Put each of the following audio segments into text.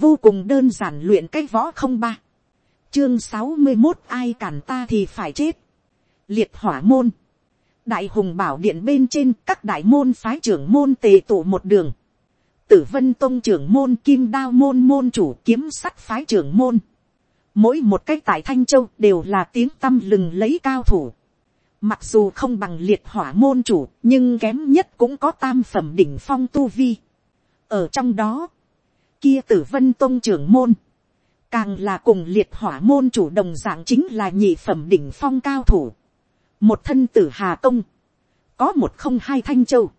vô cùng đơn giản luyện cái võ không ba, chương sáu mươi một ai cản ta thì phải chết, liệt hỏa môn, đại hùng bảo điện bên trên các đại môn phái trưởng môn tề tụ một đường, tử vân tôn trưởng môn kim đao môn môn chủ kiếm sắt phái trưởng môn, mỗi một cách tại thanh châu đều là tiếng tăm lừng lấy cao thủ, mặc dù không bằng liệt hỏa môn chủ nhưng kém nhất cũng có tam phẩm đỉnh phong tu vi, ở trong đó, kia tử vân tôn trưởng môn, càng là cùng liệt hỏa môn chủ đồng dạng chính là nhị phẩm đỉnh phong cao thủ, một thân tử hà công, có một không hai thanh châu,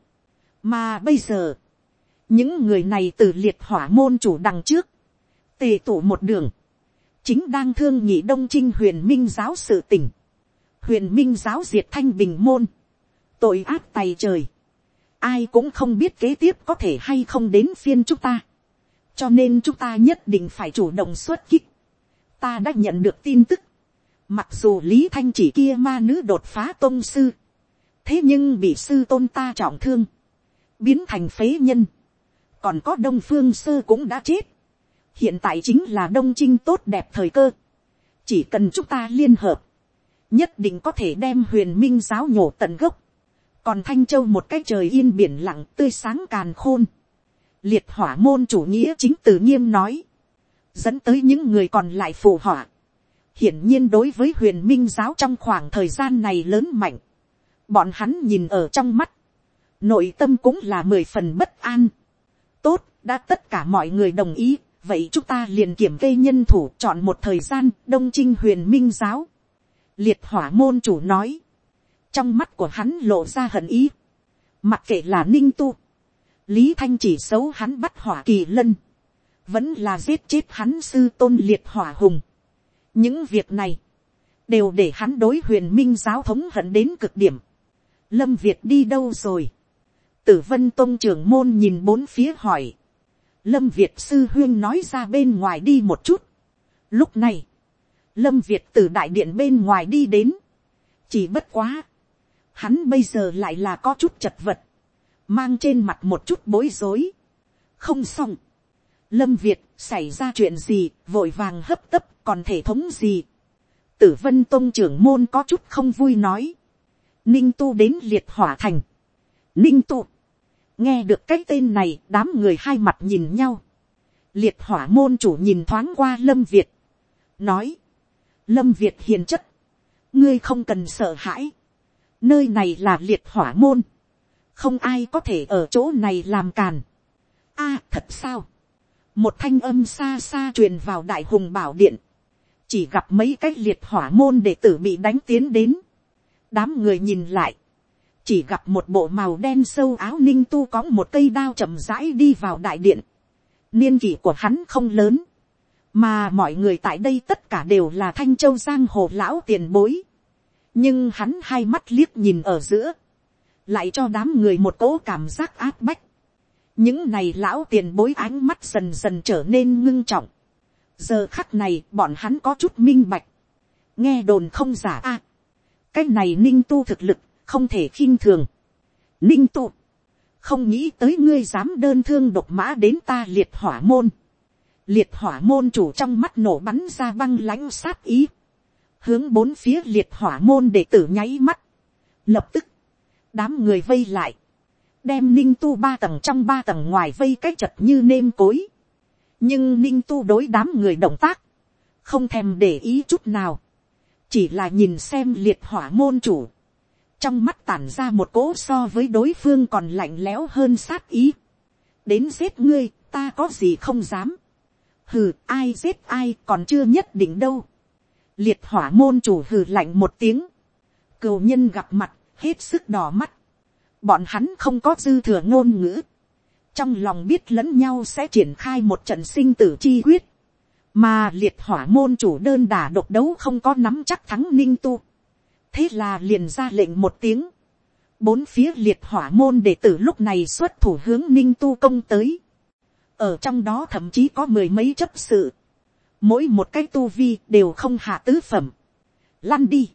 mà bây giờ, những người này từ liệt hỏa môn chủ đằng trước, tề tụ một đường, chính đang thương nhị đông trinh huyền minh giáo sự tỉnh, huyền minh giáo diệt thanh bình môn, tội ác tay trời, ai cũng không biết kế tiếp có thể hay không đến phiên chúng ta, cho nên chúng ta nhất định phải chủ động xuất kích, ta đã nhận được tin tức, mặc dù lý thanh chỉ kia ma nữ đột phá tôn sư, thế nhưng bị sư tôn ta trọng thương, biến thành phế nhân, còn có đông phương sơ cũng đã chết, hiện tại chính là đông trinh tốt đẹp thời cơ, chỉ cần chúng ta liên hợp, nhất định có thể đem huyền minh giáo nhổ tận gốc, còn thanh châu một cái trời yên biển lặng tươi sáng càn khôn, liệt hỏa môn chủ nghĩa chính từ nghiêm nói, dẫn tới những người còn lại phù hỏa, hiển nhiên đối với huyền minh giáo trong khoảng thời gian này lớn mạnh, bọn hắn nhìn ở trong mắt, nội tâm cũng là mười phần bất an. tốt, đã tất cả mọi người đồng ý, vậy chúng ta liền kiểm kê nhân thủ chọn một thời gian đông trinh huyền minh giáo. liệt hỏa môn chủ nói, trong mắt của hắn lộ ra hận ý, mặc kệ là ninh tu, lý thanh chỉ xấu hắn bắt hỏa kỳ lân, vẫn là giết chết hắn sư tôn liệt hỏa hùng. những việc này, đều để hắn đối huyền minh giáo thống hận đến cực điểm. lâm việt đi đâu rồi, tử vân tôn trưởng môn nhìn bốn phía hỏi, lâm việt sư huyên nói ra bên ngoài đi một chút. lúc này, lâm việt từ đại điện bên ngoài đi đến, chỉ bất quá, hắn bây giờ lại là có chút chật vật, mang trên mặt một chút bối rối. không xong, lâm việt xảy ra chuyện gì, vội vàng hấp tấp còn thể thống gì. tử vân tôn trưởng môn có chút không vui nói, ninh tu đến liệt hỏa thành, ninh tu, nghe được cái tên này đám người hai mặt nhìn nhau, liệt hỏa môn chủ nhìn thoáng qua lâm việt, nói, lâm việt hiền chất, ngươi không cần sợ hãi, nơi này là liệt hỏa môn, không ai có thể ở chỗ này làm càn. a thật sao, một thanh âm xa xa truyền vào đại hùng bảo điện, chỉ gặp mấy cái liệt hỏa môn đệ tử bị đánh tiến đến, đám người nhìn lại, chỉ gặp một bộ màu đen sâu áo ninh tu có một cây đao chậm rãi đi vào đại điện, niên kỷ của hắn không lớn, mà mọi người tại đây tất cả đều là thanh châu giang hồ lão tiền bối, nhưng hắn hai mắt liếc nhìn ở giữa, lại cho đám người một cỗ cảm giác áp bách. những này lão tiền bối ánh mắt dần dần trở nên ngưng trọng. giờ khắc này bọn hắn có chút minh bạch. nghe đồn không giả a. cái này ninh tu thực lực không thể khinh thường. ninh tu, không nghĩ tới ngươi dám đơn thương độc mã đến ta liệt hỏa môn. liệt hỏa môn chủ trong mắt nổ bắn ra băng lãnh sát ý. hướng bốn phía liệt hỏa môn để tử nháy mắt. lập tức, đám người vây lại, đem ninh tu ba tầng trong ba tầng ngoài vây cách chật như nêm cối. nhưng ninh tu đối đám người động tác, không thèm để ý chút nào, chỉ là nhìn xem liệt hỏa môn chủ, trong mắt tản ra một cỗ so với đối phương còn lạnh lẽo hơn sát ý. đến giết ngươi, ta có gì không dám. hừ, ai giết ai còn chưa nhất định đâu. liệt hỏa môn chủ hừ lạnh một tiếng. cừu nhân gặp mặt, hết sức đỏ mắt. Bọn hắn không có dư thừa ngôn ngữ. Trong lòng biết lẫn nhau sẽ triển khai một trận sinh tử chi quyết. Mà liệt hỏa môn chủ đơn đả độc đấu không có nắm chắc thắng ninh tu. Thế là liền ra lệnh một tiếng. Bốn phía liệt hỏa môn đệ tử lúc này xuất thủ hướng ninh tu công tới. Ở trong đó thậm chí có mười mấy chấp sự. Mỗi một cái tu vi đều không hạ tứ phẩm. Lăn đi.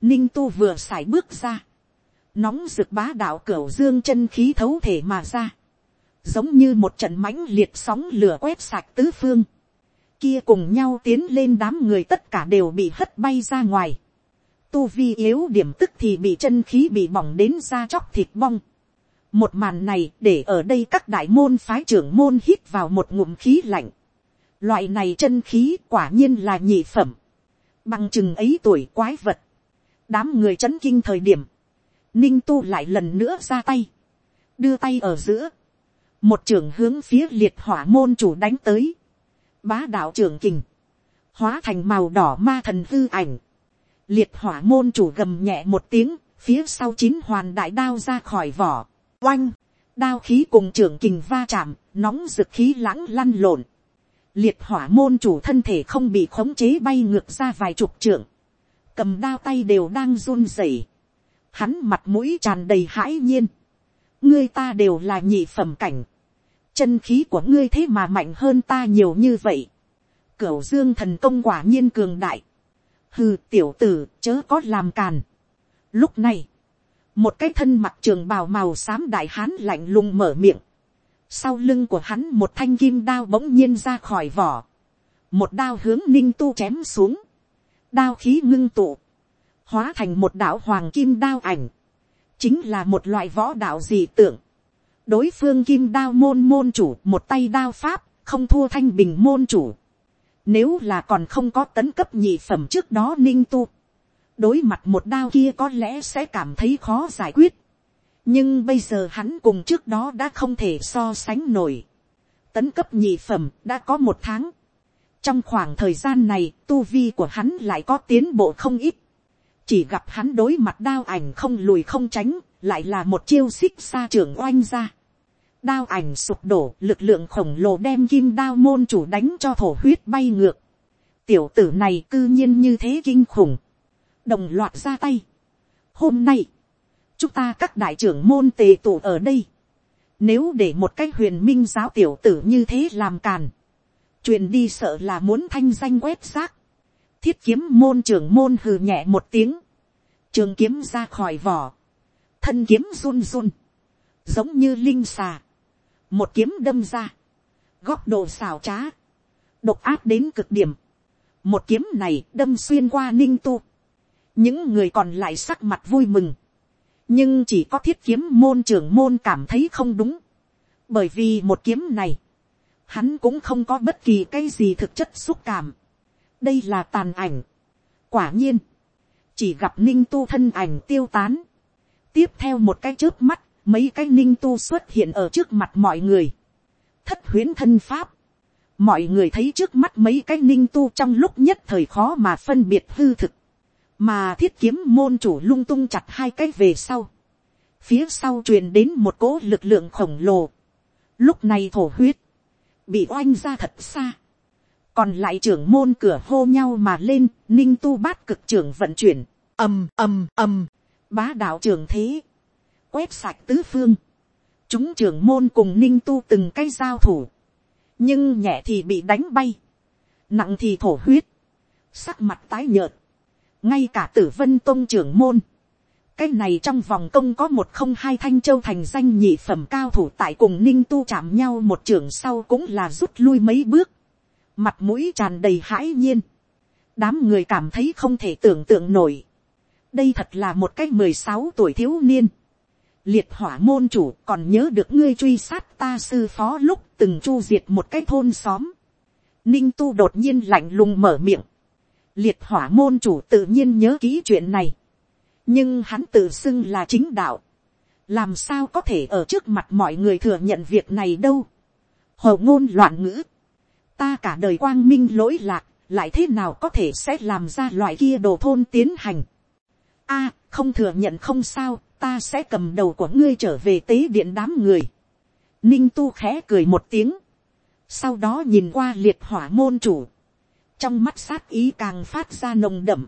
Ninh tu vừa xài bước ra nóng rực bá đạo cửu dương chân khí thấu thể mà ra, giống như một trận mãnh liệt sóng lửa quét sạch tứ phương, kia cùng nhau tiến lên đám người tất cả đều bị hất bay ra ngoài, tu vi yếu điểm tức thì bị chân khí bị bỏng đến da chóc thịt bong. một màn này để ở đây các đại môn phái trưởng môn hít vào một ngụm khí lạnh, loại này chân khí quả nhiên là nhị phẩm, bằng chừng ấy tuổi quái vật, đám người c h ấ n kinh thời điểm, ninh tu lại lần nữa ra tay, đưa tay ở giữa, một trưởng hướng phía liệt hỏa môn chủ đánh tới, bá đạo trưởng kình, hóa thành màu đỏ ma thần hư ảnh, liệt hỏa môn chủ gầm nhẹ một tiếng, phía sau chín hoàn đại đao ra khỏi vỏ, oanh, đao khí cùng trưởng kình va chạm, nóng rực khí lãng lăn lộn, liệt hỏa môn chủ thân thể không bị khống chế bay ngược ra vài chục trưởng cầm đao tay đều đang run rẩy, hắn mặt mũi tràn đầy hãi nhiên, ngươi ta đều là nhị phẩm cảnh, chân khí của ngươi thế mà mạnh hơn ta nhiều như vậy, cửu dương thần công quả nhiên cường đại, hừ tiểu tử chớ có làm càn. Lúc này, một cái thân mặt trường bào màu xám đại hán lạnh lùng mở miệng, sau lưng của hắn một thanh kim đao bỗng nhiên ra khỏi vỏ, một đao hướng ninh tu chém xuống, đao khí ngưng tụ, hóa thành một đạo hoàng kim đao ảnh, chính là một loại võ đạo dị tưởng. đối phương kim đao môn môn chủ một tay đao pháp, không thua thanh bình môn chủ. Nếu là còn không có tấn cấp nhị phẩm trước đó ninh tu, đối mặt một đao kia có lẽ sẽ cảm thấy khó giải quyết. nhưng bây giờ hắn cùng trước đó đã không thể so sánh nổi. tấn cấp nhị phẩm đã có một tháng, trong khoảng thời gian này, tu vi của hắn lại có tiến bộ không ít. Chỉ gặp hắn đối mặt đao ảnh không lùi không tránh, lại là một chiêu xích xa trưởng oanh ra. Đao ảnh sụp đổ, lực lượng khổng lồ đem kim đao môn chủ đánh cho thổ huyết bay ngược. Tiểu tử này cư nhiên như thế kinh khủng. Đồng loạt ra tay. Hôm nay, chúng ta các đại trưởng môn tề tụ ở đây. Nếu để một cái huyền minh giáo tiểu tử như thế làm càn truyền đi sợ là muốn thanh danh quét xác thiết kiếm môn trưởng môn hừ nhẹ một tiếng, trường kiếm ra khỏi vỏ, thân kiếm run run, giống như linh xà, một kiếm đâm ra, góc độ xào trá, độc áp đến cực điểm, một kiếm này đâm xuyên qua ninh tu, những người còn lại sắc mặt vui mừng, nhưng chỉ có thiết kiếm môn trưởng môn cảm thấy không đúng, bởi vì một kiếm này, hắn cũng không có bất kỳ cái gì thực chất xúc cảm đây là tàn ảnh. quả nhiên, chỉ gặp ninh tu thân ảnh tiêu tán. tiếp theo một cái trước mắt, mấy cái ninh tu xuất hiện ở trước mặt mọi người. thất huyến thân pháp. mọi người thấy trước mắt mấy cái ninh tu trong lúc nhất thời khó mà phân biệt hư thực. mà thiết kiếm môn chủ lung tung chặt hai cái về sau. phía sau truyền đến một cỗ lực lượng khổng lồ. lúc này thổ huyết bị oanh ra thật xa còn lại trưởng môn cửa hô nhau mà lên, ninh tu bát cực trưởng vận chuyển, ầm ầm ầm, bá đạo trưởng thế, quét sạch tứ phương, chúng trưởng môn cùng ninh tu từng cái giao thủ, nhưng nhẹ thì bị đánh bay, nặng thì thổ huyết, sắc mặt tái nhợt, ngay cả tử vân tôn trưởng môn, cái này trong vòng công có một không hai thanh châu thành danh nhị phẩm cao thủ tại cùng ninh tu chạm nhau một trưởng sau cũng là rút lui mấy bước. Mặt mũi tràn đầy hãi nhiên. Đám người cảm thấy không thể tưởng tượng nổi. Đây thật là một cái mười sáu tuổi thiếu niên. Liệt hỏa môn chủ còn nhớ được ngươi truy sát ta sư phó lúc từng chu diệt một cái thôn xóm. Ninh tu đột nhiên lạnh lùng mở miệng. Liệt hỏa môn chủ tự nhiên nhớ kỹ chuyện này nhưng hắn tự xưng là chính đạo, làm sao có thể ở trước mặt mọi người thừa nhận việc này đâu. hồ ngôn loạn ngữ, ta cả đời quang minh lỗi lạc, lại thế nào có thể sẽ làm ra loại kia đồ thôn tiến hành. a, không thừa nhận không sao, ta sẽ cầm đầu của ngươi trở về tế điện đám người. ninh tu khẽ cười một tiếng, sau đó nhìn qua liệt hỏa môn chủ, trong mắt sát ý càng phát ra nồng đậm,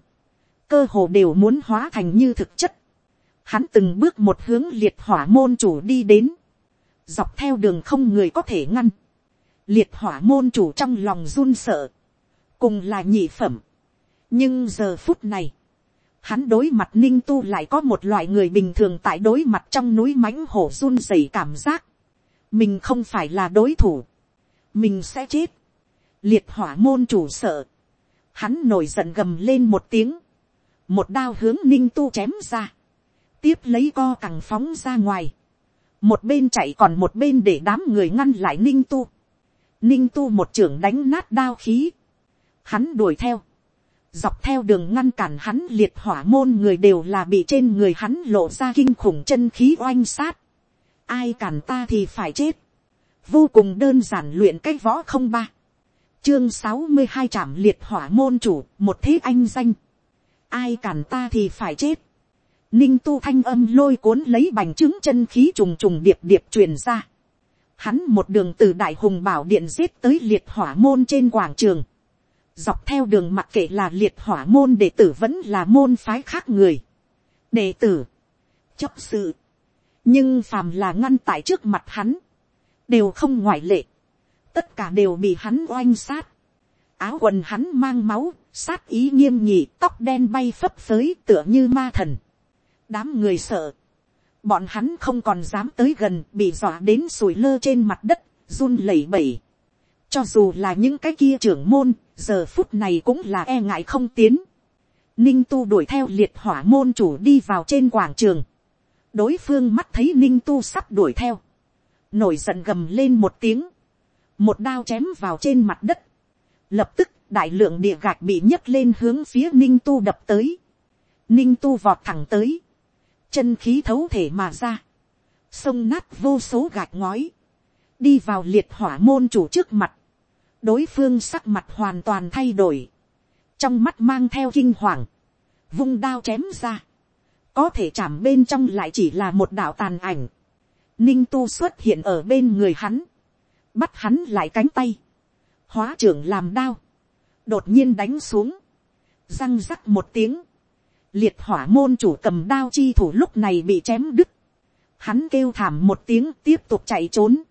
cơ hồ đều muốn hóa thành như thực chất. Hắn từng bước một hướng liệt hỏa môn chủ đi đến. Dọc theo đường không người có thể ngăn. Liệt hỏa môn chủ trong lòng run sợ. Cùng là nhị phẩm. Nhưng giờ phút này. Hắn đối mặt ninh tu lại có một loại người bình thường tại đối mặt trong núi mãnh hổ run rẩy cảm giác. mình không phải là đối thủ, mình sẽ chết, liệt hỏa môn chủ sợ, hắn nổi giận gầm lên một tiếng, một đao hướng ninh tu chém ra, tiếp lấy co cẳng phóng ra ngoài, một bên chạy còn một bên để đám người ngăn lại ninh tu, ninh tu một trưởng đánh nát đao khí, hắn đuổi theo, dọc theo đường ngăn cản hắn liệt hỏa môn người đều là bị trên người hắn lộ ra kinh khủng chân khí oanh sát, ai cản ta thì phải chết, vô cùng đơn giản luyện cái võ không ba, chương sáu mươi hai trảm liệt hỏa môn chủ một thế anh danh, ai cản ta thì phải chết, ninh tu thanh âm lôi cuốn lấy bành trướng chân khí trùng trùng điệp điệp truyền ra, hắn một đường từ đại hùng bảo điện giết tới liệt hỏa môn trên quảng trường, dọc theo đường mặc kệ là liệt hỏa môn đệ tử vẫn là môn phái khác người, đệ tử, chấp sự, nhưng phàm là ngăn tại trước mặt hắn, đều không ngoại lệ, tất cả đều bị hắn oanh sát, áo quần hắn mang máu, sát ý nghiêm nhị, tóc đen bay phấp phới tựa như ma thần, đám người sợ, bọn hắn không còn dám tới gần, bị dọa đến sủi lơ trên mặt đất, run lẩy bẩy. cho dù là những cái kia trưởng môn, giờ phút này cũng là e ngại không tiến. ninh tu đuổi theo liệt hỏa môn chủ đi vào trên quảng trường, đối phương mắt thấy ninh tu sắp đuổi theo, nổi giận gầm lên một tiếng, một đao chém vào trên mặt đất, lập tức đại lượng địa gạch bị nhấc lên hướng phía ninh tu đập tới, ninh tu vọt thẳng tới, chân khí thấu thể mà ra, sông nát vô số gạch ngói, đi vào liệt hỏa môn chủ trước mặt, đối phương sắc mặt hoàn toàn thay đổi, trong mắt mang theo kinh hoàng, vung đao chém ra, có thể chạm bên trong lại chỉ là một đạo tàn ảnh, ninh tu xuất hiện ở bên người hắn, bắt hắn lại cánh tay, hóa trưởng làm đao, đột nhiên đánh xuống, răng rắc một tiếng, liệt hỏa môn chủ cầm đao chi thủ lúc này bị chém đứt, hắn kêu thảm một tiếng tiếp tục chạy trốn,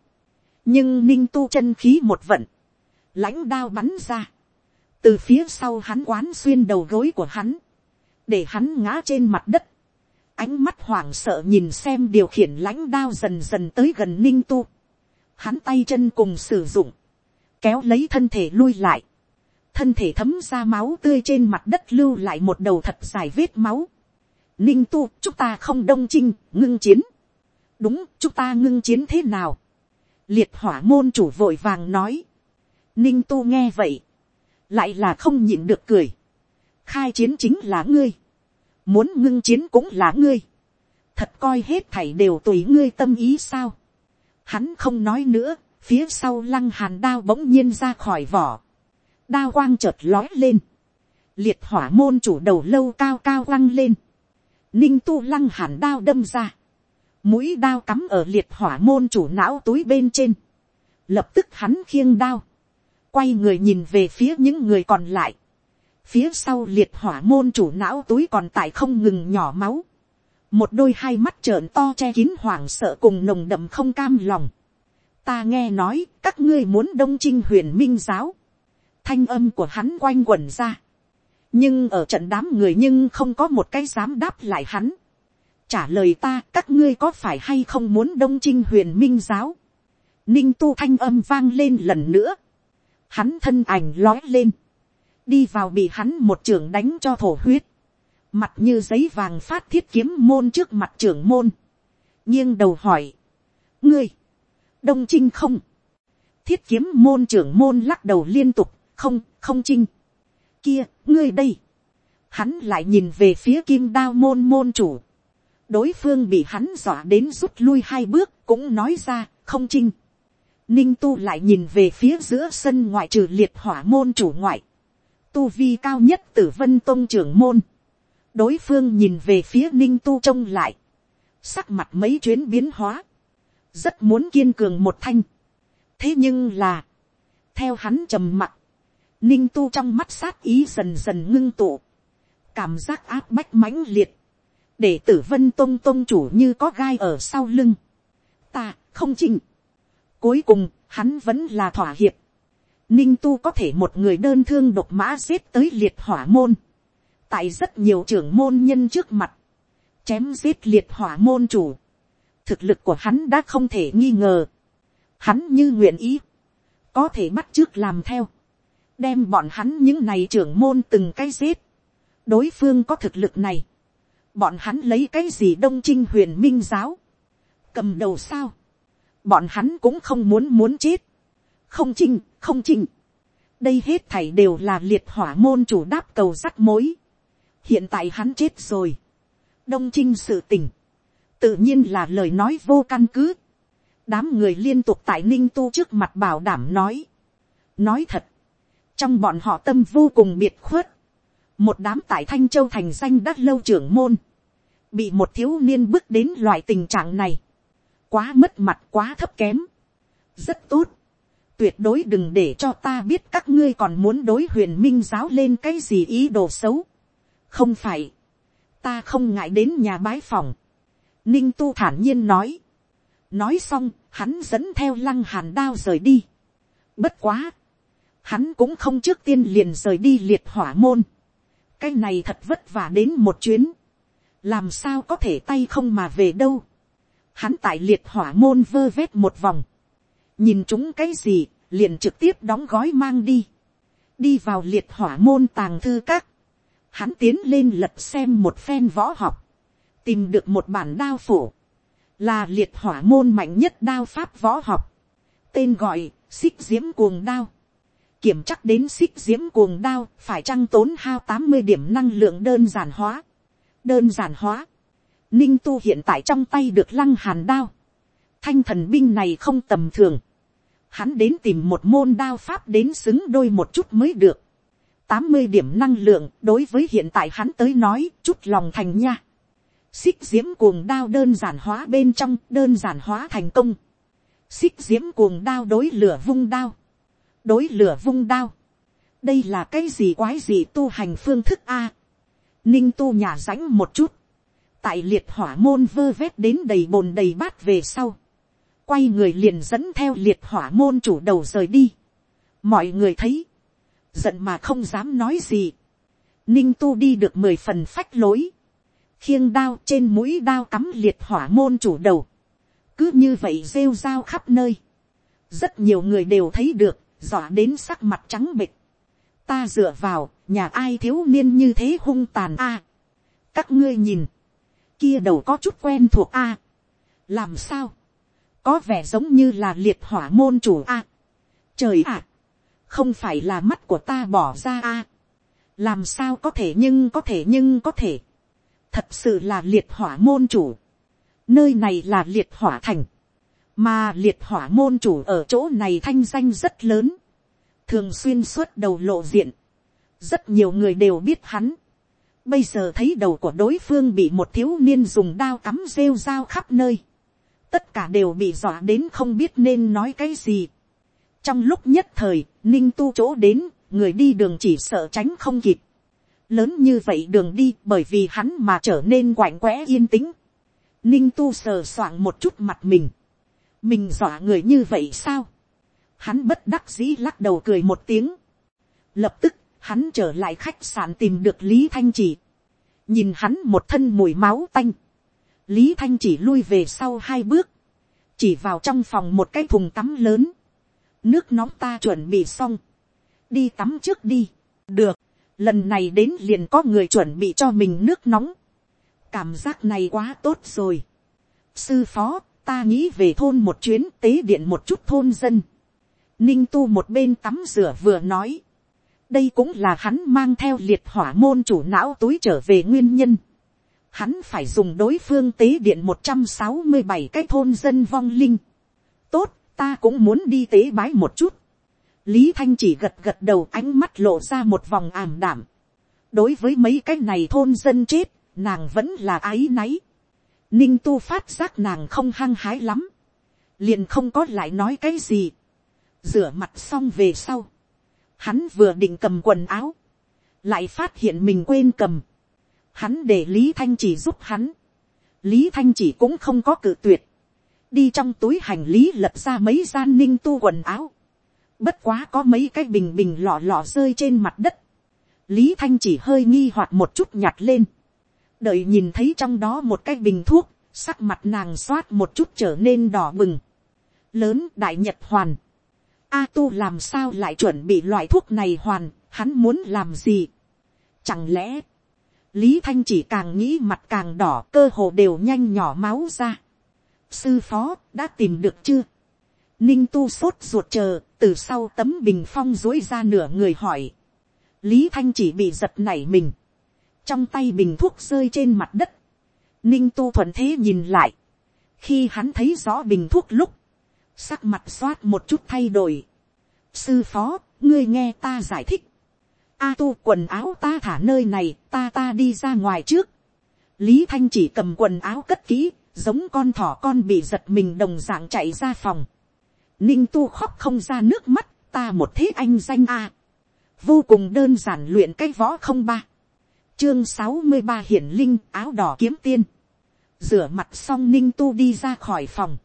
nhưng ninh tu chân khí một vận, lãnh đao bắn ra, từ phía sau hắn quán xuyên đầu gối của hắn, để hắn ngã trên mặt đất, ánh mắt hoảng sợ nhìn xem điều khiển lãnh đao dần dần tới gần ninh tu, hắn tay chân cùng sử dụng, kéo lấy thân thể lui lại, thân thể thấm ra máu tươi trên mặt đất lưu lại một đầu thật dài vết máu. Ninh tu, chúng ta không đông chinh, ngưng chiến. đúng, chúng ta ngưng chiến thế nào. liệt hỏa môn chủ vội vàng nói. Ninh tu nghe vậy, lại là không nhịn được cười. khai chiến chính là ngươi, muốn ngưng chiến cũng là ngươi. thật coi hết thảy đều tùy ngươi tâm ý sao. hắn không nói nữa, phía sau lăng hàn đao bỗng nhiên ra khỏi vỏ đao quang chợt lói lên, liệt hỏa môn chủ đầu lâu cao cao quăng lên, ninh tu lăng hàn đao đâm ra, mũi đao cắm ở liệt hỏa môn chủ não túi bên trên, lập tức hắn khiêng đao, quay người nhìn về phía những người còn lại, phía sau liệt hỏa môn chủ não túi còn tại không ngừng nhỏ máu, một đôi hai mắt trợn to che kín hoảng sợ cùng nồng đậm không cam lòng. ta nghe nói các ngươi muốn đông trinh huyền minh giáo, thanh âm của hắn quanh quẩn ra. nhưng ở trận đám người nhưng không có một cái dám đáp lại hắn. trả lời ta các ngươi có phải hay không muốn đông Trinh huyền minh giáo. ninh tu thanh âm vang lên lần nữa. hắn thân ảnh lói lên. đi vào bị hắn một trưởng đánh cho thổ huyết. mặt như giấy vàng phát thiết kiếm môn trước mặt trưởng môn. nghiêng đầu hỏi. ngươi, đông Trinh không thiết kiếm môn trưởng môn lắc đầu liên tục, không, không chinh. Kia, ngươi đây. Hắn lại nhìn về phía kim đao môn môn chủ. Đối phương bị hắn dọa đến rút lui hai bước, cũng nói ra, không chinh. Ninh tu lại nhìn về phía giữa sân ngoại trừ liệt hỏa môn chủ ngoại. Tu vi cao nhất tử vân tông trưởng môn. Đối phương nhìn về phía ninh tu trông lại. Sắc mặt mấy chuyến biến hóa. Rất muốn kiên cường một thanh. Thế nhưng là. Theo hắn trầm mặt ninh tu trong mắt sát ý dần dần ngưng tụ, cảm giác áp bách mãnh liệt, để tử vân tôn tôn chủ như có gai ở sau lưng. ta không chinh. cuối cùng, hắn vẫn là thỏa hiệp. ninh tu có thể một người đơn thương độc mã giết tới liệt hỏa môn. tại rất nhiều trưởng môn nhân trước mặt, chém giết liệt hỏa môn chủ. thực lực của hắn đã không thể nghi ngờ. hắn như nguyện ý, có thể bắt trước làm theo, đem bọn hắn những này trưởng môn từng cái giết, đối phương có thực lực này, bọn hắn lấy cái gì đông trinh huyền minh giáo, cầm đầu sao, bọn hắn cũng không muốn muốn chết, không trinh, không trinh, đây hết thảy đều là liệt hỏa môn chủ đáp cầu rắc mối, hiện tại hắn chết rồi, đông trinh sự tình, tự nhiên là lời nói vô căn cứ, đám người liên tục tại ninh tu trước mặt bảo đảm nói, nói thật, trong bọn họ tâm vô cùng biệt khuất, một đám tại thanh châu thành danh đắc lâu trưởng môn, bị một thiếu niên bước đến loại tình trạng này, quá mất mặt quá thấp kém, rất tốt, tuyệt đối đừng để cho ta biết các ngươi còn muốn đối huyền minh giáo lên cái gì ý đồ xấu, không phải, ta không ngại đến nhà bái phòng, ninh tu thản nhiên nói, nói xong, hắn dẫn theo lăng hàn đao rời đi, bất quá, hắn cũng không trước tiên liền rời đi liệt hỏa môn, cái này thật vất vả đến một chuyến, làm sao có thể tay không mà về đâu, hắn tại liệt hỏa môn vơ vét một vòng, nhìn chúng cái gì, liền trực tiếp đóng gói mang đi, đi vào liệt hỏa môn tàng thư các, hắn tiến lên lật xem một phen võ học, tìm được một bản đao phủ, là liệt hỏa môn mạnh nhất đao pháp võ học, tên gọi xích diễm cuồng đao, kiểm chắc đến xích diễm cuồng đao phải trăng tốn hao tám mươi điểm năng lượng đơn giản hóa, đơn giản hóa, ninh tu hiện tại trong tay được lăng hàn đao, thanh thần binh này không tầm thường, hắn đến tìm một môn đao pháp đến xứng đôi một chút mới được, tám mươi điểm năng lượng đối với hiện tại hắn tới nói chút lòng thành nha, xích diễm cuồng đao đơn giản hóa bên trong đơn giản hóa thành công, xích diễm cuồng đao đối lửa vung đao, đối lửa vung đao, đây là cái gì quái gì tu hành phương thức a, ninh tu nhà rãnh một chút, tại liệt hỏa môn vơ vét đến đầy bồn đầy bát về sau, quay người liền dẫn theo liệt hỏa môn chủ đầu rời đi. mọi người thấy, giận mà không dám nói gì. ninh tu đi được mười phần phách lối, khiêng đao trên mũi đao cắm liệt hỏa môn chủ đầu, cứ như vậy rêu rao khắp nơi. rất nhiều người đều thấy được, dọa đến sắc mặt trắng bịch. ta dựa vào, nhà ai thiếu niên như thế hung tàn a. các ngươi nhìn, kia đầu có chút quen thuộc a. làm sao, có vẻ giống như là liệt hỏa môn chủ a. trời ạ, không phải là mắt của ta bỏ ra a. làm sao có thể nhưng có thể nhưng có thể. thật sự là liệt hỏa môn chủ. nơi này là liệt hỏa thành mà liệt hỏa môn chủ ở chỗ này thanh danh rất lớn. thường xuyên suốt đầu lộ diện. rất nhiều người đều biết hắn. bây giờ thấy đầu của đối phương bị một thiếu niên dùng đao cắm rêu rao khắp nơi tất cả đều bị dọa đến không biết nên nói cái gì. trong lúc nhất thời, ninh tu chỗ đến, người đi đường chỉ sợ tránh không kịp. lớn như vậy đường đi bởi vì hắn mà trở nên quạnh quẽ yên tĩnh. ninh tu sờ soạng một chút mặt mình mình dọa người như vậy sao. hắn bất đắc dĩ lắc đầu cười một tiếng. lập tức, hắn trở lại khách sạn tìm được lý thanh chỉ. nhìn hắn một thân mùi máu tanh. Lý thanh chỉ lui về sau hai bước, chỉ vào trong phòng một cái thùng tắm lớn, nước nóng ta chuẩn bị xong, đi tắm trước đi, được, lần này đến liền có người chuẩn bị cho mình nước nóng, cảm giác này quá tốt rồi, sư phó, ta nghĩ về thôn một chuyến tế điện một chút thôn dân, ninh tu một bên tắm rửa vừa nói, đây cũng là hắn mang theo liệt hỏa môn chủ não túi trở về nguyên nhân hắn phải dùng đối phương tế điện một trăm sáu mươi bảy cái thôn dân vong linh. tốt, ta cũng muốn đi tế bái một chút. lý thanh chỉ gật gật đầu ánh mắt lộ ra một vòng ảm đảm. đối với mấy cái này thôn dân chết, nàng vẫn là ái náy ninh tu phát giác nàng không hăng hái lắm. liền không có lại nói cái gì. rửa mặt xong về sau. hắn vừa định cầm quần áo. lại phát hiện mình quên cầm hắn để lý thanh chỉ giúp hắn, lý thanh chỉ cũng không có cự tuyệt, đi trong túi hành lý lật ra mấy gian ninh tu quần áo, bất quá có mấy cái bình bình lọ lọ rơi trên mặt đất, lý thanh chỉ hơi nghi hoặc một chút nhặt lên, đợi nhìn thấy trong đó một cái bình thuốc, sắc mặt nàng xoát một chút trở nên đỏ bừng, lớn đại nhật hoàn, a tu làm sao lại chuẩn bị loại thuốc này hoàn, hắn muốn làm gì. Chẳng lẽ, lý thanh chỉ càng nghĩ mặt càng đỏ cơ hồ đều nhanh nhỏ máu ra. sư phó đã tìm được chưa. ninh tu sốt ruột chờ từ sau tấm bình phong dối ra nửa người hỏi. lý thanh chỉ bị giật nảy mình trong tay bình thuốc rơi trên mặt đất. ninh tu thuận thế nhìn lại. khi hắn thấy rõ bình thuốc lúc, sắc mặt xoát một chút thay đổi. sư phó, ngươi nghe ta giải thích. a tu quần áo ta thả nơi này, ta ta đi ra ngoài trước. lý thanh chỉ cầm quần áo cất kỹ, giống con thỏ con bị giật mình đồng dạng chạy ra phòng. ninh tu khóc không ra nước mắt, ta một thế anh danh a. vô cùng đơn giản luyện cái võ không ba chương sáu mươi ba hiển linh áo đỏ kiếm tiên. rửa mặt xong ninh tu đi ra khỏi phòng.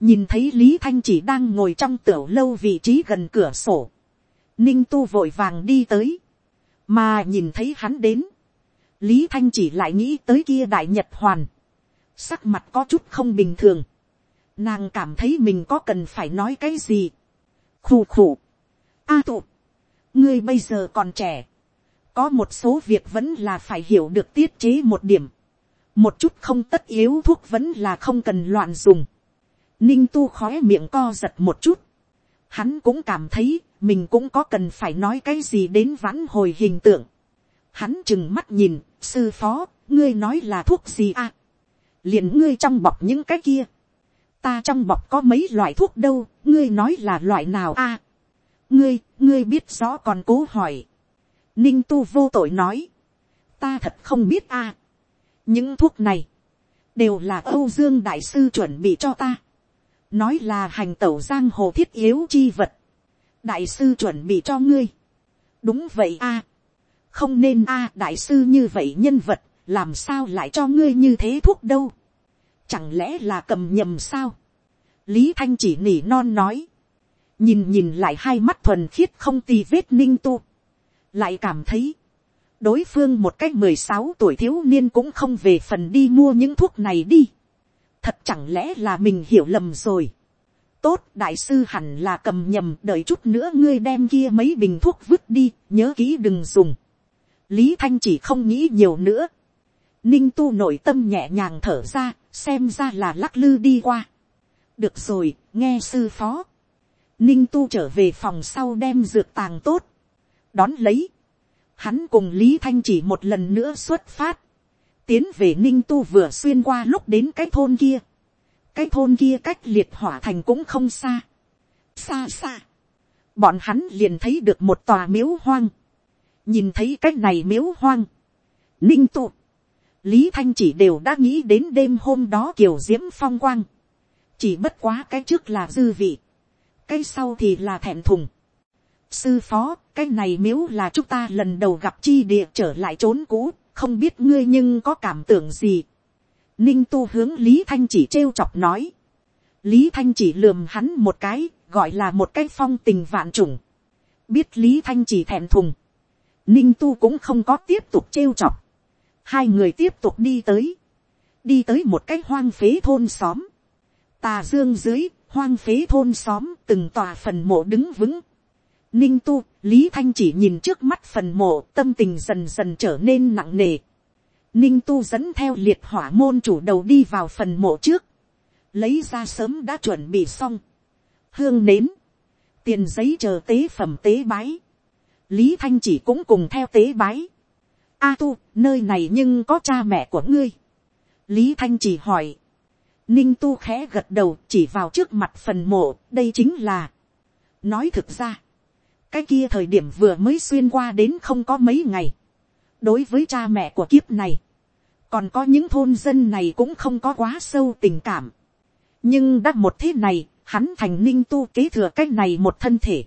Nhìn thấy lý thanh chỉ đang ngồi trong tiểu lâu vị trí gần cửa sổ, ninh tu vội vàng đi tới, mà nhìn thấy hắn đến, lý thanh chỉ lại nghĩ tới kia đại nhật hoàn, sắc mặt có chút không bình thường, nàng cảm thấy mình có cần phải nói cái gì, khù khù, a tụ, ngươi bây giờ còn trẻ, có một số việc vẫn là phải hiểu được tiết chế một điểm, một chút không tất yếu thuốc vẫn là không cần loạn dùng, Ninh tu khói miệng co giật một chút. Hắn cũng cảm thấy mình cũng có cần phải nói cái gì đến vãn hồi hình tượng. Hắn chừng mắt nhìn, sư phó, ngươi nói là thuốc gì à? liền ngươi trong bọc những cái kia. Ta trong bọc có mấy loại thuốc đâu, ngươi nói là loại nào à? Ngươi, ngươi biết rõ còn cố hỏi. Ninh tu vô tội nói. Ta thật không biết à. Những thuốc này, đều là Âu Dương Đại Sư chuẩn bị cho ta. Nói là hành tẩu giang hồ thiết yếu chi vật, đại sư chuẩn bị cho ngươi, đúng vậy a, không nên a đại sư như vậy nhân vật, làm sao lại cho ngươi như thế thuốc đâu, chẳng lẽ là cầm nhầm sao, lý thanh chỉ nỉ non nói, nhìn nhìn lại hai mắt thuần khiết không tì vết ninh tu, lại cảm thấy, đối phương một cách mười sáu tuổi thiếu niên cũng không về phần đi mua những thuốc này đi thật chẳng lẽ là mình hiểu lầm rồi. tốt đại sư hẳn là cầm nhầm đợi chút nữa ngươi đem kia mấy bình thuốc vứt đi nhớ kỹ đừng dùng. lý thanh chỉ không nghĩ nhiều nữa. ninh tu nội tâm nhẹ nhàng thở ra xem ra là lắc lư đi qua. được rồi nghe sư phó. ninh tu trở về phòng sau đem dược tàng tốt đón lấy. hắn cùng lý thanh chỉ một lần nữa xuất phát tiến về ninh tu vừa xuyên qua lúc đến cái thôn kia. cái thôn kia cách liệt hỏa thành cũng không xa. xa xa. bọn hắn liền thấy được một tòa miếu hoang. nhìn thấy cái này miếu hoang. ninh tu. lý thanh chỉ đều đã nghĩ đến đêm hôm đó kiểu diễm phong quang. chỉ bất quá cái trước là dư vị. cái sau thì là thẹn thùng. sư phó, cái này miếu là chúng ta lần đầu gặp chi địa trở lại trốn cũ không biết ngươi nhưng có cảm tưởng gì. ninh tu hướng lý thanh chỉ trêu chọc nói. lý thanh chỉ lườm hắn một cái, gọi là một cái phong tình vạn trùng. biết lý thanh chỉ thẹn thùng. ninh tu cũng không có tiếp tục trêu chọc. hai người tiếp tục đi tới. đi tới một cái hoang phế thôn xóm. tà dương dưới, hoang phế thôn xóm từng tòa phần mộ đứng vững Ninh tu, Lý Thanh chỉ nhìn trước mắt phần mộ, tâm tình dần dần trở nên nặng nề. Ninh tu dẫn theo liệt hỏa môn chủ đầu đi vào phần mộ trước. Lấy ra sớm đã chuẩn bị xong. Hương nến. Tiền giấy chờ tế phẩm tế bái. Lý Thanh chỉ cũng cùng theo tế bái. A tu, nơi này nhưng có cha mẹ của ngươi. Lý Thanh chỉ hỏi. Ninh tu khẽ gật đầu chỉ vào trước mặt phần mộ, đây chính là. Nói thực ra cái kia thời điểm vừa mới xuyên qua đến không có mấy ngày. đối với cha mẹ của kiếp này, còn có những thôn dân này cũng không có quá sâu tình cảm. nhưng đã một thế này, hắn thành ninh tu kế thừa cái này một thân thể.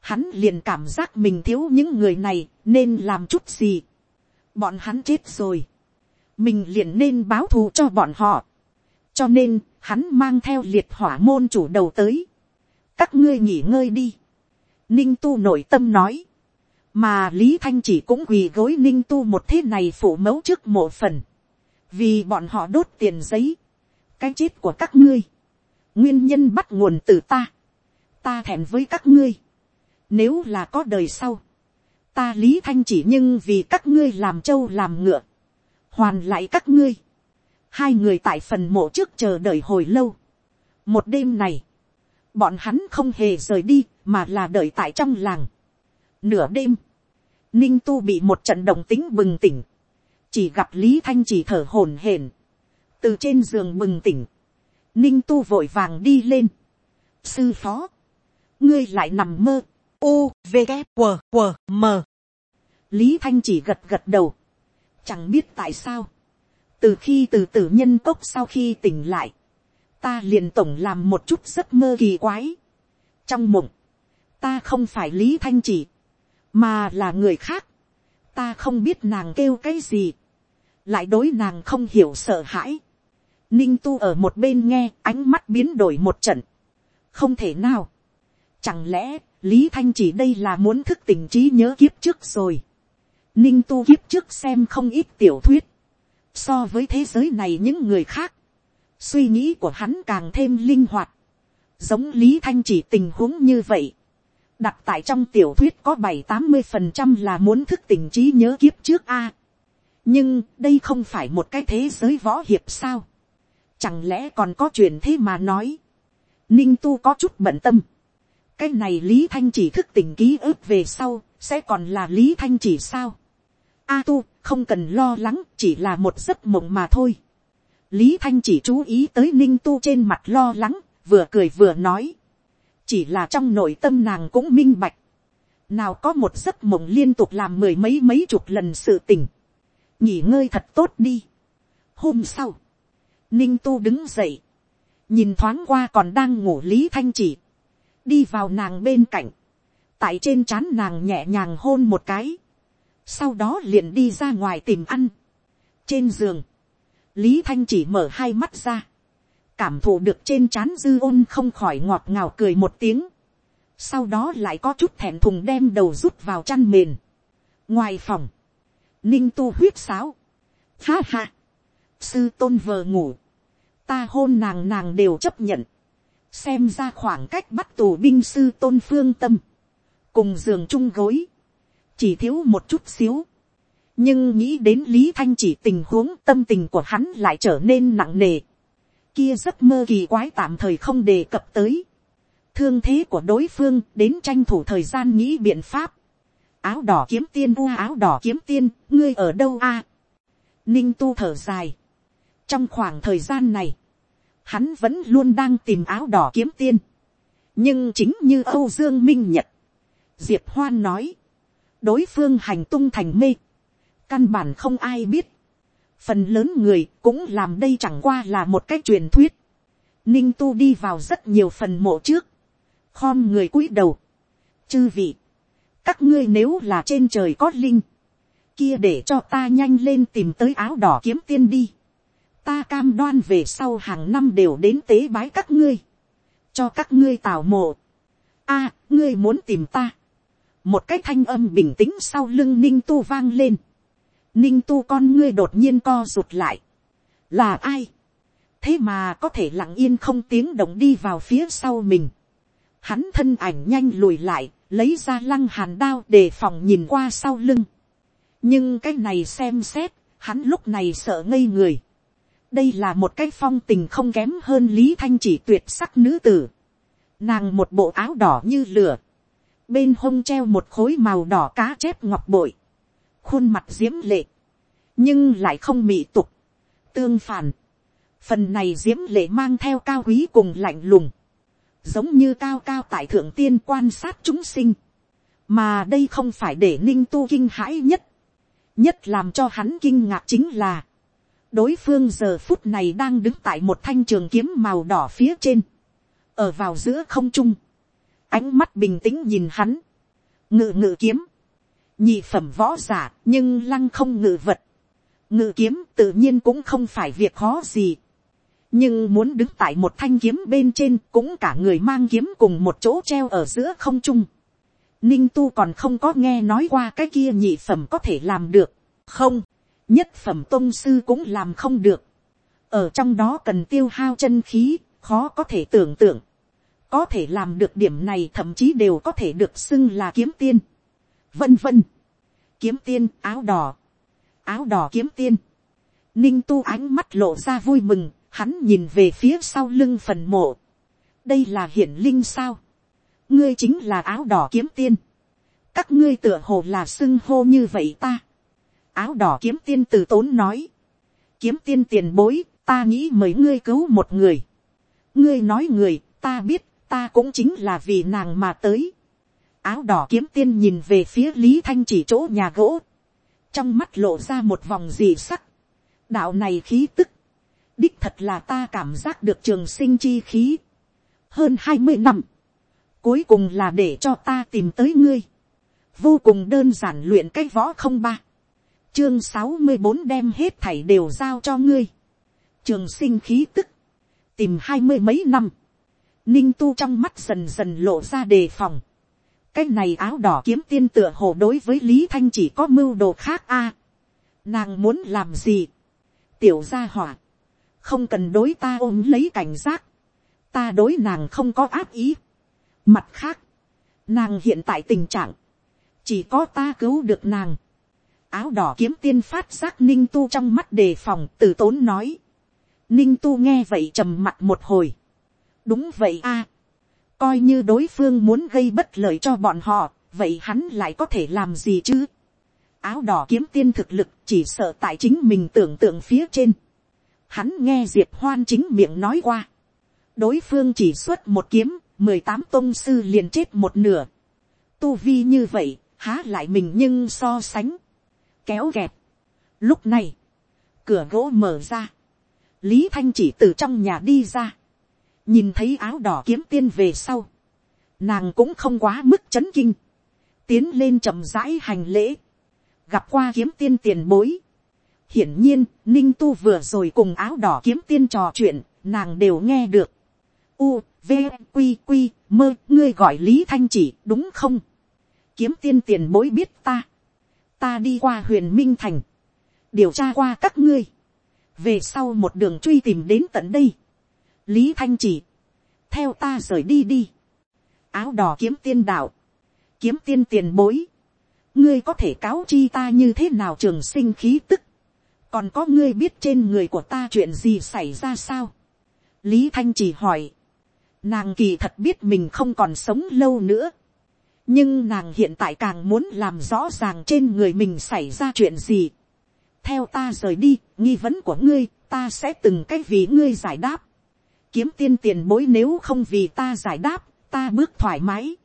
hắn liền cảm giác mình thiếu những người này nên làm chút gì. bọn hắn chết rồi. mình liền nên báo thù cho bọn họ. cho nên, hắn mang theo liệt hỏa môn chủ đầu tới. các ngươi nghỉ ngơi đi ninh tu nội tâm nói, mà lý thanh chỉ cũng quỳ gối ninh tu một thế này phủ mẫu trước mộ phần, vì bọn họ đốt tiền giấy, cái chết của các ngươi, nguyên nhân bắt nguồn từ ta, ta thẹn với các ngươi, nếu là có đời sau, ta lý thanh chỉ nhưng vì các ngươi làm trâu làm ngựa, hoàn lại các ngươi, hai người tại phần mộ trước chờ đợi hồi lâu, một đêm này, bọn hắn không hề rời đi mà là đợi tại trong làng. Nửa đêm, ninh tu bị một trận động tính bừng tỉnh, chỉ gặp lý thanh chỉ thở hổn hển, từ trên giường bừng tỉnh, ninh tu vội vàng đi lên. sư phó, ngươi lại nằm mơ, u v g q q m. Lý thanh chỉ gật gật đầu, chẳng biết tại sao, từ khi từ tử nhân cốc sau khi tỉnh lại, ta liền tổng làm một chút giấc mơ kỳ quái. trong mộng, ta không phải lý thanh chỉ, mà là người khác. ta không biết nàng kêu cái gì, lại đối nàng không hiểu sợ hãi. ninh tu ở một bên nghe ánh mắt biến đổi một trận. không thể nào. chẳng lẽ lý thanh chỉ đây là muốn thức tình trí nhớ kiếp trước rồi. ninh tu kiếp trước xem không ít tiểu thuyết. so với thế giới này những người khác, suy nghĩ của hắn càng thêm linh hoạt, giống lý thanh chỉ tình huống như vậy, đặt tại trong tiểu thuyết có bảy tám mươi phần trăm là muốn thức tình trí nhớ kiếp trước a. nhưng đây không phải một cái thế giới võ hiệp sao, chẳng lẽ còn có chuyện thế mà nói, ninh tu có chút bận tâm, cái này lý thanh chỉ thức tình ký ức về sau, sẽ còn là lý thanh chỉ sao. A tu, không cần lo lắng, chỉ là một giấc mộng mà thôi. Lý Thanh chỉ chú ý tới Ninh Tu trên mặt lo lắng, vừa cười vừa nói. Chỉ là trong nội tâm nàng cũng minh bạch. Nào có một giấc mộng liên tục làm mười mấy mấy chục lần sự tình. Nghỉ ngơi thật tốt đi. Hôm sau, Ninh Tu đứng dậy. Nhìn thoáng qua còn đang ngủ Lý Thanh chỉ. Đi vào nàng bên cạnh. Tại trên trán nàng nhẹ nhàng hôn một cái. Sau đó liền đi ra ngoài tìm ăn. Trên giường lý thanh chỉ mở hai mắt ra, cảm thụ được trên chán dư ôn không khỏi ngọt ngào cười một tiếng, sau đó lại có chút thẹn thùng đem đầu rút vào chăn mền. ngoài phòng, ninh tu huyết sáo, ha ha, sư tôn vờ ngủ, ta hôn nàng nàng đều chấp nhận, xem ra khoảng cách bắt tù binh sư tôn phương tâm, cùng giường chung gối, chỉ thiếu một chút xíu, nhưng nghĩ đến lý thanh chỉ tình huống tâm tình của hắn lại trở nên nặng nề. kia giấc mơ kỳ quái tạm thời không đề cập tới. thương thế của đối phương đến tranh thủ thời gian nghĩ biện pháp. áo đỏ kiếm tiên u áo đỏ kiếm tiên, ngươi ở đâu a. ninh tu thở dài. trong khoảng thời gian này, hắn vẫn luôn đang tìm áo đỏ kiếm tiên. nhưng chính như âu dương minh nhật, diệp hoan nói, đối phương hành tung thành mê căn bản không ai biết. phần lớn người cũng làm đây chẳng qua là một cái truyền thuyết. ninh tu đi vào rất nhiều phần mộ trước, khom người cúi đầu. chư vị, các ngươi nếu là trên trời có linh, kia để cho ta nhanh lên tìm tới áo đỏ kiếm tiên đi. ta cam đoan về sau hàng năm đều đến tế bái các ngươi, cho các ngươi tào mộ. a, ngươi muốn tìm ta. một cái thanh âm bình tĩnh sau lưng ninh tu vang lên ninh tu con ngươi đột nhiên co rụt lại. là ai. thế mà có thể lặng yên không tiếng động đi vào phía sau mình. hắn thân ảnh nhanh lùi lại, lấy ra lăng hàn đao để phòng nhìn qua sau lưng. nhưng cái này xem xét, hắn lúc này sợ ngây người. đây là một cái phong tình không kém hơn lý thanh chỉ tuyệt sắc nữ tử. nàng một bộ áo đỏ như lửa. bên hông treo một khối màu đỏ cá chép ngọc bội khuôn mặt diễm lệ, nhưng lại không mị tục. Tương phản, phần này diễm lệ mang theo cao quý cùng lạnh lùng, giống như cao cao tại thượng tiên quan sát chúng sinh, mà đây không phải để ninh tu kinh hãi nhất, nhất làm cho hắn kinh ngạc chính là, đối phương giờ phút này đang đứng tại một thanh trường kiếm màu đỏ phía trên, ở vào giữa không trung, ánh mắt bình tĩnh nhìn hắn, ngự ngự kiếm, nhị phẩm võ giả nhưng lăng không ngự vật, ngự kiếm tự nhiên cũng không phải việc khó gì, nhưng muốn đứng tại một thanh kiếm bên trên cũng cả người mang kiếm cùng một chỗ treo ở giữa không trung. Ninh tu còn không có nghe nói qua cái kia nhị phẩm có thể làm được, không, nhất phẩm tôn sư cũng làm không được, ở trong đó cần tiêu hao chân khí, khó có thể tưởng tượng, có thể làm được điểm này thậm chí đều có thể được xưng là kiếm tiên, vân vân, kiếm tiên áo đỏ, áo đỏ kiếm tiên, ninh tu ánh mắt lộ ra vui mừng, hắn nhìn về phía sau lưng phần mộ, đây là hiển linh sao, ngươi chính là áo đỏ kiếm tiên, các ngươi tựa hồ là xưng hô như vậy ta, áo đỏ kiếm tiên từ tốn nói, kiếm tiên tiền bối, ta nghĩ mời ngươi cứu một người, ngươi nói người, ta biết, ta cũng chính là vì nàng mà tới, áo đỏ kiếm tiên nhìn về phía lý thanh chỉ chỗ nhà gỗ, trong mắt lộ ra một vòng dị sắc, đạo này khí tức, đích thật là ta cảm giác được trường sinh chi khí, hơn hai mươi năm, cuối cùng là để cho ta tìm tới ngươi, vô cùng đơn giản luyện cái võ không ba, chương sáu mươi bốn đem hết thảy đều giao cho ngươi, trường sinh khí tức, tìm hai mươi mấy năm, ninh tu trong mắt dần dần lộ ra đề phòng, cái này áo đỏ kiếm tiên tựa hồ đối với lý thanh chỉ có mưu đồ khác a, à, nàng muốn làm gì, tiểu gia hỏa, không cần đối ta ôm lấy cảnh giác, ta đối nàng không có áp ý. Mặt khác, nàng hiện tại tình trạng, chỉ có ta cứu được nàng. Áo đỏ kiếm tiên phát giác ninh tu trong mắt đề phòng từ tốn nói. Ninh tu nghe vậy trầm mặt một hồi. đúng vậy a. À, coi như đối phương muốn gây bất lợi cho bọn họ, vậy hắn lại có thể làm gì chứ. Áo đỏ kiếm tiên thực lực chỉ sợ tại chính mình tưởng tượng phía trên. Hắn nghe diệp hoan chính miệng nói qua đối phương chỉ xuất một kiếm, mười tám tôn sư liền chết một nửa. Tu vi như vậy, há lại mình nhưng so sánh, kéo gẹt Lúc này, cửa gỗ mở ra, lý thanh chỉ từ trong nhà đi ra, nhìn thấy áo đỏ kiếm tiên về sau, nàng cũng không quá mức chấn kinh, tiến lên chậm rãi hành lễ, gặp qua kiếm tiên tiền bối. hiển nhiên, ninh tu vừa rồi cùng áo đỏ kiếm tiên trò chuyện, nàng đều nghe được u, v, q q mơ, ngươi gọi lý thanh chỉ đúng không? kiếm tiên tiền bối biết ta. ta đi qua huyền minh thành, điều tra qua các ngươi, về sau một đường truy tìm đến tận đây lý thanh chỉ, theo ta rời đi đi. áo đỏ kiếm tiên đạo, kiếm tiên tiền bối, ngươi có thể cáo chi ta như thế nào trường sinh khí tức, còn có ngươi biết trên người của ta chuyện gì xảy ra sao. lý thanh chỉ hỏi, Nàng kỳ thật biết mình không còn sống lâu nữa. Nhưng nàng hiện tại càng muốn làm rõ ràng trên người mình xảy ra chuyện gì. Theo ta rời đi, nghi vấn của ngươi, ta sẽ từng cách vì ngươi giải đáp. Kiếm tiên tiền bối nếu không vì ta giải đáp, ta bước thoải mái.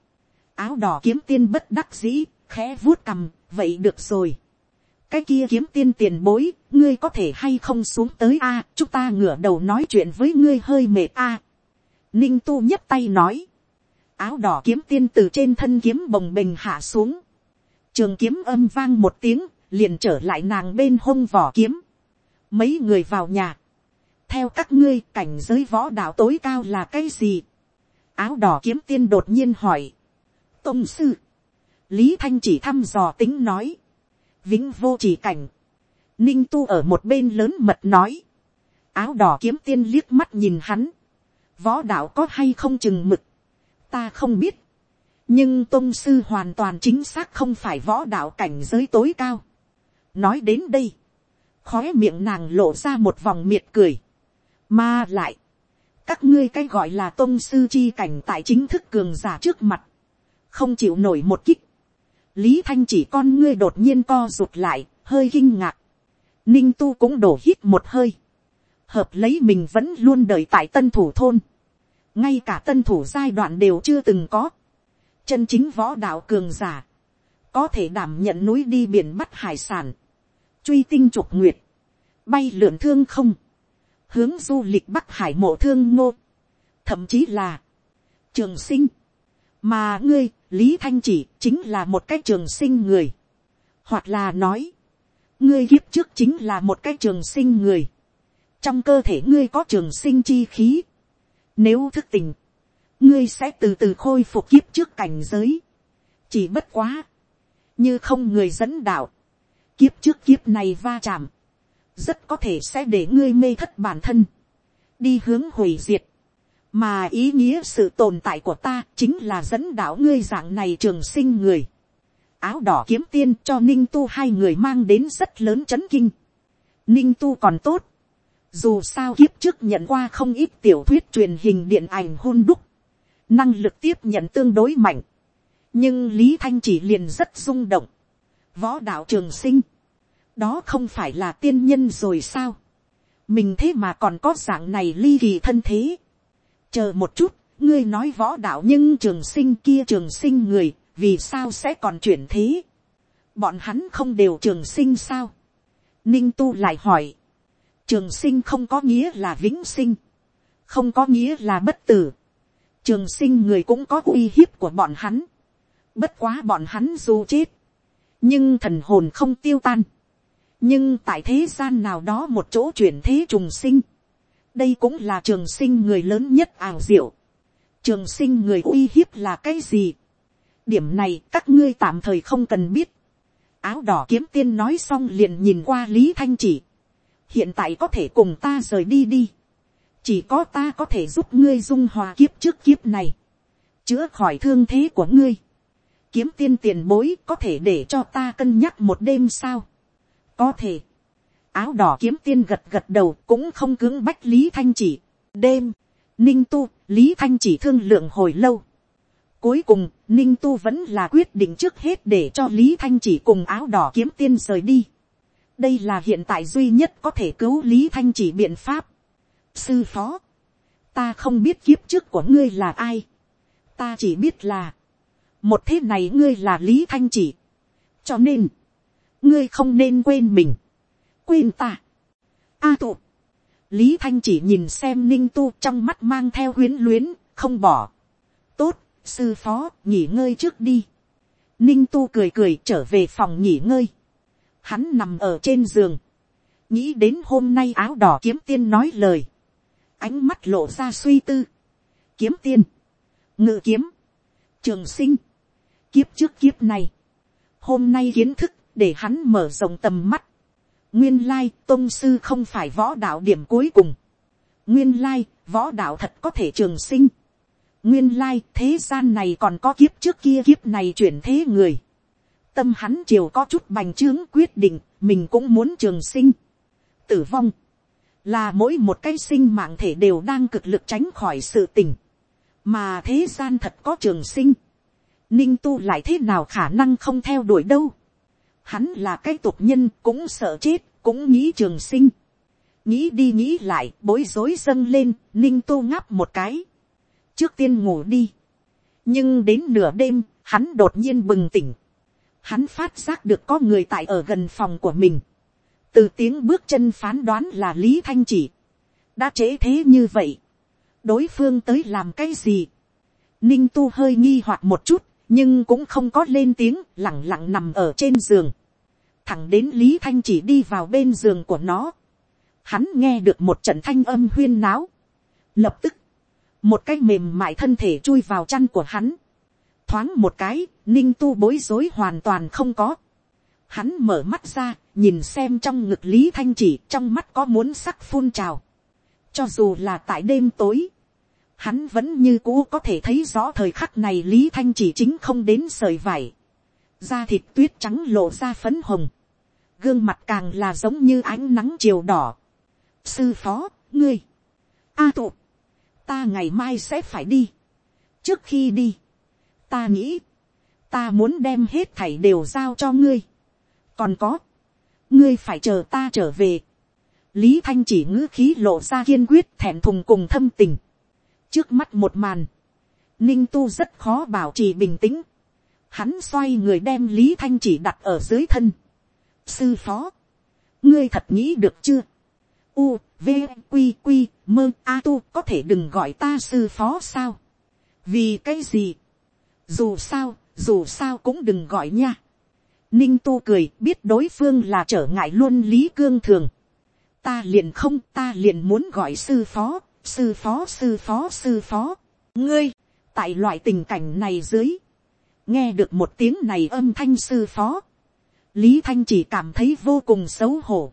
Áo đỏ kiếm tiên bất đắc dĩ, khẽ vuốt cầm, vậy được rồi. Cái kia kiếm tiên tiền bối, ngươi có thể hay không xuống tới a chúng ta ngửa đầu nói chuyện với ngươi hơi mệt a Ninh tu nhấp tay nói. Áo đỏ kiếm tiên từ trên thân kiếm bồng bềnh hạ xuống. Trường kiếm âm vang một tiếng, liền trở lại nàng bên hông vỏ kiếm. Mấy người vào nhà. Theo các ngươi cảnh giới võ đạo tối cao là cái gì? Áo đỏ kiếm tiên đột nhiên hỏi. Tông sư. Lý Thanh chỉ thăm dò tính nói. Vĩnh vô chỉ cảnh. Ninh tu ở một bên lớn mật nói. Áo đỏ kiếm tiên liếc mắt nhìn hắn võ đạo có hay không chừng mực, ta không biết, nhưng tôn sư hoàn toàn chính xác không phải võ đạo cảnh giới tối cao. nói đến đây, khóe miệng nàng lộ ra một vòng miệt cười, mà lại, các ngươi cái gọi là tôn sư chi cảnh tại chính thức cường giả trước mặt, không chịu nổi một kích, lý thanh chỉ con ngươi đột nhiên co rụt lại, hơi kinh ngạc, ninh tu cũng đổ hít một hơi, hợp lấy mình vẫn luôn đợi tại tân thủ thôn, ngay cả tân thủ giai đoạn đều chưa từng có, chân chính võ đạo cường giả, có thể đảm nhận núi đi biển bắt hải sản, truy tinh trục nguyệt, bay lượn thương không, hướng du lịch bắc hải mộ thương ngô, thậm chí là trường sinh, mà ngươi, lý thanh chỉ chính là một cái trường sinh người, hoặc là nói, ngươi kiếp trước chính là một cái trường sinh người, trong cơ thể ngươi có trường sinh chi khí, nếu thức tình, ngươi sẽ từ từ khôi phục kiếp trước cảnh giới. Chỉ bất quá, như không người dẫn đạo, kiếp trước kiếp này va chạm, rất có thể sẽ để ngươi mê thất bản thân, đi hướng hủy diệt. mà ý nghĩa sự tồn tại của ta chính là dẫn đạo ngươi dạng này trường sinh người. áo đỏ kiếm tiên cho ninh tu hai người mang đến rất lớn chấn kinh. ninh tu còn tốt. dù sao kiếp trước nhận qua không ít tiểu thuyết truyền hình điện ảnh hôn đúc. năng lực tiếp nhận tương đối mạnh. nhưng lý thanh chỉ liền rất rung động. võ đạo trường sinh đó không phải là tiên nhân rồi sao. mình thế mà còn có dạng này ly kỳ thân thế chờ một chút, ngươi nói võ đạo nhưng trường sinh kia trường sinh người, vì sao sẽ còn chuyển thế. bọn hắn không đều trường sinh sao. ninh tu lại hỏi, trường sinh không có nghĩa là vĩnh sinh, không có nghĩa là bất tử. trường sinh người cũng có uy hiếp của bọn hắn. bất quá bọn hắn dù chết, nhưng thần hồn không tiêu tan nhưng tại thế gian nào đó một chỗ chuyển thế trùng sinh, đây cũng là trường sinh người lớn nhất ảo diệu. trường sinh người uy hiếp là cái gì. điểm này các ngươi tạm thời không cần biết. áo đỏ kiếm tiên nói xong liền nhìn qua lý thanh chỉ. hiện tại có thể cùng ta rời đi đi. chỉ có ta có thể giúp ngươi dung hòa kiếp trước kiếp này. chữa khỏi thương thế của ngươi. kiếm tiên tiền bối có thể để cho ta cân nhắc một đêm sao có thể áo đỏ kiếm tiên gật gật đầu cũng không cứng bách lý thanh chỉ. đêm, ninh tu, lý thanh chỉ thương lượng hồi lâu. cuối cùng, ninh tu vẫn là quyết định trước hết để cho lý thanh chỉ cùng áo đỏ kiếm tiên rời đi. đây là hiện tại duy nhất có thể cứu lý thanh chỉ biện pháp. sư phó, ta không biết kiếp trước của ngươi là ai. ta chỉ biết là, một thế này ngươi là lý thanh chỉ. cho nên, ngươi không nên quên mình quên ta. A tụ. Lý Thanh chỉ nhìn xem ninh tu trong mắt mang theo huyến luyến, không bỏ. Tốt, sư phó, nghỉ ngơi trước đi. Ninh tu cười cười trở về phòng nghỉ ngơi. Hắn nằm ở trên giường. Nghĩ đến hôm nay áo đỏ kiếm tiên nói lời. Ánh mắt lộ ra suy tư. Kiếm tiên. Ngự kiếm. Trường sinh. Kiếp trước kiếp này. Hôm nay kiến thức để hắn mở rộng tầm mắt nguyên lai, tôn sư không phải võ đạo điểm cuối cùng. nguyên lai, võ đạo thật có thể trường sinh. nguyên lai, thế gian này còn có kiếp trước kia, kiếp này chuyển thế người. tâm hắn chiều có chút bành trướng quyết định, mình cũng muốn trường sinh. tử vong là mỗi một cái sinh mạng thể đều đang cực lực tránh khỏi sự tình. mà thế gian thật có trường sinh. ninh tu lại thế nào khả năng không theo đuổi đâu Hắn là cái tục nhân cũng sợ chết, cũng nghĩ trường sinh. Nghĩ đi nghĩ lại, bối rối dâng lên, ninh tô ngáp một cái. Trước tiên ngủ đi. Nhưng đến nửa đêm, hắn đột nhiên bừng tỉnh. Hắn phát giác được có người tại ở gần phòng của mình. Từ tiếng bước chân phán đoán là Lý Thanh chỉ. Đã trễ thế như vậy. Đối phương tới làm cái gì? Ninh tu hơi nghi hoặc một chút, nhưng cũng không có lên tiếng, lẳng lặng nằm ở trên giường thẳng đến lý thanh chỉ đi vào bên giường của nó, hắn nghe được một trận thanh âm huyên náo, lập tức, một cái mềm mại thân thể chui vào chăn của hắn, thoáng một cái, ninh tu bối rối hoàn toàn không có, hắn mở mắt ra, nhìn xem trong ngực lý thanh chỉ trong mắt có muốn sắc phun trào, cho dù là tại đêm tối, hắn vẫn như cũ có thể thấy rõ thời khắc này lý thanh chỉ chính không đến sợi vải, da thịt tuyết trắng lộ ra phấn hồng, gương mặt càng là giống như ánh nắng chiều đỏ. sư phó, ngươi, a tụ, ta ngày mai sẽ phải đi. trước khi đi, ta nghĩ, ta muốn đem hết thảy đều giao cho ngươi. còn có, ngươi phải chờ ta trở về. lý thanh chỉ ngữ khí lộ ra kiên quyết thẹn thùng cùng thâm tình. trước mắt một màn, ninh tu rất khó bảo trì bình tĩnh. hắn xoay người đem lý thanh chỉ đặt ở dưới thân sư phó, ngươi thật nghĩ được chưa, u, v, q q mơ a tu có thể đừng gọi ta sư phó sao, vì cái gì, dù sao, dù sao cũng đừng gọi nha. Ninh tu cười biết đối phương là trở ngại luôn lý cương thường. Ta liền không ta liền muốn gọi sư phó, sư phó sư phó sư phó. Ngươi, tại loại tình cảnh này dưới. Nghe được một tiếng này âm thanh sư phó lý thanh chỉ cảm thấy vô cùng xấu hổ,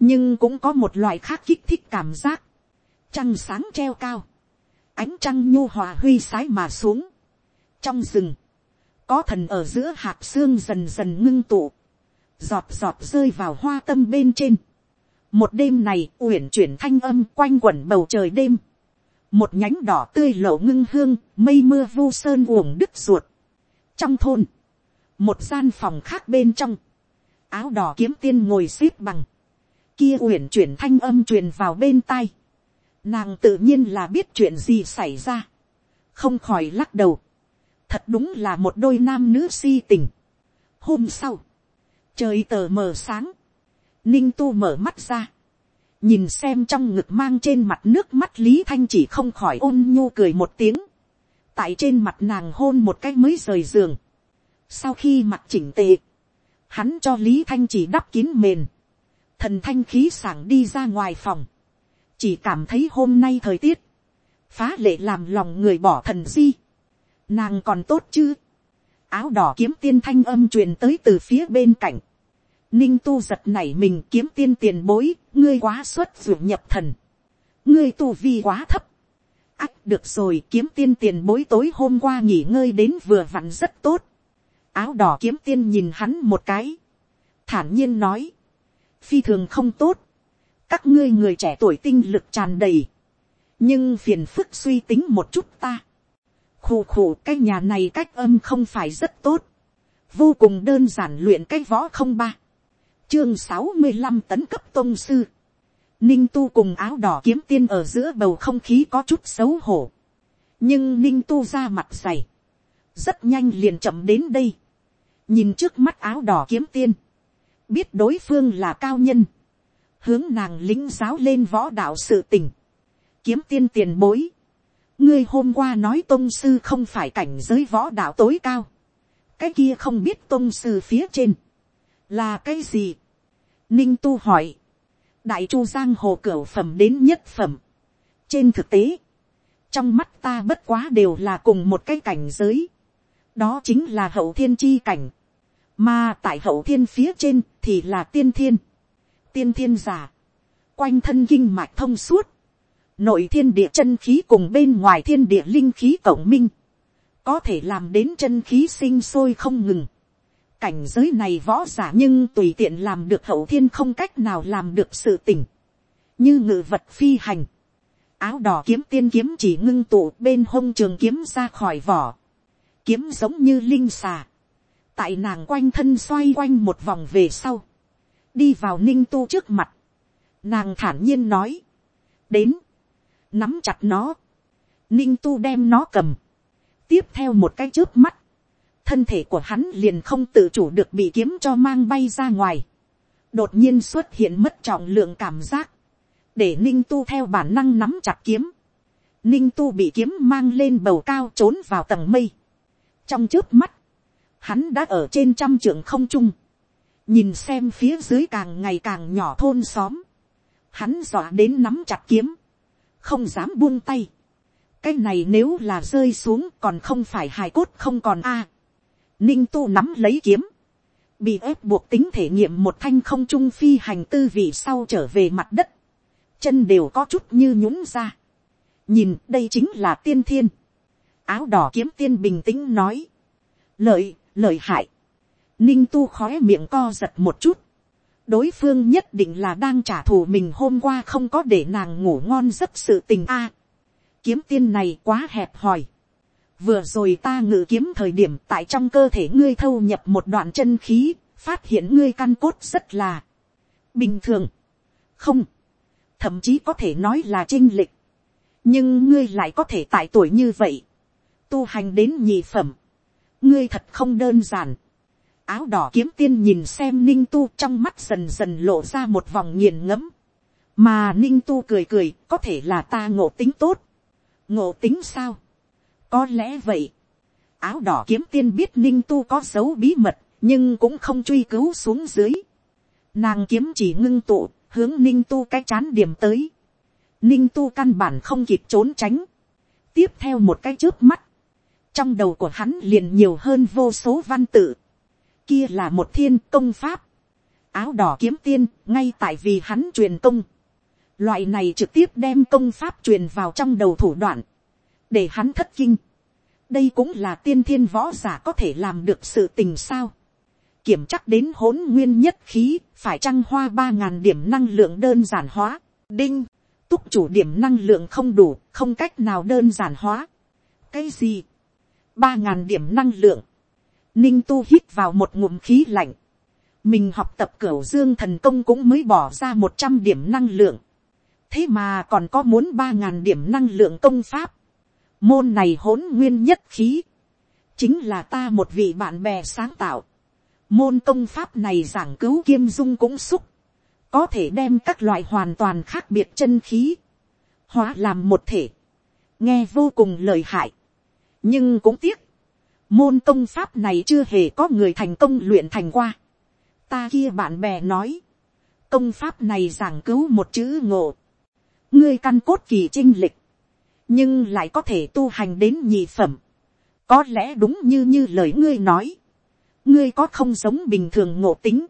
nhưng cũng có một loại khác kích thích cảm giác, trăng sáng treo cao, ánh trăng nhu hòa huy sái mà xuống, trong rừng, có thần ở giữa hạt xương dần dần ngưng tụ, giọt giọt rơi vào hoa tâm bên trên. một đêm này uyển chuyển thanh âm quanh quẩn bầu trời đêm, một nhánh đỏ tươi lộ ngưng hương, mây mưa vu sơn uổng đứt ruột. trong thôn, một gian phòng khác bên trong, áo đỏ kiếm tiên ngồi xếp bằng, kia uyển chuyển thanh âm truyền vào bên tai, nàng tự nhiên là biết chuyện gì xảy ra, không khỏi lắc đầu, thật đúng là một đôi nam nữ si tình. hôm sau, trời tờ mờ sáng, ninh tu mở mắt ra, nhìn xem trong ngực mang trên mặt nước mắt lý thanh chỉ không khỏi ôn nhu cười một tiếng, tại trên mặt nàng hôn một cái mới rời giường, sau khi mặt chỉnh tề, hắn cho lý thanh chỉ đắp kín mền, thần thanh khí sảng đi ra ngoài phòng, chỉ cảm thấy hôm nay thời tiết, phá lệ làm lòng người bỏ thần di, nàng còn tốt chứ, áo đỏ kiếm tiên thanh âm truyền tới từ phía bên cạnh, ninh tu giật nảy mình kiếm tiên tiền bối, ngươi quá xuất ruột nhập thần, ngươi tu vi quá thấp, ắt được rồi kiếm tiên tiền bối tối hôm qua nghỉ ngơi đến vừa vặn rất tốt, áo đỏ kiếm tiên nhìn hắn một cái, thản nhiên nói, phi thường không tốt, các ngươi người trẻ tuổi tinh lực tràn đầy, nhưng phiền phức suy tính một chút ta, khù khù cái nhà này cách âm không phải rất tốt, vô cùng đơn giản luyện cái võ không ba, chương sáu mươi năm tấn cấp tôn sư, ninh tu cùng áo đỏ kiếm tiên ở giữa bầu không khí có chút xấu hổ, nhưng ninh tu ra mặt dày, rất nhanh liền chậm đến đây, nhìn trước mắt áo đỏ kiếm tiên, biết đối phương là cao nhân, hướng nàng lính giáo lên võ đạo sự tình, kiếm tiên tiền bối, ngươi hôm qua nói tôn sư không phải cảnh giới võ đạo tối cao, cái kia không biết tôn sư phía trên, là cái gì, ninh tu hỏi, đại chu giang hồ cửa phẩm đến nhất phẩm, trên thực tế, trong mắt ta bất quá đều là cùng một cái cảnh giới, đó chính là hậu thiên chi cảnh, mà tại hậu thiên phía trên thì là tiên thiên, tiên thiên giả, quanh thân kinh mạch thông suốt, nội thiên địa chân khí cùng bên ngoài thiên địa linh khí cộng minh, có thể làm đến chân khí sinh sôi không ngừng. cảnh giới này võ giả nhưng tùy tiện làm được hậu thiên không cách nào làm được sự tỉnh, như ngự vật phi hành, áo đỏ kiếm tiên kiếm chỉ ngưng tụ bên hông trường kiếm ra khỏi vỏ, kiếm giống như linh xà, tại nàng quanh thân xoay quanh một vòng về sau, đi vào ninh tu trước mặt, nàng thản nhiên nói, đến, nắm chặt nó, ninh tu đem nó cầm, tiếp theo một cái trước mắt, thân thể của hắn liền không tự chủ được bị kiếm cho mang bay ra ngoài, đột nhiên xuất hiện mất trọng lượng cảm giác, để ninh tu theo bản năng nắm chặt kiếm, ninh tu bị kiếm mang lên bầu cao trốn vào tầng mây, trong trước mắt, hắn đã ở trên trăm trượng không trung, nhìn xem phía dưới càng ngày càng nhỏ thôn xóm, hắn dọa đến nắm chặt kiếm, không dám buông tay. cái này nếu là rơi xuống còn không phải hài cốt không còn a. ninh tu nắm lấy kiếm, bị ép buộc tính thể nghiệm một thanh không trung phi hành tư vị sau trở về mặt đất, chân đều có chút như nhũng ra. nhìn đây chính là tiên thiên, áo đỏ kiếm tiên bình tĩnh nói, lợi, lợi hại, ninh tu khói miệng co giật một chút, đối phương nhất định là đang trả thù mình hôm qua không có để nàng ngủ ngon giấc sự tình a. kiếm tiên này quá hẹp hòi. vừa rồi ta ngự kiếm thời điểm tại trong cơ thể ngươi thâu nhập một đoạn chân khí, phát hiện ngươi căn cốt rất là bình thường. không, thậm chí có thể nói là trinh lịch. nhưng ngươi lại có thể tại tuổi như vậy, tu hành đến nhị phẩm ngươi thật không đơn giản áo đỏ kiếm tiên nhìn xem ninh tu trong mắt dần dần lộ ra một vòng nghiền ngẫm. mà ninh tu cười cười, có thể là ta ngộ tính tốt. ngộ tính sao. có lẽ vậy. áo đỏ kiếm tiên biết ninh tu có dấu bí mật, nhưng cũng không truy cứu xuống dưới. nàng kiếm chỉ ngưng tụ, hướng ninh tu cái chán điểm tới. ninh tu căn bản không kịp trốn tránh. tiếp theo một cái trước mắt trong đầu của hắn liền nhiều hơn vô số văn tự kia là một thiên công pháp. Áo đỏ kiếm tiên, ngay tại vì hắn truyền công. Loại này trực tiếp đem công pháp truyền vào trong đầu thủ đoạn. để hắn thất kinh, đây cũng là tiên thiên võ giả có thể làm được sự tình sao, kiểm chắc đến hỗn nguyên nhất khí, phải trăng hoa ba ngàn điểm năng lượng đơn giản hóa, đinh, túc chủ điểm năng lượng không đủ, không cách nào đơn giản hóa. cái gì, ba ngàn điểm năng lượng, ninh tu hít vào một ngụm khí lạnh, mình học tập cửu dương thần công cũng mới bỏ ra một trăm điểm năng lượng, thế mà còn có muốn ba ngàn điểm năng lượng công pháp, môn này hỗn nguyên nhất khí, chính là ta một vị bạn bè sáng tạo, môn công pháp này giảng cứu kiêm dung cũng xúc, có thể đem các loại hoàn toàn khác biệt chân khí, hóa làm một thể, nghe vô cùng lời hại, nhưng cũng tiếc, môn công pháp này chưa hề có người thành công luyện thành qua, ta kia bạn bè nói, công pháp này giảng cứu một chữ ngộ, ngươi căn cốt kỳ trinh lịch, nhưng lại có thể tu hành đến nhị phẩm, có lẽ đúng như như lời ngươi nói, ngươi có không giống bình thường ngộ tính,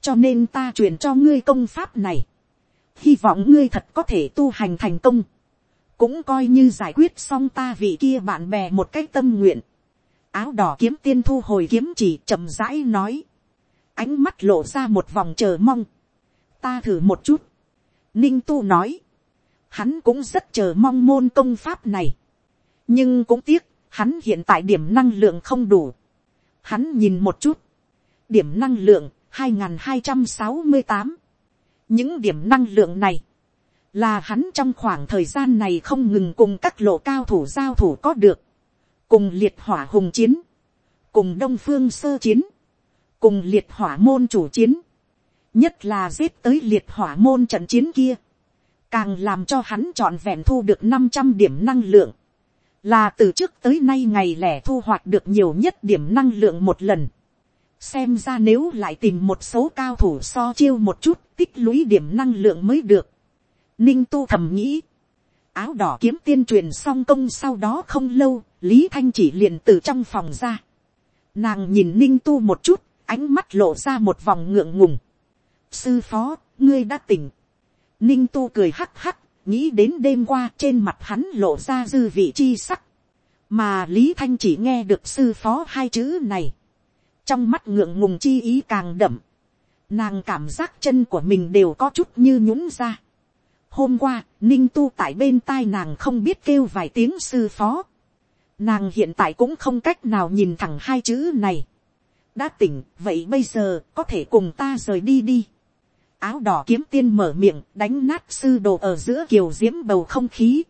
cho nên ta truyền cho ngươi công pháp này, hy vọng ngươi thật có thể tu hành thành công, cũng coi như giải quyết xong ta vị kia bạn bè một cách tâm nguyện, áo đỏ kiếm tiên thu hồi kiếm chỉ chậm rãi nói, ánh mắt lộ ra một vòng chờ mong, ta thử một chút, ninh tu nói, hắn cũng rất chờ mong môn công pháp này, nhưng cũng tiếc, hắn hiện tại điểm năng lượng không đủ, hắn nhìn một chút, điểm năng lượng hai hai trăm sáu mươi tám, những điểm năng lượng này, là hắn trong khoảng thời gian này không ngừng cùng các lộ cao thủ giao thủ có được, cùng liệt hỏa hùng chiến, cùng đông phương sơ chiến, cùng liệt hỏa môn chủ chiến, nhất là giết tới liệt hỏa môn trận chiến kia, càng làm cho hắn trọn vẹn thu được năm trăm điểm năng lượng, là từ trước tới nay ngày lẻ thu hoạch được nhiều nhất điểm năng lượng một lần. xem ra nếu lại tìm một số cao thủ so chiêu một chút tích lũy điểm năng lượng mới được ninh tu thầm nghĩ, áo đỏ kiếm tiên truyền xong công sau đó không lâu, lý thanh chỉ liền từ trong phòng ra. nàng nhìn ninh tu một chút, ánh mắt lộ ra một vòng ngượng ngùng. sư phó, ngươi đã tỉnh. ninh tu cười hắc hắc, nghĩ đến đêm qua trên mặt hắn lộ ra dư vị chi sắc, mà lý thanh chỉ nghe được sư phó hai chữ này, trong mắt ngượng ngùng chi ý càng đậm, nàng cảm giác chân của mình đều có chút như nhũng ra hôm qua, ninh tu tại bên tai nàng không biết kêu vài tiếng sư phó, nàng hiện tại cũng không cách nào nhìn thẳng hai chữ này, đã tỉnh vậy bây giờ có thể cùng ta rời đi đi áo đỏ kiếm tiên mở miệng đánh nát sư đồ ở giữa kiều diễm bầu không khí.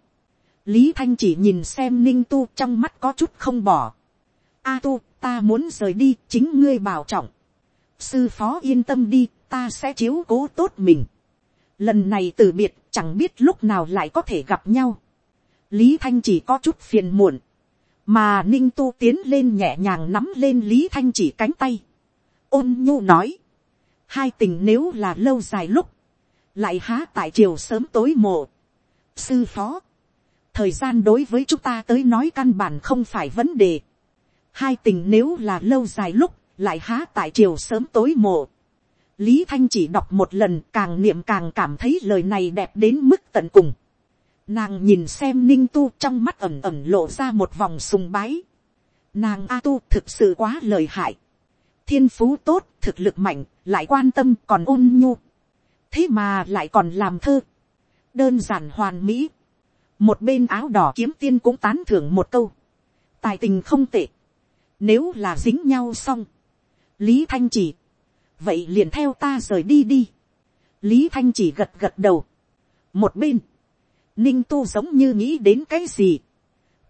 lý thanh chỉ nhìn xem ninh tu trong mắt có chút không bỏ. a tu ta muốn rời đi chính ngươi bảo trọng. sư phó yên tâm đi ta sẽ chiếu cố tốt mình. lần này từ biệt chẳng biết lúc nào lại có thể gặp nhau. lý thanh chỉ có chút phiền muộn. mà ninh tu tiến lên nhẹ nhàng nắm lên lý thanh chỉ cánh tay. ôn nhu nói hai tình nếu là lâu dài lúc, lại há tại chiều sớm tối mộ. sư phó, thời gian đối với chúng ta tới nói căn bản không phải vấn đề. hai tình nếu là lâu dài lúc, lại há tại chiều sớm tối mộ lý thanh chỉ đọc một lần càng niệm càng cảm thấy lời này đẹp đến mức tận cùng. nàng nhìn xem ninh tu trong mắt ẩm ẩm lộ ra một vòng sùng bái. nàng a tu thực sự quá lời hại thiên phú tốt, thực lực mạnh, lại quan tâm còn ôn nhu. thế mà lại còn làm thơ. đơn giản hoàn mỹ. một bên áo đỏ kiếm tiên cũng tán thưởng một câu. tài tình không tệ. nếu là dính nhau xong. lý thanh chỉ vậy liền theo ta rời đi đi. lý thanh chỉ gật gật đầu. một bên. ninh tu giống như nghĩ đến cái gì.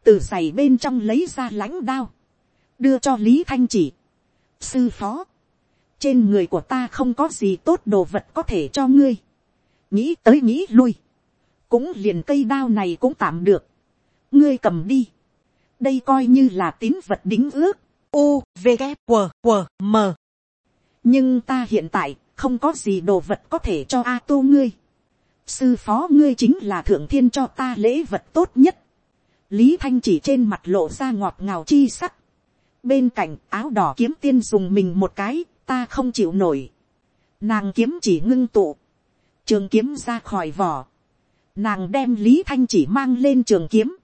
từ giày bên trong lấy ra lãnh đao. đưa cho lý thanh chỉ sư phó, trên người của ta không có gì tốt đồ vật có thể cho ngươi, nghĩ tới nghĩ lui, cũng liền cây đao này cũng tạm được, ngươi cầm đi, đây coi như là tín vật đính ước, u v g q q m nhưng ta hiện tại không có gì đồ vật có thể cho a tu ngươi, sư phó ngươi chính là thượng thiên cho ta lễ vật tốt nhất, lý thanh chỉ trên mặt lộ ra ngọt ngào chi sắc, bên cạnh áo đỏ kiếm tiên dùng mình một cái, ta không chịu nổi. Nàng kiếm chỉ ngưng tụ, trường kiếm ra khỏi vỏ. Nàng đem lý thanh chỉ mang lên trường kiếm,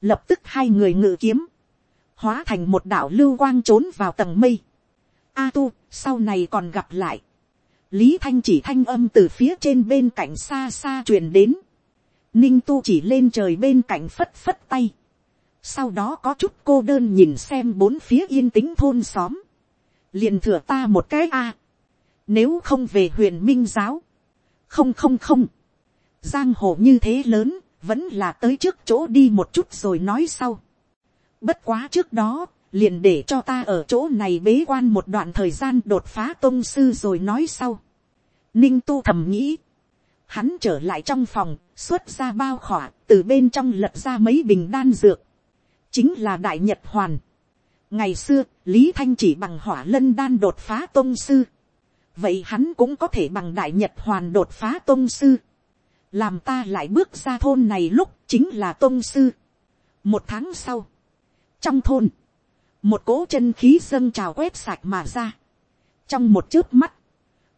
lập tức hai người ngự kiếm, hóa thành một đạo lưu quang trốn vào tầng mây. A tu, sau này còn gặp lại. Lý thanh chỉ thanh âm từ phía trên bên cạnh xa xa truyền đến. Ninh tu chỉ lên trời bên cạnh phất phất tay. Sau đó có chút cô đơn nhìn xem bốn phía yên tĩnh thôn xóm. liền thừa ta một cái a. Nếu không về huyền minh giáo. Không không không. Giang hồ như thế lớn, vẫn là tới trước chỗ đi một chút rồi nói sau. Bất quá trước đó, liền để cho ta ở chỗ này bế quan một đoạn thời gian đột phá tôn sư rồi nói sau. Ninh tu thầm nghĩ. Hắn trở lại trong phòng, xuất ra bao khỏa, từ bên trong lật ra mấy bình đan dược. Chính là Đại Nhật Hoàn. Ngày xưa, Lý Thanh chỉ bằng hỏa lân đan đột phá tôn sư. Vậy hắn cũng có thể bằng Đại Nhật Hoàn đột phá tôn sư. Làm ta lại bước ra thôn này lúc chính là tôn sư. Một tháng sau, trong thôn, một cỗ chân khí dâng trào quét sạch mà ra. Trong một chớp mắt,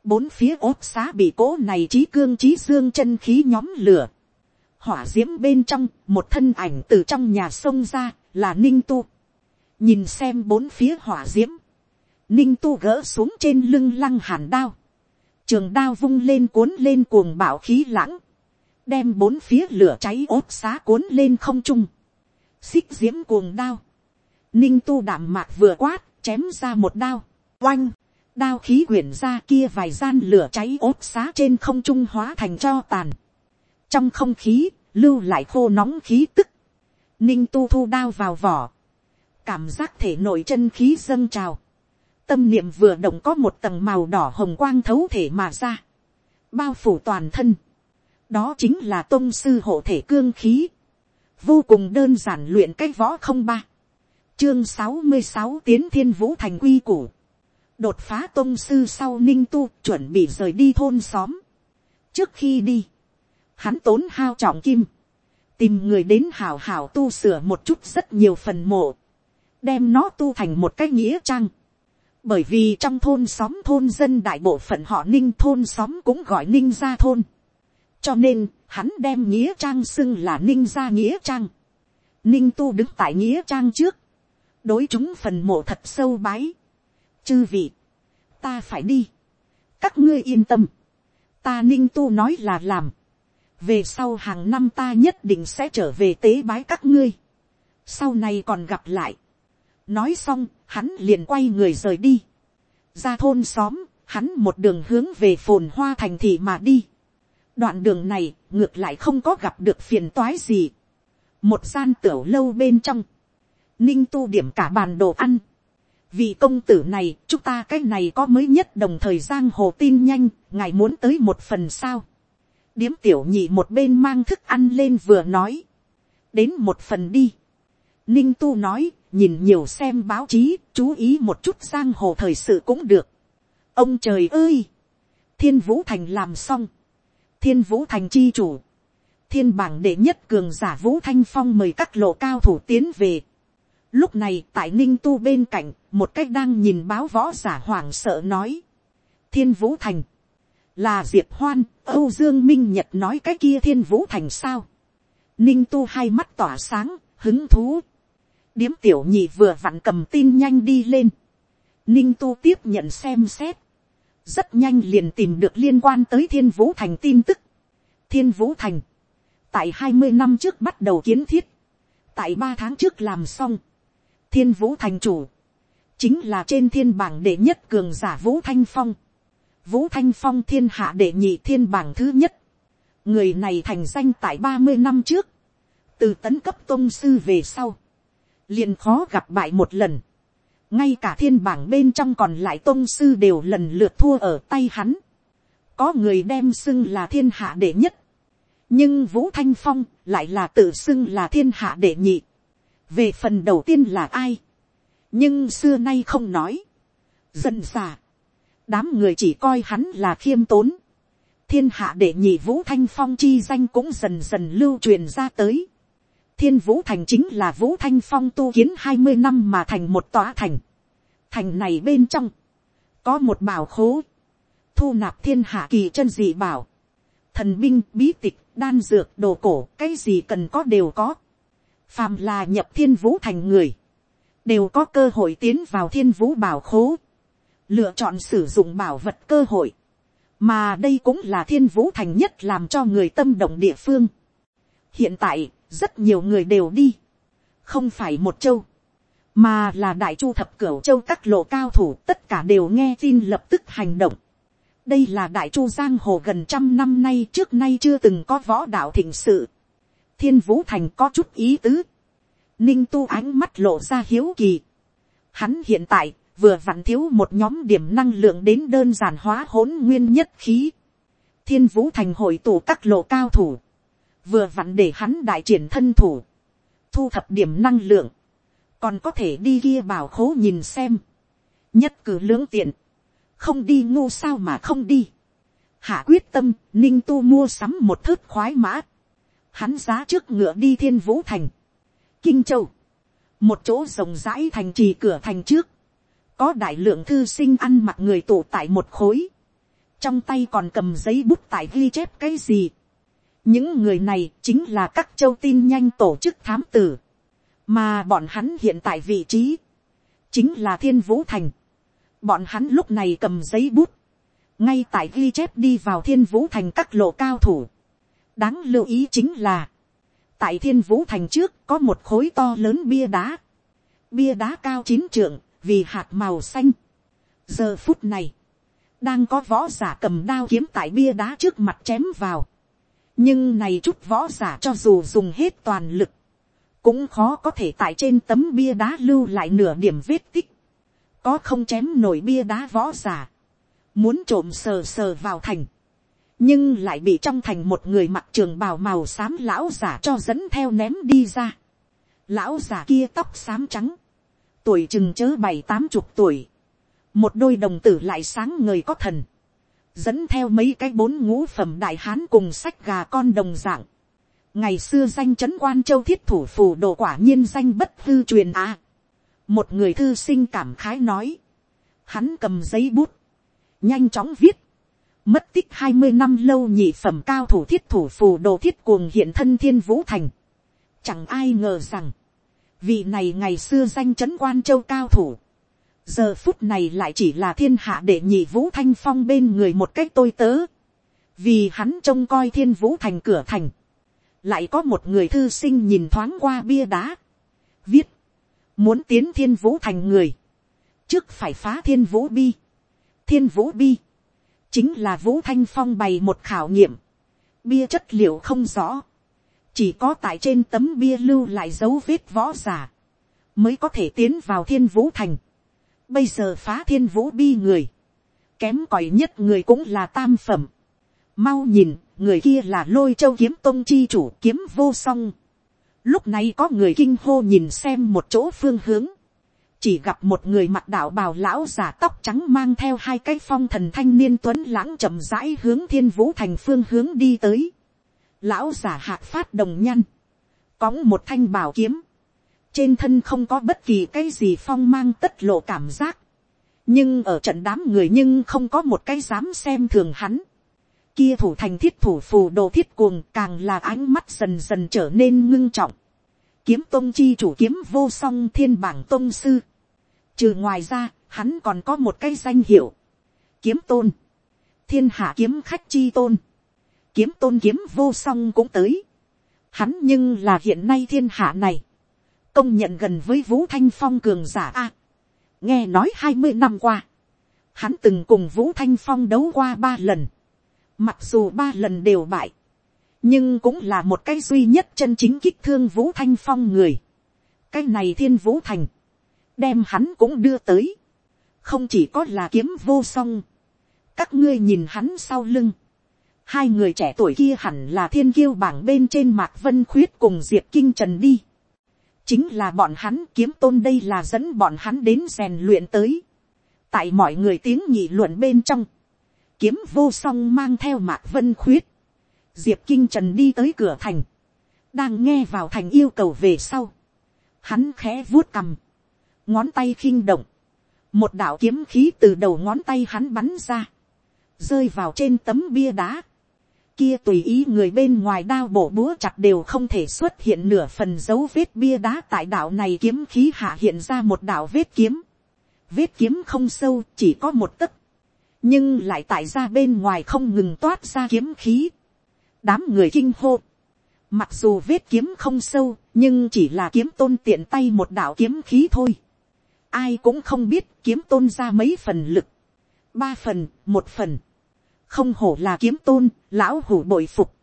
bốn phía ốt xá bị cỗ này trí cương trí dương chân khí nhóm lửa. Hỏa d i ễ m bên trong, một thân ảnh từ trong nhà sông ra, là ninh tu. nhìn xem bốn phía hỏa d i ễ m ninh tu gỡ xuống trên lưng lăng hàn đao. trường đao vung lên cuốn lên cuồng bảo khí lãng. đem bốn phía lửa cháy ốt xá cuốn lên không trung. xích d i ễ m cuồng đao ninh tu đảm mạc vừa quát, chém ra một đao, oanh, đao khí quyển ra kia vài gian lửa cháy ốt xá trên không trung hóa thành cho tàn. trong không khí, lưu lại khô nóng khí tức, ninh tu thu đao vào vỏ, cảm giác thể nội chân khí dâng trào, tâm niệm vừa động có một tầng màu đỏ hồng quang thấu thể mà ra, bao phủ toàn thân, đó chính là tôn sư hộ thể cương khí, vô cùng đơn giản luyện cách võ không ba, chương sáu mươi sáu tiến thiên vũ thành quy củ. đột phá tôn sư sau ninh tu chuẩn bị rời đi thôn xóm. trước khi đi, hắn tốn hao trọng kim, tìm người đến hảo hảo tu sửa một chút rất nhiều phần mộ, đem nó tu thành một cái nghĩa trang. bởi vì trong thôn xóm thôn dân đại bộ phận họ ninh thôn xóm cũng gọi ninh gia thôn. cho nên, hắn đem nghĩa trang xưng là ninh gia nghĩa trang. ninh tu đứng tại nghĩa trang trước, đối chúng phần mộ thật sâu bái. chư vị, ta phải đi, các ngươi yên tâm, ta ninh tu nói là làm, về sau hàng năm ta nhất định sẽ trở về tế bái các ngươi, sau này còn gặp lại, nói xong, hắn liền quay người rời đi, ra thôn xóm, hắn một đường hướng về phồn hoa thành thị mà đi, đoạn đường này ngược lại không có gặp được phiền toái gì, một gian tiểu lâu bên trong, ninh tu điểm cả bàn đồ ăn. vì công tử này, chúng ta cái này có mới nhất đồng thời giang hồ tin nhanh, ngài muốn tới một phần sao. điếm tiểu nhị một bên mang thức ăn lên vừa nói. đến một phần đi. ninh tu nói, nhìn nhiều xem báo chí, chú ý một chút giang hồ thời sự cũng được. ông trời ơi! thiên vũ thành làm xong. thiên vũ thành chi chủ. thiên bảng đệ nhất cường giả vũ thanh phong mời các lộ cao thủ tiến về Lúc này tại ninh tu bên cạnh, một cách đang nhìn báo võ giả hoảng sợ nói. Thiên Vũ Thành. Là Diệp Hoan, Âu Dương Minh Nhật nói cái kia Thiên Vũ Thành sao. Ninh tu hai mắt tỏa sáng, hứng thú. Điếm tiểu nhị vừa vặn cầm tin nhanh đi lên. Ninh tu tiếp nhận xem xét. Rất nhanh liền tìm được liên quan tới Thiên Vũ Thành tin tức. Thiên Vũ Thành. Tại hai mươi năm trước bắt đầu kiến thiết. Tại ba tháng trước làm xong thiên vũ thành chủ, chính là trên thiên bảng đệ nhất cường giả vũ thanh phong, vũ thanh phong thiên hạ đệ nhị thiên bảng thứ nhất, người này thành danh tại ba mươi năm trước, từ tấn cấp tôn sư về sau, liền khó gặp bại một lần, ngay cả thiên bảng bên trong còn lại tôn sư đều lần lượt thua ở tay hắn, có người đem xưng là thiên hạ đệ nhất, nhưng vũ thanh phong lại là tự xưng là thiên hạ đệ nhị, về phần đầu tiên là ai, nhưng xưa nay không nói, dần xà, đám người chỉ coi hắn là khiêm tốn, thiên hạ đệ nhị vũ thanh phong chi danh cũng dần dần lưu truyền ra tới, thiên vũ thành chính là vũ thanh phong tu kiến hai mươi năm mà thành một tòa thành, thành này bên trong, có một bảo khố, thu nạp thiên hạ kỳ chân dị bảo, thần binh bí tịch đan dược đồ cổ cái gì cần có đều có phàm là nhập thiên vũ thành người, đều có cơ hội tiến vào thiên vũ bảo khố, lựa chọn sử dụng bảo vật cơ hội, mà đây cũng là thiên vũ thành nhất làm cho người tâm động địa phương. hiện tại, rất nhiều người đều đi, không phải một châu, mà là đại chu thập cửu châu các lộ cao thủ tất cả đều nghe tin lập tức hành động. đây là đại chu giang hồ gần trăm năm nay trước nay chưa từng có võ đạo thịnh sự thiên vũ thành có chút ý tứ. ninh tu ánh mắt lộ ra hiếu kỳ. hắn hiện tại vừa vặn thiếu một nhóm điểm năng lượng đến đơn giản hóa hỗn nguyên nhất khí. thiên vũ thành hội tụ các lộ cao thủ. vừa vặn để hắn đại triển thân thủ. thu thập điểm năng lượng còn có thể đi kia bảo khố nhìn xem, nhất cử lưỡng tiện, không đi ngu sao mà không đi. Hạ quyết tâm, ninh tu mua sắm một thớt khoái mã, hắn giá trước ngựa đi thiên vũ thành, kinh châu, một chỗ rộng rãi thành trì cửa thành trước, có đại lượng thư sinh ăn mặc người tụ tại một khối, trong tay còn cầm giấy bút tại ghi chép cái gì. những người này chính là các châu tin nhanh tổ chức thám tử, mà bọn hắn hiện tại vị trí, chính là thiên vũ thành. bọn hắn lúc này cầm giấy bút, ngay tại ghi chép đi vào thiên vũ thành các lộ cao thủ đáng lưu ý chính là, tại thiên vũ thành trước có một khối to lớn bia đá, bia đá cao chín trượng, vì hạt màu xanh. giờ phút này, đang có võ giả cầm đao kiếm tại bia đá trước mặt chém vào. nhưng này chút võ giả cho dù dùng hết toàn lực, cũng khó có thể tại trên tấm bia đá lưu lại nửa điểm vết tích, có không chém nổi bia đá võ giả, muốn trộm sờ sờ vào thành, nhưng lại bị trong thành một người mặc trường bào màu xám lão giả cho dẫn theo ném đi ra. Lão giả kia tóc xám trắng, tuổi chừng chớ bảy tám chục tuổi, một đôi đồng tử lại sáng người có thần, dẫn theo mấy cái bốn ngũ phẩm đại hán cùng sách gà con đồng dạng, ngày xưa danh chấn quan châu thiết thủ phù đồ quả nhiên danh bất hư truyền à. một người thư sinh cảm khái nói, hắn cầm giấy bút, nhanh chóng viết, mất tích hai mươi năm lâu nhị phẩm cao thủ thiết thủ phù đồ thiết cuồng hiện thân thiên vũ thành. Chẳng ai ngờ rằng, vị này ngày xưa danh chấn quan châu cao thủ, giờ phút này lại chỉ là thiên hạ để nhị vũ thanh phong bên người một cách tôi tớ, vì hắn trông coi thiên vũ thành cửa thành, lại có một người thư sinh nhìn thoáng qua bia đá, viết, muốn tiến thiên vũ thành người, trước phải phá thiên vũ bi, thiên vũ bi, chính là vũ thanh phong bày một khảo nghiệm, bia chất liệu không rõ, chỉ có tại trên tấm bia lưu lại dấu vết võ giả, mới có thể tiến vào thiên vũ thành. Bây giờ phá thiên vũ bi người, kém cỏi nhất người cũng là tam phẩm. Mau nhìn, người kia là lôi châu kiếm tôn chi chủ kiếm vô song. Lúc này có người kinh hô nhìn xem một chỗ phương hướng. Chỉ gặp một người mặt đạo bào lão giả tóc trắng mang theo hai cái phong thần thanh niên tuấn lãng chậm rãi hướng thiên vũ thành phương hướng đi tới. Lão giả hạc phát đồng nhăn. Cóng một thanh bảo kiếm. Trên thân không có bất kỳ cái gì phong mang tất lộ cảm giác. Nhưng ở trận đám người nhưng không có một cái dám xem thường hắn kia thủ thành thiết thủ phù đồ thiết cuồng càng là ánh mắt dần dần trở nên ngưng trọng. Kiếm tôn chi chủ kiếm vô song thiên bảng tôn sư. Trừ ngoài ra, hắn còn có một cái danh hiệu. Kiếm tôn. Thiên hạ kiếm khách chi tôn. Kiếm tôn kiếm vô song cũng tới. Hắn nhưng là hiện nay thiên hạ này. Công nhận gần với Vũ Thanh Phong cường giả A. nghe nói hai mươi năm qua. Hắn từng cùng Vũ Thanh Phong đấu qua ba lần Mặc dù ba lần đều bại. Nhưng cũng là một cái duy nhất chân chính kích thương Vũ Thanh Phong người. Cái này thiên Vũ Thành. Đem hắn cũng đưa tới. Không chỉ có là kiếm vô song. Các ngươi nhìn hắn sau lưng. Hai người trẻ tuổi kia hẳn là thiên kiêu bảng bên trên Mạc Vân Khuyết cùng Diệp Kinh Trần đi. Chính là bọn hắn kiếm tôn đây là dẫn bọn hắn đến rèn luyện tới. Tại mọi người tiếng nhị luận bên trong kiếm vô song mang theo mạc vân khuyết, diệp kinh trần đi tới cửa thành, đang nghe vào thành yêu cầu về sau, hắn khẽ vuốt cằm, ngón tay khinh động, một đạo kiếm khí từ đầu ngón tay hắn bắn ra, rơi vào trên tấm bia đá, kia tùy ý người bên ngoài đao bổ búa chặt đều không thể xuất hiện nửa phần dấu vết bia đá. Tại đạo này kiếm khí hạ hiện ra một đạo vết kiếm. Vết kiếm không sâu, chỉ có một tấc. Nhưng lại tại ra bên ngoài không ngừng toát ra kiếm khí. Đám người kinh hô. Mặc dù vết kiếm không sâu, nhưng chỉ là kiếm tôn tiện tay một đạo kiếm khí thôi. Ai cũng không biết kiếm tôn ra mấy phần lực. Ba phần, một phần không hổ là kiếm tôn, lão hủ bội phục,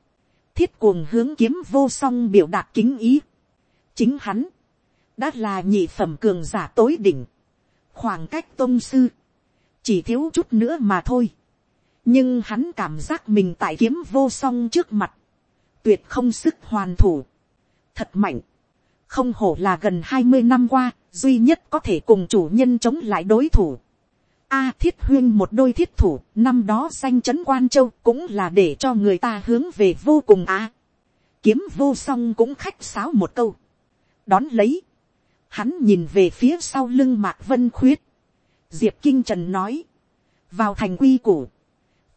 thiết cuồng hướng kiếm vô song biểu đạt kính ý. chính hắn, đã là nhị phẩm cường giả tối đỉnh, khoảng cách tôn sư, chỉ thiếu chút nữa mà thôi nhưng hắn cảm giác mình tại kiếm vô song trước mặt, tuyệt không sức hoàn thủ, thật mạnh, không hổ là gần hai mươi năm qua, duy nhất có thể cùng chủ nhân chống lại đối thủ. A thiết huyên một đôi thiết thủ, năm đó danh chấn quan châu cũng là để cho người ta hướng về vô cùng a. kiếm vô song cũng khách sáo một câu. Đón lấy. Hắn nhìn về phía sau lưng mạc vân khuyết. Diệp Kinh Trần nói. Vào thành quy củ.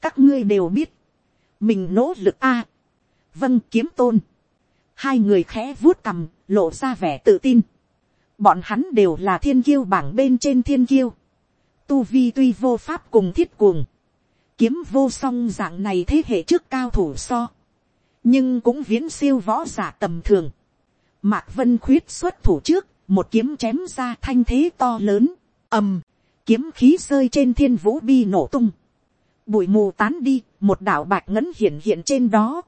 Các ngươi đều biết. Mình nỗ lực a. Vâng kiếm tôn. Hai người khẽ vuốt cầm, lộ ra vẻ tự tin. Bọn hắn đều là thiên kiêu bảng bên trên thiên kiêu tu vi tuy vô pháp cùng thiết cuồng, kiếm vô song dạng này thế hệ trước cao thủ so, nhưng cũng viễn siêu võ giả tầm thường. Mạc vân khuyết xuất thủ trước, một kiếm chém ra thanh thế to lớn, ầm, kiếm khí rơi trên thiên vũ bi nổ tung, bụi mù tán đi, một đạo bạch ngấn hiện hiện trên đó.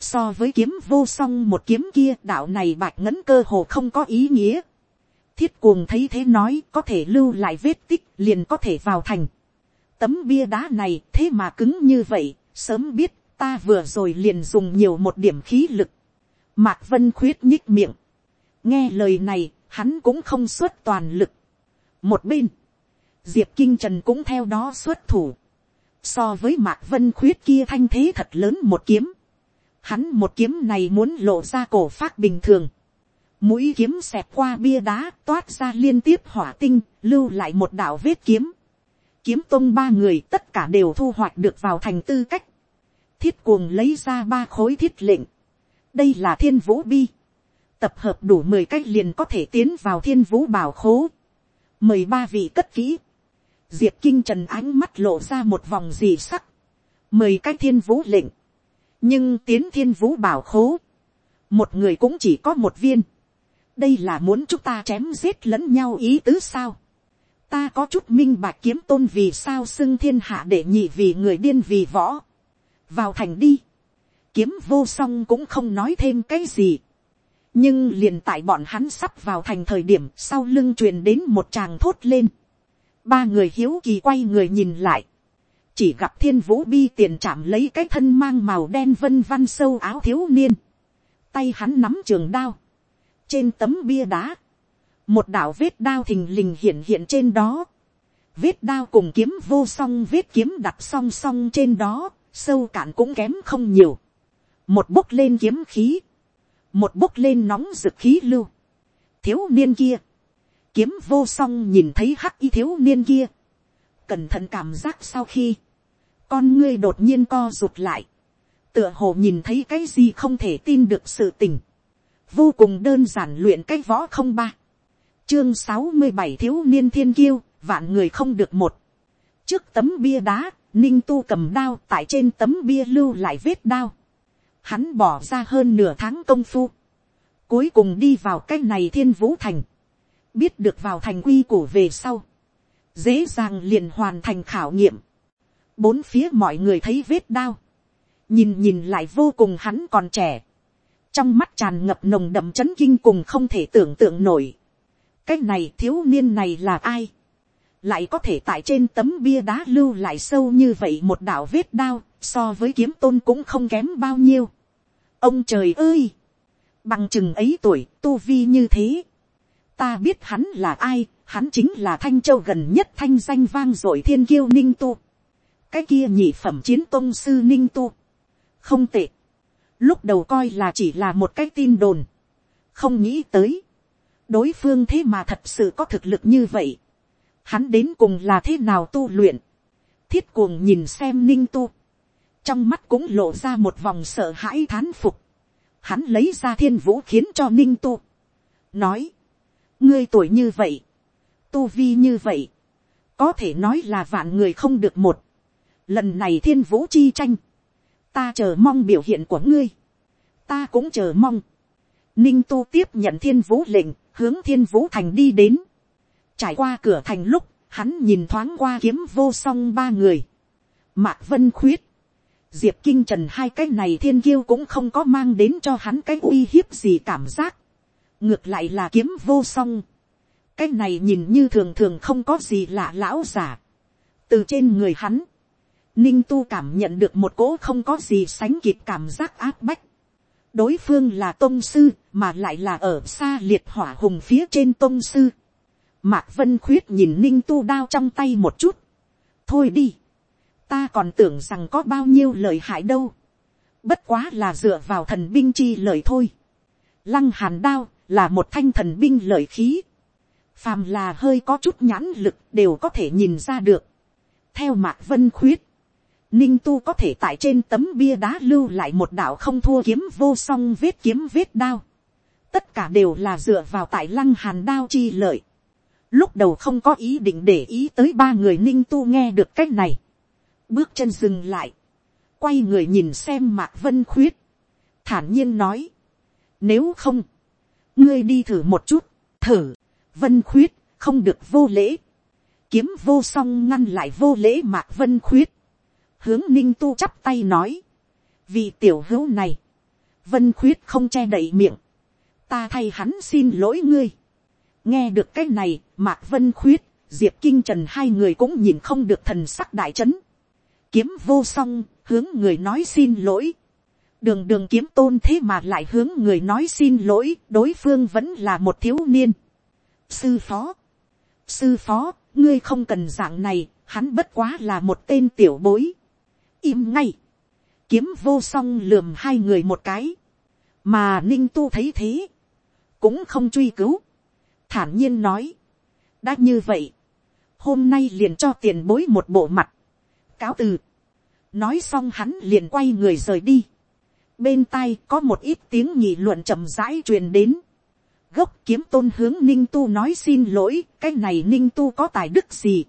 So với kiếm vô song một kiếm kia đạo này bạch ngấn cơ hồ không có ý nghĩa thiết cuồng thấy thế nói có thể lưu lại vết tích liền có thể vào thành. tấm bia đá này thế mà cứng như vậy, sớm biết ta vừa rồi liền dùng nhiều một điểm khí lực. mạc vân khuyết nhích miệng. nghe lời này, hắn cũng không xuất toàn lực. một bên, diệp kinh trần cũng theo đó xuất thủ so với mạc vân khuyết kia thanh thế thật lớn một kiếm. hắn một kiếm này muốn lộ ra cổ phát bình thường. Mũi kiếm xẹp qua bia đá, toát ra liên tiếp hỏa tinh, lưu lại một đạo vết kiếm. Kiếm tông ba người tất cả đều thu hoạch được vào thành tư cách. Thiết cuồng lấy ra ba khối thiết lệnh. Đây là thiên vũ bi. Tập hợp đủ mười cách liền có thể tiến vào thiên vũ bảo khố. Mười ba vị cất kỹ diệp kinh trần ánh mắt lộ ra một vòng dì sắc mười cái thiên vũ lệnh nhưng tiến thiên vũ bảo khố một người cũng chỉ có một viên đây là muốn chúng ta chém giết lẫn nhau ý tứ sao. ta có chút minh bạch kiếm tôn vì sao xưng thiên hạ để nhị vì người điên vì võ. vào thành đi. kiếm vô song cũng không nói thêm cái gì. nhưng liền tại bọn hắn sắp vào thành thời điểm sau lưng truyền đến một tràng thốt lên ba người hiếu kỳ quay người nhìn lại. chỉ gặp thiên vũ bi tiền chạm lấy cái thân mang màu đen vân văn sâu áo thiếu niên. tay hắn nắm trường đao. Trên tấm bia đá, một đạo vết đao thình lình hiện hiện trên đó, vết đao cùng kiếm vô song vết kiếm đặt song song trên đó, sâu cạn cũng kém không nhiều, một bốc lên kiếm khí, một bốc lên nóng rực khí lưu, thiếu niên kia, kiếm vô song nhìn thấy hắc y thiếu niên kia, cẩn thận cảm giác sau khi, con ngươi đột nhiên co rụt lại, tựa hồ nhìn thấy cái gì không thể tin được sự tình, vô cùng đơn giản luyện cái võ không ba, chương sáu mươi bảy thiếu niên thiên kiêu, vạn người không được một, trước tấm bia đá, ninh tu cầm đao tại trên tấm bia lưu lại vết đao, hắn bỏ ra hơn nửa tháng công phu, cuối cùng đi vào cái này thiên vũ thành, biết được vào thành quy củ về sau, dễ dàng liền hoàn thành khảo nghiệm, bốn phía mọi người thấy vết đao, nhìn nhìn lại vô cùng hắn còn trẻ, trong mắt tràn ngập nồng đậm c h ấ n kinh cùng không thể tưởng tượng nổi. cái này thiếu niên này là ai, lại có thể tại trên tấm bia đá lưu lại sâu như vậy một đạo vết đao, so với kiếm tôn cũng không kém bao nhiêu. ông trời ơi, bằng chừng ấy tuổi tu vi như thế, ta biết hắn là ai, hắn chính là thanh châu gần nhất thanh danh vang dội thiên kiêu ninh tu, cái kia nhị phẩm chiến tôn sư ninh tu, không tệ, lúc đầu coi là chỉ là một cái tin đồn, không nghĩ tới, đối phương thế mà thật sự có thực lực như vậy, hắn đến cùng là thế nào tu luyện, thiết cuồng nhìn xem ninh tu, trong mắt cũng lộ ra một vòng sợ hãi thán phục, hắn lấy ra thiên vũ khiến cho ninh tu, nói, ngươi tuổi như vậy, tu vi như vậy, có thể nói là vạn người không được một, lần này thiên vũ chi tranh, ta chờ mong biểu hiện của ngươi, ta cũng chờ mong, ninh tu tiếp nhận thiên vũ lệnh, hướng thiên vũ thành đi đến, trải qua cửa thành lúc, hắn nhìn thoáng qua kiếm vô song ba người, mạc vân khuyết, diệp kinh trần hai cái này thiên kiêu cũng không có mang đến cho hắn cái uy hiếp gì cảm giác, ngược lại là kiếm vô song, cái này nhìn như thường thường không có gì lạ lão giả, từ trên người hắn, ninh tu cảm nhận được một cỗ không có gì sánh kịp cảm giác áp bách, đối phương là tôn sư mà lại là ở xa liệt hỏa hùng phía trên tôn sư, Mạc Vân Khuyết nhìn Ninh Tu đao trong tay một chút. Thôi đi. Ta còn tưởng rằng có bao nhiêu lời hại đâu. Bất quá là dựa vào thần binh chi lời thôi. Lăng hàn đao là một thanh thần binh lợi khí. Phàm là hơi có chút nhãn lực đều có thể nhìn ra được. Theo Mạc Vân Khuyết. Ninh Tu có thể tại trên tấm bia đá lưu lại một đạo không thua kiếm vô song vết kiếm vết đao. Tất cả đều là dựa vào tại lăng hàn đao chi lợi lúc đầu không có ý định để ý tới ba người ninh tu nghe được c á c h này, bước chân dừng lại, quay người nhìn xem mạc vân khuyết, thản nhiên nói, nếu không, ngươi đi thử một chút, thử, vân khuyết, không được vô lễ, kiếm vô song ngăn lại vô lễ mạc vân khuyết, hướng ninh tu chắp tay nói, vì tiểu hữu này, vân khuyết không che đậy miệng, ta thay hắn xin lỗi ngươi, nghe được cái này, mạc vân khuyết, diệp kinh trần hai người cũng nhìn không được thần sắc đại trấn. kiếm vô song, hướng người nói xin lỗi đường đường kiếm tôn thế mà lại hướng người nói xin lỗi, đối phương vẫn là một thiếu niên. sư phó, sư phó, ngươi không cần dạng này, hắn bất quá là một tên tiểu bối. im ngay, kiếm vô song lườm hai người một cái, mà ninh tu thấy thế, cũng không truy cứu, thản nhiên nói, đã như vậy, hôm nay liền cho tiền bối một bộ mặt, cáo từ, nói xong hắn liền quay người rời đi, bên tai có một ít tiếng nhị luận chậm rãi truyền đến, gốc kiếm tôn hướng ninh tu nói xin lỗi, cái này ninh tu có tài đức gì,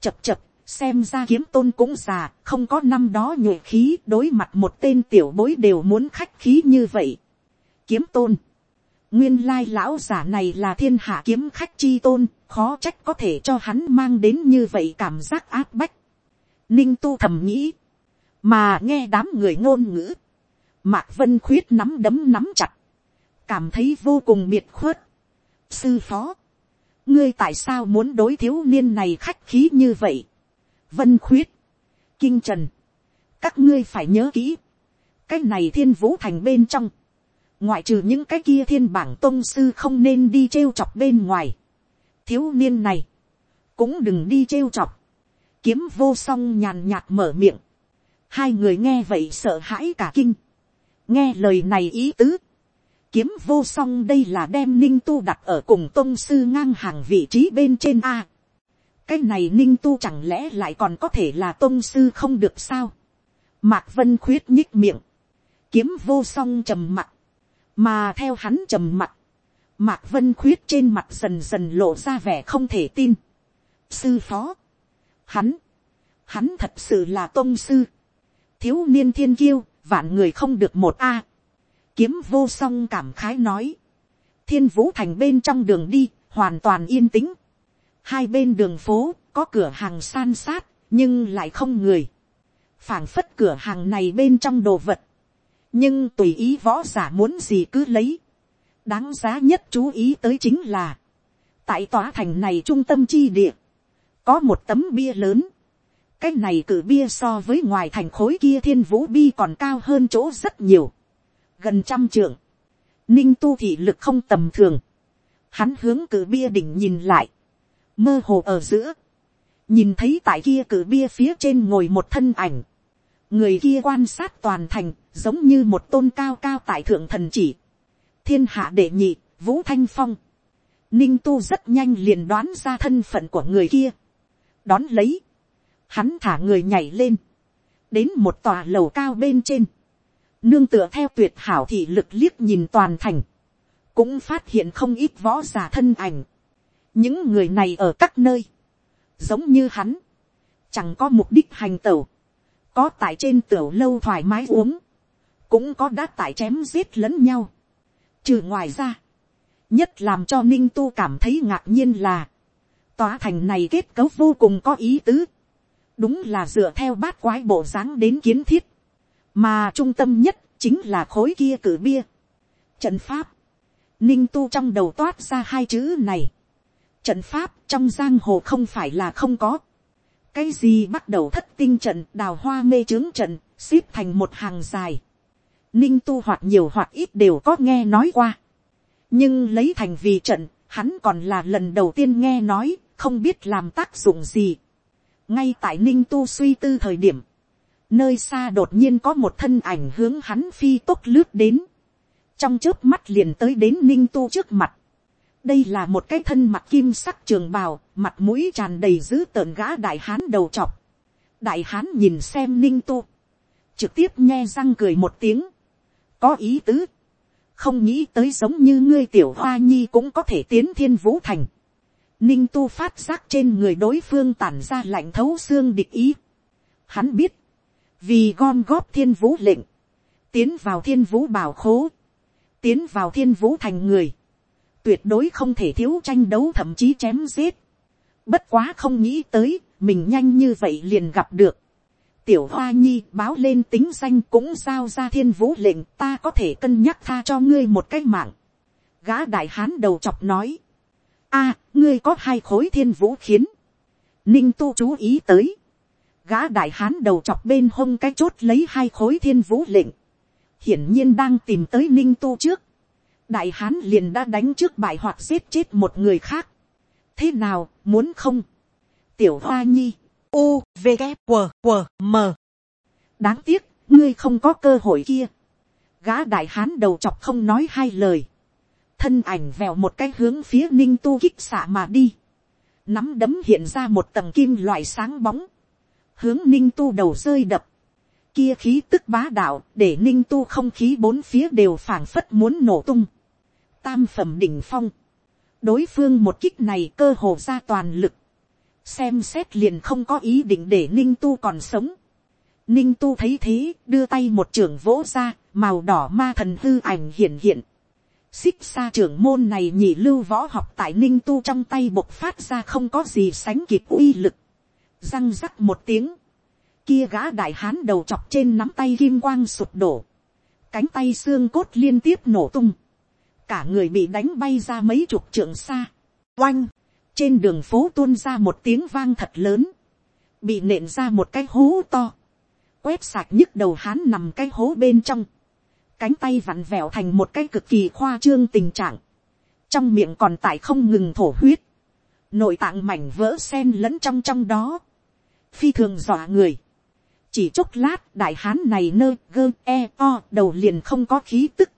chập chập, xem ra kiếm tôn cũng già, không có năm đó nhuệ khí đối mặt một tên tiểu bối đều muốn khách khí như vậy. kiếm tôn, nguyên lai lão giả này là thiên hạ kiếm khách chi tôn, khó trách có thể cho hắn mang đến như vậy cảm giác áp bách. Ninh tu thầm nghĩ, mà nghe đám người ngôn ngữ, mạc vân khuyết nắm đấm nắm chặt, cảm thấy vô cùng biệt khuất. sư phó, ngươi tại sao muốn đối thiếu niên này khách khí như vậy. vân khuyết, kinh trần, các ngươi phải nhớ kỹ, cái này thiên vũ thành bên trong, ngoại trừ những cái kia thiên bảng tôn sư không nên đi trêu chọc bên ngoài. thiếu niên này, cũng đừng đi trêu chọc. kiếm vô song nhàn nhạt mở miệng. hai người nghe vậy sợ hãi cả kinh nghe lời này ý tứ. kiếm vô song đây là đem ninh tu đặt ở cùng tôn sư ngang hàng vị trí bên trên a. cái này ninh tu chẳng lẽ lại còn có thể là tôn sư không được sao. mạc vân khuyết nhích miệng. kiếm vô song trầm mặt mà theo hắn trầm mặt, mạc vân khuyết trên mặt dần dần lộ ra vẻ không thể tin. sư phó, hắn, hắn thật sự là tôn sư, thiếu niên thiên kiêu, vạn người không được một a. kiếm vô song cảm khái nói, thiên vũ thành bên trong đường đi, hoàn toàn yên tĩnh. hai bên đường phố, có cửa hàng san sát, nhưng lại không người. phảng phất cửa hàng này bên trong đồ vật, nhưng tùy ý võ giả muốn gì cứ lấy. đáng giá nhất chú ý tới chính là, tại tòa thành này trung tâm chi địa, có một tấm bia lớn cái này cử bia so với ngoài thành khối kia thiên vũ bi còn cao hơn chỗ rất nhiều, gần trăm trượng. ninh tu thị lực không tầm thường, hắn hướng cử bia đỉnh nhìn lại, mơ hồ ở giữa, nhìn thấy tại kia cử bia phía trên ngồi một thân ảnh, người kia quan sát toàn thành, giống như một tôn cao cao tại thượng thần chỉ. thiên hạ đệ nhị, vũ thanh phong. ninh tu rất nhanh liền đoán ra thân phận của người kia. đón lấy, hắn thả người nhảy lên, đến một tòa lầu cao bên trên, nương tựa theo tuyệt hảo thị lực liếc nhìn toàn thành, cũng phát hiện không ít võ giả thân ảnh. những người này ở các nơi, giống như hắn, chẳng có mục đích hành tẩu, có tại trên tiểu lâu thoải mái uống, cũng có đã tại chém giết lẫn nhau. Trừ ngoài ra, nhất làm cho ninh tu cảm thấy ngạc nhiên là, tòa thành này kết cấu vô cùng có ý tứ, đúng là dựa theo bát quái bộ dáng đến kiến thiết, mà trung tâm nhất chính là khối kia cử bia. Trận pháp, ninh tu trong đầu toát ra hai chữ này. Trận pháp trong giang hồ không phải là không có. cái gì bắt đầu thất tinh trận đào hoa mê trướng trận, xếp thành một hàng dài. ninh tu hoặc nhiều hoặc ít đều có nghe nói qua. nhưng lấy thành vì trận, hắn còn là lần đầu tiên nghe nói, không biết làm tác dụng gì ngay tại ninh tu suy tư thời điểm, nơi xa đột nhiên có một thân ảnh hướng hắn phi tốc lướt đến, trong trước mắt liền tới đến ninh tu trước mặt. đây là một cái thân mặt kim sắc trường bào, mặt mũi tràn đầy dữ tợn gã đại hán đầu chọc. đại hán nhìn xem ninh tu, trực tiếp nghe răng cười một tiếng, có ý tứ, không nghĩ tới giống như ngươi tiểu hoa nhi cũng có thể tiến thiên vũ thành. Ninh tu phát giác trên người đối phương tản ra lạnh thấu xương địch ý. Hắn biết, vì gom góp thiên vũ lệnh, tiến vào thiên vũ bảo khố, tiến vào thiên vũ thành người, tuyệt đối không thể thiếu tranh đấu thậm chí chém giết. Bất quá không nghĩ tới, mình nhanh như vậy liền gặp được. Tiểu Hoa Nhi báo lên tính danh cũng giao ra thiên vũ lệnh ta có thể cân nhắc tha cho ngươi một cái mạng. Gã đại hán đầu chọc nói a ngươi có hai khối thiên vũ khiến. Ninh tu chú ý tới gã đại hán đầu chọc bên hông cái chốt lấy hai khối thiên vũ lệnh, hiển nhiên đang tìm tới ninh tu trước, đại hán liền đã đánh trước bại hoặc giết chết một người khác. thế nào, muốn không, tiểu hoa nhi, u, v, K, W, W, m. đáng tiếc, ngươi không có cơ hội kia. gã đại hán đầu chọc không nói hai lời, thân ảnh vèo một cái hướng phía ninh tu kích xạ mà đi, nắm đấm hiện ra một tầng kim loại sáng bóng, hướng ninh tu đầu rơi đập, kia khí tức bá đạo để ninh tu không khí bốn phía đều phảng phất muốn nổ tung. Tam phẩm đỉnh phong. Đối phương một kích này cơ hồ ra toàn lực. Xem xét liền không có ý định để ninh tu còn sống. Ninh tu thấy thế đưa tay một trưởng vỗ ra màu đỏ ma thần hư ảnh hiện hiện. Xích xa trưởng môn này nhị lưu võ học tại ninh tu trong tay bộc phát ra không có gì sánh kịp uy lực. Răng rắc một tiếng, kia gã đại hán đầu chọc trên nắm tay kim quang sụp đổ, cánh tay xương cốt liên tiếp nổ tung, cả người bị đánh bay ra mấy chục trượng xa, oanh, trên đường phố tuôn ra một tiếng vang thật lớn, bị nện ra một cái hố to, quét sạc nhức đầu hán nằm cái hố bên trong, cánh tay vặn vẹo thành một cái cực kỳ khoa trương tình trạng, trong miệng còn tại không ngừng thổ huyết, nội tạng mảnh vỡ sen lẫn trong trong đó, phi thường dọa người. chỉ chốc lát đại hán này nơ gơ e o đầu liền không có khí tức.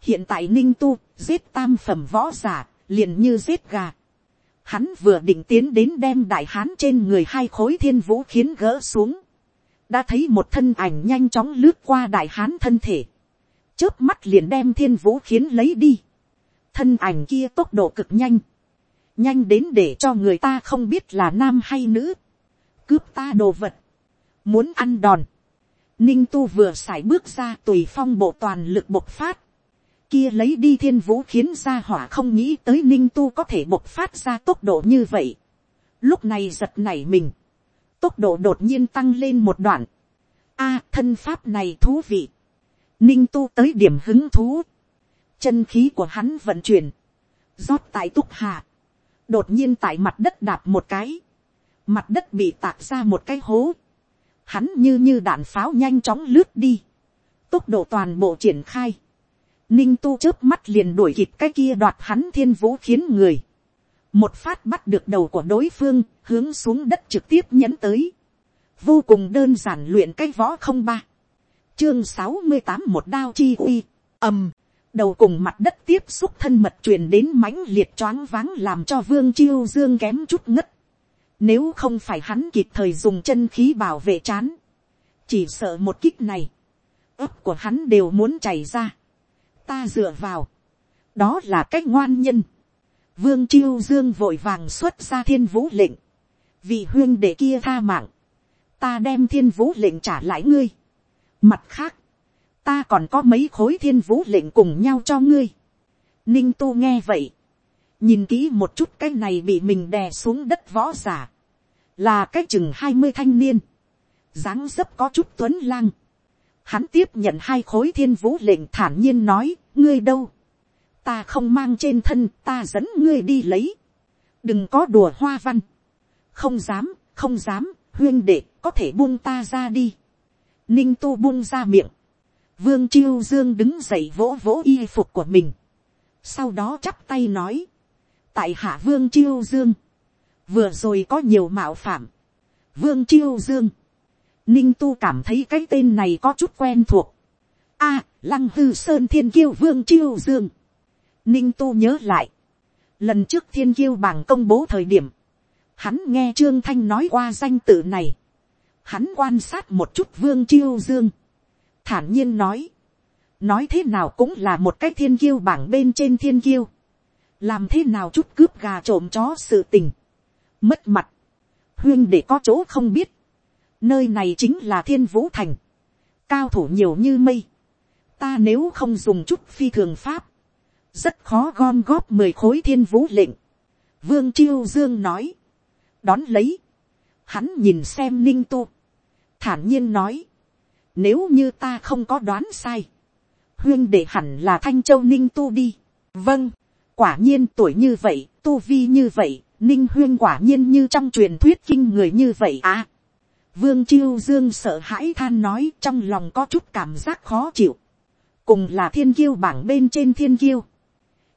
hiện tại ninh tu giết tam phẩm võ giả liền như giết gà. hắn vừa định tiến đến đem đại hán trên người hai khối thiên vũ khiến gỡ xuống. đã thấy một thân ảnh nhanh chóng lướt qua đại hán thân thể chớp mắt liền đem thiên vũ khiến lấy đi. thân ảnh kia tốc độ cực nhanh. nhanh đến để cho người ta không biết là nam hay nữ. Cướp ta đồ vật, muốn ăn đòn, ninh tu vừa sải bước ra tùy phong bộ toàn lực bộc phát, kia lấy đi thiên vũ khiến ra hỏa không nghĩ tới ninh tu có thể bộc phát ra tốc độ như vậy, lúc này giật nảy mình, tốc độ đột nhiên tăng lên một đoạn, a thân pháp này thú vị, ninh tu tới điểm hứng thú, chân khí của hắn vận chuyển, rót tại túc hạ, đột nhiên tại mặt đất đạp một cái, mặt đất bị tạc ra một cái hố, hắn như như đạn pháo nhanh chóng lướt đi, tốc độ toàn bộ triển khai, ninh tu trước mắt liền đuổi kịp cái kia đoạt hắn thiên vũ khiến người, một phát bắt được đầu của đối phương hướng xuống đất trực tiếp nhấn tới, vô cùng đơn giản luyện cái võ không ba, chương sáu mươi tám một đao chi uy, ầm, đầu cùng mặt đất tiếp xúc thân mật truyền đến mãnh liệt choáng váng làm cho vương chiêu dương kém chút ngất. Nếu không phải hắn kịp thời dùng chân khí bảo vệ chán. chỉ sợ một kích này, ấp của hắn đều muốn chảy ra, ta dựa vào, đó là cách ngoan nhân, vương chiêu dương vội vàng xuất ra thiên vũ lệnh, vì huyên đệ kia tha mạng, ta đem thiên vũ lệnh trả lại ngươi. Mặt khác, ta còn có mấy khối thiên vũ lệnh cùng nhau cho ngươi. Ninh tu nghe vậy, nhìn kỹ một chút cái này bị mình đè xuống đất võ giả, là cái chừng hai mươi thanh niên, dáng dấp có chút tuấn lang. Hắn tiếp nhận hai khối thiên vũ lệnh thản nhiên nói, ngươi đâu, ta không mang trên thân, ta dẫn ngươi đi lấy, đừng có đùa hoa văn, không dám, không dám, huyên đệ có thể buông ta ra đi ninh tu buông ra miệng. vương chiêu dương đứng dậy vỗ vỗ y phục của mình. sau đó chắp tay nói. tại hạ vương chiêu dương. vừa rồi có nhiều mạo phạm. vương chiêu dương. ninh tu cảm thấy cái tên này có chút quen thuộc. a, lăng hư sơn thiên kiêu vương chiêu dương. ninh tu nhớ lại. lần trước thiên kiêu bảng công bố thời điểm Hắn nghe Trương Thanh nói qua danh tự này. Hắn quan sát một chút Vương Chiêu Dương. Thản nhiên nói. Nói thế nào cũng là một cái thiên kiêu bảng bên trên thiên kiêu. Làm thế nào chút cướp gà trộm chó sự tình. Mất mặt. Huyên để có chỗ không biết. Nơi này chính là thiên vũ thành. Cao thủ nhiều như mây. Ta nếu không dùng chút phi thường pháp. Rất khó gom góp mười khối thiên vũ lệnh. Vương Chiêu Dương nói đón lấy, hắn nhìn xem ninh tu, thản nhiên nói, nếu như ta không có đoán sai, huyên để hẳn là thanh châu ninh tu đi. vâng, quả nhiên tuổi như vậy, tu vi như vậy, ninh huyên quả nhiên như trong truyền thuyết kinh người như vậy à. vương chiêu dương sợ hãi than nói trong lòng có chút cảm giác khó chịu, cùng là thiên kiêu bảng bên trên thiên kiêu,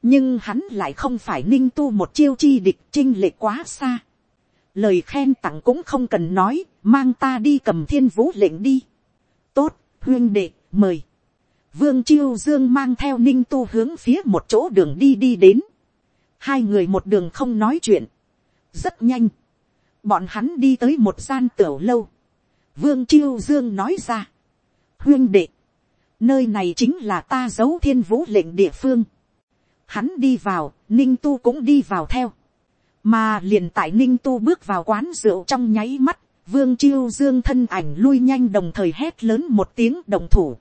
nhưng hắn lại không phải ninh tu một chiêu chi địch chinh lệ quá xa lời khen tặng cũng không cần nói, mang ta đi cầm thiên vũ lệnh đi. tốt, huyên đệ, mời. vương chiêu dương mang theo ninh tu hướng phía một chỗ đường đi đi đến. hai người một đường không nói chuyện. rất nhanh. bọn hắn đi tới một gian tiểu lâu. vương chiêu dương nói ra. huyên đệ, nơi này chính là ta giấu thiên vũ lệnh địa phương. hắn đi vào, ninh tu cũng đi vào theo mà liền tại ninh tu bước vào quán rượu trong nháy mắt, vương chiêu dương thân ảnh lui nhanh đồng thời hét lớn một tiếng đồng thủ.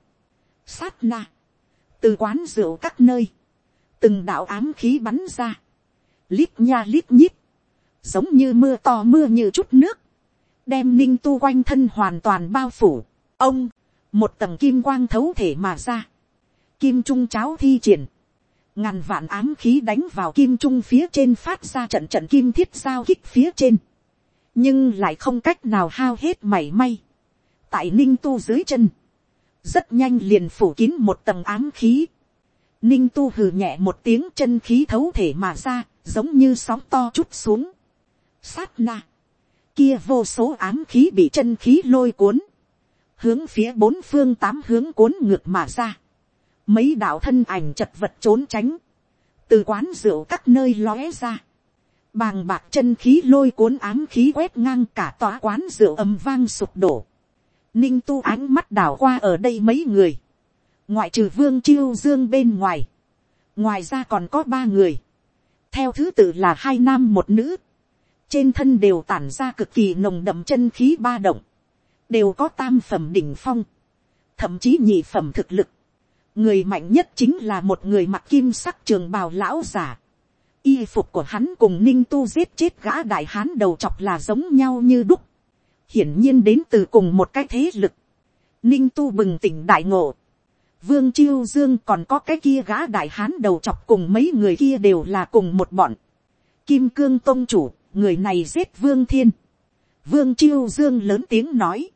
sát na, từ quán rượu các nơi, từng đạo ám khí bắn ra, lít nha lít nhít, giống như mưa to mưa như chút nước, đem ninh tu quanh thân hoàn toàn bao phủ. ông, một tầng kim quang thấu thể mà ra, kim trung cháo thi triển, ngàn vạn ám khí đánh vào kim trung phía trên phát ra trận trận kim thiết giao kích phía trên, nhưng lại không cách nào hao hết mảy may. tại ninh tu dưới chân, rất nhanh liền phủ kín một tầng ám khí. ninh tu hừ nhẹ một tiếng chân khí thấu thể mà ra, giống như sóng to chút xuống. sát na, kia vô số ám khí bị chân khí lôi cuốn, hướng phía bốn phương tám hướng cuốn ngược mà ra mấy đạo thân ảnh chật vật trốn tránh, từ quán rượu các nơi lóe ra, bàng bạc chân khí lôi cuốn ám khí quét ngang cả tòa quán rượu ầm vang sụp đổ, ninh tu ánh mắt đảo qua ở đây mấy người, ngoại trừ vương chiêu dương bên ngoài, ngoài ra còn có ba người, theo thứ tự là hai nam một nữ, trên thân đều tản ra cực kỳ nồng đậm chân khí ba động, đều có tam phẩm đỉnh phong, thậm chí nhị phẩm thực lực, người mạnh nhất chính là một người mặc kim sắc trường bào lão giả y phục của hắn cùng ninh tu giết chết gã đại hán đầu chọc là giống nhau như đúc. hiển nhiên đến từ cùng một cái thế lực. ninh tu bừng tỉnh đại ngộ. vương chiêu dương còn có cái kia gã đại hán đầu chọc cùng mấy người kia đều là cùng một bọn. kim cương tôn chủ, người này giết vương thiên. vương chiêu dương lớn tiếng nói.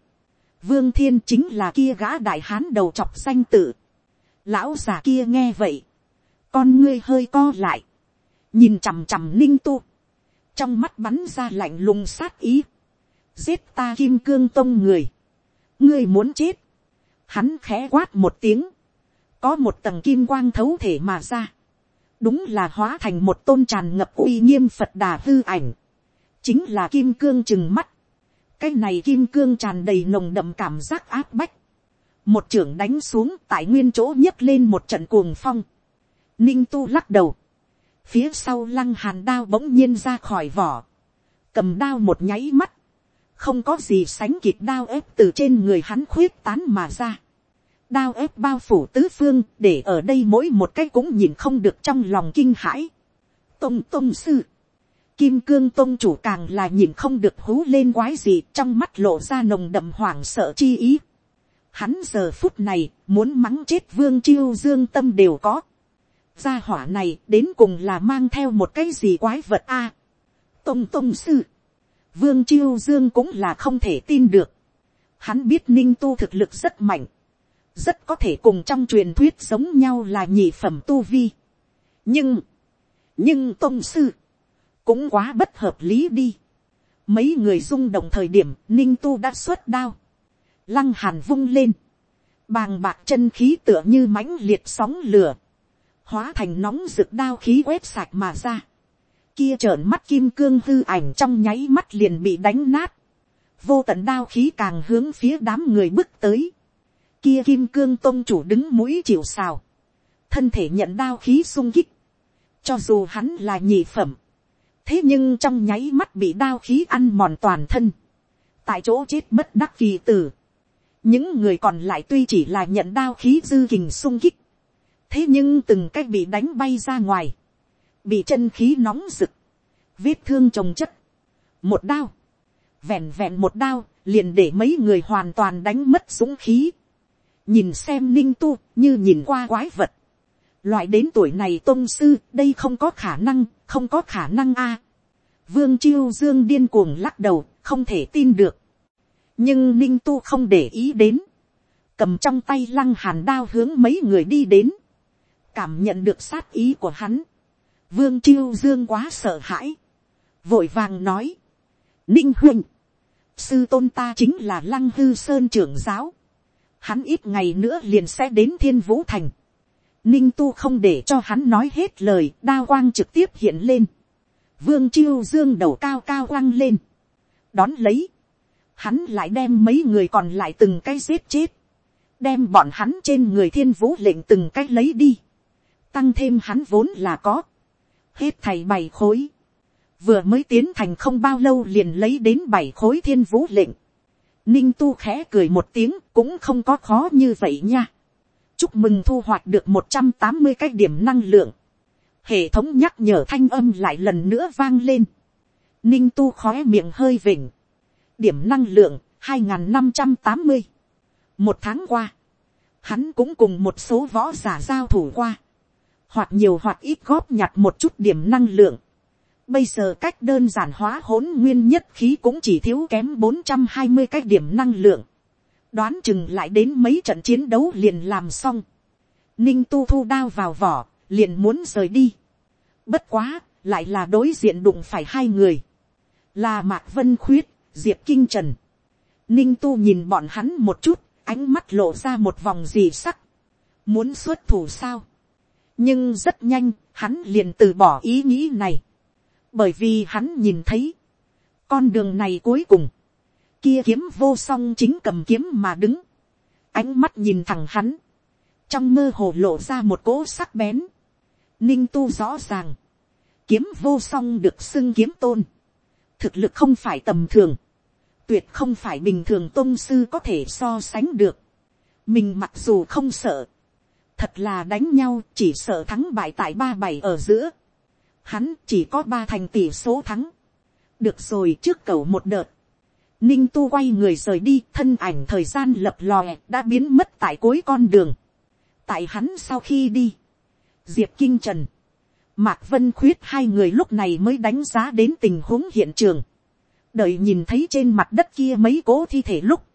vương thiên chính là kia gã đại hán đầu chọc danh tự Lão già kia nghe vậy. Con ngươi hơi co lại. Nhìn chằm chằm ninh tu. Trong mắt bắn ra lạnh lùng sát ý. Giết ta kim cương tông người. Ngươi muốn chết. Hắn khẽ quát một tiếng. Có một tầng kim quang thấu thể mà ra. Đúng là hóa thành một tôn tràn ngập uy nghiêm Phật đà hư ảnh. Chính là kim cương chừng mắt. cái này kim cương tràn đầy nồng đậm cảm giác áp bách, một trưởng đánh xuống tại nguyên chỗ nhấc lên một trận cuồng phong, ninh tu lắc đầu, phía sau lăng hàn đao bỗng nhiên ra khỏi vỏ, cầm đao một nháy mắt, không có gì sánh kịp đao ép từ trên người hắn khuyết tán mà ra, đao ép bao phủ tứ phương để ở đây mỗi một cái cũng nhìn không được trong lòng kinh hãi. Tông tông sư, kim cương tông chủ càng là nhìn không được hú lên quái gì trong mắt lộ ra nồng đậm hoảng sợ chi ý. Hắn giờ phút này muốn mắng chết vương chiêu dương tâm đều có. Gia hỏa này đến cùng là mang theo một cái gì quái vật a. tông tông sư, vương chiêu dương cũng là không thể tin được. Hắn biết ninh tu thực lực rất mạnh rất có thể cùng trong truyền thuyết giống nhau là nhị phẩm tu vi. nhưng, nhưng Tông sư, cũng quá bất hợp lý đi. mấy người rung động thời điểm ninh tu đã xuất đao, lăng hàn vung lên, bàng bạc chân khí tựa như mãnh liệt sóng lửa, hóa thành nóng rực đao khí quét sạch mà ra. Kia trợn mắt kim cương hư ảnh trong nháy mắt liền bị đánh nát. Vô tận đao khí càng hướng phía đám người bước tới. Kia kim cương tôn chủ đứng mũi chịu sào. Thân thể nhận đao khí sung kích, cho dù hắn là nhị phẩm, thế nhưng trong nháy mắt bị đao khí ăn mòn toàn thân, tại chỗ chết bất đắc kỳ tử, những người còn lại tuy chỉ là nhận đao khí dư kình sung kích, thế nhưng từng cách bị đánh bay ra ngoài, bị chân khí nóng rực, vết thương trồng chất, một đao, vẹn vẹn một đao, liền để mấy người hoàn toàn đánh mất dũng khí nhìn xem ninh tu như nhìn qua quái vật. loại đến tuổi này tôn sư đây không có khả năng không có khả năng a. vương chiêu dương điên cuồng lắc đầu không thể tin được. nhưng ninh tu không để ý đến. cầm trong tay lăng hàn đao hướng mấy người đi đến cảm nhận được sát ý của hắn. vương chiêu dương quá sợ hãi. vội vàng nói. ninh huynh. sư tôn ta chính là lăng hư sơn trưởng giáo hắn ít ngày nữa liền sẽ đến thiên vũ thành. Ninh tu không để cho hắn nói hết lời, đao quang trực tiếp hiện lên. Vương chiêu dương đầu cao cao quang lên. Đón lấy. Hắn lại đem mấy người còn lại từng cái giết chết. Đem bọn hắn trên người thiên vũ lệnh từng cái lấy đi. Tăng thêm hắn vốn là có. Hết thầy bảy khối. Vừa mới tiến thành không bao lâu liền lấy đến bảy khối thiên vũ lệnh Ninh tu khẽ cười một tiếng cũng không có khó như vậy nha. Chúc mừng thu hoạch được một trăm tám mươi cái điểm năng lượng. Hệ thống nhắc nhở thanh âm lại lần nữa vang lên. Ninh tu khóe miệng hơi vỉnh. Điểm năng lượng, hai năm trăm tám mươi Một tháng qua. Hắn cũng cùng một số võ giả giao thủ qua. Hoặc nhiều hoặc ít góp nhặt một chút điểm năng lượng Bây giờ cách đơn giản hóa hỗn nguyên nhất khí cũng chỉ thiếu kém bốn trăm hai mươi cái điểm năng lượng. Đoán chừng lại đến mấy trận chiến đấu liền làm xong. Ninh tu thu đao vào vỏ, liền muốn rời đi. Bất quá, lại là đối diện đụng phải hai người. Là Mạc Vân Khuyết, Diệp Kinh Trần. Ninh tu nhìn bọn hắn một chút, ánh mắt lộ ra một vòng gì sắc. Muốn xuất thủ sao? Nhưng rất nhanh, hắn liền từ bỏ ý nghĩ này. Bởi vì hắn nhìn thấy, con đường này cuối cùng, kia kiếm vô song chính cầm kiếm mà đứng, ánh mắt nhìn thẳng hắn, trong mơ hồ lộ ra một cỗ sắc bén, ninh tu rõ ràng, kiếm vô song được xưng kiếm tôn, thực lực không phải tầm thường, tuyệt không phải bình thường tôn sư có thể so sánh được, mình mặc dù không sợ, thật là đánh nhau chỉ sợ thắng bại tại ba bảy ở giữa, hắn chỉ có ba thành tỷ số thắng. được rồi trước cầu một đợt. ninh tu quay người rời đi thân ảnh thời gian lập lòe đã biến mất tại cuối con đường. tại hắn sau khi đi, diệp kinh trần, mạc vân khuyết hai người lúc này mới đánh giá đến tình huống hiện trường. đợi nhìn thấy trên mặt đất kia mấy cố thi thể lúc,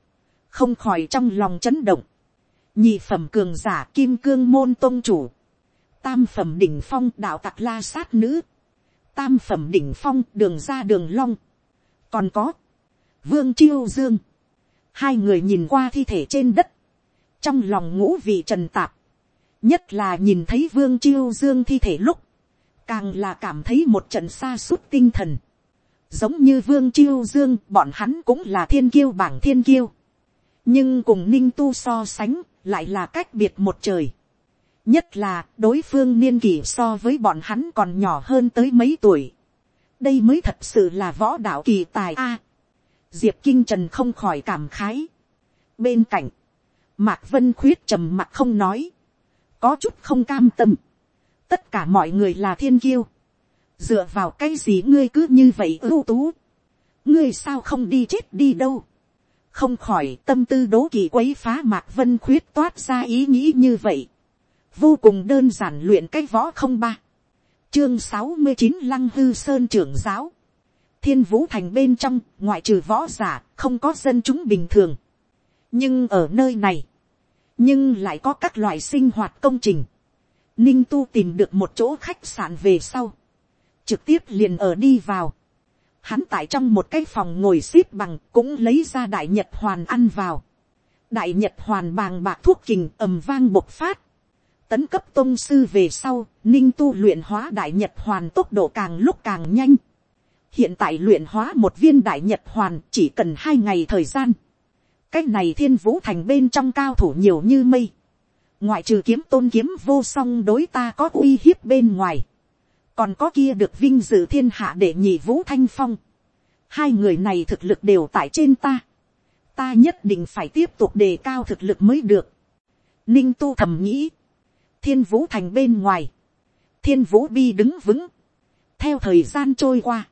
không khỏi trong lòng chấn động nhị phẩm cường giả kim cương môn tôn chủ. Tam phẩm đỉnh phong đạo tặc la sát nữ, tam phẩm đỉnh phong đường ra đường long, còn có, vương chiêu dương, hai người nhìn qua thi thể trên đất, trong lòng ngũ vị trần tạp, nhất là nhìn thấy vương chiêu dương thi thể lúc, càng là cảm thấy một trận xa suốt tinh thần, giống như vương chiêu dương bọn hắn cũng là thiên kiêu bảng thiên kiêu, nhưng cùng ninh tu so sánh lại là cách biệt một trời, nhất là đối phương niên kỷ so với bọn hắn còn nhỏ hơn tới mấy tuổi, đây mới thật sự là võ đạo kỳ tài a. diệp kinh trần không khỏi cảm khái. bên cạnh, mạc vân khuyết trầm mặt không nói, có chút không cam tâm. tất cả mọi người là thiên kiêu, dựa vào cái gì ngươi cứ như vậy ưu tú, ngươi sao không đi chết đi đâu, không khỏi tâm tư đố kỳ quấy phá mạc vân khuyết toát ra ý nghĩ như vậy, vô cùng đơn giản luyện cái võ không ba, chương sáu mươi chín lăng hư sơn trưởng giáo, thiên vũ thành bên trong ngoại trừ võ giả không có dân chúng bình thường, nhưng ở nơi này, nhưng lại có các loại sinh hoạt công trình, ninh tu tìm được một chỗ khách sạn về sau, trực tiếp liền ở đi vào, hắn tại trong một cái phòng ngồi x ế p bằng cũng lấy ra đại nhật hoàn ăn vào, đại nhật hoàn bàng bạc thuốc kình ầm vang bộc phát, tấn cấp tôn sư về sau, ninh tu luyện hóa đại nhật hoàn tốc độ càng lúc càng nhanh. hiện tại luyện hóa một viên đại nhật hoàn chỉ cần hai ngày thời gian. cách này thiên vũ thành bên trong cao thủ nhiều như mây. ngoại trừ kiếm tôn kiếm vô song đối ta có uy hiếp bên ngoài còn có kia được vinh dự thiên hạ để nhị vũ thanh phong. hai người này thực lực đều tại trên ta. ta nhất định phải tiếp tục đề cao thực lực mới được. ninh tu thầm nghĩ thiên vũ thành bên ngoài, thiên vũ bi đứng vững, theo thời gian trôi qua,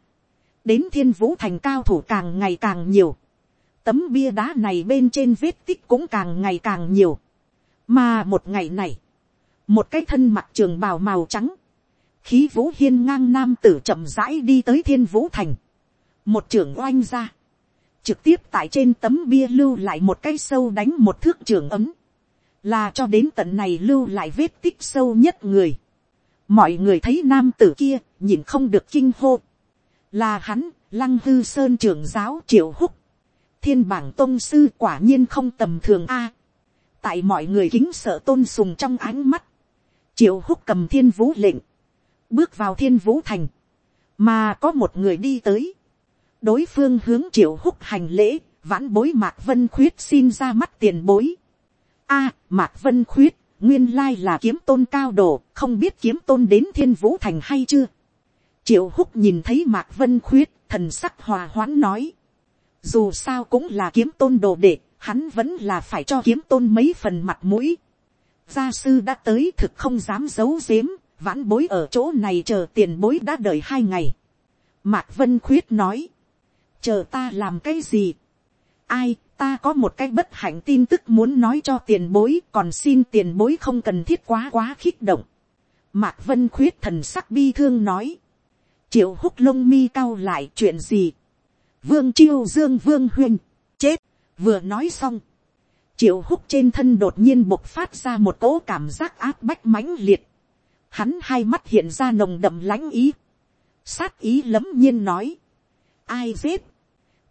đến thiên vũ thành cao thủ càng ngày càng nhiều, tấm bia đá này bên trên vết tích cũng càng ngày càng nhiều, mà một ngày này, một cái thân mặt trường bào màu trắng, khí vũ hiên ngang nam tử chậm rãi đi tới thiên vũ thành, một trưởng oanh ra, trực tiếp tại trên tấm bia lưu lại một cái sâu đánh một thước trưởng ấm, là cho đến tận này lưu lại vết tích sâu nhất người. mọi người thấy nam tử kia nhìn không được kinh hô. là hắn, lăng hư sơn trưởng giáo triệu húc. thiên bảng tôn sư quả nhiên không tầm thường a. tại mọi người kính sợ tôn sùng trong ánh mắt. triệu húc cầm thiên vũ lệnh bước vào thiên vũ thành. mà có một người đi tới. đối phương hướng triệu húc hành lễ, vãn bối mạc vân khuyết xin ra mắt tiền bối a, mạc vân khuyết, nguyên lai là kiếm tôn cao độ, không biết kiếm tôn đến thiên vũ thành hay chưa. triệu húc nhìn thấy mạc vân khuyết, thần sắc hòa hoãn nói. dù sao cũng là kiếm tôn đồ đệ, hắn vẫn là phải cho kiếm tôn mấy phần mặt mũi. gia sư đã tới thực không dám giấu giếm, vãn bối ở chỗ này chờ tiền bối đã đợi hai ngày. mạc vân khuyết nói, chờ ta làm cái gì. ai, ta có một cái bất hạnh tin tức muốn nói cho tiền bối còn xin tiền bối không cần thiết quá quá khích động. Mạc vân khuyết thần sắc bi thương nói. triệu húc lông mi cao lại chuyện gì. vương chiêu dương vương huyền chết vừa nói xong. triệu húc trên thân đột nhiên bộc phát ra một cỗ cảm giác áp bách mãnh liệt hắn hai mắt hiện ra nồng đậm lãnh ý. sát ý lấm nhiên nói. ai giết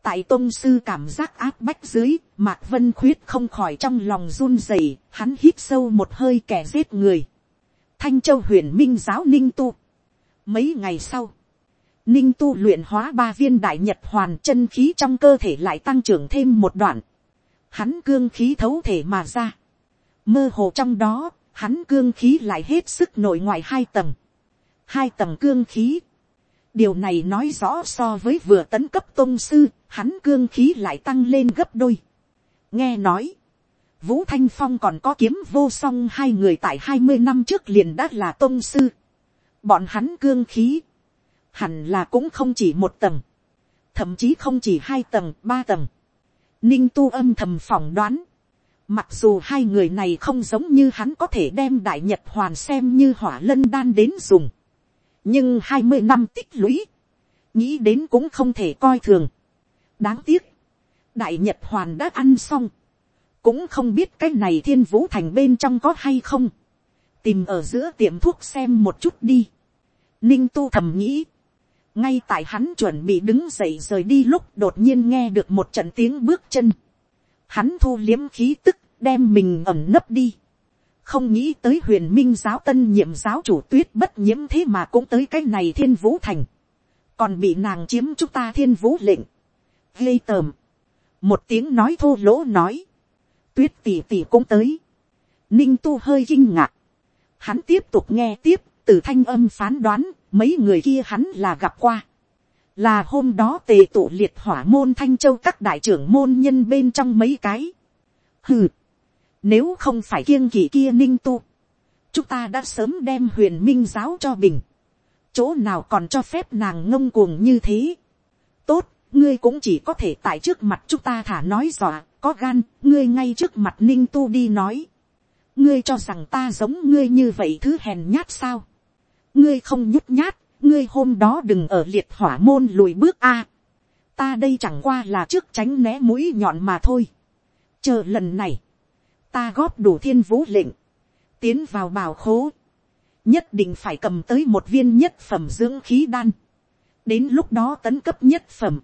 tại tôn sư cảm giác áp bách dưới, mạc vân khuyết không khỏi trong lòng run rẩy, hắn hít sâu một hơi kẻ giết người. thanh châu huyền minh giáo ninh tu. mấy ngày sau, ninh tu luyện hóa ba viên đại nhật hoàn chân khí trong cơ thể lại tăng trưởng thêm một đoạn. hắn cương khí thấu thể mà ra. mơ hồ trong đó, hắn cương khí lại hết sức nội ngoại hai tầng. hai tầng cương khí điều này nói rõ so với vừa tấn cấp tôn sư, hắn cương khí lại tăng lên gấp đôi. nghe nói, vũ thanh phong còn có kiếm vô song hai người tại hai mươi năm trước liền đã là tôn sư. bọn hắn cương khí, hẳn là cũng không chỉ một tầng, thậm chí không chỉ hai tầng, ba tầng. ninh tu âm thầm phỏng đoán, Mặc dù hai người này không giống như hắn có thể đem đại nhật hoàn xem như hỏa lân đan đến dùng. Nhưng hai mươi năm tích lũy, nghĩ đến cũng không thể coi thường. đáng tiếc, đại nhật hoàn đã ăn xong, cũng không biết cái này thiên vũ thành bên trong có hay không, tìm ở giữa tiệm thuốc xem một chút đi. ninh tu thầm nghĩ, ngay tại hắn chuẩn bị đứng dậy rời đi lúc đột nhiên nghe được một trận tiếng bước chân, hắn thu liếm khí tức đem mình ẩm nấp đi. Không nghĩ tới huyền minh giáo tân nhiệm giáo chủ tuyết bất nhiễm thế mà cũng tới cái này thiên vũ thành. còn bị nàng chiếm chúng ta thiên vũ lệnh, ghê tờm. một tiếng nói thô lỗ nói, tuyết tỉ tỉ cũng tới, ninh tu hơi kinh ngạc, hắn tiếp tục nghe tiếp, từ thanh âm phán đoán, mấy người kia hắn là gặp qua, là hôm đó tề tụ liệt hỏa môn thanh châu các đại trưởng môn nhân bên trong mấy cái, hừ, nếu không phải kiêng kỵ kia ninh tu, chúng ta đã sớm đem huyền minh giáo cho bình, chỗ nào còn cho phép nàng ngông cuồng như thế. tốt, ngươi cũng chỉ có thể tại trước mặt chúng ta thả nói dọa, có gan, ngươi ngay trước mặt ninh tu đi nói. ngươi cho rằng ta giống ngươi như vậy thứ hèn nhát sao. ngươi không nhút nhát, ngươi hôm đó đừng ở liệt hỏa môn lùi bước a. ta đây chẳng qua là trước tránh né mũi nhọn mà thôi. chờ lần này, ta góp đủ thiên vũ lệnh, tiến vào bào khố, nhất định phải cầm tới một viên nhất phẩm dưỡng khí đan. đến lúc đó tấn cấp nhất phẩm,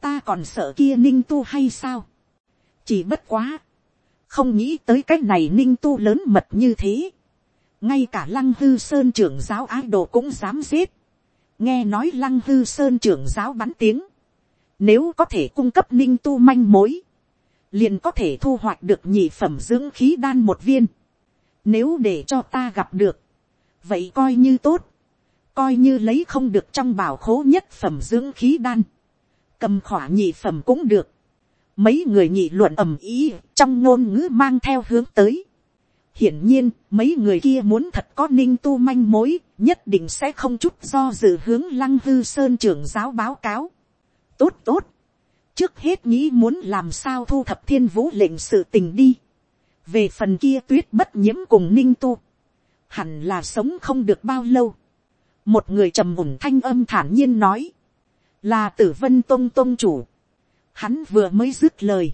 ta còn sợ kia ninh tu hay sao. chỉ bất quá, không nghĩ tới cái này ninh tu lớn mật như thế. ngay cả lăng hư sơn trưởng giáo ái đồ cũng dám giết nghe nói lăng hư sơn trưởng giáo bắn tiếng. nếu có thể cung cấp ninh tu manh mối, liền có thể thu hoạch được nhị phẩm dưỡng khí đan một viên. Nếu để cho ta gặp được, vậy coi như tốt, coi như lấy không được trong bảo khố nhất phẩm dưỡng khí đan, cầm khỏa nhị phẩm cũng được, mấy người nhị luận ầm ý trong ngôn ngữ mang theo hướng tới hiển nhiên, mấy người kia muốn thật có ninh tu manh mối, nhất định sẽ không chút do dự hướng lăng hư sơn trưởng giáo báo cáo. tốt tốt, trước hết nghĩ muốn làm sao thu thập thiên vũ lệnh sự tình đi. về phần kia tuyết bất nhiễm cùng ninh tu, hẳn là sống không được bao lâu. một người trầm ủng thanh âm thản nhiên nói, là tử vân tôn tôn chủ. hắn vừa mới dứt lời,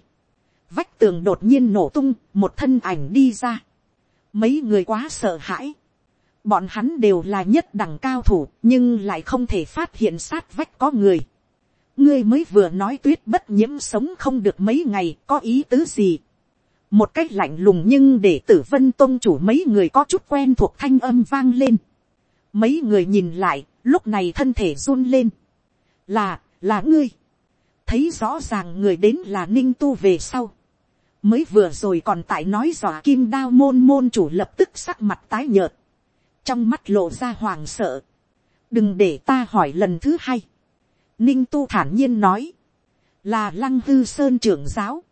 vách tường đột nhiên nổ tung, một thân ảnh đi ra mấy người quá sợ hãi. bọn hắn đều là nhất đẳng cao thủ, nhưng lại không thể phát hiện sát vách có người. ngươi mới vừa nói tuyết bất nhiễm sống không được mấy ngày, có ý tứ gì một cách lạnh lùng nhưng để tử vân tôn chủ mấy người có chút quen thuộc thanh âm vang lên. mấy người nhìn lại, lúc này thân thể run lên. là, là ngươi. thấy rõ ràng người đến là ninh tu về sau mới vừa rồi còn tại nói dò kim đao môn môn chủ lập tức sắc mặt tái nhợt. trong mắt lộ ra hoàng sợ. đừng để ta hỏi lần thứ hai. ninh tu thản nhiên nói. là lăng hư sơn trưởng giáo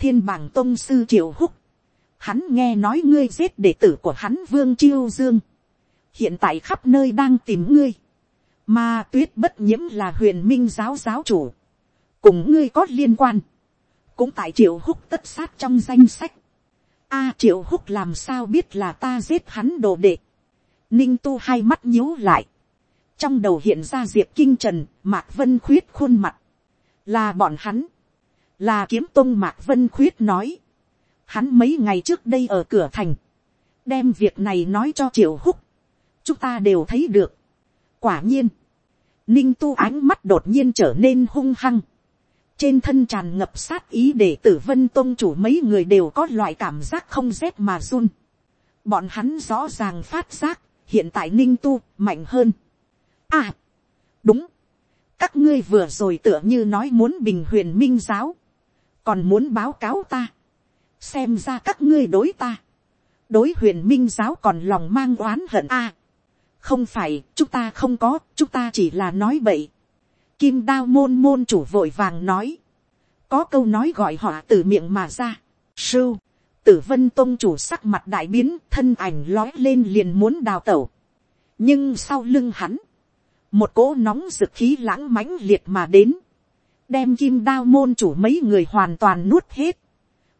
thiên bảng tôn sư triệu húc, hắn nghe nói ngươi giết đệ tử của hắn vương chiêu dương, hiện tại khắp nơi đang tìm ngươi, mà tuyết bất nhiễm là huyền minh giáo giáo chủ, cùng ngươi có liên quan, cũng tại triệu húc tất sát trong danh sách, a à, triệu húc làm sao biết là ta giết hắn đồ đệ, ninh tu hai mắt nhíu lại, trong đầu hiện ra diệp kinh trần, mạc vân khuyết khuôn mặt, là bọn hắn, là kiếm tôn mạc vân khuyết nói, hắn mấy ngày trước đây ở cửa thành, đem việc này nói cho triệu húc, chúng ta đều thấy được. quả nhiên, ninh tu ánh mắt đột nhiên trở nên hung hăng, trên thân tràn ngập sát ý để tử vân tôn chủ mấy người đều có loại cảm giác không rét mà run. bọn hắn rõ ràng phát giác, hiện tại ninh tu mạnh hơn. à, đúng, các ngươi vừa rồi tựa như nói muốn bình huyền minh giáo, còn muốn báo cáo ta, xem ra các ngươi đối ta, đối huyền minh giáo còn lòng mang oán hận a. không phải, chúng ta không có, chúng ta chỉ là nói bậy. Kim đao môn môn chủ vội vàng nói. Có câu nói gọi họ từ miệng mà ra. Sưu, tử vân tôn chủ sắc mặt đại biến, thân ảnh lói lên liền muốn đào tẩu. Nhưng sau lưng hắn, một cỗ nóng rực khí lãng mãnh liệt mà đến đem kim đao môn chủ mấy người hoàn toàn nuốt hết,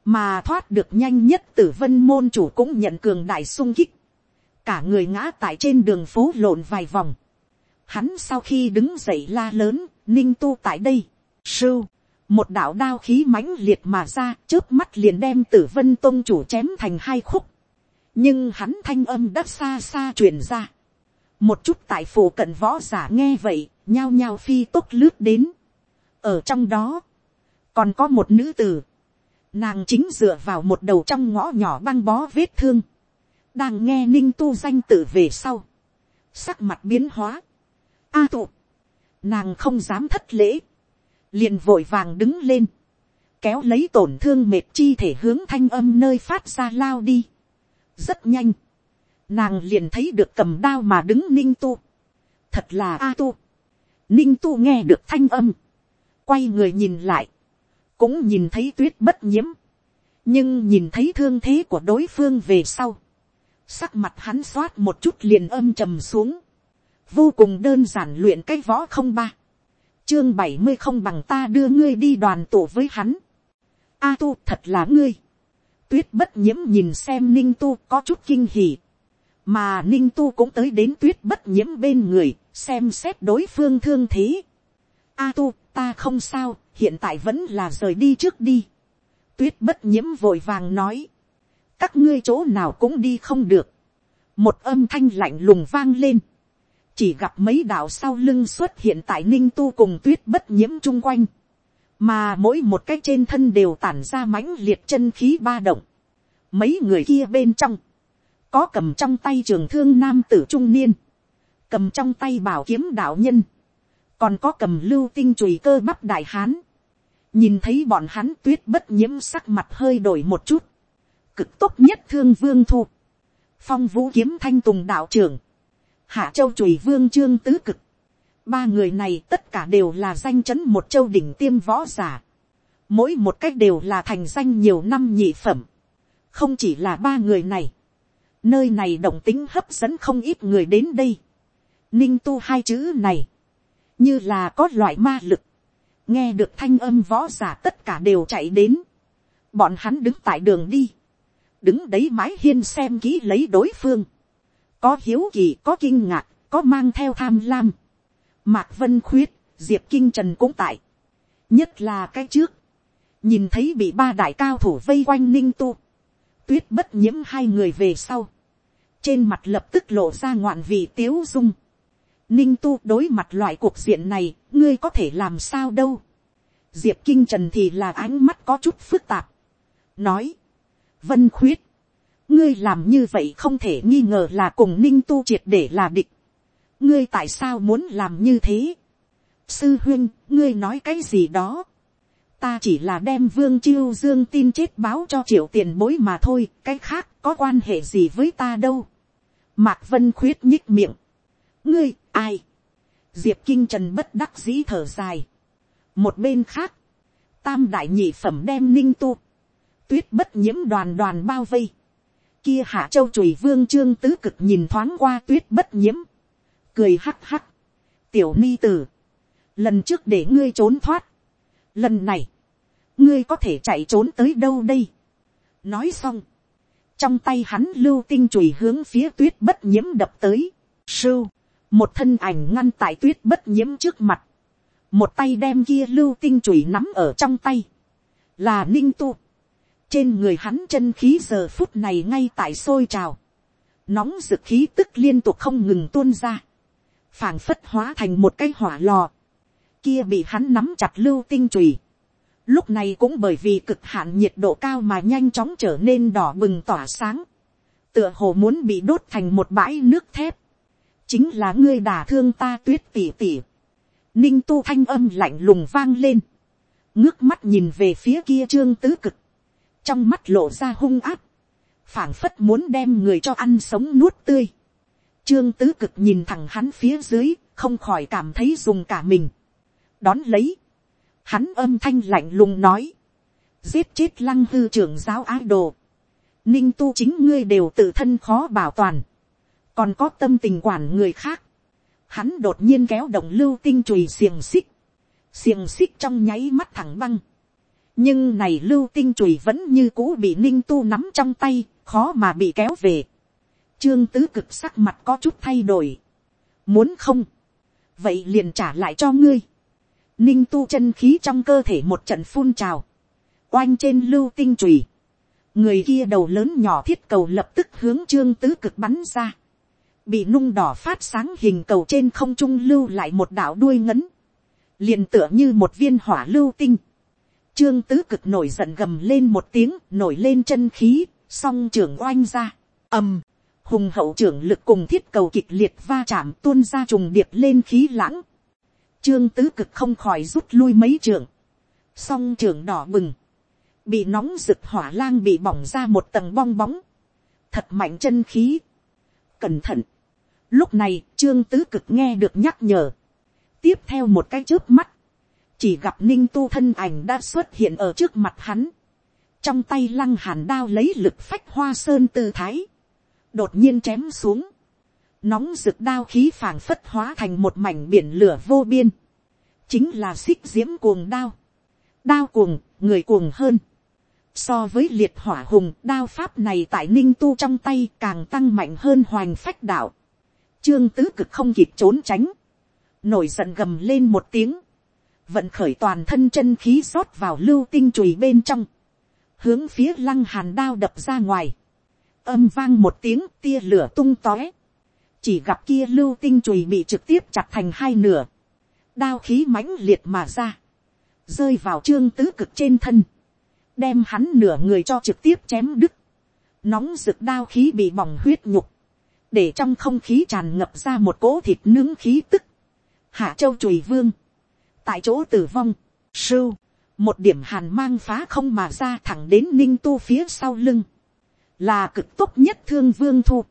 mà thoát được nhanh nhất tử vân môn chủ cũng nhận cường đại sung kích, cả người ngã tại trên đường phố lộn vài vòng, hắn sau khi đứng dậy la lớn, ninh tu tại đây, sưu, một đạo đao khí mãnh liệt mà ra, trước mắt liền đem tử vân tôn chủ chém thành hai khúc, nhưng hắn thanh âm đã xa xa truyền ra, một chút tại phủ cận võ giả nghe vậy, nhao nhao phi tốc lướt đến, ở trong đó, còn có một nữ tử, nàng chính dựa vào một đầu trong ngõ nhỏ băng bó vết thương, đang nghe ninh tu danh tử về sau, sắc mặt biến hóa, a tụ, nàng không dám thất lễ, liền vội vàng đứng lên, kéo lấy tổn thương mệt chi thể hướng thanh âm nơi phát ra lao đi. rất nhanh, nàng liền thấy được cầm đao mà đứng ninh tu. thật là a tu. ninh tu nghe được thanh âm, quay người nhìn lại, cũng nhìn thấy tuyết bất nhiễm, nhưng nhìn thấy thương thế của đối phương về sau, sắc mặt hắn xoát một chút liền âm trầm xuống, vô cùng đơn giản luyện cái võ không ba, chương bảy mươi không bằng ta đưa ngươi đi đoàn tổ với hắn, a tu thật là ngươi, tuyết bất nhiễm nhìn xem ninh tu có chút kinh hỉ, mà ninh tu cũng tới đến tuyết bất nhiễm bên người, xem xét đối phương thương thế. a tu, ta không sao, hiện tại vẫn là rời đi trước đi. tuyết bất nhiễm vội vàng nói, các ngươi chỗ nào cũng đi không được. một âm thanh lạnh lùng vang lên, chỉ gặp mấy đạo sau lưng xuất hiện tại ninh tu cùng tuyết bất nhiễm chung quanh, mà mỗi một cái trên thân đều tản ra mãnh liệt chân khí ba động. mấy người kia bên trong, có cầm trong tay trường thương nam tử trung niên, cầm trong tay bảo kiếm đạo nhân, còn có cầm lưu tinh chùy cơ bắp đại hán, nhìn thấy bọn hắn tuyết bất nhiễm sắc mặt hơi đổi một chút, cực tốt nhất thương vương thu, phong vũ kiếm thanh tùng đạo trưởng, hạ châu chùy vương trương tứ cực, ba người này tất cả đều là danh chấn một châu đỉnh tiêm võ giả, mỗi một cách đều là thành danh nhiều năm nhị phẩm, không chỉ là ba người này, nơi này động tính hấp dẫn không ít người đến đây, ninh tu hai chữ này, như là có loại ma lực, nghe được thanh âm võ giả tất cả đều chạy đến, bọn hắn đứng tại đường đi, đứng đấy mái hiên xem kỹ lấy đối phương, có hiếu kỳ có kinh ngạc có mang theo tham lam, mạc vân khuyết diệp kinh trần cũng tại, nhất là cái trước, nhìn thấy bị ba đại cao thủ vây quanh ninh tu, tuyết bất nhiễm hai người về sau, trên mặt lập tức lộ ra ngoạn vị tiếu dung, ninh tu đối mặt loại cuộc diện này, ngươi có thể làm sao đâu. diệp kinh trần thì là ánh mắt có chút phức tạp. nói, vân khuyết, ngươi làm như vậy không thể nghi ngờ là cùng ninh tu triệt để là địch. ngươi tại sao muốn làm như thế. sư huyên, ngươi nói cái gì đó. ta chỉ là đem vương chiêu dương tin chết báo cho triệu tiền bối mà thôi, cái khác có quan hệ gì với ta đâu. mạc vân khuyết nhích miệng. ngươi, ai. diệp kinh trần bất đắc dĩ thở dài. một bên khác, tam đại nhị phẩm đem ninh tu, tuyết bất nhiễm đoàn đoàn bao vây kia hạ châu chùi vương trương tứ cực nhìn thoáng qua tuyết bất nhiễm, cười hắc hắc, tiểu ni tử, lần trước để ngươi trốn thoát, lần này, ngươi có thể chạy trốn tới đâu đây. nói xong, trong tay hắn lưu tinh chùi hướng phía tuyết bất nhiễm đập tới, sưu, một thân ảnh ngăn tại tuyết bất nhiễm trước mặt, một tay đem kia lưu tinh chùi nắm ở trong tay, là ninh tu, trên người hắn chân khí giờ phút này ngay tại sôi trào. Nóng rực khí tức liên tục không ngừng tuôn ra. phảng phất hóa thành một cái hỏa lò. Kia bị hắn nắm chặt lưu tinh trùy. Lúc này cũng bởi vì cực hạn nhiệt độ cao mà nhanh chóng trở nên đỏ bừng tỏa sáng. Tựa hồ muốn bị đốt thành một bãi nước thép. Chính là ngươi đả thương ta tuyết tỉ tỉ. Ninh tu thanh âm lạnh lùng vang lên. Ngước mắt nhìn về phía kia trương tứ cực trong mắt lộ ra hung áp, phảng phất muốn đem người cho ăn sống nuốt tươi. Trương tứ cực nhìn thẳng hắn phía dưới, không khỏi cảm thấy dùng cả mình. đón lấy, hắn âm thanh lạnh lùng nói, giết chết lăng hư trưởng giáo ái đồ, ninh tu chính ngươi đều tự thân khó bảo toàn, còn có tâm tình quản người khác. Hắn đột nhiên kéo động lưu tinh chùy xiềng xích, xiềng xích trong nháy mắt thẳng băng, nhưng này lưu tinh chùy vẫn như cũ bị ninh tu nắm trong tay, khó mà bị kéo về. Trương tứ cực sắc mặt có chút thay đổi. Muốn không? Vậy liền trả lại cho ngươi. Ninh tu chân khí trong cơ thể một trận phun trào. Oanh trên lưu tinh chùy. Người kia đầu lớn nhỏ thiết cầu lập tức hướng trương tứ cực bắn ra. Bị nung đỏ phát sáng hình cầu trên không trung lưu lại một đảo đuôi ngấn. Liền tựa như một viên hỏa lưu tinh Trương tứ cực nổi giận gầm lên một tiếng, nổi lên chân khí, song trưởng oanh ra, ầm, hùng hậu trưởng lực cùng thiết cầu kịch liệt va chạm tuôn ra trùng điệp lên khí lãng. trương tứ cực không khỏi rút lui mấy trường, song trưởng đỏ bừng, bị nóng rực hỏa lang bị bỏng ra một tầng bong bóng, thật mạnh chân khí, cẩn thận, lúc này trương tứ cực nghe được nhắc nhở, tiếp theo một cái trước mắt, chỉ gặp ninh tu thân ảnh đã xuất hiện ở trước mặt hắn, trong tay lăng hàn đao lấy lực phách hoa sơn tư thái, đột nhiên chém xuống, nóng rực đao khí phảng phất hóa thành một mảnh biển lửa vô biên, chính là xích diễm cuồng đao, đao cuồng, người cuồng hơn, so với liệt hỏa hùng đao pháp này tại ninh tu trong tay càng tăng mạnh hơn hoành phách đạo, trương tứ cực không kịp trốn tránh, nổi giận gầm lên một tiếng, vận khởi toàn thân chân khí rót vào lưu tinh chùy bên trong, hướng phía lăng hàn đao đập ra ngoài, âm vang một tiếng tia lửa tung tóe, chỉ gặp kia lưu tinh chùy bị trực tiếp chặt thành hai nửa, đao khí mãnh liệt mà ra, rơi vào trương tứ cực trên thân, đem hắn nửa người cho trực tiếp chém đứt, nóng rực đao khí bị bỏng huyết nhục, để trong không khí tràn ngập ra một cỗ thịt nướng khí tức, hạ châu chùy vương, tại chỗ tử vong, sưu, một điểm hàn mang phá không mà ra thẳng đến ninh tu phía sau lưng, là cực tốt nhất thương vương thu,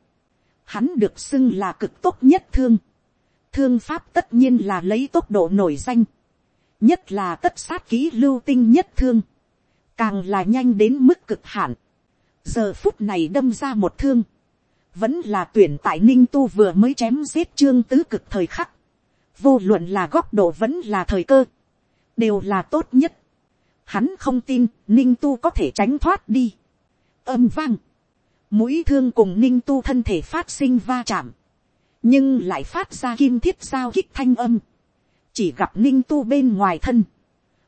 hắn được xưng là cực tốt nhất thương, thương pháp tất nhiên là lấy tốc độ nổi danh, nhất là tất sát ký lưu tinh nhất thương, càng là nhanh đến mức cực hạn, giờ phút này đâm ra một thương, vẫn là tuyển tại ninh tu vừa mới chém giết trương tứ cực thời khắc, vô luận là góc độ vẫn là thời cơ, đều là tốt nhất. Hắn không tin ninh tu có thể tránh thoát đi. âm vang, mũi thương cùng ninh tu thân thể phát sinh va chạm, nhưng lại phát ra kim thiết giao kích thanh âm, chỉ gặp ninh tu bên ngoài thân,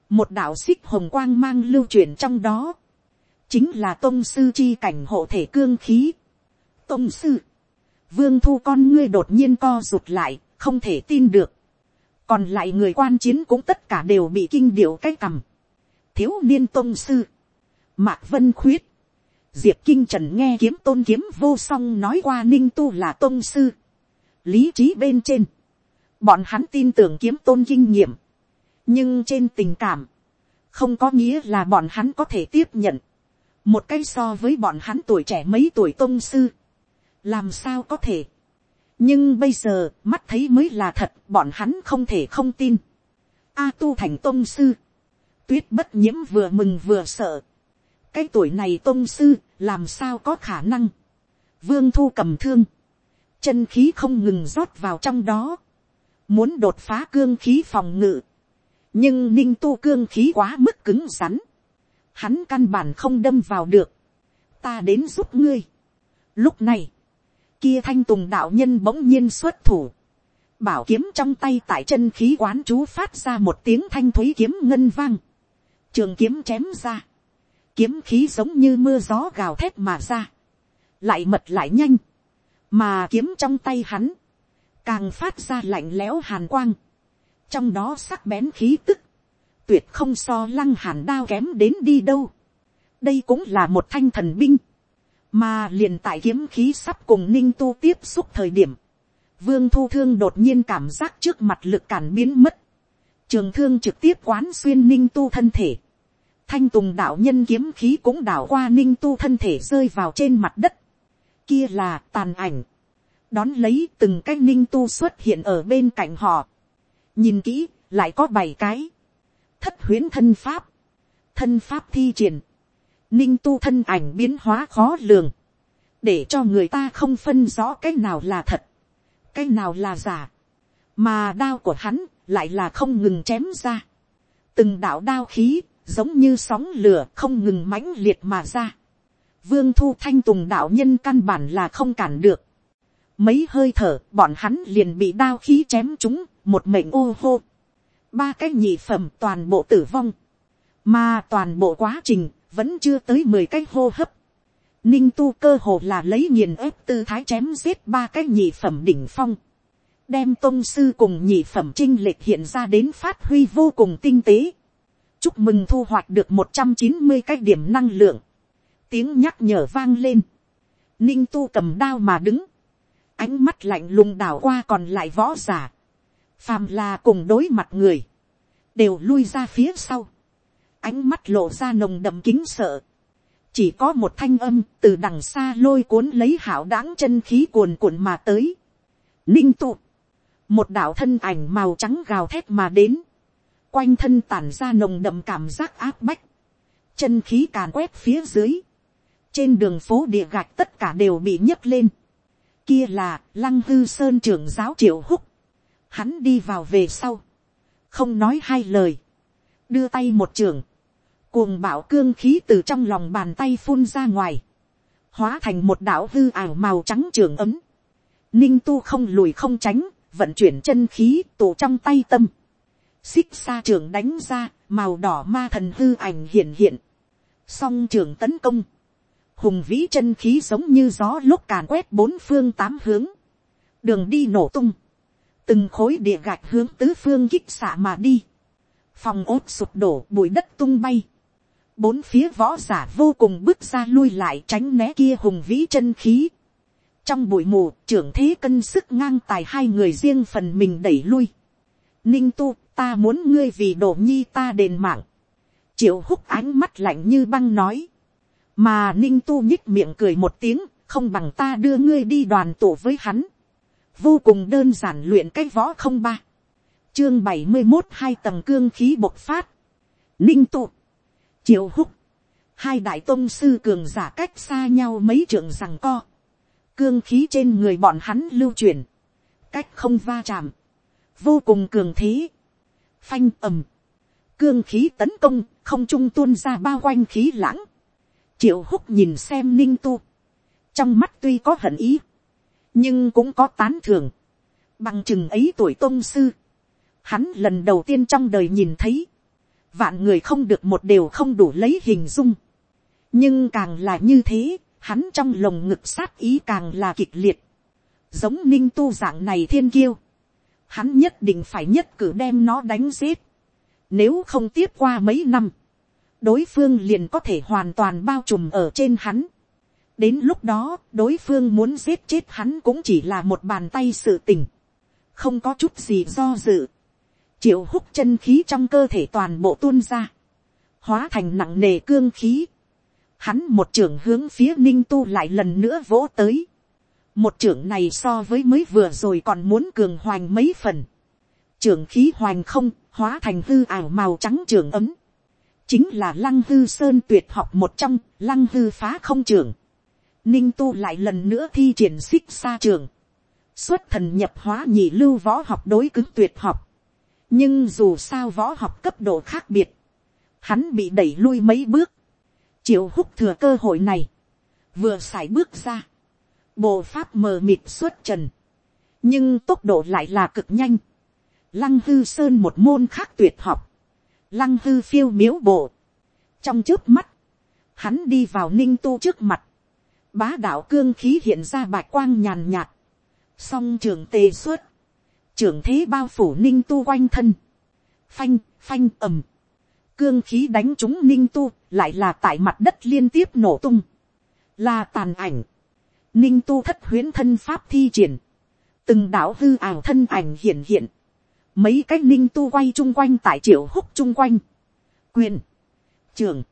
một đạo xích hồng quang mang lưu truyền trong đó, chính là tôn sư chi cảnh hộ thể cương khí. tôn sư, vương thu con ngươi đột nhiên co rụt lại, không thể tin được còn lại người quan chiến cũng tất cả đều bị kinh điệu cái cằm. thiếu niên tôn sư, mạc vân khuyết, diệp kinh trần nghe kiếm tôn kiếm vô song nói qua ninh tu là tôn sư, lý trí bên trên, bọn hắn tin tưởng kiếm tôn kinh nghiệm, nhưng trên tình cảm, không có nghĩa là bọn hắn có thể tiếp nhận, một cái so với bọn hắn tuổi trẻ mấy tuổi tôn sư, làm sao có thể, nhưng bây giờ mắt thấy mới là thật bọn hắn không thể không tin. a tu thành tôn sư, tuyết bất nhiễm vừa mừng vừa sợ. cái tuổi này tôn sư làm sao có khả năng. vương thu cầm thương, chân khí không ngừng rót vào trong đó, muốn đột phá cương khí phòng ngự, nhưng ninh tu cương khí quá mức cứng rắn, hắn căn bản không đâm vào được, ta đến giúp ngươi. lúc này, kia thanh tùng đạo nhân bỗng nhiên xuất thủ. Bảo kiếm trong tay tại chân khí quán chú phát ra một tiếng thanh thúy kiếm ngân vang. Trường kiếm chém ra. Kiếm khí giống như mưa gió gào thét mà ra. Lại mật lại nhanh. Mà kiếm trong tay hắn. Càng phát ra lạnh lẽo hàn quang. Trong đó sắc bén khí tức. Tuyệt không so lăng hàn đao kém đến đi đâu. Đây cũng là một thanh thần binh mà liền tại kiếm khí sắp cùng ninh tu tiếp xúc thời điểm, vương thu thương đột nhiên cảm giác trước mặt lực cản biến mất, trường thương trực tiếp quán xuyên ninh tu thân thể, thanh tùng đạo nhân kiếm khí cũng đảo qua ninh tu thân thể rơi vào trên mặt đất, kia là tàn ảnh, đón lấy từng cái ninh tu xuất hiện ở bên cạnh họ, nhìn kỹ lại có bảy cái, thất huyến thân pháp, thân pháp thi triển, ninh tu thân ảnh biến hóa khó lường, để cho người ta không phân rõ cái nào là thật, cái nào là giả, mà đao của hắn lại là không ngừng chém ra, từng đạo đao khí giống như sóng lửa không ngừng mãnh liệt mà ra, vương thu thanh tùng đạo nhân căn bản là không cản được, mấy hơi thở bọn hắn liền bị đao khí chém chúng một mệnh ô hô, ba cái nhị phẩm toàn bộ tử vong, mà toàn bộ quá trình vẫn chưa tới mười cái hô hấp. Ninh tu cơ hồ là lấy nghiền ép tư thái chém giết ba cái nhị phẩm đỉnh phong. Đem tôn sư cùng nhị phẩm trinh lệch hiện ra đến phát huy vô cùng tinh tế. Chúc mừng thu hoạch được một trăm chín mươi cái điểm năng lượng. Tiếng nhắc nhở vang lên. Ninh tu cầm đao mà đứng. Ánh mắt lạnh lùng đảo qua còn lại võ giả. phàm là cùng đối mặt người, đều lui ra phía sau, ánh mắt lộ ra nồng đậm kính sợ, chỉ có một thanh âm từ đằng xa lôi cuốn lấy hảo đáng chân khí cuồn cuộn mà tới. Ninh tụ, một đạo thân ảnh màu trắng gào thét mà đến, quanh thân tản ra nồng đậm cảm giác áp bách, chân khí càn quét phía dưới, trên đường phố địa gạch tất cả đều bị nhấc lên, kia là lăng hư sơn trưởng giáo triệu húc, hắn đi vào về sau, không nói hai lời, đưa tay một trường, cuồng bạo cương khí từ trong lòng bàn tay phun ra ngoài, hóa thành một đạo hư ảo màu trắng trường ấm, ninh tu không lùi không tránh, vận chuyển chân khí tụ trong tay tâm, xích xa trường đánh ra, màu đỏ ma thần hư ảnh hiện hiện, song trường tấn công, hùng vĩ chân khí giống như gió lúc càn quét bốn phương tám hướng, đường đi nổ tung, từng khối địa gạch hướng tứ phương kích xạ mà đi, phòng ốt sụp đổ bụi đất tung bay, bốn phía võ giả vô cùng bước ra lui lại tránh né kia hùng vĩ chân khí. trong bụi mù, trưởng thế cân sức ngang tài hai người riêng phần mình đẩy lui. ninh tu, ta muốn ngươi vì đổ nhi ta đền mạng. triệu húc ánh mắt lạnh như băng nói. mà ninh tu nhích miệng cười một tiếng, không bằng ta đưa ngươi đi đoàn tụ với hắn. vô cùng đơn giản luyện cái võ không ba. chương bảy mươi một hai tầng cương khí bộc phát. ninh tu Triệu húc. Hai đại tôn sư cường giả cách xa nhau mấy trượng rằng co. Cương khí trên người bọn hắn lưu truyền. Cách không va chạm. Vô cùng cường thế. Phanh ầm. Cương khí tấn công, không trung tuôn ra bao quanh khí lãng. Triệu húc nhìn xem ninh tu. Trong mắt tuy có hận ý. Nhưng cũng có tán thưởng. Bằng chừng ấy tuổi tôn sư. Hắn lần đầu tiên trong đời nhìn thấy vạn người không được một đều không đủ lấy hình dung. nhưng càng là như thế, hắn trong lồng ngực sát ý càng là kịch liệt. giống ninh tu dạng này thiên kiêu. hắn nhất định phải nhất cử đem nó đánh giết. nếu không tiếp qua mấy năm, đối phương liền có thể hoàn toàn bao trùm ở trên hắn. đến lúc đó, đối phương muốn giết chết hắn cũng chỉ là một bàn tay sự tình. không có chút gì do dự triệu húc chân khí trong cơ thể toàn bộ tuôn ra, hóa thành nặng nề cương khí, hắn một trưởng hướng phía ninh tu lại lần nữa vỗ tới, một trưởng này so với mới vừa rồi còn muốn cường hoành mấy phần, trưởng khí hoành không, hóa thành hư ảo màu trắng trưởng ấm, chính là lăng hư sơn tuyệt học một trong, lăng hư phá không trưởng. ninh tu lại lần nữa thi triển xích xa trường, xuất thần nhập hóa nhị lưu võ học đối cứng tuyệt học, nhưng dù sao võ học cấp độ khác biệt, hắn bị đẩy lui mấy bước, triệu húc thừa cơ hội này, vừa x bước ra, bộ pháp mờ mịt suốt trần, nhưng tốc độ lại là cực nhanh, lăng hư sơn một môn khác tuyệt học, lăng hư phiêu miếu bộ, trong trước mắt, hắn đi vào ninh tu trước mặt, bá đạo cương khí hiện ra bạch quang nhàn nhạt, song trường tề xuất, trưởng thế bao phủ ninh tu quanh thân, phanh, phanh ầm, cương khí đánh trúng ninh tu, lại là tại mặt đất liên tiếp nổ tung, là tàn ảnh, ninh tu thất huyến thân pháp thi triển, từng đảo hư ảo thân ảnh hiện hiện, mấy cái ninh tu quay chung quanh tại triệu húc chung quanh, quyền, trường,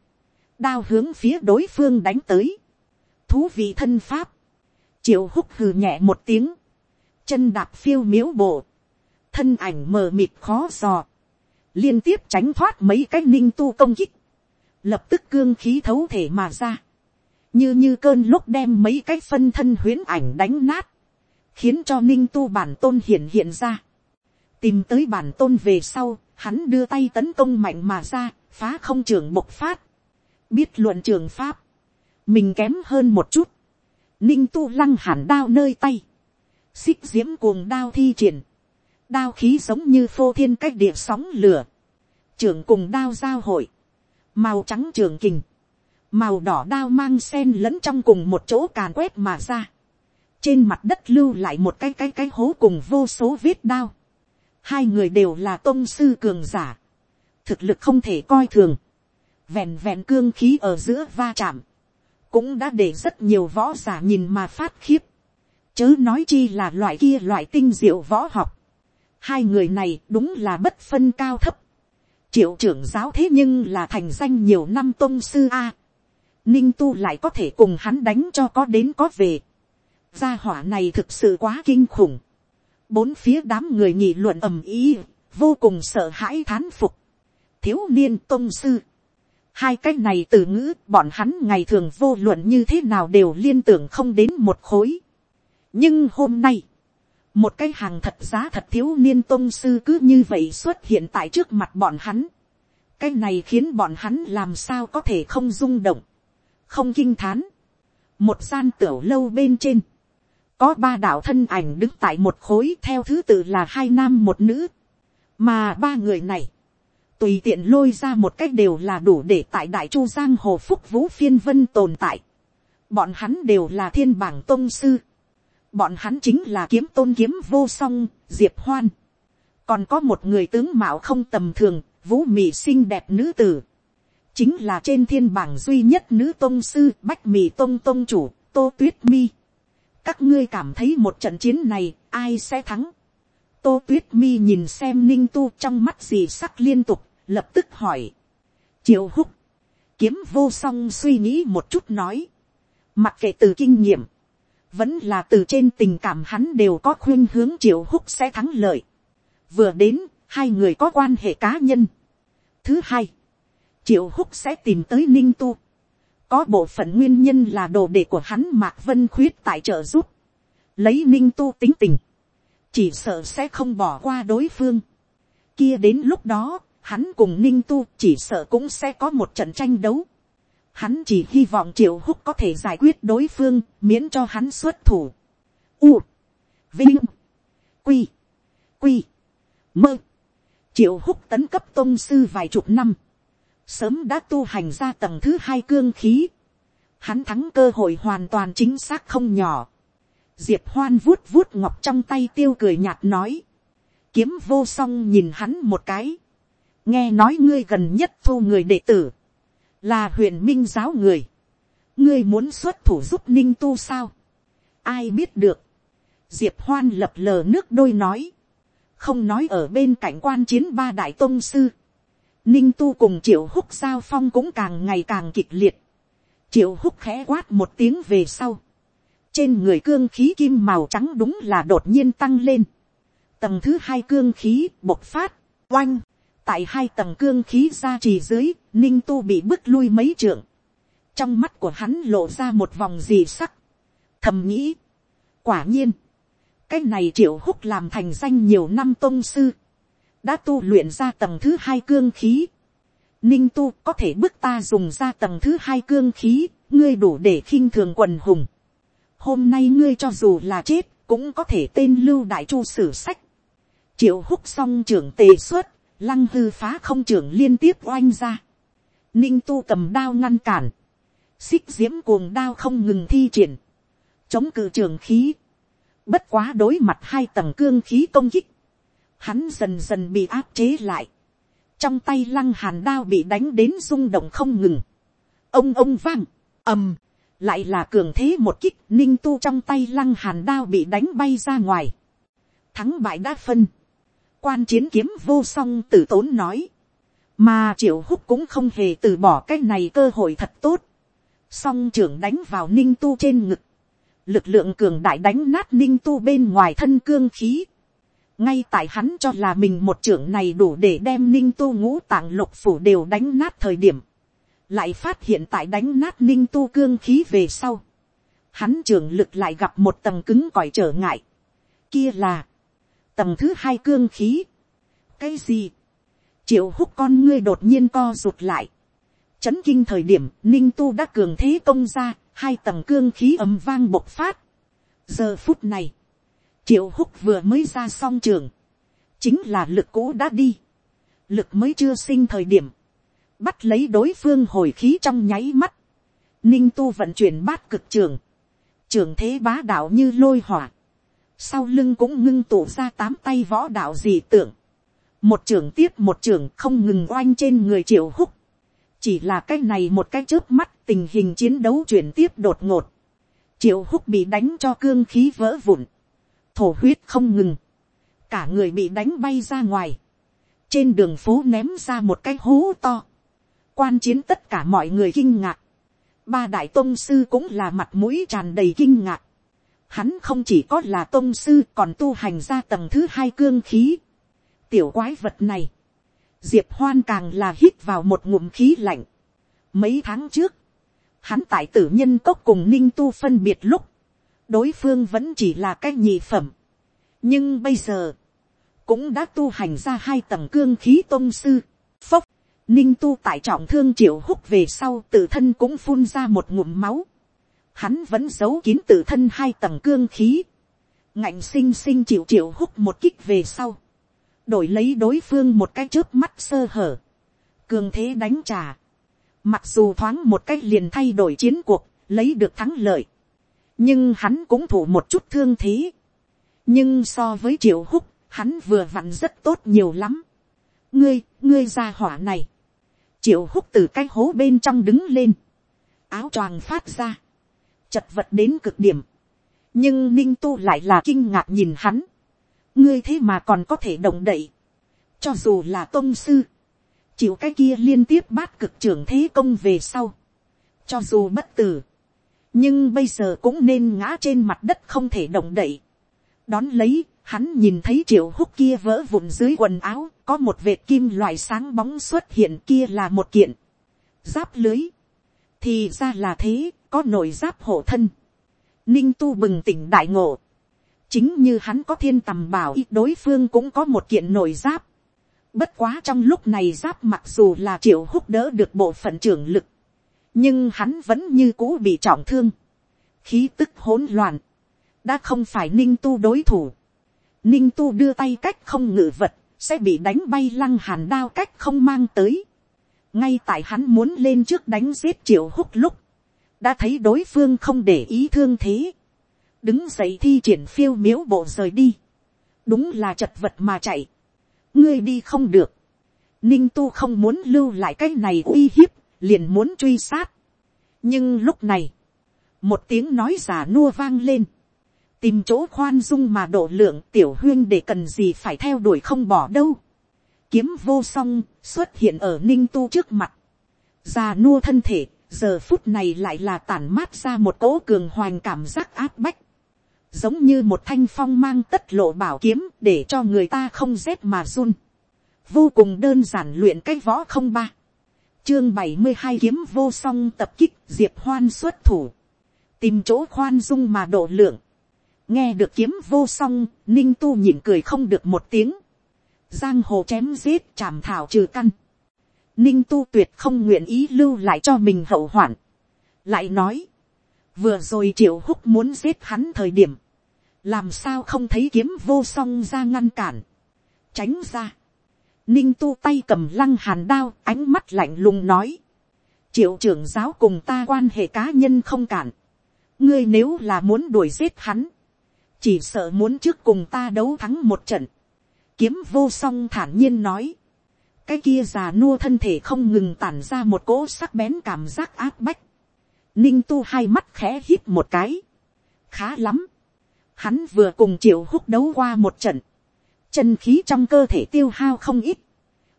đao hướng phía đối phương đánh tới, thú vị thân pháp, triệu húc hừ nhẹ một tiếng, chân đạp phiêu miếu bộ, thân ảnh mờ mịt khó dò, liên tiếp tránh thoát mấy cái ninh tu công kích, lập tức cương khí thấu thể mà ra, như như cơn lúc đem mấy cái phân thân huyến ảnh đánh nát, khiến cho ninh tu bản tôn hiện hiện ra. tìm tới bản tôn về sau, hắn đưa tay tấn công mạnh mà ra, phá không trường bộc phát, biết luận trường pháp, mình kém hơn một chút, ninh tu lăng hẳn đao nơi tay, xích diễm cuồng đao thi triển, đao khí giống như phô thiên cách địa sóng lửa, trưởng cùng đao giao hội, màu trắng trường kình, màu đỏ đao mang sen lẫn trong cùng một chỗ càn quét mà ra, trên mặt đất lưu lại một cái cái cái hố cùng vô số vết đao, hai người đều là tôn sư cường giả, thực lực không thể coi thường, vẹn vẹn cương khí ở giữa va chạm, cũng đã để rất nhiều võ giả nhìn mà phát khiếp, chớ nói chi là loại kia loại tinh diệu võ học, hai người này đúng là bất phân cao thấp. triệu trưởng giáo thế nhưng là thành danh nhiều năm tôn sư a. ninh tu lại có thể cùng hắn đánh cho có đến có về. gia hỏa này thực sự quá kinh khủng. bốn phía đám người nghị luận ầm ý, vô cùng sợ hãi thán phục. thiếu niên tôn sư. hai cái này từ ngữ bọn hắn ngày thường vô luận như thế nào đều liên tưởng không đến một khối. nhưng hôm nay, một cái hàng thật giá thật thiếu niên tôn sư cứ như vậy xuất hiện tại trước mặt bọn hắn. cái này khiến bọn hắn làm sao có thể không rung động, không kinh thán. một gian tiểu lâu bên trên, có ba đạo thân ảnh đứng tại một khối theo thứ tự là hai nam một nữ, mà ba người này, tùy tiện lôi ra một cách đều là đủ để tại đại chu giang hồ phúc vũ phiên vân tồn tại. bọn hắn đều là thiên bảng tôn sư Bọn hắn chính là kiếm tôn kiếm vô song, diệp hoan. Còn có một người tướng mạo không tầm thường, vũ mị xinh đẹp nữ tử. Chính là trên thiên bảng duy nhất nữ tôn sư bách mị tôn tôn chủ, tô tuyết mi. Các ngươi cảm thấy một trận chiến này, ai sẽ thắng? Tô tuyết mi nhìn xem ninh tu trong mắt gì sắc liên tục, lập tức hỏi. Triệu húc, kiếm vô song suy nghĩ một chút nói. Mặc kệ từ kinh nghiệm vẫn là từ trên tình cảm hắn đều có khuyên hướng triệu húc sẽ thắng lợi. vừa đến, hai người có quan hệ cá nhân. thứ hai, triệu húc sẽ tìm tới ninh tu. có bộ phận nguyên nhân là đồ đệ của hắn mạc vân khuyết tại trợ giúp. lấy ninh tu tính tình, chỉ sợ sẽ không bỏ qua đối phương. kia đến lúc đó, hắn cùng ninh tu chỉ sợ cũng sẽ có một trận tranh đấu. Hắn chỉ hy vọng triệu húc có thể giải quyết đối phương, miễn cho hắn xuất thủ. U. Vinh. Quy. Quy. Mơ. Triệu húc tấn cấp tôn sư vài chục năm. Sớm đã tu hành ra tầng thứ hai cương khí. Hắn thắng cơ hội hoàn toàn chính xác không nhỏ. Diệp hoan vuốt vuốt ngọc trong tay tiêu cười nhạt nói. Kiếm vô song nhìn hắn một cái. Nghe nói ngươi gần nhất thu người đệ tử là huyền minh giáo người, ngươi muốn xuất thủ giúp ninh tu sao, ai biết được, diệp hoan lập lờ nước đôi nói, không nói ở bên cạnh quan chiến ba đại tôn sư, ninh tu cùng triệu húc giao phong cũng càng ngày càng kịch liệt, triệu húc khẽ quát một tiếng về sau, trên người cương khí kim màu trắng đúng là đột nhiên tăng lên, tầng thứ hai cương khí bộc phát, oanh, tại hai tầng cương khí ra trì dưới, ninh tu bị bước lui mấy trượng. trong mắt của hắn lộ ra một vòng gì sắc. thầm nghĩ, quả nhiên, cái này triệu húc làm thành danh nhiều năm tôn sư, đã tu luyện ra tầng thứ hai cương khí. ninh tu có thể bước ta dùng ra tầng thứ hai cương khí, ngươi đủ để khinh thường quần hùng. hôm nay ngươi cho dù là chết, cũng có thể tên lưu đại chu sử sách. triệu húc xong trưởng tề xuất, lăng hư phá không trưởng liên tiếp oanh ra. ninh tu cầm đao ngăn cản, xích diễm cuồng đao không ngừng thi triển, chống cự trường khí, bất quá đối mặt hai tầng cương khí công kích, hắn dần dần bị áp chế lại, trong tay lăng hàn đao bị đánh đến rung động không ngừng, ông ông vang, ầm, lại là cường thế một kích. Ninh tu trong tay lăng hàn đao bị đánh bay ra ngoài, thắng bại đã phân, quan chiến kiếm vô song tử tốn nói, mà triệu húc cũng không hề từ bỏ cái này cơ hội thật tốt, song trưởng đánh vào ninh tu trên ngực, lực lượng cường đại đánh nát ninh tu bên ngoài thân cương khí, ngay tại hắn cho là mình một trưởng này đủ để đem ninh tu ngũ tạng lục phủ đều đánh nát thời điểm, lại phát hiện tại đánh nát ninh tu cương khí về sau, hắn trưởng lực lại gặp một tầng cứng cỏi trở ngại, kia là, tầng thứ hai cương khí. cái gì, triệu húc con ngươi đột nhiên co rụt lại. chấn kinh thời điểm ninh tu đã cường thế công ra, hai tầng cương khí ầm vang bộc phát. giờ phút này, triệu húc vừa mới ra xong trường, chính là lực cũ đã đi, lực mới chưa sinh thời điểm, bắt lấy đối phương hồi khí trong nháy mắt, ninh tu vận chuyển bát cực trường, trường thế bá đạo như lôi hỏa, sau lưng cũng ngưng tụ ra tám tay võ đạo dị tưởng, một trưởng tiếp một trưởng không ngừng oanh trên người triệu húc, chỉ là cái này một cái trước mắt tình hình chiến đấu chuyển tiếp đột ngột, triệu húc bị đánh cho cương khí vỡ vụn, thổ huyết không ngừng, cả người bị đánh bay ra ngoài, trên đường phố ném ra một cái hố to, quan chiến tất cả mọi người kinh ngạc, ba đại tôn sư cũng là mặt mũi tràn đầy kinh ngạc, hắn không chỉ có là tôn sư còn tu hành ra tầng thứ hai cương khí, tiểu quái vật này, diệp hoan càng là hít vào một ngụm khí lạnh, mấy tháng trước, hắn tại tử nhân cốc cùng ninh tu phân biệt lúc, đối phương vẫn chỉ là cái nhị phẩm, nhưng bây giờ, cũng đã tu hành ra hai tầng cương khí tôn sư, phốc, ninh tu tại trọng thương triệu húc về sau tự thân cũng phun ra một ngụm máu, hắn vẫn giấu kín tự thân hai tầng cương khí, ngạnh sinh sinh chịu chịu húc một kích về sau, đổi lấy đối phương một cái trước mắt sơ hở, cường thế đánh trả, mặc dù thoáng một cách liền thay đổi chiến cuộc, lấy được thắng lợi, nhưng hắn cũng thủ một chút thương thế, nhưng so với triệu húc, hắn vừa vặn rất tốt nhiều lắm. ngươi, ngươi ra hỏa này, triệu húc từ cái hố bên trong đứng lên, áo choàng phát ra, chật vật đến cực điểm, nhưng ninh tu lại là kinh ngạc nhìn hắn, ngươi thế mà còn có thể động đậy, cho dù là tôn sư, chịu cái kia liên tiếp bát cực trưởng thế công về sau, cho dù bất tử, nhưng bây giờ cũng nên ngã trên mặt đất không thể động đậy. đón lấy, hắn nhìn thấy triệu húc kia vỡ vụn dưới quần áo, có một vệt kim loại sáng bóng xuất hiện kia là một kiện. giáp lưới. thì ra là thế, có nội giáp hộ thân. ninh tu bừng tỉnh đại ngộ. chính như hắn có thiên tầm bảo ít đối phương cũng có một kiện nội giáp. bất quá trong lúc này giáp mặc dù là triệu húc đỡ được bộ phận trưởng lực nhưng hắn vẫn như cũ bị trọng thương, khí tức hỗn loạn, đã không phải ninh tu đối thủ, ninh tu đưa tay cách không ngự vật, sẽ bị đánh bay lăng hàn đao cách không mang tới, ngay tại hắn muốn lên trước đánh giết triệu húc lúc, đã thấy đối phương không để ý thương thế, đứng dậy thi triển phiêu miếu bộ rời đi, đúng là chật vật mà chạy, ngươi đi không được, ninh tu không muốn lưu lại cái này uy hiếp, liền muốn truy sát. nhưng lúc này, một tiếng nói giả nua vang lên, tìm chỗ khoan dung mà độ lượng tiểu huyên để cần gì phải theo đuổi không bỏ đâu. kiếm vô song xuất hiện ở ninh tu trước mặt, già nua thân thể, giờ phút này lại là tản mát ra một cỗ cường hoành cảm giác áp bách, giống như một thanh phong mang tất lộ bảo kiếm để cho người ta không rét mà run, vô cùng đơn giản luyện cái võ không ba, chương bảy mươi hai kiếm vô song tập kích diệp hoan xuất thủ. Tìm chỗ khoan dung mà độ lượng. Nghe được kiếm vô song, ninh tu nhịn cười không được một tiếng. Giang hồ chém giết chảm thảo trừ căn. Ninh tu tuyệt không nguyện ý lưu lại cho mình hậu hoạn. Lại nói. Vừa rồi triệu húc muốn giết hắn thời điểm. Làm sao không thấy kiếm vô song ra ngăn cản. Tránh ra Ninh tu tay cầm lăng hàn đao, ánh mắt lạnh lùng nói. Triệu trưởng giáo cùng ta quan hệ cá nhân không cản. Ngươi nếu là muốn đuổi giết hắn. Chỉ sợ muốn trước cùng ta đấu thắng một trận. Kiếm vô song thản nhiên nói. Cái kia già nua thân thể không ngừng tản ra một cỗ sắc bén cảm giác áp bách. Ninh tu hai mắt khẽ hít một cái. Khá lắm. Hắn vừa cùng triệu húc đấu qua một trận chân khí trong cơ thể tiêu hao không ít.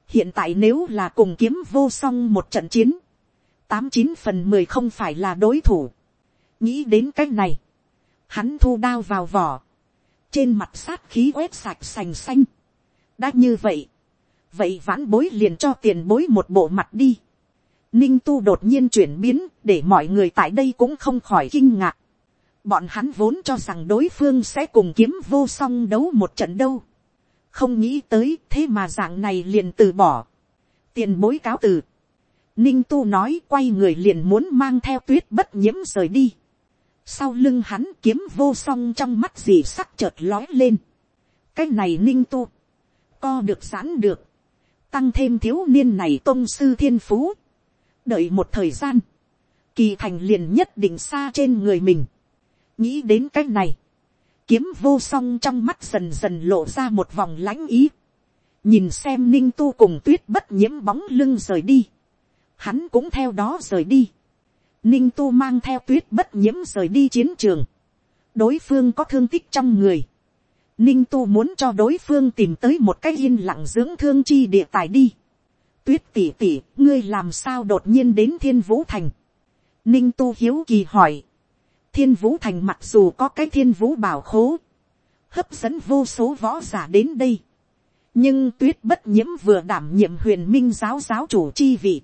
hiện tại nếu là cùng kiếm vô song một trận chiến, tám chín phần mười không phải là đối thủ. nghĩ đến cách này, hắn thu đao vào vỏ, trên mặt sát khí quét sạch sành xanh. đã như vậy, vậy vãn bối liền cho tiền bối một bộ mặt đi. Ninh tu đột nhiên chuyển biến, để mọi người tại đây cũng không khỏi kinh ngạc. Bọn hắn vốn cho rằng đối phương sẽ cùng kiếm vô song đấu một trận đâu không nghĩ tới, thế mà dạng này liền từ bỏ. tiền bối cáo từ. ninh tu nói, quay người liền muốn mang theo tuyết bất nhiễm rời đi. sau lưng hắn kiếm vô song trong mắt dì sắc chợt lói lên. cái này ninh tu. co được sẵn được tăng thêm thiếu niên này tôn sư thiên phú. đợi một thời gian. kỳ thành liền nhất định xa trên người mình. nghĩ đến cách này, kiếm vô song trong mắt dần dần lộ ra một vòng lãnh ý. nhìn xem ninh tu cùng tuyết bất nhiễm bóng lưng rời đi. hắn cũng theo đó rời đi. ninh tu mang theo tuyết bất nhiễm rời đi chiến trường. đối phương có thương tích trong người ninh tu muốn cho đối phương tìm tới một cái yên lặng dưỡng thương chi địa tài đi. tuyết tỉ tỉ, ngươi làm sao đột nhiên đến thiên vũ thành. ninh tu hiếu kỳ hỏi. thiên vũ thành mặc dù có cái thiên vũ bảo khố, hấp dẫn vô số võ giả đến đây. nhưng tuyết bất nhiễm vừa đảm nhiệm huyền minh giáo giáo chủ chi vị.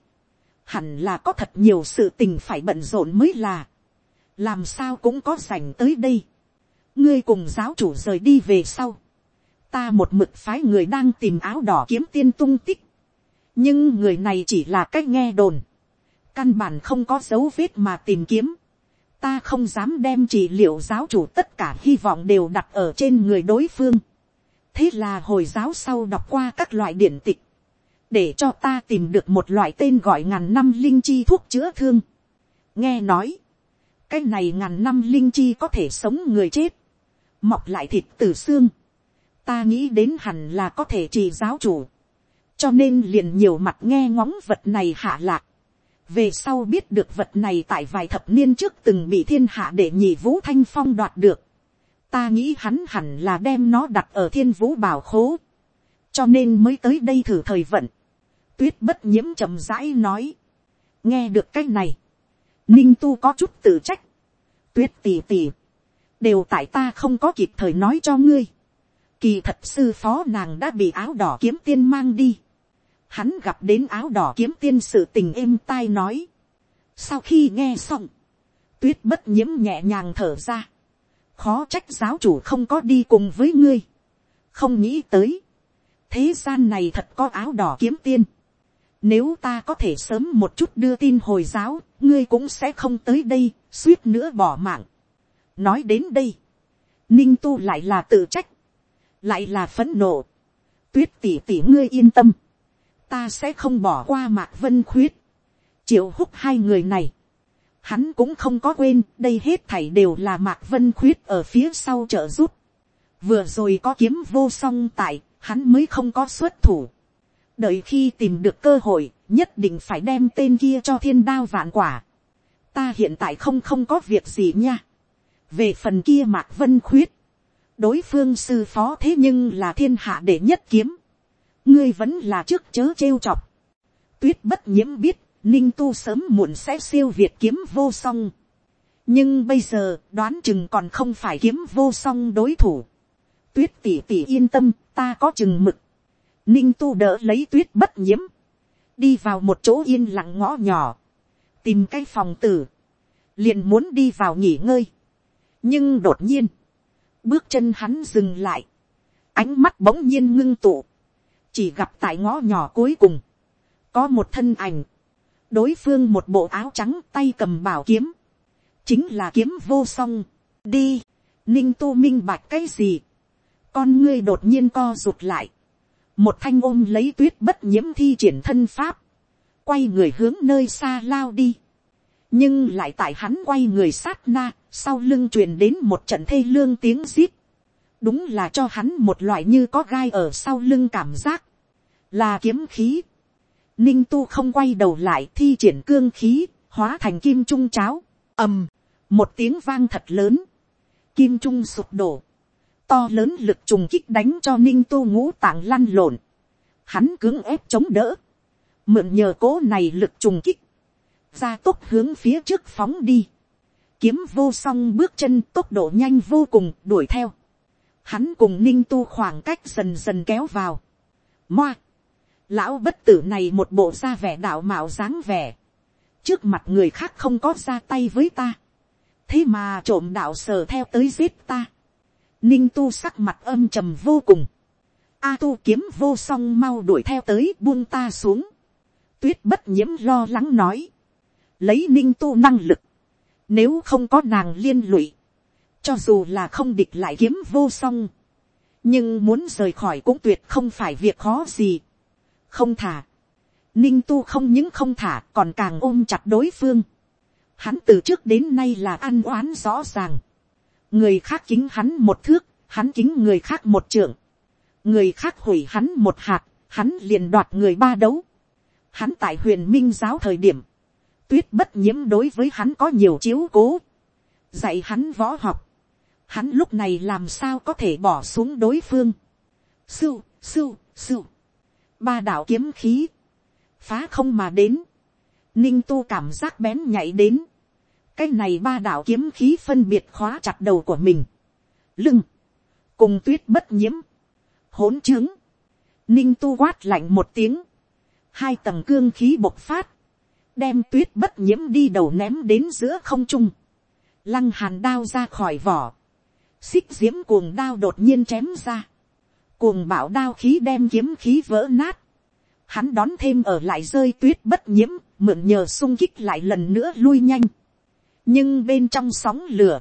hẳn là có thật nhiều sự tình phải bận rộn mới là. làm sao cũng có dành tới đây ngươi cùng giáo chủ rời đi về sau, ta một mực phái người đang tìm áo đỏ kiếm tiên tung tích, nhưng người này chỉ là cách nghe đồn, căn bản không có dấu vết mà tìm kiếm, ta không dám đem trị liệu giáo chủ tất cả hy vọng đều đặt ở trên người đối phương, thế là hồi giáo sau đọc qua các loại điển tịch, để cho ta tìm được một loại tên gọi ngàn năm linh chi thuốc chữa thương. nghe nói, cái này ngàn năm linh chi có thể sống người chết, mọc lại thịt từ xương, ta nghĩ đến hẳn là có thể trì giáo chủ, cho nên liền nhiều mặt nghe ngóng vật này hạ lạc, về sau biết được vật này tại vài thập niên trước từng bị thiên hạ để nhị vũ thanh phong đoạt được, ta nghĩ hắn hẳn là đem nó đặt ở thiên vũ bảo khố, cho nên mới tới đây thử thời vận, tuyết bất nhiễm chậm rãi nói, nghe được cái này, ninh tu có chút tự trách, tuyết tì tì, đều tại ta không có kịp thời nói cho ngươi. Kỳ thật sư phó nàng đã bị áo đỏ kiếm tiên mang đi. Hắn gặp đến áo đỏ kiếm tiên sự tình êm tai nói. Sau khi nghe xong, tuyết bất nhiễm nhẹ nhàng thở ra. Khó trách giáo chủ không có đi cùng với ngươi. Không nghĩ tới. Thế gian này thật có áo đỏ kiếm tiên. Nếu ta có thể sớm một chút đưa tin hồi giáo, ngươi cũng sẽ không tới đây, suýt nữa bỏ mạng nói đến đây, ninh tu lại là tự trách, lại là phấn nộ, tuyết tỉ tỉ ngươi yên tâm, ta sẽ không bỏ qua mạc vân khuyết, triệu húc hai người này, hắn cũng không có quên đây hết thảy đều là mạc vân khuyết ở phía sau trợ giúp, vừa rồi có kiếm vô song tại, hắn mới không có xuất thủ, đợi khi tìm được cơ hội, nhất định phải đem tên kia cho thiên đao vạn quả. ta hiện tại không không có việc gì nha về phần kia mạc vân khuyết, đối phương sư phó thế nhưng là thiên hạ đệ nhất kiếm, ngươi vẫn là trước chớ trêu chọc, tuyết bất nhiễm biết, ninh tu sớm muộn sẽ siêu việt kiếm vô song, nhưng bây giờ đoán chừng còn không phải kiếm vô song đối thủ, tuyết tỉ tỉ yên tâm, ta có chừng mực, ninh tu đỡ lấy tuyết bất nhiễm, đi vào một chỗ yên lặng ngõ nhỏ, tìm cái phòng tử, liền muốn đi vào nghỉ ngơi, nhưng đột nhiên, bước chân hắn dừng lại, ánh mắt bỗng nhiên ngưng tụ, chỉ gặp tại ngõ nhỏ cuối cùng, có một thân ảnh, đối phương một bộ áo trắng tay cầm bảo kiếm, chính là kiếm vô song, đi, ninh tu minh bạch cái gì, con ngươi đột nhiên co rụt lại, một thanh ôm lấy tuyết bất nhiễm thi triển thân pháp, quay người hướng nơi xa lao đi, nhưng lại tại hắn quay người sát na, sau lưng truyền đến một trận thê lương tiếng zip, đúng là cho hắn một loại như có gai ở sau lưng cảm giác, là kiếm khí. Ninh tu không quay đầu lại thi triển cương khí, hóa thành kim trung cháo, ầm, một tiếng vang thật lớn, kim trung sụp đổ, to lớn lực trùng kích đánh cho ninh tu ngũ tạng lăn lộn, hắn cứng ép chống đỡ, mượn nhờ cố này lực trùng kích, ra tốc hướng phía trước phóng đi, kiếm vô song bước chân tốc độ nhanh vô cùng đuổi theo. Hắn cùng ninh tu khoảng cách dần dần kéo vào. Moa. Lão bất tử này một bộ da vẻ đạo mạo dáng vẻ. Trước mặt người khác không có ra tay với ta. Thế mà trộm đạo sờ theo tới giết ta. Ninh tu sắc mặt âm trầm vô cùng. A tu kiếm vô song mau đuổi theo tới buông ta xuống. Tuyết bất nhiễm lo lắng nói. Lấy ninh tu năng lực nếu không có nàng liên lụy. Cho dù là không địch lại kiếm vô song. Nhưng muốn rời khỏi cũng tuyệt không phải việc khó gì. Không thả. Ninh tu không những không thả còn càng ôm chặt đối phương. Hắn từ trước đến nay là ăn oán rõ ràng. Người khác kính hắn một thước, hắn kính người khác một trượng. Người khác hủy hắn một hạt, hắn liền đoạt người ba đấu. Hắn tại huyền minh giáo thời điểm tuyết bất nhiễm đối với hắn có nhiều chiếu cố, dạy hắn võ học, hắn lúc này làm sao có thể bỏ xuống đối phương. Sưu, sưu, sưu. Ba đạo kiếm khí. Phá không mà đến. Ninh tu cảm giác bén nhảy đến. Cái này ba đạo kiếm khí phân biệt khóa chặt đầu của mình. Lưng. Cùng tuyết bất nhiễm. Hỗn trướng. Ninh tu quát lạnh một tiếng. Hai tầng cương khí bộc phát. Đem tuyết bất nhiễm đi đầu ném đến giữa không trung. Lăng hàn đao ra khỏi vỏ. Xích diễm cuồng đao đột nhiên chém ra. Cuồng bảo đao khí đem kiếm khí vỡ nát. Hắn đón thêm ở lại rơi tuyết bất nhiễm, mượn nhờ sung kích lại lần nữa lui nhanh. Nhưng bên trong sóng lửa,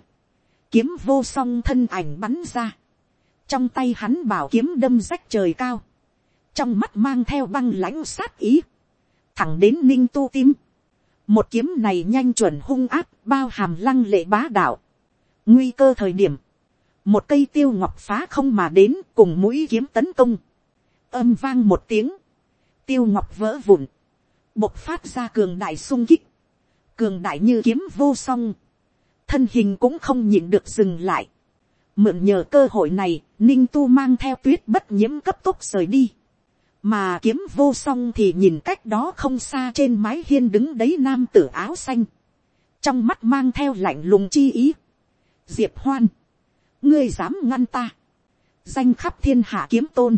kiếm vô song thân ảnh bắn ra. Trong tay hắn bảo kiếm đâm rách trời cao. Trong mắt mang theo băng lãnh sát ý. Thẳng đến ninh tu tim. Một kiếm này nhanh chuẩn hung áp, bao hàm lăng lệ bá đạo. Nguy cơ thời điểm. Một cây tiêu ngọc phá không mà đến cùng mũi kiếm tấn công. Âm vang một tiếng. Tiêu ngọc vỡ vụn. Bộc phát ra cường đại sung kích. Cường đại như kiếm vô song. Thân hình cũng không nhịn được dừng lại. Mượn nhờ cơ hội này, Ninh Tu mang theo tuyết bất nhiễm cấp tốc rời đi mà kiếm vô song thì nhìn cách đó không xa trên mái hiên đứng đấy nam tử áo xanh, trong mắt mang theo lạnh lùng chi ý. diệp hoan, ngươi dám ngăn ta, danh khắp thiên hạ kiếm tôn,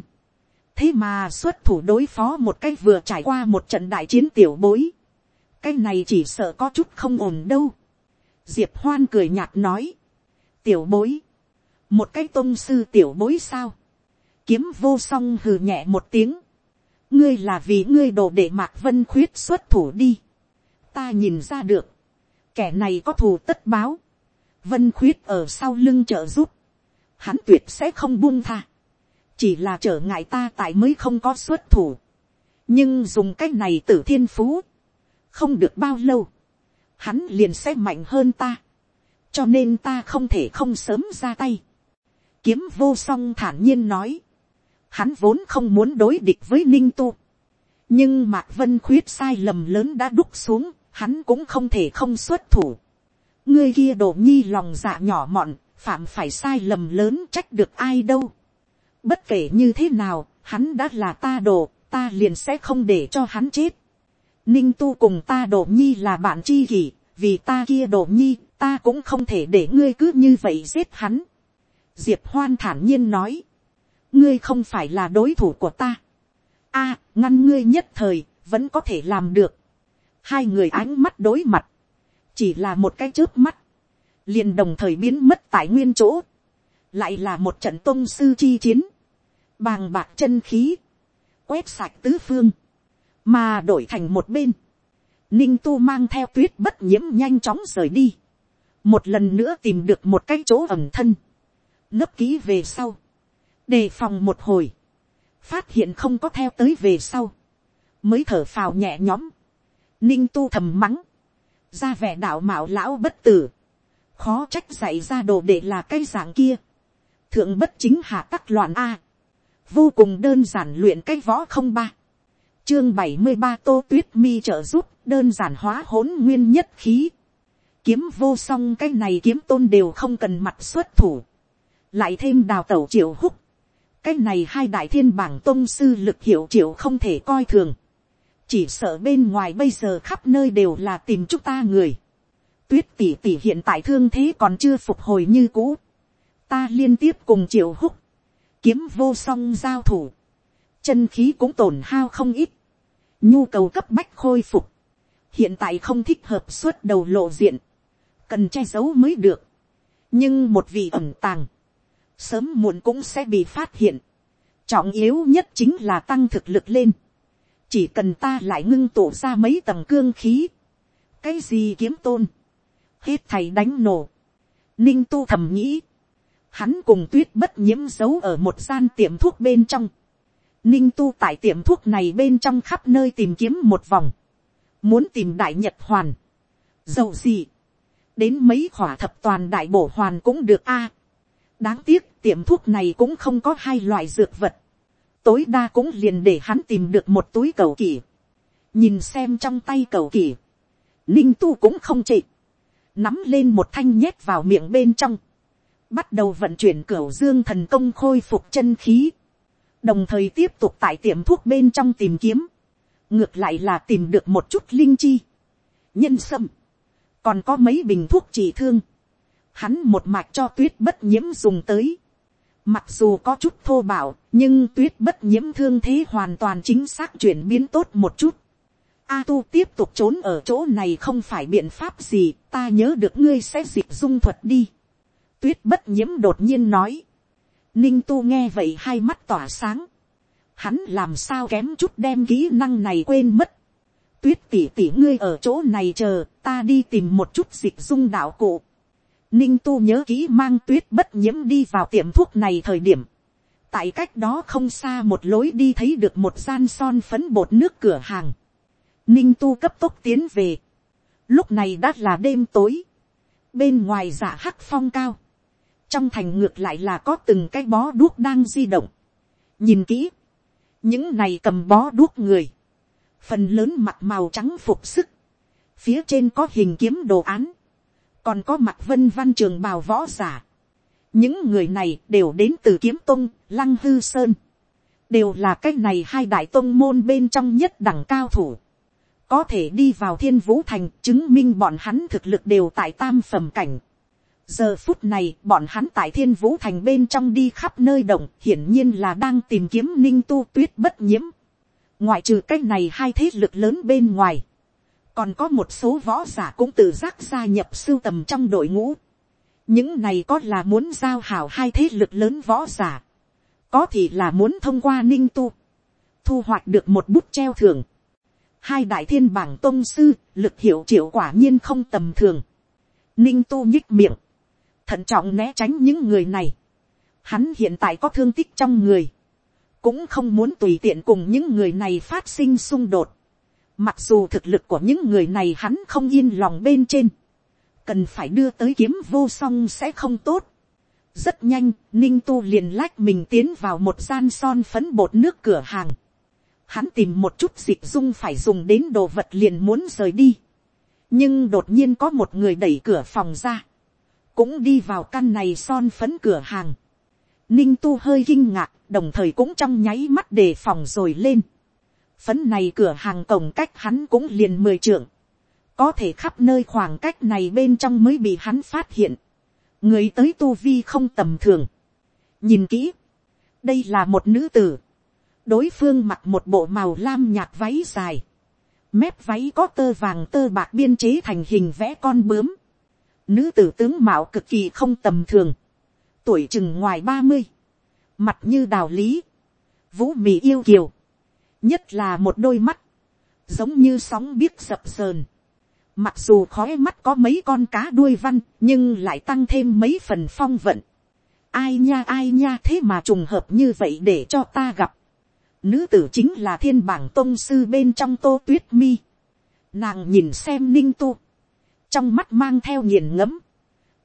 thế mà xuất thủ đối phó một cái vừa trải qua một trận đại chiến tiểu bối, cái này chỉ sợ có chút không ổn đâu. diệp hoan cười nhạt nói, tiểu bối, một cái tôn sư tiểu bối sao, kiếm vô song hừ nhẹ một tiếng, ngươi là vì ngươi đồ để mạc vân khuyết xuất thủ đi. ta nhìn ra được, kẻ này có thù tất báo, vân khuyết ở sau lưng trợ giúp, hắn tuyệt sẽ không buông tha, chỉ là trở ngại ta tại mới không có xuất thủ, nhưng dùng c á c h này t ử thiên phú, không được bao lâu, hắn liền sẽ mạnh hơn ta, cho nên ta không thể không sớm ra tay. Kiếm vô song thản nhiên nói, Hắn vốn không muốn đối địch với ninh tu. Nhưng Mạc Vân khuyết sai lầm lớn đã đúc xuống, hắn cũng không thể không xuất thủ. Ngươi kia đổ nhi lòng dạ nhỏ mọn, phạm phải sai lầm lớn trách được ai đâu. Bất kể như thế nào, hắn đã là ta đồ, ta liền sẽ không để cho hắn chết. Ninh tu cùng ta đổ nhi là bạn chi kỷ, vì ta kia đổ nhi, ta cũng không thể để ngươi cứ như vậy giết hắn. Diệp hoan thản nhiên nói ngươi không phải là đối thủ của ta. a, ngăn ngươi nhất thời, vẫn có thể làm được. hai người ánh mắt đối mặt, chỉ là một cái trước mắt, liền đồng thời biến mất tại nguyên chỗ, lại là một trận tôn sư chi chiến, bàng bạc chân khí, quét sạch tứ phương, mà đổi thành một bên, ninh tu mang theo tuyết bất nhiễm nhanh chóng rời đi, một lần nữa tìm được một cái chỗ ẩm thân, nấp ký về sau, đề phòng một hồi, phát hiện không có theo tới về sau, mới thở phào nhẹ nhõm, ninh tu thầm mắng, ra vẻ đạo mạo lão bất tử, khó trách dạy ra đồ để là cái dạng kia, thượng bất chính hạ tắc loạn a, vô cùng đơn giản luyện cái võ không ba, chương bảy mươi ba tô tuyết mi trợ giúp đơn giản hóa hỗn nguyên nhất khí, kiếm vô song cái này kiếm tôn đều không cần mặt xuất thủ, lại thêm đào tẩu triệu húc, cái này hai đại thiên bảng tôn sư lực hiệu triệu không thể coi thường. chỉ sợ bên ngoài bây giờ khắp nơi đều là tìm chúng ta người. tuyết tỷ tỷ hiện tại thương thế còn chưa phục hồi như cũ. ta liên tiếp cùng triệu húc, kiếm vô song giao thủ. chân khí cũng tổn hao không ít. nhu cầu cấp bách khôi phục. hiện tại không thích hợp suốt đầu lộ diện. cần che giấu mới được. nhưng một vị ẩm tàng sớm muộn cũng sẽ bị phát hiện. Trọng yếu nhất chính là tăng thực lực lên. Chỉ cần ta lại ngưng tụ ra mấy tầng cương khí. Cái gì kiếm tôn. Hết thầy đánh nổ. Ninh tu thầm nghĩ. Hắn cùng tuyết bất nhiễm giấu ở một gian tiệm thuốc bên trong. Ninh tu tại tiệm thuốc này bên trong khắp nơi tìm kiếm một vòng. Muốn tìm đại nhật hoàn. Dầu gì. Đến mấy khỏa thập toàn đại bổ hoàn cũng được a đáng tiếc tiệm thuốc này cũng không có hai loại dược vật. tối đa cũng liền để hắn tìm được một túi cầu kỳ. nhìn xem trong tay cầu kỳ. ninh tu cũng không chịu nắm lên một thanh nhét vào miệng bên trong. bắt đầu vận chuyển cửa dương thần công khôi phục chân khí, đồng thời tiếp tục tại tiệm thuốc bên trong tìm kiếm, ngược lại là tìm được một chút linh chi, nhân sâm, còn có mấy bình thuốc trị thương, hắn một mạch cho tuyết bất nhiễm dùng tới, mặc dù có chút thô bạo, nhưng tuyết bất nhiễm thương thế hoàn toàn chính xác chuyển biến tốt một chút, A tu tiếp tục trốn ở chỗ này không phải biện pháp gì, ta nhớ được ngươi sẽ dịp dung thuật đi. Tuyết bất nhiễm đột nhiên nói. Ninh tu nghe vậy hai mắt tỏa sáng. Hắn làm sao kém chút đem kỹ năng này quên mất. Tuyết tỉ tỉ ngươi ở chỗ này chờ, ta đi tìm một chút dịch dung đạo cụ. Ninh tu nhớ kỹ mang tuyết bất nhiễm đi vào tiệm thuốc này thời điểm. Tại cách đó không xa một lối đi thấy được một gian son phấn bột nước cửa hàng ninh tu cấp tốc tiến về. lúc này đã là đêm tối. bên ngoài giả hắc phong cao. trong thành ngược lại là có từng cái bó đuốc đang di động. nhìn kỹ. những này cầm bó đuốc người. phần lớn mặt màu trắng phục sức. phía trên có hình kiếm đồ án còn có mặt vân văn trường bào võ giả. những người này đều đến từ kiếm tông, lăng hư sơn đều là cái này hai đại tông môn bên trong nhất đẳng cao thủ có thể đi vào thiên vũ thành chứng minh bọn hắn thực lực đều tại tam phẩm cảnh. giờ phút này bọn hắn tại thiên vũ thành bên trong đi khắp nơi động hiển nhiên là đang tìm kiếm ninh tu tuyết bất nhiễm. ngoại trừ cái này hai thế lực lớn bên ngoài còn có một số võ giả cũng tự giác gia nhập sưu tầm trong đội ngũ. những này có là muốn giao hảo hai thế lực lớn võ giả. có thì là muốn thông qua ninh tu. thu hoạch được một bút treo thưởng hai đại thiên bảng tôn sư, lực hiệu triệu quả nhiên không tầm thường. Ninh tu nhích miệng, thận trọng né tránh những người này. Hắn hiện tại có thương tích trong người, cũng không muốn tùy tiện cùng những người này phát sinh xung đột. Mặc dù thực lực của những người này hắn không yên lòng bên trên, cần phải đưa tới kiếm vô song sẽ không tốt. Rất nhanh, Ninh Tu liền lách mình tiến vào một gian son phấn bột nước cửa hàng hắn tìm một chút dịch dung phải dùng đến đồ vật liền muốn rời đi. nhưng đột nhiên có một người đẩy cửa phòng ra, cũng đi vào căn này son phấn cửa hàng. ninh tu hơi kinh ngạc, đồng thời cũng trong nháy mắt đề phòng rồi lên phấn này cửa hàng cổng cách hắn cũng liền mười trưởng có thể khắp nơi khoảng cách này bên trong mới bị hắn phát hiện. người tới tu vi không tầm thường. nhìn kỹ, đây là một nữ tử. Đối phương mặc một bộ màu lam nhạt váy dài, mép váy có tơ vàng tơ bạc biên chế thành hình vẽ con bướm, nữ tử tướng mạo cực kỳ không tầm thường, tuổi chừng ngoài ba mươi, mặt như đào lý, vũ mì yêu kiều, nhất là một đôi mắt, giống như sóng biếc sập sờn, mặc dù khói mắt có mấy con cá đuôi văn, nhưng lại tăng thêm mấy phần phong vận, ai nha ai nha thế mà trùng hợp như vậy để cho ta gặp, Nữ tử chính là thiên bảng tôn sư bên trong tô tuyết mi. Nàng nhìn xem ninh tu. Trong mắt mang theo nghiền ngẫm.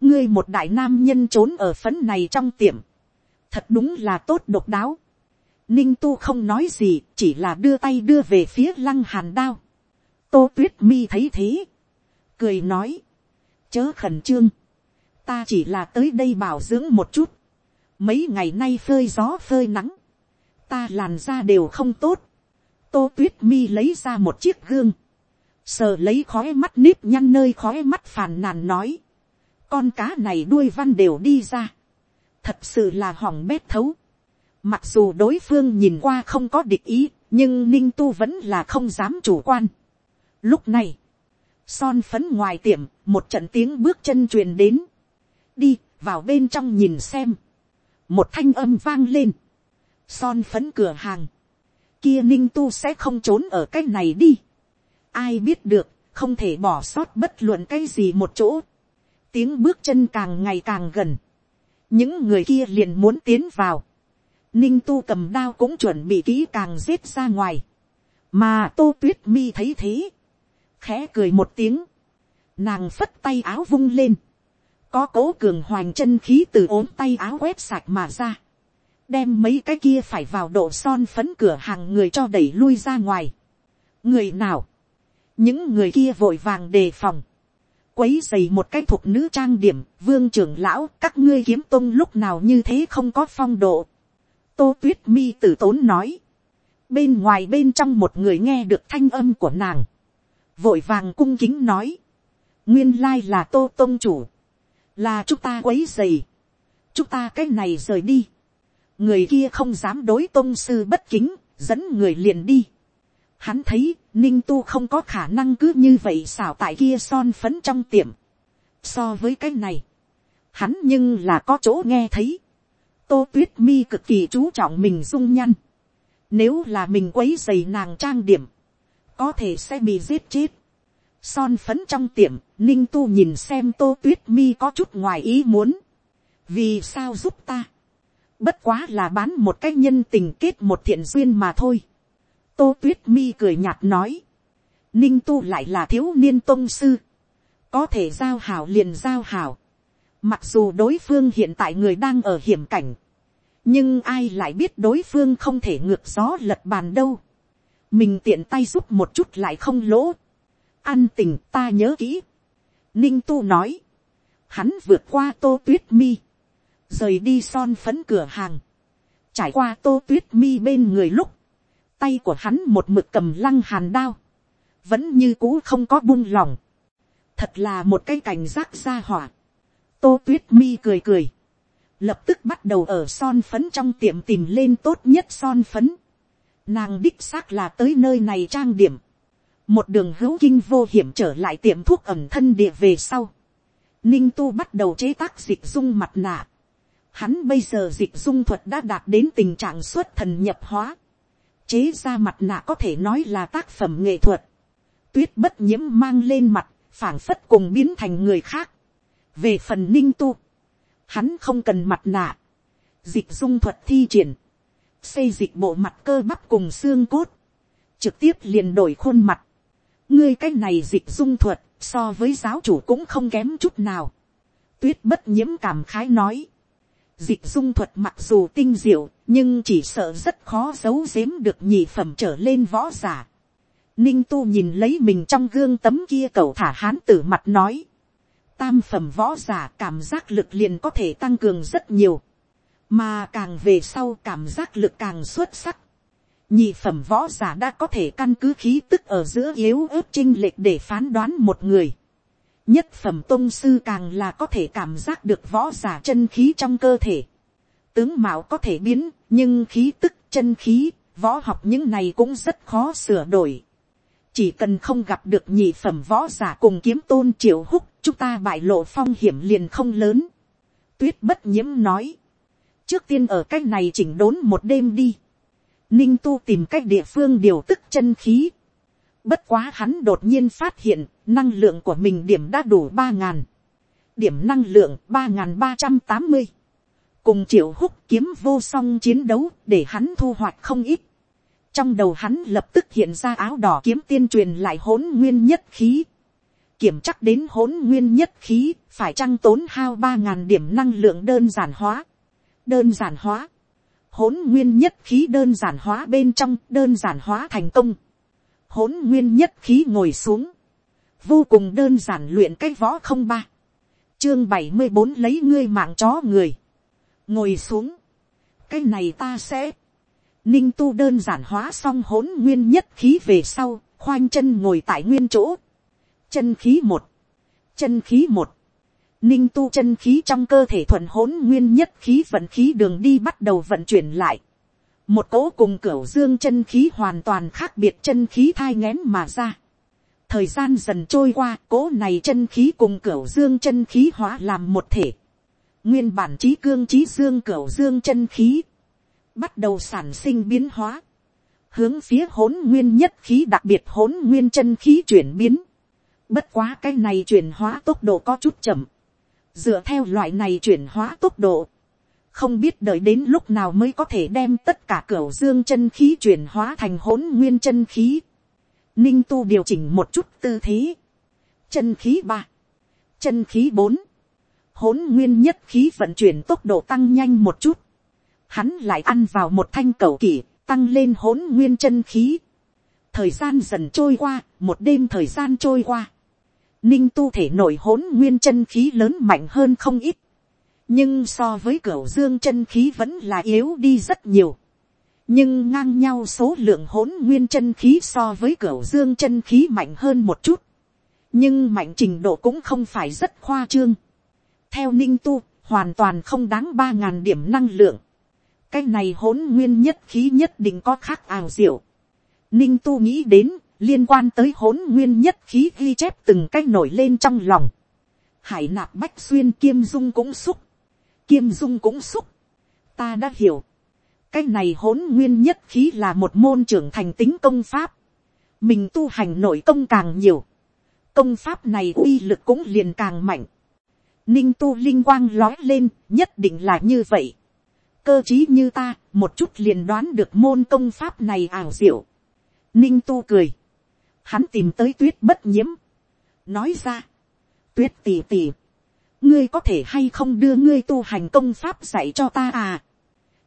Ngươi một đại nam nhân trốn ở phấn này trong tiệm. Thật đúng là tốt độc đáo. Ninh tu không nói gì, chỉ là đưa tay đưa về phía lăng hàn đao. Tô tuyết mi thấy thế. Cười nói. Chớ khẩn trương. Ta chỉ là tới đây bảo dưỡng một chút. Mấy ngày nay phơi gió phơi nắng ta làn da đều không tốt. tô tuyết mi lấy ra một chiếc gương, sờ lấy khói mắt nếp nhăn nơi khói mắt phàn nàn nói, con cá này đuôi văn đều đi ra, thật sự là hỏng bét thấu. Mặc dù đối phương nhìn qua không có địch ý, nhưng ninh tu vẫn là không dám chủ quan. Lúc này, son phấn ngoài tiệm, một trận tiếng bước chân truyền đến. đi, vào bên trong nhìn xem. một thanh âm vang lên son phấn cửa hàng, kia ninh tu sẽ không trốn ở cái này đi. ai biết được, không thể bỏ sót bất luận cái gì một chỗ. tiếng bước chân càng ngày càng gần. những người kia liền muốn tiến vào ninh tu cầm đao cũng chuẩn bị kỹ càng giết ra ngoài. mà tô tuyết mi thấy thế. khẽ cười một tiếng. nàng phất tay áo vung lên. có cố cường hoành chân khí từ ốm tay áo quét sạch mà ra đem mấy cái kia phải vào độ son phấn cửa hàng người cho đẩy lui ra ngoài. người nào, những người kia vội vàng đề phòng, quấy dày một cái thuộc nữ trang điểm, vương trưởng lão, các ngươi kiếm tôn lúc nào như thế không có phong độ tô tuyết mi tử tốn nói. bên ngoài bên trong một người nghe được thanh âm của nàng. vội vàng cung kính nói. nguyên lai là tô tôn chủ. là chúng ta quấy dày. chúng ta cái này rời đi. người kia không dám đối tôn sư bất kính, dẫn người liền đi. Hắn thấy, ninh tu không có khả năng cứ như vậy xảo tại kia son phấn trong tiệm. So với cái này, hắn nhưng là có chỗ nghe thấy. Tô tuyết mi cực kỳ chú trọng mình dung nhăn. Nếu là mình quấy dày nàng trang điểm, có thể sẽ bị giết chết. Son phấn trong tiệm, ninh tu nhìn xem tô tuyết mi có chút ngoài ý muốn. Vì sao giúp ta? Bất quá là bán một cái nhân tình kết một thiện duyên mà thôi tô tuyết mi cười nhạt nói, ninh tu lại là thiếu niên tôn sư, có thể giao hảo liền giao hảo, mặc dù đối phương hiện tại người đang ở hiểm cảnh, nhưng ai lại biết đối phương không thể ngược gió lật bàn đâu, mình tiện tay giúp một chút lại không lỗ, ăn tình ta nhớ kỹ, ninh tu nói, hắn vượt qua tô tuyết mi, rời đi son phấn cửa hàng, trải qua tô tuyết mi bên người lúc, tay của hắn một mực cầm lăng hàn đao, vẫn như cũ không có buông lòng, thật là một cái cảnh giác ra hỏa tô tuyết mi cười cười, lập tức bắt đầu ở son phấn trong tiệm tìm lên tốt nhất son phấn. Nàng đích xác là tới nơi này trang điểm, một đường hữu kinh vô hiểm trở lại tiệm thuốc ẩm thân địa về sau. Ninh tu bắt đầu chế tác dịch dung mặt nạ. Hắn bây giờ dịch dung thuật đã đạt đến tình trạng xuất thần nhập hóa chế ra mặt nạ có thể nói là tác phẩm nghệ thuật. Tuyết bất nhiễm mang lên mặt, phảng phất cùng biến thành người khác. Về phần ninh tu, hắn không cần mặt nạ. Dịch dung thuật thi triển, xây dịch bộ mặt cơ bắp cùng xương cốt, trực tiếp liền đổi khuôn mặt. ngươi cái này dịch dung thuật, so với giáo chủ cũng không kém chút nào. Tuyết bất nhiễm cảm khái nói dịch dung thuật mặc dù tinh diệu, nhưng chỉ sợ rất khó giấu giếm được nhị phẩm trở lên võ giả. Ninh tu nhìn lấy mình trong gương tấm kia cầu thả hán tử mặt nói. Tam phẩm võ giả cảm giác lực liền có thể tăng cường rất nhiều. Mà càng về sau cảm giác lực càng xuất sắc. Nhị phẩm võ giả đã có thể căn cứ khí tức ở giữa yếu ớt trinh lệch để phán đoán một người nhất phẩm tôn sư càng là có thể cảm giác được võ giả chân khí trong cơ thể. Tướng mạo có thể biến, nhưng khí tức chân khí, võ học những này cũng rất khó sửa đổi. Chỉ cần không gặp được nhị phẩm võ giả cùng kiếm tôn triệu húc, chúng ta bại lộ phong hiểm liền không lớn. Tuyết bất nhiễm nói. Trước tiên ở cách này chỉnh đốn một đêm đi. Ninh tu tìm cách địa phương điều tức chân khí, Bất quá hắn đột nhiên phát hiện, năng lượng của mình điểm đã đủ ba ngàn. Điểm năng lượng ba ngàn ba trăm tám mươi. Cùng triệu húc kiếm vô song chiến đấu để hắn thu hoạch không ít. Trong đầu hắn lập tức hiện ra áo đỏ kiếm tiên truyền lại hỗn nguyên nhất khí. Kiểm chắc đến hỗn nguyên nhất khí, phải chăng tốn hao ba ngàn điểm năng lượng đơn giản hóa. Đơn giản hóa. Hỗn nguyên nhất khí đơn giản hóa bên trong đơn giản hóa thành công. Hỗn nguyên nhất khí ngồi xuống, vô cùng đơn giản luyện cái võ không ba, chương bảy mươi bốn lấy ngươi mạng chó người, ngồi xuống, cái này ta sẽ, ninh tu đơn giản hóa xong hỗn nguyên nhất khí về sau, khoanh chân ngồi tại nguyên chỗ, chân khí một, chân khí một, ninh tu chân khí trong cơ thể thuần hỗn nguyên nhất khí vận khí đường đi bắt đầu vận chuyển lại, một cỗ cùng cửa dương chân khí hoàn toàn khác biệt chân khí thai ngén mà ra. thời gian dần trôi qua, cỗ này chân khí cùng cửa dương chân khí hóa làm một thể. nguyên bản trí cương trí dương cửa dương chân khí, bắt đầu sản sinh biến hóa, hướng phía hỗn nguyên nhất khí đặc biệt hỗn nguyên chân khí chuyển biến bất quá cái này chuyển hóa tốc độ có chút chậm. dựa theo loại này chuyển hóa tốc độ, không biết đợi đến lúc nào mới có thể đem tất cả cửa dương chân khí chuyển hóa thành hỗn nguyên chân khí. Ninh tu điều chỉnh một chút tư thế. Chân khí ba, chân khí bốn, hỗn nguyên nhất khí vận chuyển tốc độ tăng nhanh một chút. Hắn lại ăn vào một thanh cầu kỷ, tăng lên hỗn nguyên chân khí. Thời gian dần trôi qua, một đêm thời gian trôi qua ninh tu thể nội hỗn nguyên chân khí lớn mạnh hơn không ít, nhưng so với cửa dương chân khí vẫn là yếu đi rất nhiều, nhưng ngang nhau số lượng hỗn nguyên chân khí so với cửa dương chân khí mạnh hơn một chút, nhưng mạnh trình độ cũng không phải rất khoa trương. theo ninh tu, hoàn toàn không đáng ba ngàn điểm năng lượng. cái này hỗn nguyên nhất khí nhất định có khác ảo diệu. ninh tu nghĩ đến, liên quan tới hỗn nguyên nhất khí ghi chép từng cái nổi lên trong lòng. hải nạp bách xuyên kiêm dung cũng xúc. kiêm dung cũng xúc. ta đã hiểu. cái này hỗn nguyên nhất khí là một môn trưởng thành tính công pháp. mình tu hành nội công càng nhiều. công pháp này uy lực cũng liền càng mạnh ninh tu linh quang lói lên, nhất định là như vậy. cơ trí như ta, một chút liền đoán được môn công pháp này ảo diệu. ninh tu cười hắn tìm tới tuyết bất nhiễm. nói ra, tuyết tì tì, ngươi có thể hay không đưa ngươi tu hành công pháp dạy cho ta à.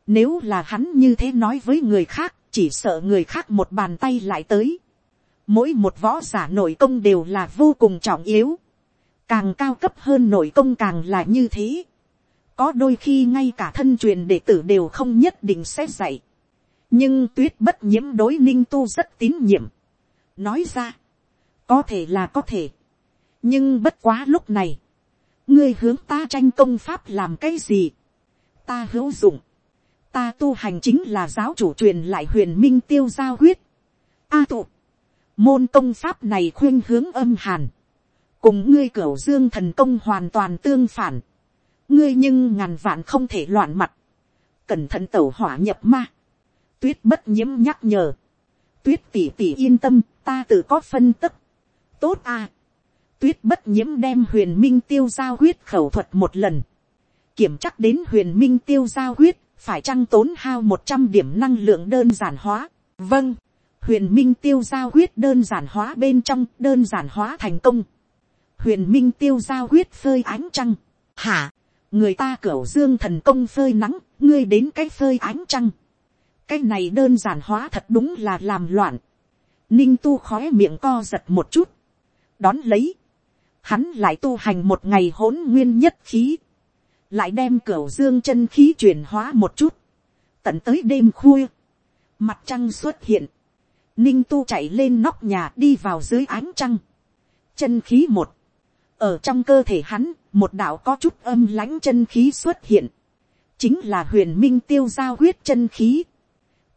nếu là hắn như thế nói với người khác, chỉ sợ người khác một bàn tay lại tới. mỗi một võ giả nội công đều là vô cùng trọng yếu càng cao cấp hơn nội công càng là như thế. có đôi khi ngay cả thân truyền đệ tử đều không nhất định sẽ dạy. nhưng tuyết bất nhiễm đối ninh tu rất tín nhiệm nói ra, có thể là có thể. nhưng bất quá lúc này, ngươi hướng ta tranh công pháp làm cái gì. ta hữu dụng. ta tu hành chính là giáo chủ truyền lại huyền minh tiêu giao huyết. a tụ, môn công pháp này khuyên hướng âm hàn. Cùng ngươi cửu dương thần công hoàn toàn tương phản, ngươi nhưng ngàn vạn không thể loạn mặt, cẩn thận tẩu hỏa nhập ma, tuyết bất nhiễm nhắc nhở, tuyết tỉ tỉ yên tâm, ta tự có phân tức, tốt à, tuyết bất nhiễm đem huyền minh tiêu giao huyết khẩu thuật một lần, kiểm chắc đến huyền minh tiêu giao huyết, phải chăng tốn hao một trăm điểm năng lượng đơn giản hóa, vâng, huyền minh tiêu giao huyết đơn giản hóa bên trong đơn giản hóa thành công, huyền minh tiêu giao huyết phơi ánh trăng, hả, người ta cửu dương thần công phơi nắng, ngươi đến cái phơi ánh trăng, cái này đơn giản hóa thật đúng là làm loạn, ninh tu khói miệng co giật một chút, đón lấy, hắn lại tu hành một ngày hỗn nguyên nhất khí, lại đem cửa dương chân khí chuyển hóa một chút, tận tới đêm khuya, mặt trăng xuất hiện, ninh tu chạy lên nóc nhà đi vào dưới ánh trăng, chân khí một, ở trong cơ thể hắn, một đạo có chút âm lãnh chân khí xuất hiện, chính là huyền minh tiêu giao huyết chân khí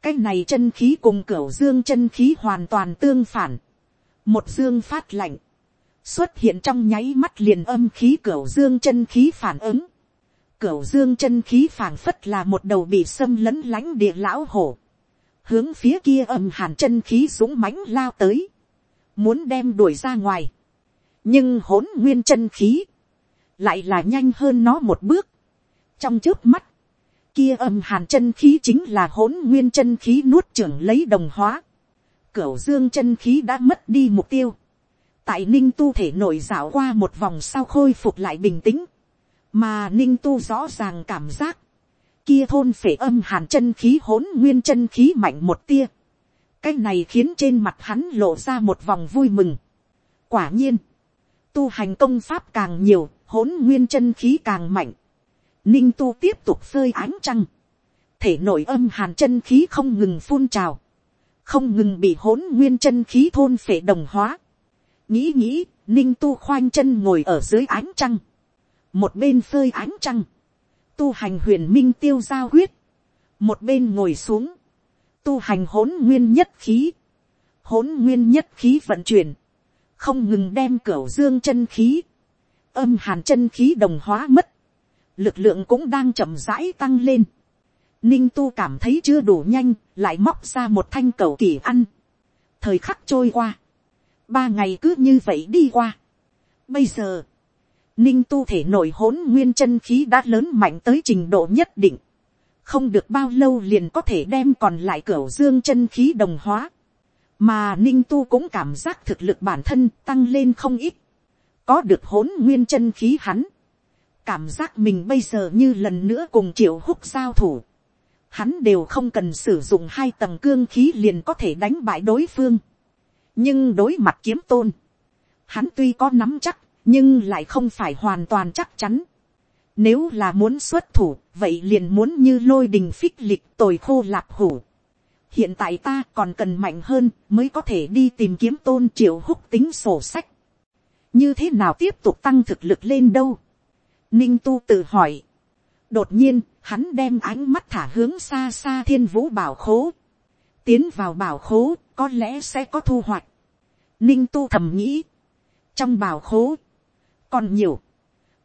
cái này chân khí cùng cửa dương chân khí hoàn toàn tương phản, một dương phát lạnh, xuất hiện trong nháy mắt liền âm khí cửa dương chân khí phản ứng, cửa dương chân khí phảng phất là một đầu bị xâm lấn lánh địa lão hổ, hướng phía kia âm hàn chân khí súng mãnh lao tới, muốn đem đuổi ra ngoài, nhưng hỗn nguyên chân khí, lại là nhanh hơn nó một bước. trong trước mắt, kia âm hàn chân khí chính là hỗn nguyên chân khí nuốt trưởng lấy đồng hóa. Cửu dương chân khí đã mất đi mục tiêu. tại ninh tu thể nội dạo qua một vòng sau khôi phục lại bình tĩnh. mà ninh tu rõ ràng cảm giác, kia thôn phể âm hàn chân khí hỗn nguyên chân khí mạnh một tia. cái này khiến trên mặt hắn lộ ra một vòng vui mừng. quả nhiên, tu hành công pháp càng nhiều, hỗn nguyên chân khí càng mạnh. Ninh tu tiếp tục phơi ánh trăng. Thể nội âm hàn chân khí không ngừng phun trào. Không ngừng bị hỗn nguyên chân khí thôn phệ đồng hóa. Nghĩ nghĩ, ninh tu khoanh chân ngồi ở dưới ánh trăng. Một bên phơi ánh trăng. Tu hành huyền minh tiêu giao huyết. Một bên ngồi xuống. Tu hành hỗn nguyên nhất khí. Hỗn nguyên nhất khí vận chuyển không ngừng đem cửa dương chân khí, âm hàn chân khí đồng hóa mất, lực lượng cũng đang chậm rãi tăng lên. Ninh tu cảm thấy chưa đủ nhanh, lại móc ra một thanh cầu kỳ ăn. thời khắc trôi qua, ba ngày cứ như vậy đi qua. bây giờ, ninh tu thể nổi hỗn nguyên chân khí đã lớn mạnh tới trình độ nhất định. không được bao lâu liền có thể đem còn lại cửa dương chân khí đồng hóa mà ninh tu cũng cảm giác thực lực bản thân tăng lên không ít, có được hỗn nguyên chân khí hắn, cảm giác mình bây giờ như lần nữa cùng triệu húc giao thủ, hắn đều không cần sử dụng hai tầng cương khí liền có thể đánh bại đối phương, nhưng đối mặt kiếm tôn, Hắn tuy có nắm chắc, nhưng lại không phải hoàn toàn chắc chắn. Nếu là muốn xuất thủ, vậy liền muốn như lôi đình phích lịch tồi khô lạp hủ. Hiện tại ta còn cần mạnh hơn mới có thể đi tìm kiếm tôn triệu húc tính sổ sách. Như thế nào tiếp tục tăng thực lực lên đâu? Ninh tu tự hỏi. Đột nhiên, hắn đem ánh mắt thả hướng xa xa thiên vũ bảo khố. Tiến vào bảo khố, có lẽ sẽ có thu hoạch. Ninh tu thầm nghĩ. Trong bảo khố, còn nhiều,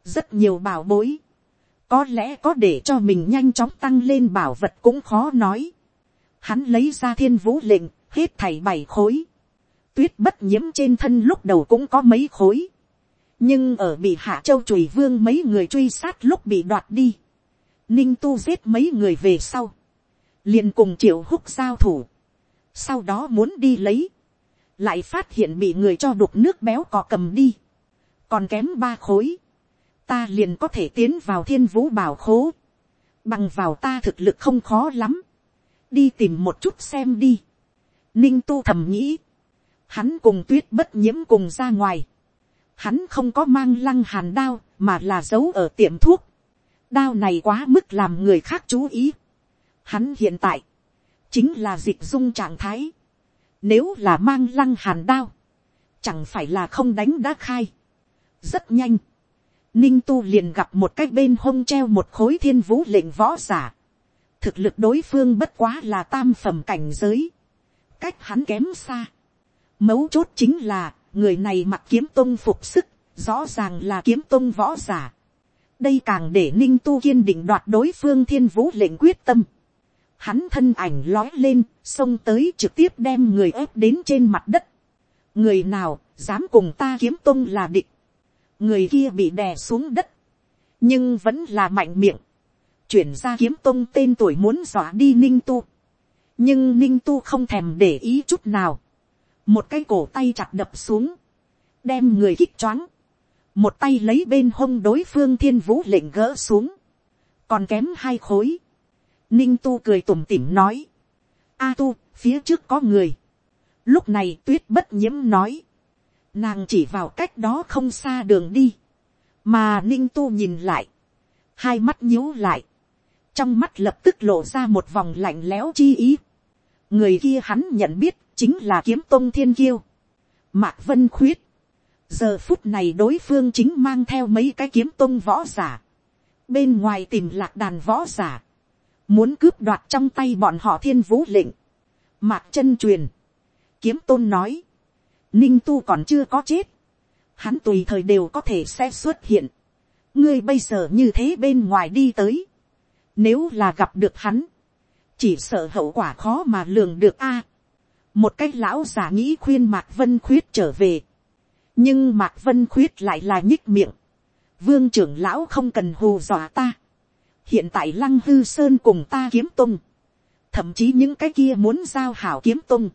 rất nhiều bảo bối. Có lẽ có để cho mình nhanh chóng tăng lên bảo vật cũng khó nói. Hắn lấy ra thiên vũ lệnh, hết thảy bảy khối. Tuyết bất nhiễm trên thân lúc đầu cũng có mấy khối. Nhưng ở bị hạ châu chùi vương mấy người truy sát lúc bị đoạt đi. Ninh tu giết mấy người về sau. liền cùng triệu húc giao thủ. Sau đó muốn đi lấy. Lại phát hiện bị người cho đục nước béo cò cầm đi. Còn kém ba khối. Ta liền có thể tiến vào thiên vũ bảo khố. Bằng vào ta thực lực không khó lắm. Đi tìm một chút xem đi. Ninh tu thầm nghĩ. Hắn cùng tuyết bất nhiễm cùng ra ngoài. Hắn không có mang lăng hàn đao mà là giấu ở tiệm thuốc đao này quá mức làm người khác chú ý. Hắn hiện tại, chính là dịch dung trạng thái. Nếu là mang lăng hàn đao, chẳng phải là không đánh đã khai. Rất nhanh, ninh tu liền gặp một cái bên hông treo một khối thiên vũ lệnh võ giả. Thực lực đối phương bất quá là tam phẩm cảnh giới. Cách hắn kém xa. Mấu chốt chính là, người này mặc kiếm tông phục sức, rõ ràng là kiếm tông võ giả đây càng để ninh tu kiên định đoạt đối phương thiên vũ lệnh quyết tâm. Hắn thân ảnh lói lên, xông tới trực tiếp đem người ép đến trên mặt đất. người nào, dám cùng ta kiếm tông là địch. người kia bị đè xuống đất, nhưng vẫn là mạnh miệng. chuyển ra kiếm tông tên tuổi muốn dọa đi ninh tu. nhưng ninh tu không thèm để ý chút nào một cái cổ tay chặt đập xuống, đem người kích choáng. Một tay lấy bên hông đối phương thiên vũ lệnh gỡ xuống, còn kém hai khối. Ninh tu cười tủm tỉm nói, a tu, phía trước có người. Lúc này tuyết bất nhiễm nói, nàng chỉ vào cách đó không xa đường đi, mà ninh tu nhìn lại, hai mắt nhíu lại, trong mắt lập tức lộ ra một vòng lạnh lẽo chi ý. người kia hắn nhận biết chính là kiếm tôn thiên kiêu, mạc vân khuyết, giờ phút này đối phương chính mang theo mấy cái kiếm tôn võ giả, bên ngoài tìm lạc đàn võ giả, muốn cướp đoạt trong tay bọn họ thiên vũ lệnh, mạc chân truyền, kiếm tôn nói, ninh tu còn chưa có chết, hắn tùy thời đều có thể sẽ xuất hiện, ngươi bây giờ như thế bên ngoài đi tới, nếu là gặp được hắn, chỉ sợ hậu quả khó mà lường được a một cái lão giả nghĩ khuyên mạc vân khuyết trở về, nhưng mạc vân khuyết lại là nhích miệng. vương trưởng lão không cần hù dọa ta. hiện tại lăng hư sơn cùng ta kiếm tung. thậm chí những cái kia muốn giao hảo kiếm tung.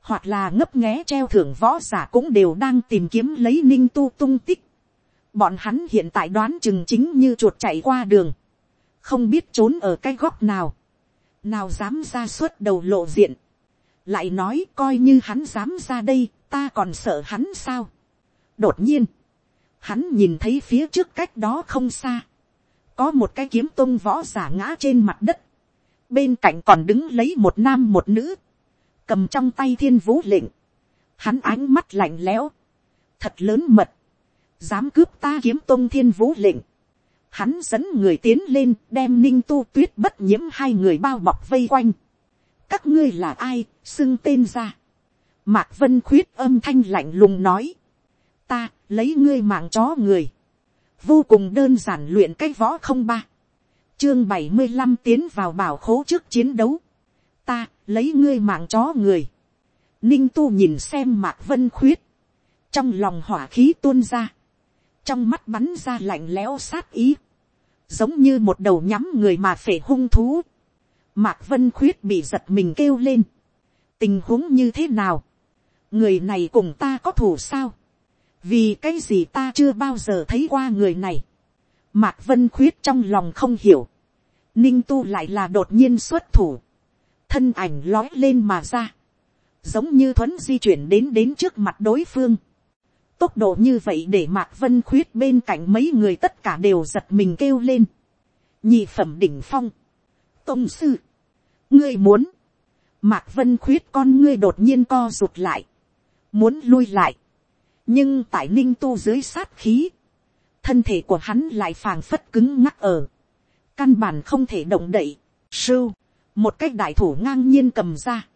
hoặc là ngấp nghé treo thưởng võ giả cũng đều đang tìm kiếm lấy ninh tu tung tích. bọn hắn hiện tại đoán chừng chính như chuột chạy qua đường. không biết trốn ở cái góc nào. nào dám ra suốt đầu lộ diện lại nói coi như hắn dám ra đây ta còn sợ hắn sao? Đột nhiên, hắn nhìn thấy phía trước cách đó không xa, có một cái kiếm tôn võ giả ngã trên mặt đất, bên cạnh còn đứng lấy một nam một nữ, cầm trong tay thiên vũ lệnh, hắn ánh mắt lạnh lẽo, thật lớn mật, dám cướp ta kiếm tôn thiên vũ lệnh, hắn dẫn người tiến lên đem ninh tu tuyết bất nhiễm hai người bao bọc vây quanh, các ngươi là ai, xưng tên ra, mạc vân khuyết âm thanh lạnh lùng nói, ta lấy ngươi mạng chó người, vô cùng đơn giản luyện cái võ không ba, chương bảy mươi năm tiến vào bảo khố trước chiến đấu, ta lấy ngươi mạng chó người, ninh tu nhìn xem mạc vân khuyết, trong lòng hỏa khí tuôn ra, trong mắt bắn ra lạnh lẽo sát ý, giống như một đầu nhắm người mà phải hung thú, mạc vân khuyết bị giật mình kêu lên, tình huống như thế nào, người này cùng ta có thù sao, vì cái gì ta chưa bao giờ thấy qua người này. mạc vân khuyết trong lòng không hiểu. ninh tu lại là đột nhiên xuất thủ. thân ảnh lói lên mà ra. giống như thuấn di chuyển đến đến trước mặt đối phương. tốc độ như vậy để mạc vân khuyết bên cạnh mấy người tất cả đều giật mình kêu lên. nhị phẩm đỉnh phong, tôn sư, ngươi muốn, mạc vân khuyết con ngươi đột nhiên co rụt lại, muốn lui lại, nhưng tại ninh tu dưới sát khí, thân thể của hắn lại phàng phất cứng ngắc ở, căn bản không thể động đậy, sưu, một cách đại thủ ngang nhiên cầm ra,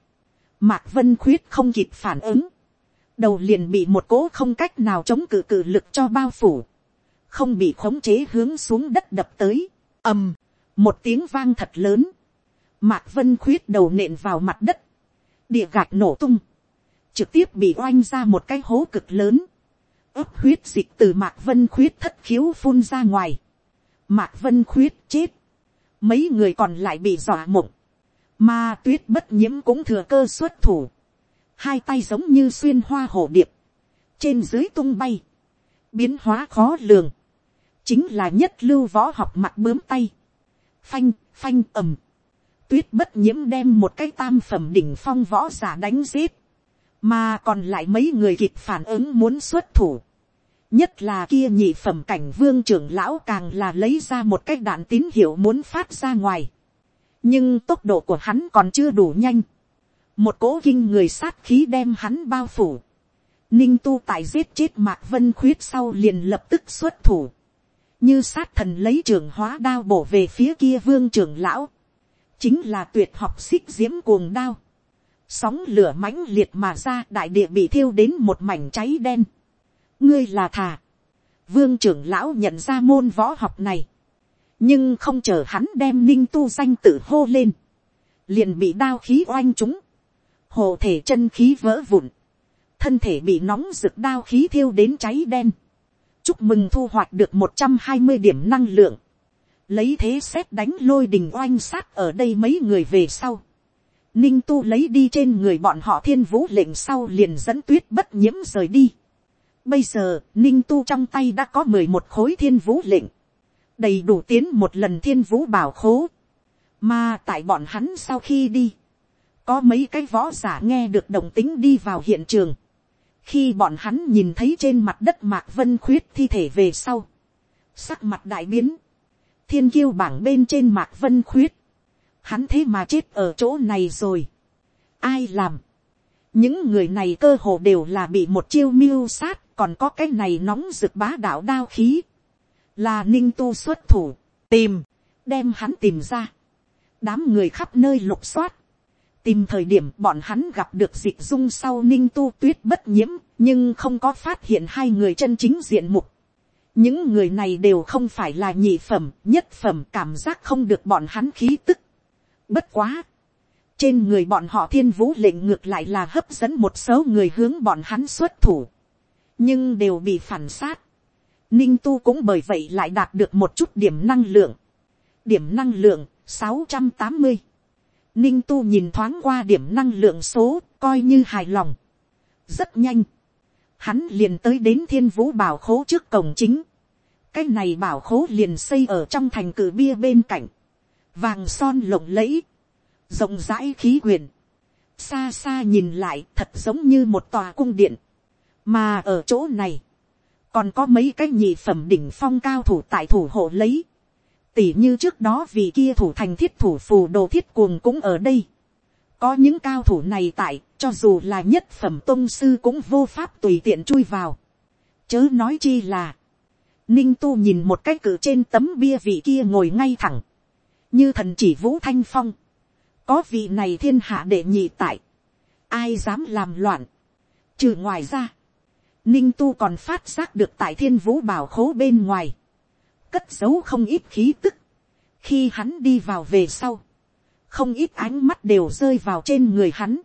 mạc vân khuyết không kịp phản ứng, đầu liền bị một cỗ không cách nào chống cự cự lực cho bao phủ, không bị khống chế hướng xuống đất đập tới, ầm, một tiếng vang thật lớn, mạc vân khuyết đầu nện vào mặt đất, địa gạch nổ tung, trực tiếp bị oanh ra một cái hố cực lớn, ấp huyết dịch từ mạc vân khuyết thất khiếu phun ra ngoài, mạc vân khuyết chết, mấy người còn lại bị dọa mộng, mà tuyết bất nhiễm cũng thừa cơ xuất thủ, hai tay giống như xuyên hoa hổ điệp, trên dưới tung bay, biến hóa khó lường, chính là nhất lưu võ học mặt bướm tay, phanh, phanh ầm, tuyết bất nhiễm đem một cái tam phẩm đỉnh phong võ giả đánh giết, mà còn lại mấy người kịp phản ứng muốn xuất thủ, nhất là kia nhị phẩm cảnh vương trưởng lão càng là lấy ra một cái đạn tín hiệu muốn phát ra ngoài, nhưng tốc độ của hắn còn chưa đủ nhanh, một cỗ kinh người sát khí đem hắn bao phủ, ninh tu tại giết chết mạc vân khuyết sau liền lập tức xuất thủ, như sát thần lấy trường hóa đao bổ về phía kia vương trưởng lão, chính là tuyệt học xích diễm cuồng đao, sóng lửa mãnh liệt mà ra đại địa bị thiêu đến một mảnh cháy đen, ngươi là thà, vương trưởng lão nhận ra môn võ học này, nhưng không chờ hắn đem ninh tu danh tự hô lên, liền bị đao khí oanh chúng, hồ thể chân khí vỡ vụn, thân thể bị nóng rực đao khí thiêu đến cháy đen, chúc mừng thu hoạch được một trăm hai mươi điểm năng lượng, lấy thế xét đánh lôi đình oanh sát ở đây mấy người về sau, ninh tu lấy đi trên người bọn họ thiên vũ lệnh sau liền dẫn tuyết bất nhiễm rời đi. Bây giờ, ninh tu trong tay đã có mười một khối thiên vũ lệnh, đầy đủ tiến một lần thiên vũ bảo khố, mà tại bọn hắn sau khi đi, có mấy cái võ giả nghe được đồng tính đi vào hiện trường, khi bọn hắn nhìn thấy trên mặt đất mạc vân khuyết thi thể về sau, sắc mặt đại biến, thiên kiêu bảng bên trên mạc vân khuyết, hắn thế mà chết ở chỗ này rồi, ai làm, những người này cơ hồ đều là bị một chiêu mưu sát, còn có cái này nóng rực bá đạo đao khí, là ninh tu xuất thủ, tìm, đem hắn tìm ra, đám người khắp nơi lục soát, tìm thời điểm bọn hắn gặp được dịch dung sau ninh tu tuyết bất nhiễm, nhưng không có phát hiện hai người chân chính diện mục. những người này đều không phải là nhị phẩm, nhất phẩm cảm giác không được bọn hắn khí tức. bất quá. trên người bọn họ thiên vũ lệnh ngược lại là hấp dẫn một số người hướng bọn hắn xuất thủ. nhưng đều bị phản sát. ninh tu cũng bởi vậy lại đạt được một chút điểm năng lượng. điểm năng lượng sáu trăm tám mươi Ninh tu nhìn thoáng qua điểm năng lượng số, coi như hài lòng. Rất nhanh. Hắn liền tới đến thiên vũ bảo khố trước cổng chính. Cái này bảo khố liền xây ở trong thành cử bia bên cạnh. Vàng son lộng lẫy. Rộng rãi khí quyền. Xa xa nhìn lại thật giống như một tòa cung điện. Mà ở chỗ này. Còn có mấy cái nhị phẩm đỉnh phong cao thủ tại thủ hộ lấy tỉ như trước đó vì kia thủ thành thiết thủ phù đồ thiết cuồng cũng ở đây. Có những cao thủ này tại, cho dù là nhất phẩm tôn sư cũng vô pháp tùy tiện chui vào. Chớ nói chi là, ninh tu nhìn một cái cử trên tấm bia vị kia ngồi ngay thẳng, như thần chỉ vũ thanh phong. Có vị này thiên hạ đệ nhị tại, ai dám làm loạn. Trừ ngoài ra, ninh tu còn phát giác được tại thiên vũ bảo khố bên ngoài cất giấu không ít khí tức. khi hắn đi vào về sau, không ít ánh mắt đều rơi vào trên người hắn.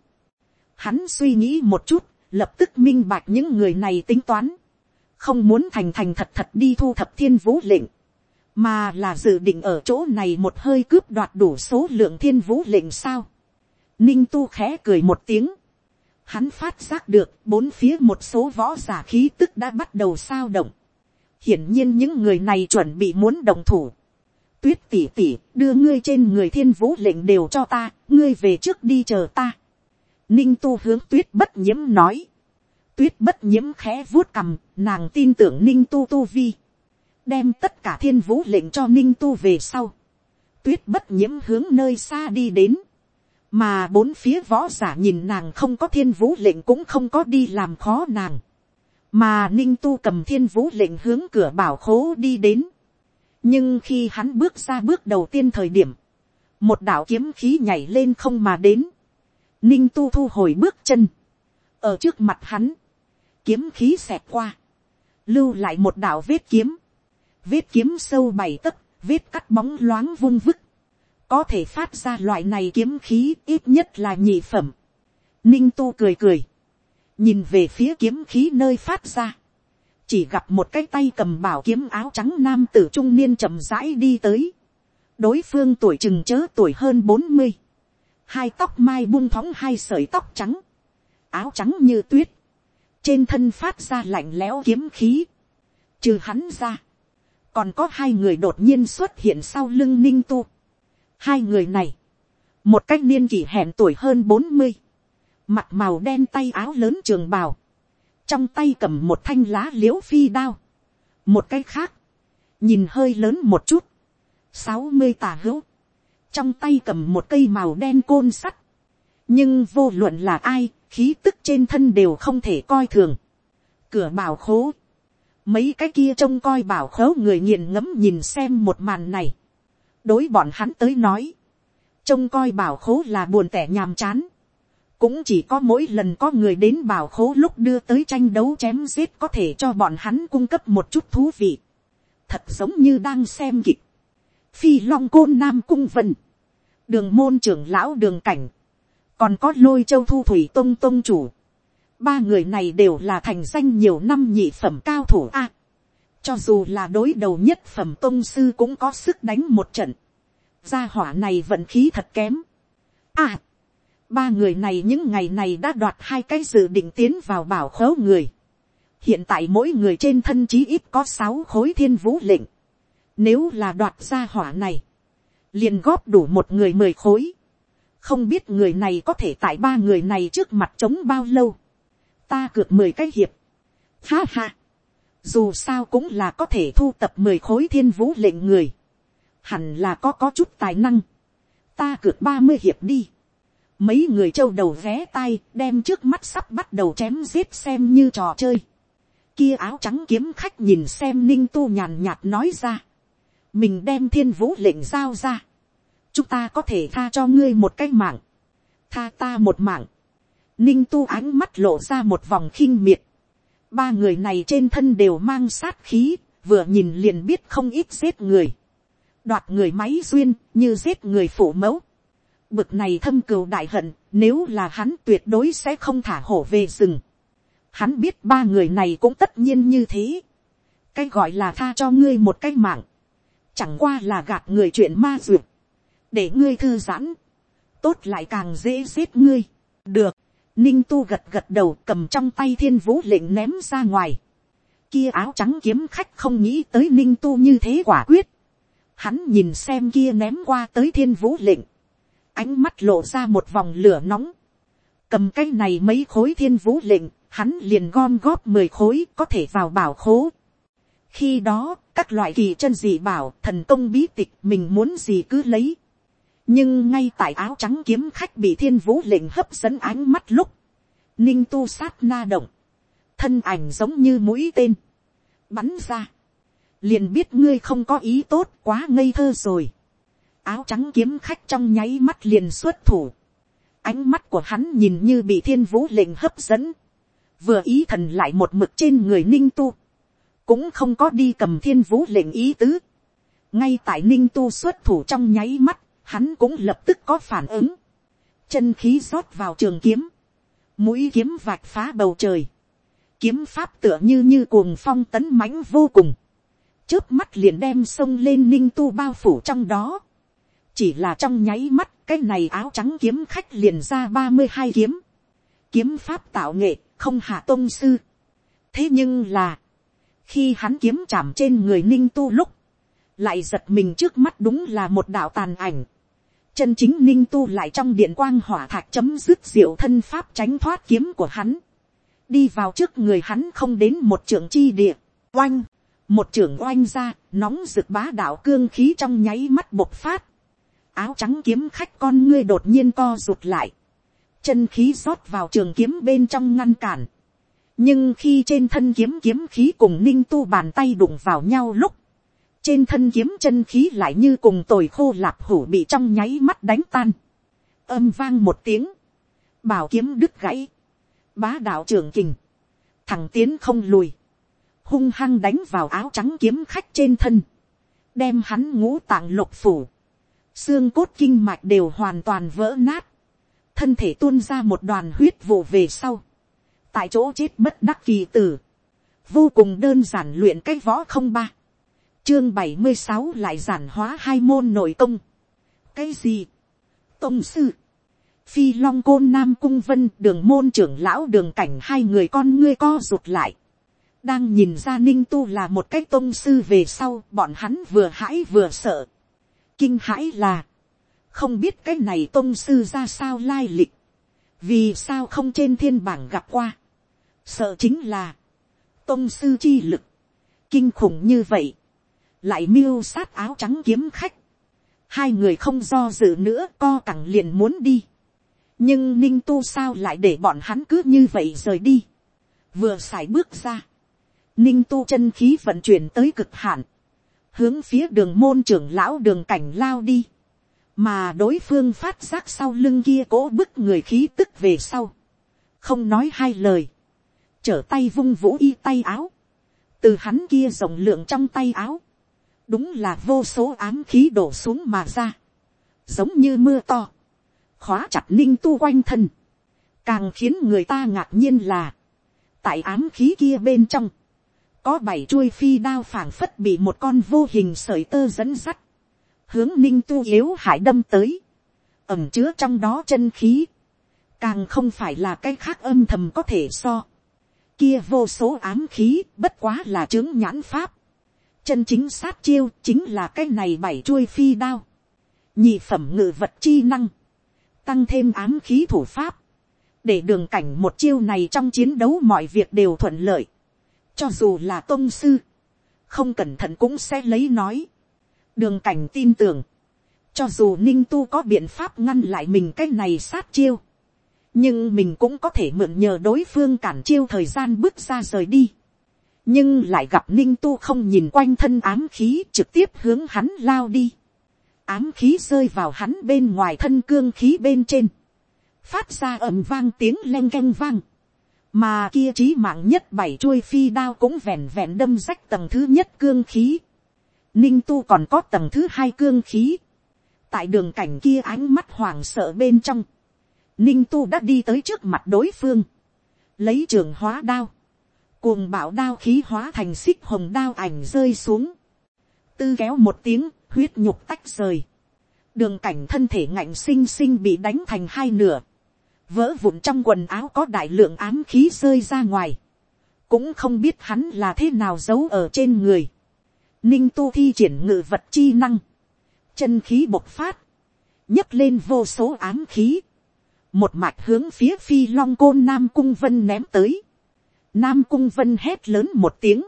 hắn suy nghĩ một chút, lập tức minh bạch những người này tính toán, không muốn thành thành thật thật đi thu thập thiên vũ lệnh, mà là dự định ở chỗ này một hơi cướp đoạt đủ số lượng thiên vũ lệnh sao. ninh tu khẽ cười một tiếng, hắn phát giác được bốn phía một số võ giả khí tức đã bắt đầu sao động hiển nhiên những người này chuẩn bị muốn đồng thủ. tuyết tỉ tỉ đưa ngươi trên người thiên vũ lệnh đều cho ta, ngươi về trước đi chờ ta. ninh tu hướng tuyết bất nhiễm nói. tuyết bất nhiễm khẽ vuốt cầm, nàng tin tưởng ninh tu tu vi, đem tất cả thiên vũ lệnh cho ninh tu về sau, tuyết bất nhiễm hướng nơi xa đi đến, mà bốn phía võ giả nhìn nàng không có thiên vũ lệnh cũng không có đi làm khó nàng, mà ninh tu cầm thiên vũ lệnh hướng cửa bảo khố đi đến, nhưng khi hắn bước ra bước đầu tiên thời điểm, một đạo kiếm khí nhảy lên không mà đến, ninh tu thu hồi bước chân, ở trước mặt hắn, kiếm khí xẹt qua, lưu lại một đạo vết kiếm, vết kiếm sâu bảy tấc, vết cắt bóng loáng vung vức, có thể phát ra loại này kiếm khí ít nhất là nhị phẩm. Ninh tu cười cười, nhìn về phía kiếm khí nơi phát ra, chỉ gặp một cái tay cầm bảo kiếm áo trắng nam tử trung niên chậm rãi đi tới, đối phương tuổi chừng chớ tuổi hơn bốn mươi, hai tóc mai buông thóng hai sợi tóc trắng, áo trắng như tuyết, trên thân phát ra lạnh lẽo kiếm khí, trừ hắn ra, còn có hai người đột nhiên xuất hiện sau lưng ninh tu. hai người này, một cách niên kỷ hẹn tuổi hơn bốn mươi, mặt màu đen tay áo lớn trường bào, trong tay cầm một thanh lá l i ễ u phi đao, một cái khác, nhìn hơi lớn một chút, sáu mươi tà hữu, trong tay cầm một cây màu đen côn sắt, nhưng vô luận là ai, khí tức trên thân đều không thể coi thường. Cửa bảo khố, mấy cái kia trông coi bảo khố người nghiền ngẫm nhìn xem một màn này. đối bọn hắn tới nói, trông coi bảo khố là buồn tẻ nhàm chán cũng chỉ có mỗi lần có người đến bảo khố lúc đưa tới tranh đấu chém giết có thể cho bọn hắn cung cấp một chút thú vị. Thật giống như đang xem kịch. Phi long côn nam cung vân. Đường môn trưởng lão đường cảnh. Còn có lôi châu thu thủy tông tông chủ. Ba người này đều là thành danh nhiều năm nhị phẩm cao thủ A. cho dù là đối đầu nhất phẩm tông sư cũng có sức đánh một trận. Gia hỏa này vận khí thật kém. À Ba người này những ngày này đã đoạt hai cái dự định tiến vào bảo khấu người. Hiện tại mỗi người trên thân chí ít có sáu khối thiên vũ lệnh. Nếu là đoạt ra hỏa này. liền góp đủ một người mười khối. Không biết người này có thể tại ba người này trước mặt chống bao lâu. Ta cược mười cái hiệp. Ha ha. Dù sao cũng là có thể thu tập mười khối thiên vũ lệnh người. Hẳn là có có chút tài năng. Ta cược ba mươi hiệp đi mấy người châu đầu vé tay đem trước mắt sắp bắt đầu chém giết xem như trò chơi. Kia áo trắng kiếm khách nhìn xem ninh tu nhàn nhạt nói ra. Mình đem thiên vũ lệnh giao ra. Chúng ta có thể tha cho ngươi một cái mạng. Tha ta một mạng. Ninh tu ánh mắt lộ ra một vòng khinh miệt. Ba người này trên thân đều mang sát khí, vừa nhìn liền biết không ít giết người. Đoạt người máy duyên, như giết người phụ mẫu bực này thâm cừu đại hận, nếu là hắn tuyệt đối sẽ không thả hổ về rừng. Hắn biết ba người này cũng tất nhiên như thế. Cái gọi là tha cho ngươi một cái mạng. Chẳng qua là gạt người chuyện ma duyệt. Để ngươi thư giãn. Tốt lại càng dễ giết ngươi. Được. Ninh tu gật gật đầu cầm trong tay thiên vũ lệnh ném ra ngoài. Kia áo trắng kiếm khách không nghĩ tới ninh tu như thế quả quyết. Hắn nhìn xem kia ném qua tới thiên vũ lệnh ánh mắt lộ ra một vòng lửa nóng, cầm cái này mấy khối thiên vũ lệnh, hắn liền gom góp mười khối có thể vào bảo khố. khi đó, các loại kỳ chân dị bảo, thần công bí tịch mình muốn gì cứ lấy. nhưng ngay tại áo trắng kiếm khách bị thiên vũ lệnh hấp dẫn ánh mắt lúc, ninh tu sát na động, thân ảnh giống như mũi tên, bắn ra, liền biết ngươi không có ý tốt quá ngây thơ rồi áo trắng kiếm khách trong nháy mắt liền xuất thủ. Ánh mắt của hắn nhìn như bị thiên vũ lệnh hấp dẫn. Vừa ý thần lại một mực trên người ninh tu. Cũng không có đi cầm thiên vũ lệnh ý tứ. Ngay tại ninh tu xuất thủ trong nháy mắt, hắn cũng lập tức có phản ứng. Chân khí rót vào trường kiếm. Mũi kiếm vạch phá bầu trời. Kiếm pháp tựa như như cuồng phong tấn mãnh vô cùng. Trước mắt liền đem sông lên ninh tu bao phủ trong đó chỉ là trong nháy mắt cái này áo trắng kiếm khách liền ra ba mươi hai kiếm, kiếm pháp tạo nghệ không hạ tôn sư. thế nhưng là, khi hắn kiếm chạm trên người ninh tu lúc, lại giật mình trước mắt đúng là một đạo tàn ảnh. chân chính ninh tu lại trong điện quang hỏa thạch chấm dứt diệu thân pháp tránh thoát kiếm của hắn. đi vào trước người hắn không đến một trưởng chi địa, oanh, một trưởng oanh ra, nóng rực bá đạo cương khí trong nháy mắt bộc phát, áo trắng kiếm khách con ngươi đột nhiên co rụt lại, chân khí rót vào trường kiếm bên trong ngăn cản, nhưng khi trên thân kiếm kiếm khí cùng ninh tu bàn tay đụng vào nhau lúc, trên thân kiếm chân khí lại như cùng tồi khô lạp hủ bị trong nháy mắt đánh tan, âm vang một tiếng, bảo kiếm đứt gãy, bá đạo trường kình, thằng tiến không lùi, hung hăng đánh vào áo trắng kiếm khách trên thân, đem hắn ngũ tạng lục phủ, xương cốt kinh mạch đều hoàn toàn vỡ nát, thân thể tuôn ra một đoàn huyết vụ về sau, tại chỗ chết bất đắc kỳ tử, vô cùng đơn giản luyện cái võ không ba, chương bảy mươi sáu lại giản hóa hai môn nội công, cái gì, tông sư, phi long côn nam cung vân đường môn trưởng lão đường cảnh hai người con ngươi co rụt lại, đang nhìn ra ninh tu là một cái tôn sư về sau bọn hắn vừa hãi vừa sợ kinh hãi là, không biết cái này tôn sư ra sao lai lịch, vì sao không trên thiên bảng gặp qua. sợ chính là, tôn sư chi lực, kinh khủng như vậy, lại miêu sát áo trắng kiếm khách, hai người không do dự nữa co cẳng liền muốn đi. nhưng ninh tu sao lại để bọn hắn cứ như vậy rời đi. vừa x à i bước ra, ninh tu chân khí vận chuyển tới cực hạn, hướng phía đường môn trưởng lão đường cảnh lao đi, mà đối phương phát giác sau lưng kia cố bức người khí tức về sau, không nói hai lời, trở tay vung vũ y tay áo, từ hắn kia rộng lượng trong tay áo, đúng là vô số ám khí đổ xuống mà ra, giống như mưa to, khóa chặt ninh tu quanh thân, càng khiến người ta ngạc nhiên là, tại ám khí kia bên trong, có bảy chuôi phi đao phảng phất bị một con vô hình sợi tơ dẫn sắt, hướng ninh tu yếu hải đâm tới, ẩm chứa trong đó chân khí, càng không phải là cái khác âm thầm có thể so, kia vô số ám khí bất quá là chứng nhãn pháp, chân chính sát chiêu chính là cái này bảy chuôi phi đao, nhị phẩm ngự vật chi năng, tăng thêm ám khí thủ pháp, để đường cảnh một chiêu này trong chiến đấu mọi việc đều thuận lợi, cho dù là tôn sư, không cẩn thận cũng sẽ lấy nói. đường cảnh tin tưởng, cho dù ninh tu có biện pháp ngăn lại mình cái này sát chiêu, nhưng mình cũng có thể mượn nhờ đối phương cản chiêu thời gian bước ra rời đi. nhưng lại gặp ninh tu không nhìn quanh thân ám khí trực tiếp hướng hắn lao đi. ám khí rơi vào hắn bên ngoài thân cương khí bên trên, phát ra ầm vang tiếng len canh vang mà kia trí mạng nhất bảy chuôi phi đao cũng vẹn vẹn đâm rách tầng thứ nhất cương khí. Ninh tu còn có tầng thứ hai cương khí. tại đường cảnh kia ánh mắt hoàng sợ bên trong. Ninh tu đã đi tới trước mặt đối phương. lấy trường hóa đao. cuồng bảo đao khí hóa thành xích hồng đao ảnh rơi xuống. tư kéo một tiếng, huyết nhục tách rời. đường cảnh thân thể ngạnh xinh xinh bị đánh thành hai nửa vỡ vụn trong quần áo có đại lượng ám khí rơi ra ngoài, cũng không biết hắn là thế nào giấu ở trên người. Ninh tu thi triển ngự vật chi năng, chân khí bộc phát, nhấc lên vô số ám khí, một mạch hướng phía phi long côn nam cung vân ném tới. Nam cung vân hét lớn một tiếng,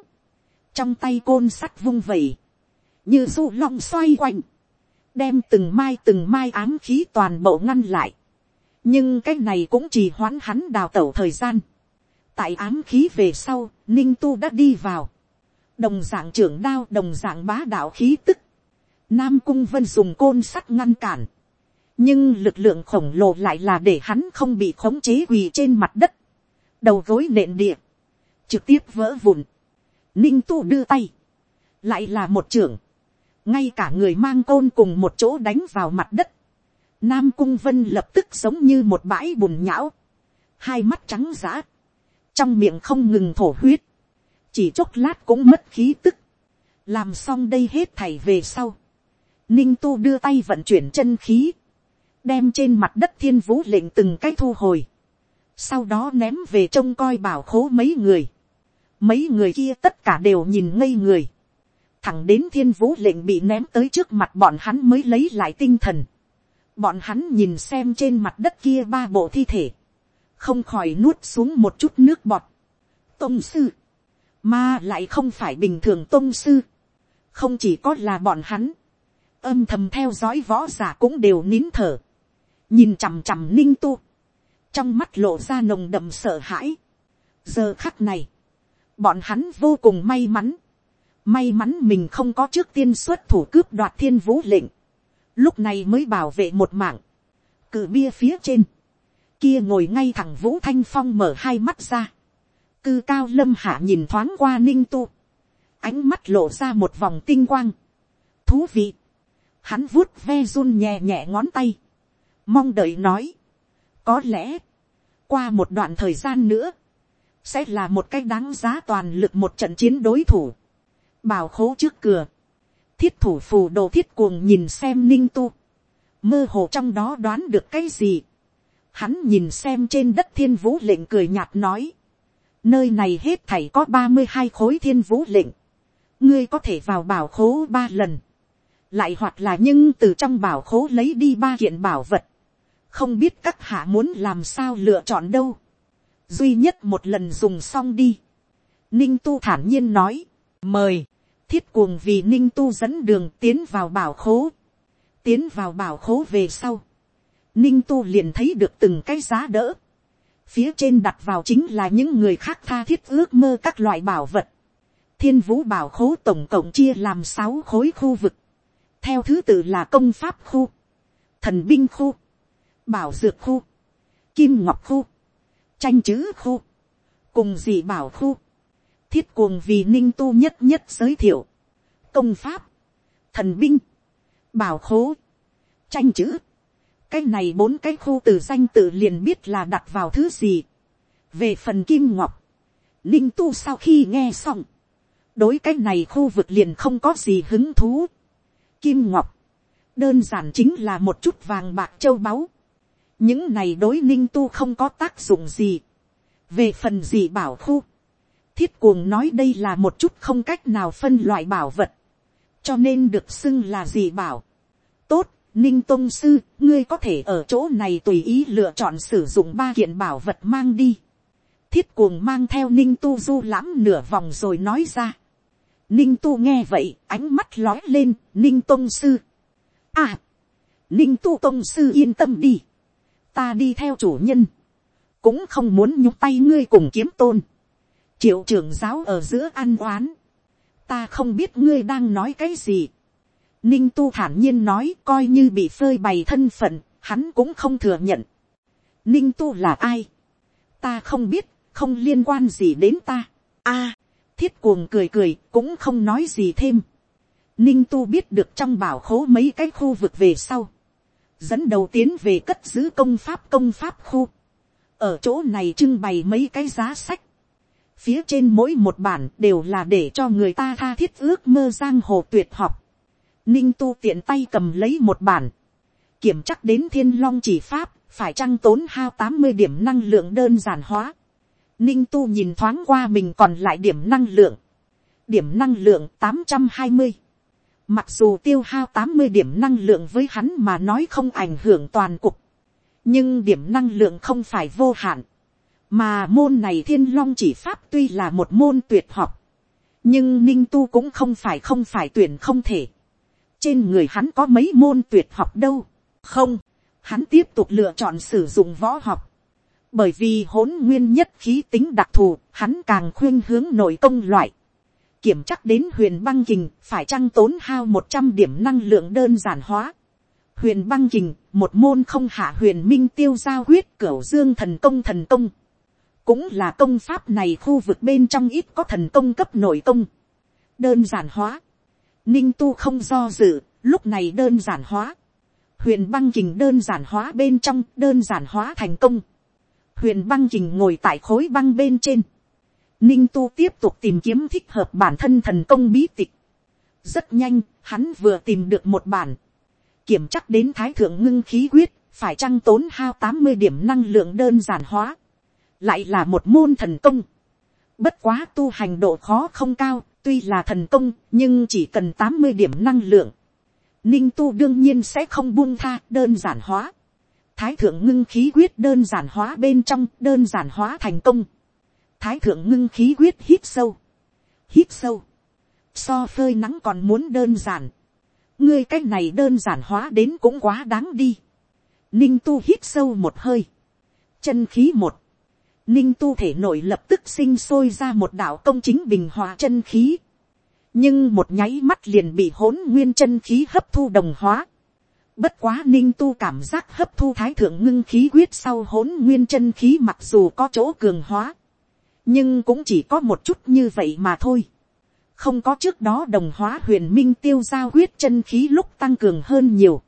trong tay côn sắt vung vẩy, như du long xoay quanh, đem từng mai từng mai ám khí toàn bộ ngăn lại nhưng cái này cũng chỉ hoãn hắn đào tẩu thời gian. tại ám khí về sau, ninh tu đã đi vào. đồng dạng trưởng đao đồng dạng bá đạo khí tức. nam cung vân dùng côn sắt ngăn cản. nhưng lực lượng khổng lồ lại là để hắn không bị khống chế quỳ trên mặt đất. đầu gối nện địa. trực tiếp vỡ vụn. ninh tu đưa tay. lại là một trưởng. ngay cả người mang côn cùng một chỗ đánh vào mặt đất Nam Cung Vân lập tức giống như một bãi bùn nhão. Hai mắt trắng giã. Trong miệng không ngừng thổ huyết. Chỉ chốc lát cũng mất khí tức. Làm xong đây hết thảy về sau. Ninh Tu đưa tay vận chuyển chân khí. Đem trên mặt đất thiên vũ lệnh từng cái thu hồi. Sau đó ném về trông coi bảo khố mấy người. Mấy người kia tất cả đều nhìn ngây người. Thẳng đến thiên vũ lệnh bị ném tới trước mặt bọn hắn mới lấy lại tinh thần bọn hắn nhìn xem trên mặt đất kia ba bộ thi thể, không khỏi nuốt xuống một chút nước bọt. Tông sư, mà lại không phải bình thường tông sư, không chỉ có là bọn hắn, âm thầm theo dõi võ giả cũng đều nín thở, nhìn chằm chằm ninh tu, trong mắt lộ ra nồng đậm sợ hãi. giờ khắc này, bọn hắn vô cùng may mắn, may mắn mình không có trước tiên xuất thủ cướp đoạt thiên vũ lệnh, lúc này mới bảo vệ một mạng, cự bia phía trên, kia ngồi ngay thẳng vũ thanh phong mở hai mắt ra, cư cao lâm hạ nhìn thoáng qua ninh tu, ánh mắt lộ ra một vòng tinh quang, thú vị, hắn vuốt ve run nhẹ nhẹ ngón tay, mong đợi nói, có lẽ, qua một đoạn thời gian nữa, sẽ là một cái đáng giá toàn lực một trận chiến đối thủ, bảo khố trước cửa, thiết thủ phù đồ thiết cuồng nhìn xem ninh tu, mơ hồ trong đó đoán được cái gì, hắn nhìn xem trên đất thiên vũ lệnh cười nhạt nói, nơi này hết thảy có ba mươi hai khối thiên vũ lệnh, ngươi có thể vào bảo khố ba lần, lại hoặc là nhưng từ trong bảo khố lấy đi ba kiện bảo vật, không biết các hạ muốn làm sao lựa chọn đâu, duy nhất một lần dùng xong đi, ninh tu thản nhiên nói, mời, thiết cuồng vì ninh tu dẫn đường tiến vào bảo khố, tiến vào bảo khố về sau, ninh tu liền thấy được từng cái giá đỡ, phía trên đặt vào chính là những người khác tha thiết ước mơ các loại bảo vật, thiên vũ bảo khố tổng cộng chia làm sáu khối khu vực, theo thứ tự là công pháp khu, thần binh khu, bảo dược khu, kim ngọc khu, tranh chữ khu, cùng dị bảo khu, thiết cuồng vì ninh tu nhất nhất giới thiệu, công pháp, thần binh, bảo khố, tranh chữ, cái này bốn cái khu từ danh tự liền biết là đặt vào thứ gì. về phần kim ngọc, ninh tu sau khi nghe xong, đối cái này khu vực liền không có gì hứng thú. kim ngọc, đơn giản chính là một chút vàng bạc châu báu. những này đối ninh tu không có tác dụng gì. về phần gì bảo khu, thiết cuồng nói đây là một chút không cách nào phân loại bảo vật, cho nên được xưng là gì bảo. tốt, ninh tôn sư, ngươi có thể ở chỗ này tùy ý lựa chọn sử dụng ba kiện bảo vật mang đi. thiết cuồng mang theo ninh tu du lãm nửa vòng rồi nói ra. ninh tu nghe vậy, ánh mắt lói lên, ninh tôn sư. à, ninh tu tôn sư yên tâm đi. ta đi theo chủ nhân. cũng không muốn nhúc tay ngươi cùng kiếm tôn triệu trưởng giáo ở giữa ăn oán. ta không biết ngươi đang nói cái gì Ninh tu thản nhiên nói coi như bị phơi bày thân phận, hắn cũng không thừa nhận. Ninh tu là ai? Ta không biết, không liên quan gì đến ta. a thiết cuồng cười cười, cũng không nói gì thêm. Ninh tu biết được trong bảo khố mấy cái khu vực về sau. Dẫn đầu tiến về cất giữ công pháp công pháp khu. Ở chỗ này trưng bày mấy cái giá sách. Phía trên mỗi một bản đều là để cho người ta tha thiết ước mơ giang hồ tuyệt học Ninh tu tiện tay cầm lấy một bản. Kiểm chắc đến thiên long chỉ pháp, phải trăng tốn hao tám mươi điểm năng lượng đơn giản hóa. Ninh tu nhìn thoáng qua mình còn lại điểm năng lượng. Điểm năng lượng tám trăm hai mươi Mặc dù tiêu hao tám mươi điểm năng lượng với hắn mà nói không ảnh hưởng toàn cục. Nhưng điểm năng lượng không phải vô hạn. Mà môn này thiên long chỉ pháp tuy là một môn tuyệt học. Nhưng ninh tu cũng không phải không phải tuyển không thể trên người hắn có mấy môn tuyệt học đâu. không, hắn tiếp tục lựa chọn sử dụng võ học. bởi vì hỗn nguyên nhất khí tính đặc thù, hắn càng khuyên hướng nội công loại. kiểm chắc đến huyền băng kình phải trăng tốn hao một trăm điểm năng lượng đơn giản hóa. huyền băng kình, một môn không hạ huyền minh tiêu giao huyết cửu dương thần công thần công cũng là công pháp này khu vực bên trong ít có thần công cấp nội công. đơn giản hóa Ninh tu không do dự, lúc này đơn giản hóa. Huyền băng kình đơn giản hóa bên trong, đơn giản hóa thành công. Huyền băng kình ngồi tại khối băng bên trên. Ninh tu tiếp tục tìm kiếm thích hợp bản thân thần công bí tịch. Rất nhanh, hắn vừa tìm được một bản. Kiểm chắc đến thái thượng ngưng khí quyết, phải chăng tốn hao tám mươi điểm năng lượng đơn giản hóa. Lại là một môn thần công. Bất quá tu hành độ khó không cao, Tuy là thần công, nhưng chỉ cần tám mươi điểm năng lượng. Ninh tu đương nhiên sẽ không buông tha đơn giản hóa. thái thượng ngưng khí quyết đơn giản hóa bên trong đơn giản hóa thành công, thái thượng ngưng khí quyết hít sâu, hít sâu, so phơi nắng còn muốn đơn giản, ngươi cái này đơn giản hóa đến cũng quá đáng đi, ninh tu hít sâu một hơi, chân khí một, ninh tu thể nội lập tức sinh sôi ra một đạo công chính bình hòa chân khí, nhưng một nháy mắt liền bị hỗn nguyên chân khí hấp thu đồng hóa, Bất quá ninh tu cảm giác hấp thu thái thượng ngưng khí quyết sau hỗn nguyên chân khí mặc dù có chỗ cường hóa. Nhưng cũng chỉ có một chút như vậy mà thôi. Không có trước đó đồng hóa huyền minh tiêu giao quyết chân khí lúc tăng cường hơn nhiều.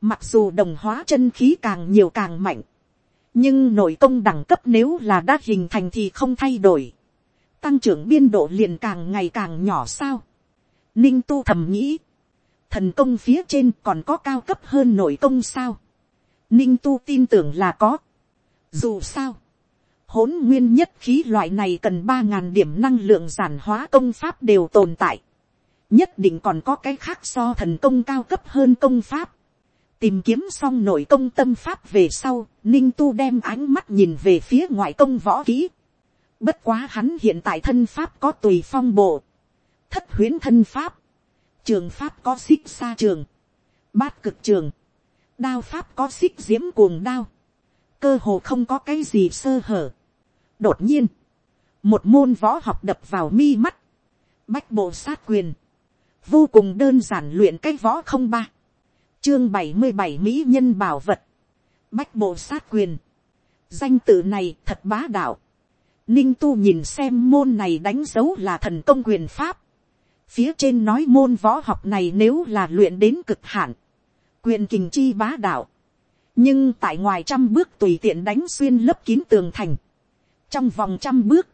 Mặc dù đồng hóa chân khí càng nhiều càng mạnh. Nhưng nội công đẳng cấp nếu là đã hình thành thì không thay đổi. Tăng trưởng biên độ liền càng ngày càng nhỏ sao. Ninh tu thầm nghĩ thần công phía trên còn có cao cấp hơn nội công sao. ninh tu tin tưởng là có. dù sao, hỗn nguyên nhất khí loại này cần ba ngàn điểm năng lượng giản hóa công pháp đều tồn tại. nhất định còn có cái khác so thần công cao cấp hơn công pháp tìm kiếm xong nội công tâm pháp về sau, ninh tu đem ánh mắt nhìn về phía ngoại công võ kỹ. bất quá hắn hiện tại thân pháp có tùy phong bộ, thất huyến thân pháp, trường pháp có xích xa trường, bát cực trường, đao pháp có xích diễm cuồng đao, cơ hồ không có cái gì sơ hở. đột nhiên, một môn võ học đập vào mi mắt, bách bộ sát quyền, vô cùng đơn giản luyện cái võ không ba, chương bảy mươi bảy mỹ nhân bảo vật, bách bộ sát quyền, danh tự này thật bá đạo, ninh tu nhìn xem môn này đánh dấu là thần công quyền pháp, Phía trên nói môn võ học này nếu là luyện đến cực hạn. Quyền kình chi bá đạo. Nhưng tại ngoài trăm bước tùy tiện đánh xuyên lớp kín tường thành. Trong vòng trăm bước.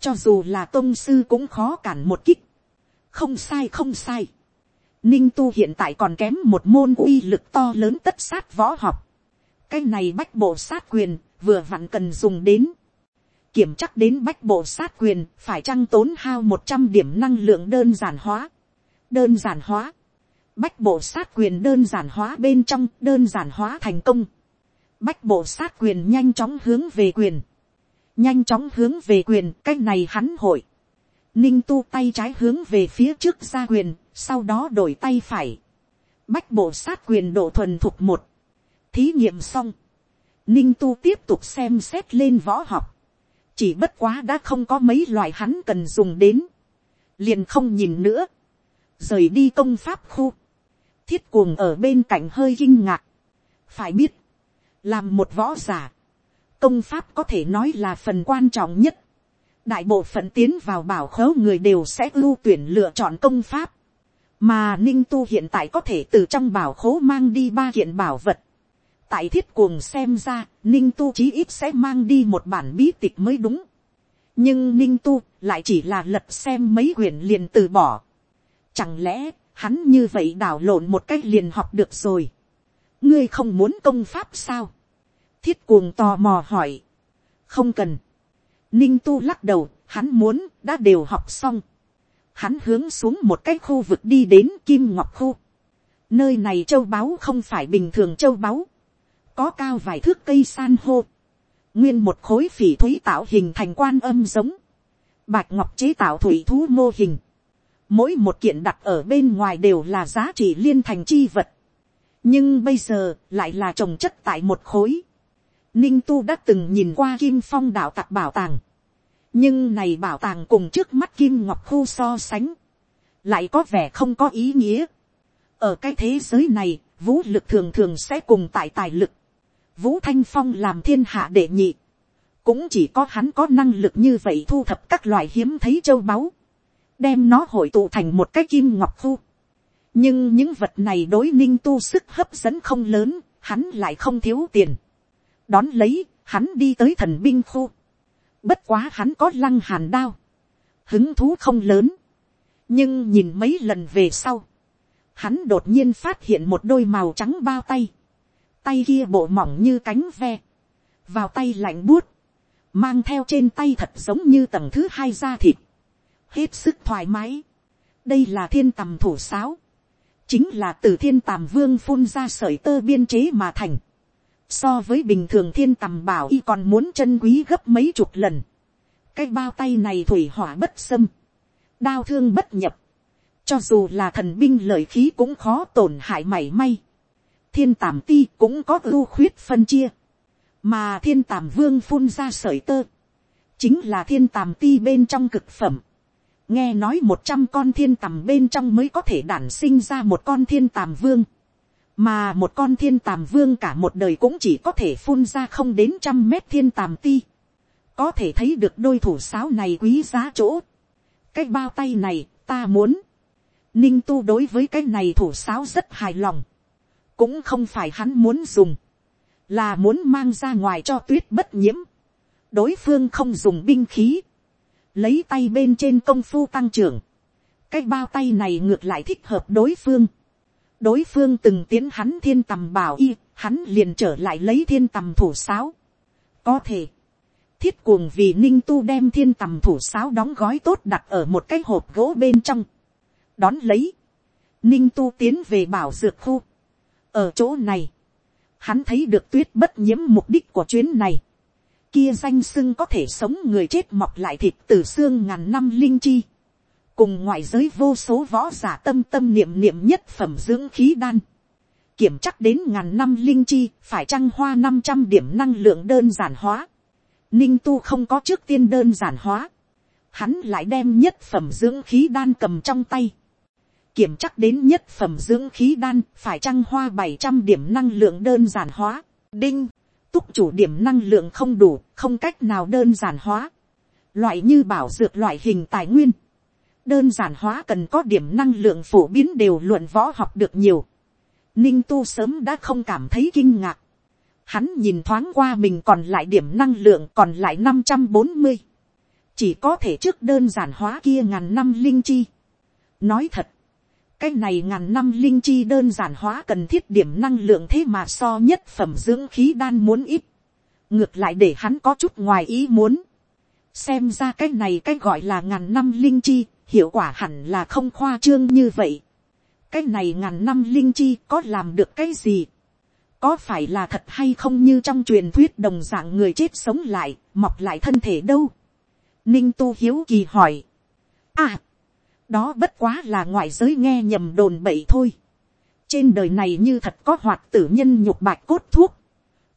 Cho dù là tôn sư cũng khó cản một kích. Không sai không sai. Ninh tu hiện tại còn kém một môn uy lực to lớn tất sát võ học. Cái này bách bộ sát quyền, vừa vặn cần dùng đến kiểm chắc đến bách bộ sát quyền, phải chăng tốn hao một trăm điểm năng lượng đơn giản hóa. đơn giản hóa. bách bộ sát quyền đơn giản hóa bên trong, đơn giản hóa thành công. bách bộ sát quyền nhanh chóng hướng về quyền. nhanh chóng hướng về quyền, cái này hắn hội ninh tu tay trái hướng về phía trước ra quyền sau đó đổi tay phải. bách bộ sát quyền độ thuần thuộc một. thí nghiệm xong. ninh tu tiếp tục xem xét lên võ học. Chỉ bất quá đã không có mấy loại hắn cần dùng đến, liền không nhìn nữa, rời đi công pháp khu, thiết cuồng ở bên cạnh hơi kinh ngạc, phải biết, làm một võ giả, công pháp có thể nói là phần quan trọng nhất, đại bộ phận tiến vào bảo khấu người đều sẽ ưu tuyển lựa chọn công pháp, mà ninh tu hiện tại có thể từ trong bảo khố mang đi ba kiện bảo vật, tại thiết cuồng xem ra, ninh tu chí ít sẽ mang đi một bản bí tịch mới đúng. nhưng ninh tu lại chỉ là lật xem mấy quyển liền từ bỏ. chẳng lẽ, hắn như vậy đảo lộn một cách liền học được rồi. ngươi không muốn công pháp sao. thiết cuồng tò mò hỏi. không cần ninh tu lắc đầu, hắn muốn, đã đều học xong. hắn hướng xuống một cái khu vực đi đến kim ngọc khu. nơi này châu báu không phải bình thường châu báu có cao vài thước cây san hô, nguyên một khối phỉ thúy tạo hình thành quan âm giống, bạch ngọc chế tạo thủy thú mô hình, mỗi một kiện đặt ở bên ngoài đều là giá trị liên thành chi vật, nhưng bây giờ lại là trồng chất tại một khối. Ninh tu đã từng nhìn qua kim phong đạo tặc bảo tàng, nhưng này bảo tàng cùng trước mắt kim ngọc khu so sánh, lại có vẻ không có ý nghĩa. ở cái thế giới này, vũ lực thường thường sẽ cùng tại tài lực, Vũ Thanh Phong làm thiên hạ đệ nhị. Cũng chỉ có hắn có năng lực như vậy thu thập các loại hiếm thấy châu báu. Đem nó hội tụ thành một cái kim ngọc thu. Nhưng những vật này đối ninh tu sức hấp dẫn không lớn, hắn lại không thiếu tiền. Đón lấy, hắn đi tới thần binh khu. Bất quá hắn có lăng hàn đao. Hứng thú không lớn. Nhưng nhìn mấy lần về sau. Hắn đột nhiên phát hiện một đôi màu trắng bao tay tay kia bộ mỏng như cánh ve, vào tay lạnh buốt, mang theo trên tay thật giống như tầng thứ hai da thịt, hết sức thoải mái. đây là thiên tầm thủ sáo, chính là từ thiên tàm vương phun ra sởi tơ biên chế mà thành, so với bình thường thiên tầm bảo y còn muốn chân quý gấp mấy chục lần, cái bao tay này thủy hỏa bất xâm, đao thương bất nhập, cho dù là thần binh lợi khí cũng khó tổn hại mảy may, thiên tàm ti cũng có ưu khuyết phân chia, mà thiên tàm vương phun ra sởi tơ, chính là thiên tàm ti bên trong cực phẩm, nghe nói một trăm con thiên tàm bên trong mới có thể đản sinh ra một con thiên tàm vương, mà một con thiên tàm vương cả một đời cũng chỉ có thể phun ra không đến trăm mét thiên tàm ti, có thể thấy được đôi thủ sáo này quý giá chỗ, cái bao tay này ta muốn, ninh tu đối với cái này thủ sáo rất hài lòng, cũng không phải hắn muốn dùng, là muốn mang ra ngoài cho tuyết bất nhiễm, đối phương không dùng binh khí, lấy tay bên trên công phu tăng trưởng, cái bao tay này ngược lại thích hợp đối phương, đối phương từng tiến hắn thiên tầm bảo y, hắn liền trở lại lấy thiên tầm thủ sáo. có thể, thiết cuồng vì ninh tu đem thiên tầm thủ sáo đóng gói tốt đặt ở một cái hộp gỗ bên trong. đón lấy, ninh tu tiến về bảo dược khu. ở chỗ này, hắn thấy được tuyết bất nhiễm mục đích của chuyến này. kia danh sưng có thể sống người chết mọc lại thịt từ xương ngàn năm linh chi cùng ngoại giới vô số võ giả tâm tâm niệm niệm nhất phẩm dưỡng khí đan, kiểm chắc đến ngàn năm linh chi, phải trăng hoa năm trăm điểm năng lượng đơn giản hóa. Ninh tu không có trước tiên đơn giản hóa, hắn lại đem nhất phẩm dưỡng khí đan cầm trong tay. Kiểm chắc đến nhất phẩm dưỡng khí đan, phải trăng hoa bảy trăm điểm năng lượng đơn giản hóa. Đinh, túc chủ điểm năng lượng không đủ, không cách nào đơn giản hóa. Loại như bảo dược loại hình tài nguyên đơn giản hóa cần có điểm năng lượng phổ biến đều luận võ học được nhiều. Ninh tu sớm đã không cảm thấy kinh ngạc. Hắn nhìn thoáng qua mình còn lại điểm năng lượng còn lại năm trăm bốn mươi Chỉ có thể trước đơn giản hóa kia ngàn năm linh chi. Nói thật. Cái này ngàn năm linh chi đơn giản hóa cần thiết điểm năng lượng thế mà so nhất phẩm dưỡng khí đan muốn ít. Ngược lại để hắn có chút ngoài ý muốn. Xem ra cái này cái gọi là ngàn năm linh chi hiệu quả hẳn là không khoa trương như vậy. cái này ngàn năm linh chi có làm được cái gì. có phải là thật hay không như trong truyền thuyết đồng dạng người chết sống lại, mọc lại thân thể đâu. ninh tu hiếu kỳ hỏi. à, đó bất quá là ngoại giới nghe nhầm đồn bậy thôi. trên đời này như thật có hoạt tử nhân nhục bạch cốt thuốc,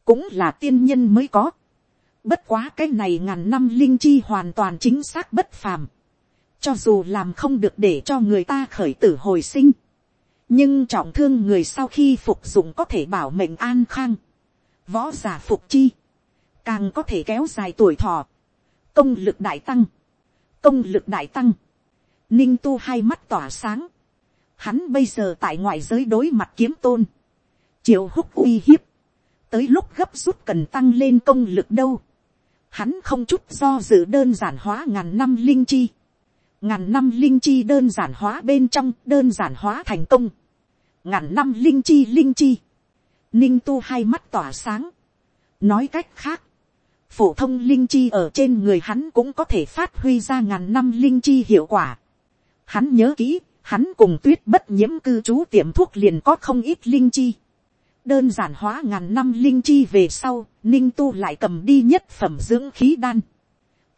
cũng là tiên nhân mới có. Bất quá cái này ngàn năm linh chi hoàn toàn chính xác bất phàm cho dù làm không được để cho người ta khởi tử hồi sinh, nhưng trọng thương người sau khi phục dụng có thể bảo mệnh an khang, võ giả phục chi, càng có thể kéo dài tuổi thọ, công lực đại tăng, công lực đại tăng, ninh tu hai mắt tỏa sáng, hắn bây giờ tại ngoại giới đối mặt kiếm tôn, triệu húc uy hiếp, tới lúc gấp rút cần tăng lên công lực đâu, hắn không chút do dự đơn giản hóa ngàn năm linh chi, ngàn năm linh chi đơn giản hóa bên trong đơn giản hóa thành công, ngàn năm linh chi linh chi, ninh tu hai mắt tỏa sáng, nói cách khác, phổ thông linh chi ở trên người hắn cũng có thể phát huy ra ngàn năm linh chi hiệu quả. Hắn nhớ kỹ, hắn cùng tuyết bất nhiễm cư trú tiệm thuốc liền có không ít linh chi. Đơn giản hóa ngàn năm linh chi về sau, ninh tu lại cầm đi nhất phẩm dưỡng khí đan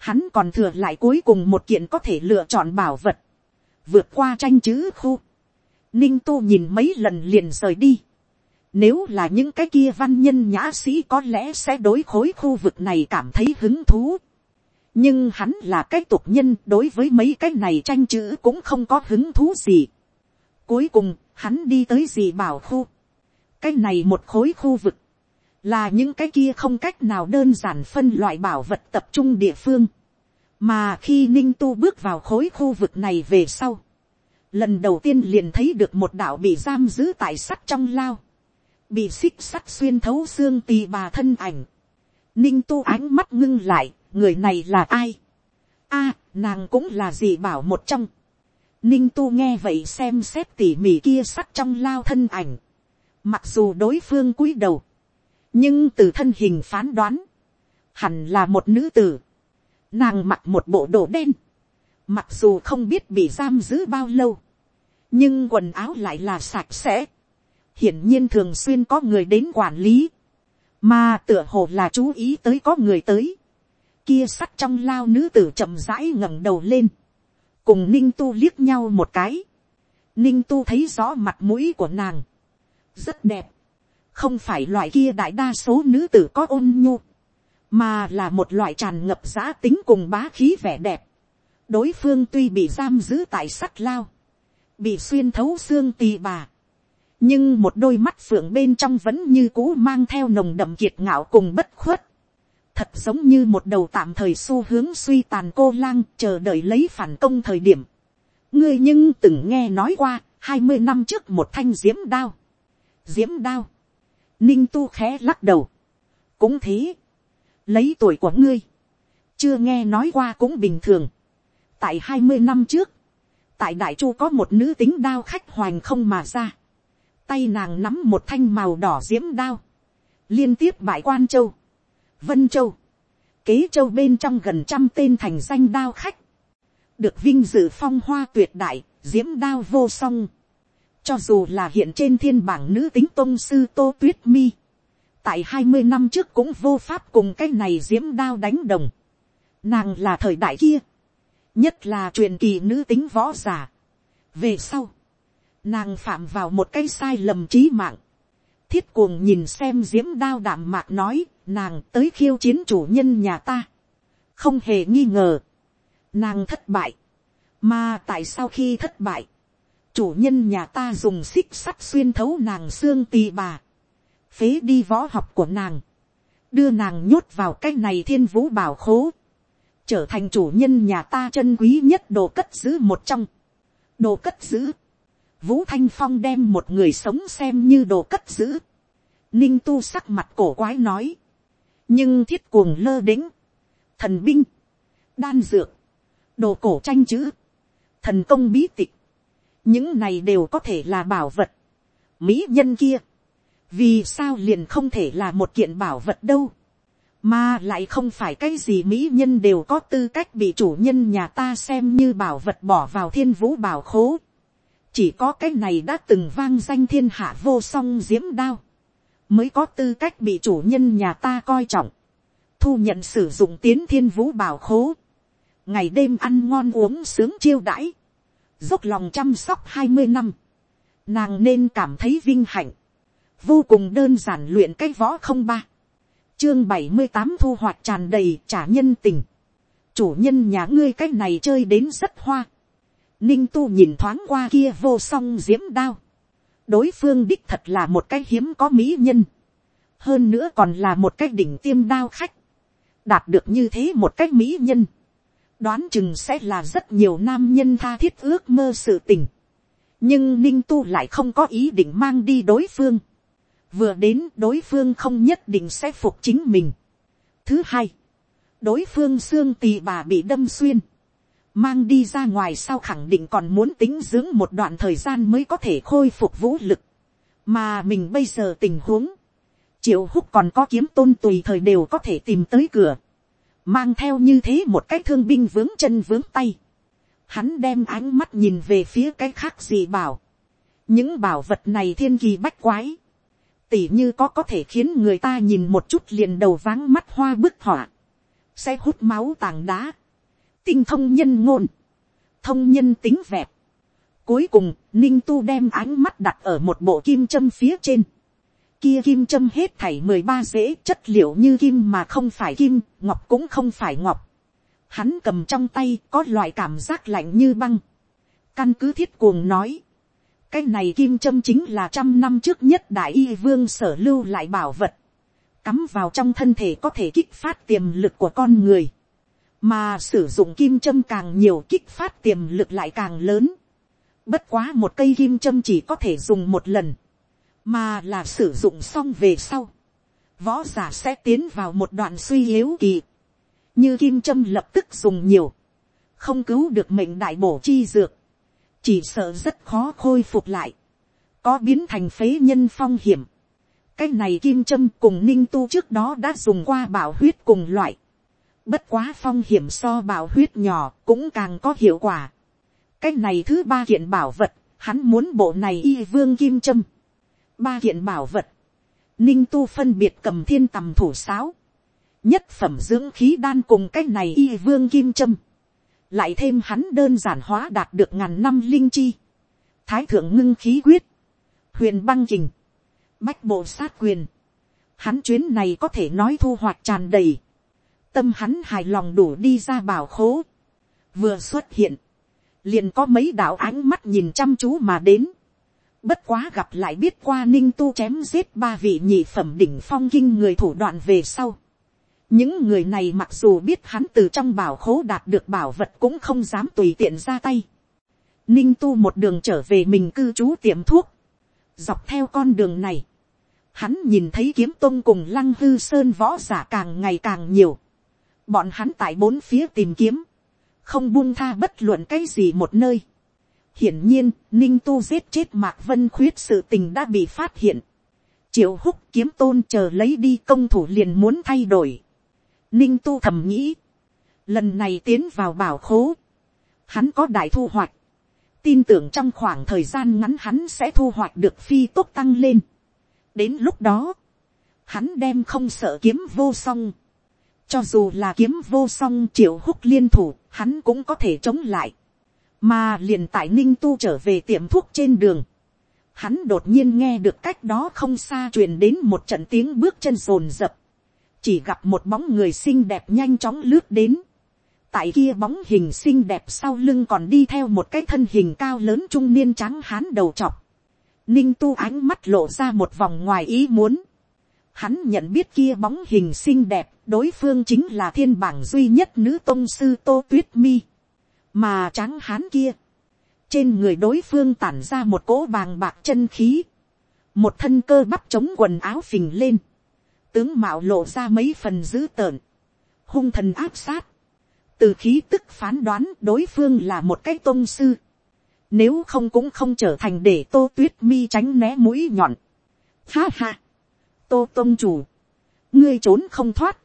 hắn còn thừa lại cuối cùng một kiện có thể lựa chọn bảo vật, vượt qua tranh chữ khu, ninh tu nhìn mấy lần liền rời đi, nếu là những cái kia văn nhân nhã sĩ có lẽ sẽ đối khối khu vực này cảm thấy hứng thú. nhưng hắn là cái tục nhân đối với mấy cái này tranh chữ cũng không có hứng thú gì. cuối cùng, hắn đi tới gì bảo khu. cái này một khối khu vực, là những cái kia không cách nào đơn giản phân loại bảo vật tập trung địa phương, mà khi ninh tu bước vào khối khu vực này về sau, lần đầu tiên liền thấy được một đạo bị giam giữ tại sắt trong lao, bị xích sắt xuyên thấu xương tì bà thân ảnh, ninh tu ánh mắt ngưng lại, người này là ai, a, nàng cũng là gì bảo một trong, ninh tu nghe vậy xem xét tỉ mỉ kia sắt trong lao thân ảnh, mặc dù đối phương cúi đầu, nhưng từ thân hình phán đoán, hẳn là một nữ tử. Nàng mặc một bộ đồ đen, mặc dù không biết bị giam giữ bao lâu, nhưng quần áo lại là sạch sẽ. hiển nhiên thường xuyên có người đến quản lý, mà tựa hồ là chú ý tới có người tới, kia sắt trong lao nữ tử chậm rãi ngẩng đầu lên, cùng ninh tu liếc nhau một cái, ninh tu thấy rõ mặt mũi của nàng, rất đẹp, không phải loại kia đại đa số nữ tử có ôn nhu, mà là một loại tràn ngập giã tính cùng bá khí vẻ đẹp. đối phương tuy bị giam giữ tại sắt lao, bị xuyên thấu xương tì bà, nhưng một đôi mắt phượng bên trong vẫn như cũ mang theo nồng đậm kiệt ngạo cùng bất khuất, thật giống như một đầu tạm thời xu hướng suy tàn cô lang chờ đợi lấy phản công thời điểm. ngươi nhưng từng nghe nói qua hai mươi năm trước một thanh diễm đao. diễm đao ninh tu khẽ lắc đầu. cũng thế. lấy tuổi của ngươi. chưa nghe nói qua cũng bình thường. tại hai mươi năm trước, tại đại chu có một nữ tính đao khách hoành không mà ra. tay nàng nắm một thanh màu đỏ diễm đao. liên tiếp bại quan châu Vân Châu. Kế Châu bên trong gần trăm tên thành danh đao khách. Được vinh dự phong hoa tuyệt đại, diễm đao vô song. Cho dù là hiện trên thiên bảng nữ tính tôn sư Tô Tuyết Mi. Tại hai mươi năm trước cũng vô pháp cùng cái này diễm đao đánh đồng. Nàng là thời đại kia. Nhất là truyền kỳ nữ tính võ giả. Về sau. Nàng phạm vào một cái sai lầm trí mạng thiết cuồng nhìn xem diễm đao đạm mạc nói, nàng tới khiêu chiến chủ nhân nhà ta. không hề nghi ngờ, nàng thất bại. mà tại sao khi thất bại, chủ nhân nhà ta dùng xích sắt xuyên thấu nàng xương tì bà, phế đi võ học của nàng, đưa nàng nhốt vào cái này thiên vũ bảo khố, trở thành chủ nhân nhà ta chân quý nhất đồ cất giữ một trong, đồ cất giữ, Vũ Thanh Phong đem một người sống xem như đồ cất giữ. Ninh tu sắc mặt cổ quái nói. Nhưng thiết cuồng lơ đĩnh. Thần binh. Đan dược. Đồ cổ tranh chữ. Thần công bí tịch. Những này đều có thể là bảo vật. Mỹ nhân kia. Vì sao liền không thể là một kiện bảo vật đâu. Mà lại không phải cái gì Mỹ nhân đều có tư cách bị chủ nhân nhà ta xem như bảo vật bỏ vào thiên vũ bảo khố chỉ có cái này đã từng vang danh thiên hạ vô song diễm đao, mới có tư cách bị chủ nhân nhà ta coi trọng, thu nhận sử dụng tiến thiên vũ bảo khố, ngày đêm ăn ngon uống sướng chiêu đãi, dốc lòng chăm sóc hai mươi năm, nàng nên cảm thấy vinh hạnh, vô cùng đơn giản luyện cái võ không ba, chương bảy mươi tám thu hoạch tràn đầy trả nhân tình, chủ nhân nhà ngươi cái này chơi đến rất hoa, Ninh tu nhìn thoáng qua kia vô song diễm đao. Đối phương đích thật là một cái hiếm có mỹ nhân. Hơn nữa còn là một cái đỉnh tiêm đao khách. Đạt được như thế một cái mỹ nhân. Đoán chừng sẽ là rất nhiều nam nhân tha thiết ước mơ sự tình. Nhưng Ninh tu lại không có ý định mang đi đối phương. Vừa đến đối phương không nhất định sẽ phục chính mình. Thứ hai. Đối phương xương tì bà bị đâm xuyên mang đi ra ngoài sau khẳng định còn muốn tính dưỡng một đoạn thời gian mới có thể khôi phục vũ lực, mà mình bây giờ tình huống, triệu húc còn có kiếm tôn tùy thời đều có thể tìm tới cửa, mang theo như thế một cái thương binh vướng chân vướng tay, hắn đem ánh mắt nhìn về phía cái khác gì bảo, những bảo vật này thiên kỳ bách quái, tỉ như có có thể khiến người ta nhìn một chút liền đầu váng mắt hoa bức họa, sẽ hút máu tàng đá, tinh thông nhân ngôn, thông nhân tính vẹp. Cuối cùng, ninh tu đem ánh mắt đặt ở một bộ kim châm phía trên. Kia kim châm hết thảy mười ba dễ chất liệu như kim mà không phải kim, ngọc cũng không phải ngọc. Hắn cầm trong tay có loại cảm giác lạnh như băng. Căn cứ thiết cuồng nói. Cái này kim châm chính là trăm năm trước nhất đại y vương sở lưu lại bảo vật. Cắm vào trong thân thể có thể kích phát tiềm lực của con người mà sử dụng kim châm càng nhiều kích phát tiềm lực lại càng lớn. Bất quá một cây kim châm chỉ có thể dùng một lần, mà là sử dụng xong về sau. Võ giả sẽ tiến vào một đoạn suy yếu kỳ, như kim châm lập tức dùng nhiều, không cứu được mệnh đại bổ chi dược, chỉ sợ rất khó khôi phục lại, có biến thành phế nhân phong hiểm. cái này kim châm cùng ninh tu trước đó đã dùng qua bảo huyết cùng loại, Bất quá phong hiểm so bảo huyết nhỏ cũng càng có hiệu quả. Cái này thứ ba kiện bảo vật, hắn muốn bộ này y vương kim châm. Ba kiện bảo vật. ninh tu phân biệt cầm thiên tầm thủ sáo, nhất phẩm dưỡng khí đan cùng cái này y vương kim trâm, lại thêm hắn đơn giản hóa đạt được ngàn năm linh chi, thái thượng ngưng khí quyết, huyền băng kình, bách bộ sát quyền, hắn chuyến này có thể nói thu hoạch tràn đầy, tâm hắn hài lòng đủ đi ra bảo khố, vừa xuất hiện, liền có mấy đạo ánh mắt nhìn chăm chú mà đến, bất quá gặp lại biết qua ninh tu chém giết ba vị nhị phẩm đỉnh phong kinh người thủ đoạn về sau, những người này mặc dù biết hắn từ trong bảo khố đạt được bảo vật cũng không dám tùy tiện ra tay. Ninh tu một đường trở về mình cư trú tiệm thuốc. Dọc theo con đường này. Hắn nhìn thấy kiếm tôn cùng lăng hư sơn võ giả càng ngày càng nhiều. Bọn hắn tại bốn phía tìm kiếm. Không buông tha bất luận cái gì một nơi. Hiển nhiên, Ninh Tu giết chết Mạc Vân Khuyết sự tình đã bị phát hiện. Triệu húc kiếm tôn chờ lấy đi công thủ liền muốn thay đổi. Ninh tu thầm nghĩ. Lần này tiến vào bảo khố. Hắn có đại thu hoạch. Tin tưởng trong khoảng thời gian ngắn hắn sẽ thu hoạch được phi tốt tăng lên. Đến lúc đó. Hắn đem không sợ kiếm vô song. Cho dù là kiếm vô song triệu húc liên thủ. Hắn cũng có thể chống lại. Mà liền tại ninh tu trở về tiệm thuốc trên đường. Hắn đột nhiên nghe được cách đó không xa truyền đến một trận tiếng bước chân rồn rập chỉ gặp một bóng người xinh đẹp nhanh chóng lướt đến. tại kia bóng hình xinh đẹp sau lưng còn đi theo một cái thân hình cao lớn trung niên trắng hán đầu chọc. ninh tu ánh mắt lộ ra một vòng ngoài ý muốn. hắn nhận biết kia bóng hình xinh đẹp, đối phương chính là thiên bảng duy nhất nữ tôn sư tô tuyết mi mà tráng hán kia, trên người đối phương tản ra một cỗ bàng bạc chân khí, một thân cơ bắp chống quần áo phình lên, tướng mạo lộ ra mấy phần dữ tợn, hung thần áp sát, từ khí tức phán đoán đối phương là một cái tôn sư, nếu không cũng không trở thành để tô tuyết mi tránh né mũi nhọn. Ha ha, tô tôn chủ, ngươi trốn không thoát,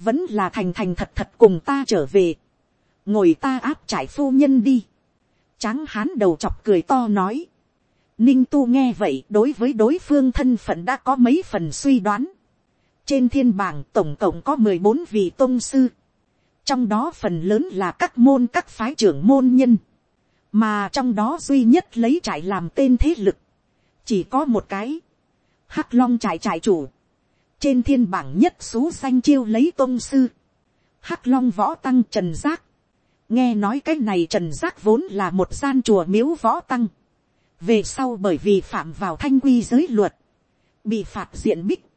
vẫn là thành thành thật thật cùng ta trở về, ngồi ta áp trải phu nhân đi, tráng hán đầu chọc cười to nói, ninh tu nghe vậy đối với đối phương thân phận đã có mấy phần suy đoán, trên thiên bảng tổng cộng có mười bốn vị tôn sư. Trong đó phần lớn là các môn các phái trưởng môn nhân. Mà trong đó duy nhất lấy trại làm tên thế lực. Chỉ có một cái. Hắc long trại trại chủ. Trên thiên bảng nhất số xanh chiêu lấy tôn sư. Hắc long võ tăng trần giác. Nghe nói cái này trần giác vốn là một gian chùa miếu võ tăng. Về sau bởi vì phạm vào thanh quy giới luật. Bị phạt diện bích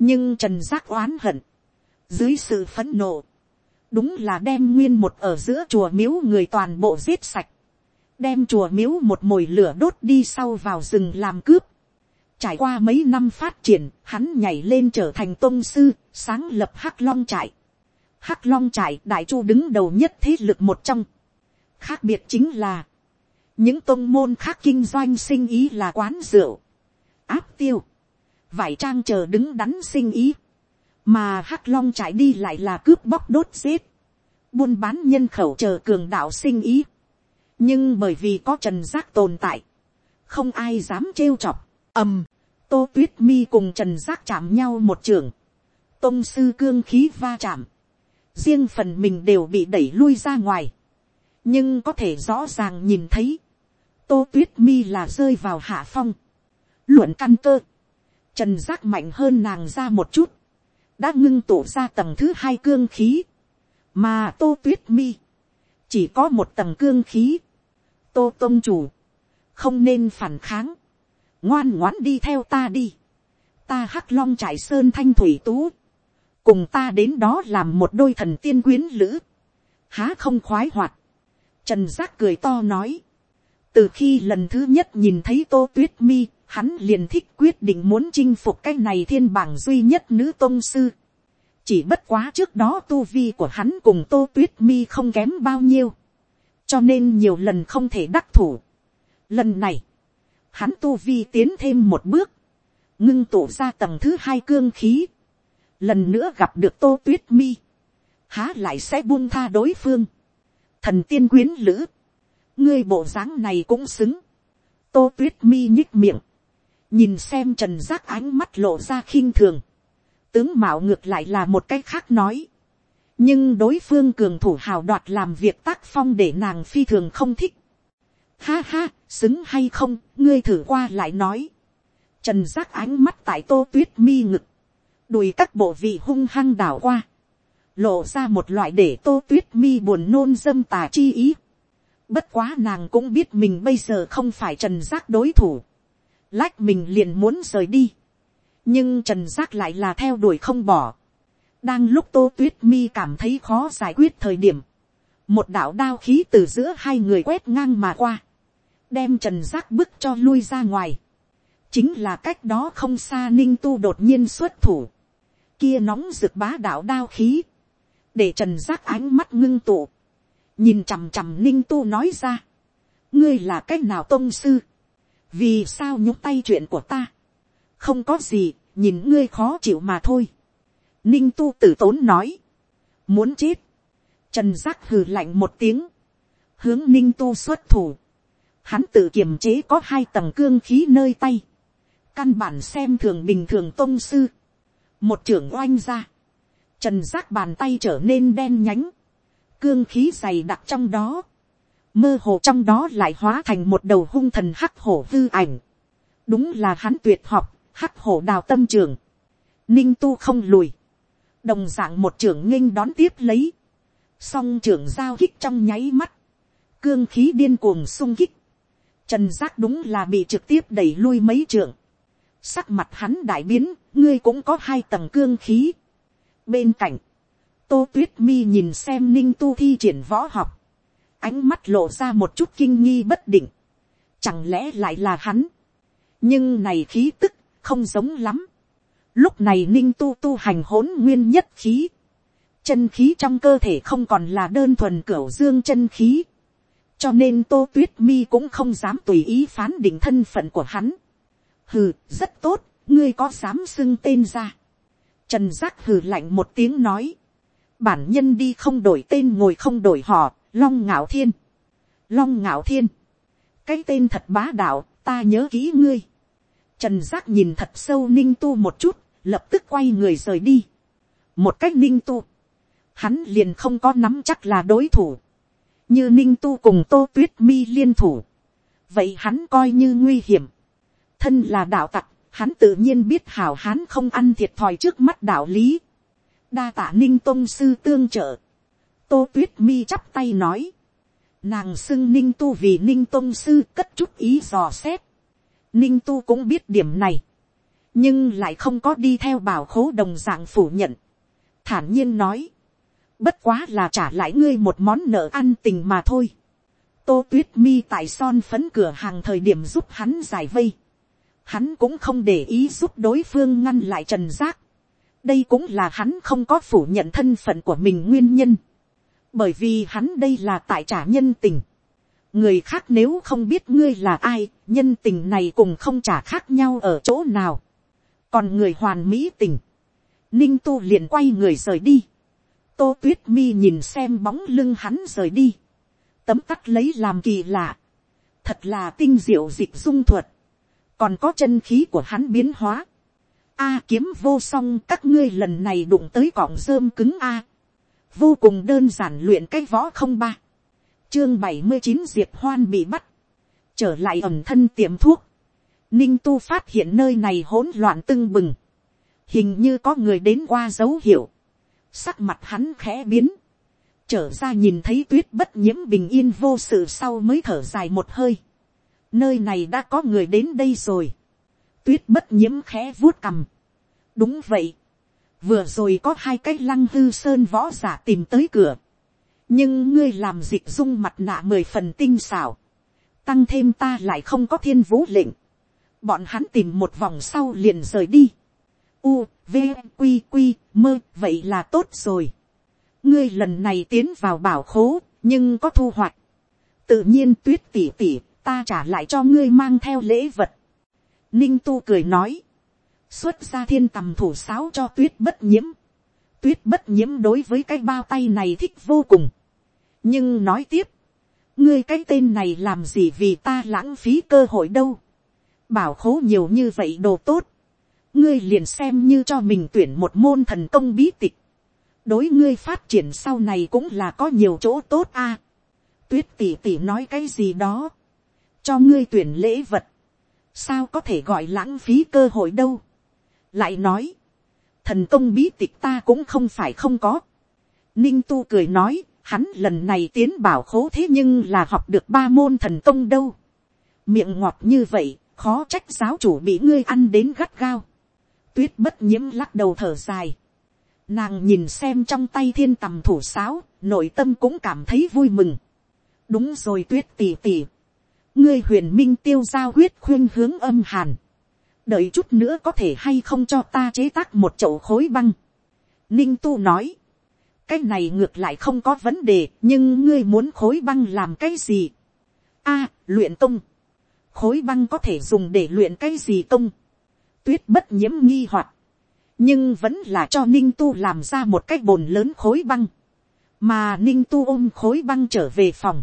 nhưng trần giác oán hận, dưới sự phấn nộ, đúng là đem nguyên một ở giữa chùa miếu người toàn bộ giết sạch, đem chùa miếu một mồi lửa đốt đi sau vào rừng làm cướp. Trải qua mấy năm phát triển, hắn nhảy lên trở thành tôn sư, sáng lập hắc long trại hắc long trại đại chu đứng đầu nhất thế lực một trong. khác biệt chính là, những tôn môn khác kinh doanh sinh ý là quán rượu, áp tiêu, vải trang chờ đứng đắn sinh ý, mà hắc long trải đi lại là cướp bóc đốt giết, buôn bán nhân khẩu chờ cường đạo sinh ý, nhưng bởi vì có trần giác tồn tại, không ai dám trêu chọc, ầm, tô tuyết mi cùng trần giác chạm nhau một trường, tôn sư cương khí va chạm, riêng phần mình đều bị đẩy lui ra ngoài, nhưng có thể rõ ràng nhìn thấy, tô tuyết mi là rơi vào hạ phong, luận căn cơ, trần giác mạnh hơn nàng ra một chút, đã ngưng tụ ra tầng thứ hai cương khí, mà tô tuyết mi, chỉ có một tầng cương khí, tô tôn chủ, không nên phản kháng, ngoan ngoãn đi theo ta đi, ta hắc long trải sơn thanh thủy tú, cùng ta đến đó làm một đôi thần tiên quyến lữ, há không khoái hoạt, trần giác cười to nói, từ khi lần thứ nhất nhìn thấy tô tuyết mi, hắn liền thích quyết định muốn chinh phục cái này thiên bảng duy nhất nữ tôn sư. chỉ bất quá trước đó tu vi của hắn cùng tô tuyết mi không kém bao nhiêu, cho nên nhiều lần không thể đắc thủ. lần này, hắn tu vi tiến thêm một bước, ngưng tụ ra tầng thứ hai cương khí, lần nữa gặp được tô tuyết mi, há lại sẽ buông tha đối phương, thần tiên quyến lữ, ngươi bộ dáng này cũng xứng, tô tuyết mi nhích miệng, nhìn xem trần giác ánh mắt lộ ra khinh thường, tướng mạo ngược lại là một cách khác nói, nhưng đối phương cường thủ hào đoạt làm việc tác phong để nàng phi thường không thích. Ha ha, xứng hay không, ngươi thử qua lại nói. Trần giác ánh mắt tại tô tuyết mi ngực, đùi các bộ vị hung hăng đảo qua, lộ ra một loại để tô tuyết mi buồn nôn dâm tà chi ý. Bất quá nàng cũng biết mình bây giờ không phải trần giác đối thủ. Lách mình liền muốn rời đi. Nhưng trần giác lại là theo đuổi không bỏ. Đang lúc tô tuyết mi cảm thấy khó giải quyết thời điểm. Một đạo đao khí từ giữa hai người quét ngang mà qua. Đem trần giác bức cho lui ra ngoài. Chính là cách đó không xa ninh tu đột nhiên xuất thủ. Kia nóng rực bá đạo đao khí. Để trần giác ánh mắt ngưng tụ nhìn chằm chằm ninh tu nói ra, ngươi là c á c h nào tôn sư, vì sao nhúc tay chuyện của ta, không có gì, nhìn ngươi khó chịu mà thôi. ninh tu tử tốn nói, muốn chết, trần giác hừ lạnh một tiếng, hướng ninh tu xuất thủ, hắn tự kiềm chế có hai tầng cương khí nơi tay, căn bản xem thường bình thường tôn sư, một trưởng oanh ra, trần giác bàn tay trở nên đen nhánh, cương khí dày đặc trong đó, mơ hồ trong đó lại hóa thành một đầu hung thần hắc hổ hư ảnh. đúng là hắn tuyệt học, hắc hổ đào tâm trường. ninh tu không lùi, đồng d ạ n g một trưởng nghinh đón tiếp lấy, song trưởng giao kích trong nháy mắt, cương khí điên cuồng sung kích, trần giác đúng là bị trực tiếp đẩy lui mấy trưởng, sắc mặt hắn đại biến, ngươi cũng có hai tầng cương khí. bên cạnh, tô tuyết mi nhìn xem ninh tu thi triển võ học, ánh mắt lộ ra một chút kinh nghi bất định, chẳng lẽ lại là hắn, nhưng này khí tức không giống lắm, lúc này ninh tu tu hành hỗn nguyên nhất khí, chân khí trong cơ thể không còn là đơn thuần cửu dương chân khí, cho nên tô tuyết mi cũng không dám tùy ý phán định thân phận của hắn hừ, rất tốt, ngươi có dám xưng tên ra. trần giác hừ lạnh một tiếng nói, bản nhân đi không đổi tên ngồi không đổi họ, long ngạo thiên. long ngạo thiên. cái tên thật bá đạo, ta nhớ kỹ ngươi. trần giác nhìn thật sâu ninh tu một chút, lập tức quay người rời đi. một cách ninh tu, hắn liền không có nắm chắc là đối thủ. như ninh tu cùng tô tuyết mi liên thủ. vậy hắn coi như nguy hiểm thân là đạo tặc, hắn tự nhiên biết hảo hắn không ăn thiệt thòi trước mắt đạo lý. Đa tạ ninh tôn sư tương trợ, tô tuyết mi chắp tay nói, nàng xưng ninh tu vì ninh tôn sư cất chút ý dò xét, ninh tu cũng biết điểm này, nhưng lại không có đi theo bảo khố đồng dạng phủ nhận, thản nhiên nói, bất quá là trả lại ngươi một món nợ ăn tình mà thôi, tô tuyết mi tại son phấn cửa hàng thời điểm giúp hắn giải vây, hắn cũng không để ý giúp đối phương ngăn lại trần giác, đây cũng là hắn không có phủ nhận thân phận của mình nguyên nhân, bởi vì hắn đây là tại trả nhân tình. người khác nếu không biết ngươi là ai, nhân tình này cùng không trả khác nhau ở chỗ nào. còn người hoàn mỹ tình, ninh tu liền quay người rời đi. tô tuyết mi nhìn xem bóng lưng hắn rời đi, tấm tắc lấy làm kỳ lạ, thật là tinh diệu dịch dung thuật, còn có chân khí của hắn biến hóa, a kiếm vô song các ngươi lần này đụng tới cọng rơm cứng a. vô cùng đơn giản luyện cái võ không ba. chương bảy mươi chín diệp hoan bị bắt. trở lại ẩm thân tiệm thuốc. ninh tu phát hiện nơi này hỗn loạn tưng bừng. hình như có người đến qua dấu hiệu. sắc mặt hắn khẽ biến. trở ra nhìn thấy tuyết bất nhiễm bình yên vô sự sau mới thở dài một hơi nơi này đã có người đến đây rồi tuyết bất nhiễm khẽ vuốt cằm. đúng vậy. vừa rồi có hai cái lăng hư sơn võ giả tìm tới cửa. nhưng ngươi làm dịch dung mặt nạ mười phần tinh xảo. tăng thêm ta lại không có thiên vũ lệnh. bọn hắn tìm một vòng sau liền rời đi. u, v, q, q, mơ, vậy là tốt rồi. ngươi lần này tiến vào bảo khố, nhưng có thu hoạch. tự nhiên tuyết tỉ tỉ, ta trả lại cho ngươi mang theo lễ vật Ninh tu cười nói. Xuất ra thiên tầm thủ sáo cho tuyết bất nhiễm. Tuyết bất nhiễm đối với cái bao tay này thích vô cùng. Nhưng nói tiếp. Ngươi cái tên này làm gì vì ta lãng phí cơ hội đâu. bảo khố nhiều như vậy đồ tốt, ngươi liền xem như cho mình tuyển một môn thần công bí tịch, đối ngươi phát triển sau này cũng là có nhiều chỗ tốt a. tuyết tỉ tỉ nói cái gì đó, cho ngươi tuyển lễ vật, sao có thể gọi lãng phí cơ hội đâu. lại nói, thần công bí tịch ta cũng không phải không có. ninh tu cười nói, hắn lần này tiến bảo khố thế nhưng là học được ba môn thần công đâu. miệng ngọt như vậy, khó trách giáo chủ bị ngươi ăn đến gắt gao. tuyết bất nhiễm lắc đầu thở dài. Nàng nhìn xem trong tay thiên tầm thủ sáo, nội tâm cũng cảm thấy vui mừng. đúng rồi tuyết tỉ tỉ ngươi huyền minh tiêu giao huyết khuyên hướng âm hàn. đợi chút nữa có thể hay không cho ta chế tác một chậu khối băng. ninh tu nói. cái này ngược lại không có vấn đề, nhưng ngươi muốn khối băng làm cái gì. a, luyện tung khối băng có thể dùng để luyện cái gì tung. tuyết bất nhiễm nghi hoặc nhưng vẫn là cho ninh tu làm ra một cái bồn lớn khối băng, mà ninh tu ôm khối băng trở về phòng,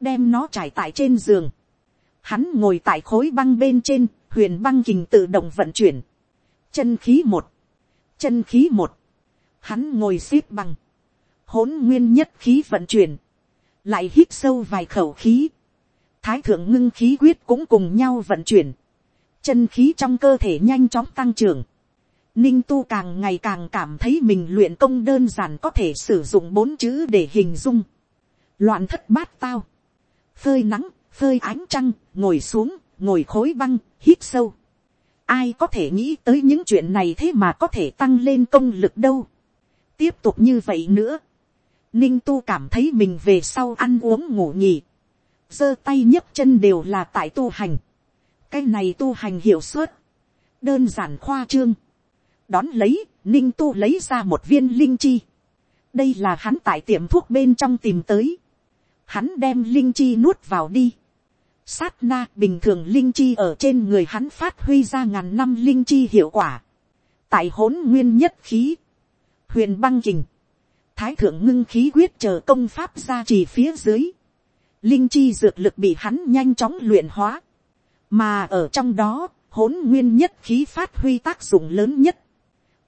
đem nó trải tại trên giường, hắn ngồi tại khối băng bên trên, huyền băng kình tự động vận chuyển, chân khí một, chân khí một, hắn ngồi xếp bằng, hỗn nguyên nhất khí vận chuyển, lại hít sâu vài khẩu khí, thái thượng ngưng khí quyết cũng cùng nhau vận chuyển, chân khí trong cơ thể nhanh chóng tăng trưởng, Ninh tu càng ngày càng cảm thấy mình luyện công đơn giản có thể sử dụng bốn chữ để hình dung. Loạn thất bát tao. Phơi nắng, phơi ánh trăng, ngồi xuống, ngồi khối băng, hít sâu. Ai có thể nghĩ tới những chuyện này thế mà có thể tăng lên công lực đâu. Tiếp tục như vậy nữa. Ninh tu cảm thấy mình về sau ăn uống ngủ nghỉ, giơ tay nhấc chân đều là tại tu hành. Cái này tu hành hiệu suất. Đơn giản khoa trương đón lấy, ninh tu lấy ra một viên linh chi. đây là hắn tại tiệm thuốc bên trong tìm tới hắn đem linh chi nuốt vào đi. sát na bình thường linh chi ở trên người hắn phát huy ra ngàn năm linh chi hiệu quả. tại hỗn nguyên nhất khí, huyền băng kình, thái thượng ngưng khí quyết chờ công pháp ra chỉ phía dưới. linh chi dược lực bị hắn nhanh chóng luyện hóa. mà ở trong đó, hỗn nguyên nhất khí phát huy tác dụng lớn nhất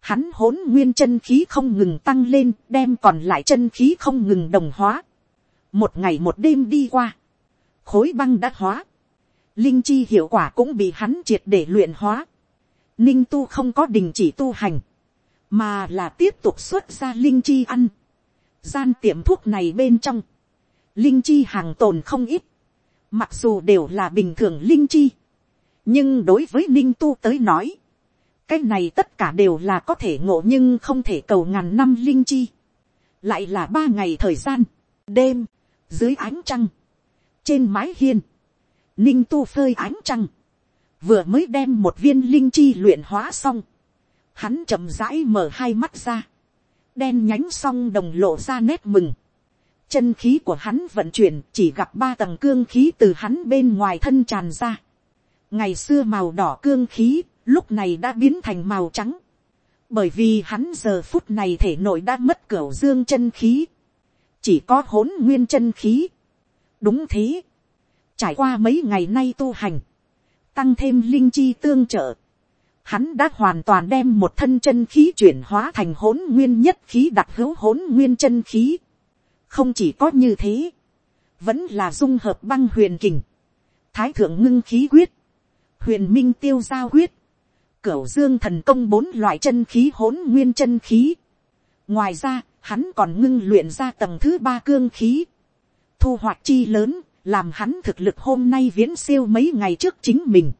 hắn hỗn nguyên chân khí không ngừng tăng lên, đem còn lại chân khí không ngừng đồng hóa. Một ngày một đêm đi qua, khối băng đã hóa, linh chi hiệu quả cũng bị hắn triệt để luyện hóa. Ninh tu không có đình chỉ tu hành, mà là tiếp tục xuất ra linh chi ăn. Gian tiệm thuốc này bên trong, linh chi hàng tồn không ít, mặc dù đều là bình thường linh chi, nhưng đối với ninh tu tới nói, cái này tất cả đều là có thể ngộ nhưng không thể cầu ngàn năm linh chi. lại là ba ngày thời gian, đêm, dưới ánh trăng, trên mái hiên, ninh tu phơi ánh trăng, vừa mới đem một viên linh chi luyện hóa xong, hắn chậm rãi mở hai mắt ra, đen nhánh xong đồng lộ ra nét mừng, chân khí của hắn vận chuyển chỉ gặp ba tầng cương khí từ hắn bên ngoài thân tràn ra, ngày xưa màu đỏ cương khí lúc này đã biến thành màu trắng, bởi vì hắn giờ phút này thể nội đã mất cửa dương chân khí, chỉ có hỗn nguyên chân khí. đúng thế, trải qua mấy ngày nay tu hành, tăng thêm linh chi tương trợ, hắn đã hoàn toàn đem một thân chân khí chuyển hóa thành hỗn nguyên nhất khí đặc hữu hỗn nguyên chân khí. không chỉ có như thế, vẫn là dung hợp băng huyền kình, thái thượng ngưng khí quyết, huyền minh tiêu giao quyết, cửu dương thần công bốn loại chân khí hỗn nguyên chân khí. ngoài ra, hắn còn ngưng luyện ra tầng thứ ba cương khí. thu hoạch chi lớn, làm hắn thực lực hôm nay viễn siêu mấy ngày trước chính mình.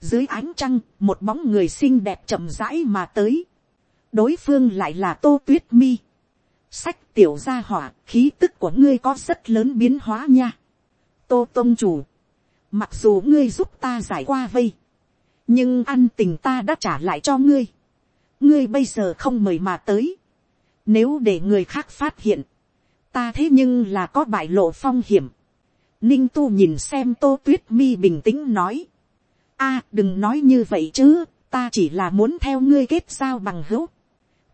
dưới ánh trăng, một bóng người xinh đẹp chậm rãi mà tới. đối phương lại là tô tuyết mi. sách tiểu gia hỏa, khí tức của ngươi có rất lớn biến hóa nha. tô tôn chủ, mặc dù ngươi giúp ta giải qua vây, nhưng ăn tình ta đã trả lại cho ngươi, ngươi bây giờ không mời mà tới, nếu để người khác phát hiện, ta thế nhưng là có bại lộ phong hiểm, ninh tu nhìn xem tô tuyết mi bình tĩnh nói, a đừng nói như vậy chứ, ta chỉ là muốn theo ngươi kết giao bằng hữu,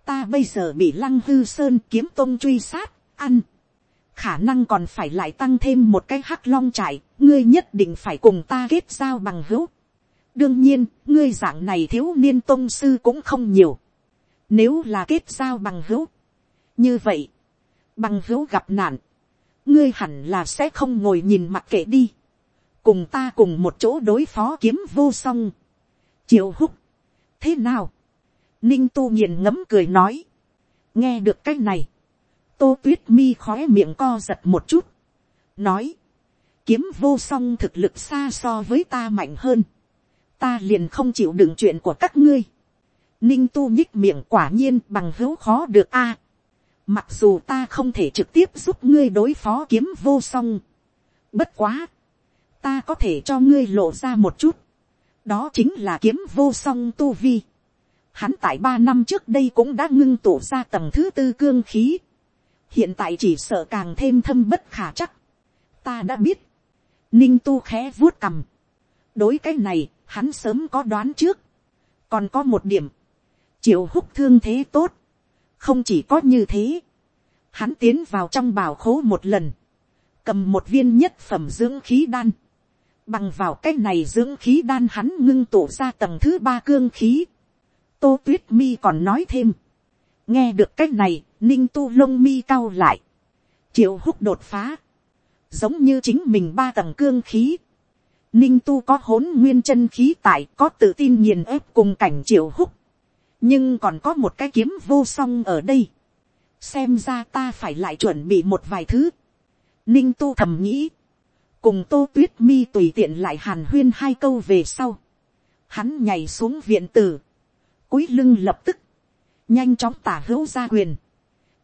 ta bây giờ bị lăng hư sơn kiếm tôn truy sát, ăn, khả năng còn phải lại tăng thêm một cái hắc long trải, ngươi nhất định phải cùng ta kết giao bằng hữu, đương nhiên, ngươi dạng này thiếu niên tôn sư cũng không nhiều. Nếu là kết giao bằng hữu. Như vậy, bằng hữu gặp nạn. Ngươi hẳn là sẽ không ngồi nhìn mặt kệ đi. Cùng ta cùng một chỗ đối phó kiếm vô song. Triệu húc. Thế nào? Ninh tu nghiền ngấm cười nói. Nghe được cái này. Tô tuyết mi khói miệng co giật một chút. Nói. Kiếm vô song thực lực xa so với ta mạnh hơn. Ta liền không chịu đựng chuyện của các ngươi. Ninh tu nhích miệng quả nhiên bằng hữu khó được a. Mặc dù ta không thể trực tiếp giúp ngươi đối phó kiếm vô song. Bất quá. Ta có thể cho ngươi lộ ra một chút. Đó chính là kiếm vô song tu vi. Hắn tại ba năm trước đây cũng đã ngưng tụ ra tầng thứ tư cương khí. Hiện tại chỉ sợ càng thêm thâm bất khả chắc. Ta đã biết. Ninh tu khẽ vuốt cầm. Đối cái này, hắn sớm có đoán trước. Còn có một điểm. Triệu húc thương thế tốt. Không chỉ có như thế. Hắn tiến vào trong bảo khố một lần. Cầm một viên nhất phẩm dưỡng khí đan. Bằng vào cái này dưỡng khí đan hắn ngưng tổ ra tầng thứ ba cương khí. Tô tuyết mi còn nói thêm. Nghe được cái này, ninh tu lông mi cao lại. Triệu húc đột phá. Giống như chính mình ba tầng cương khí. Ninh tu có hỗn nguyên chân khí tại, có tự tin nghiền ép cùng cảnh triệu húc. Nhưng còn có một cái kiếm vô song ở đây. Xem ra ta phải lại chuẩn bị một vài thứ. Ninh tu thầm nghĩ. Cùng tô tuyết mi tùy tiện lại hàn huyên hai câu về sau. Hắn nhảy xuống viện tử. cúi lưng lập tức. Nhanh chóng tả hữu ra quyền.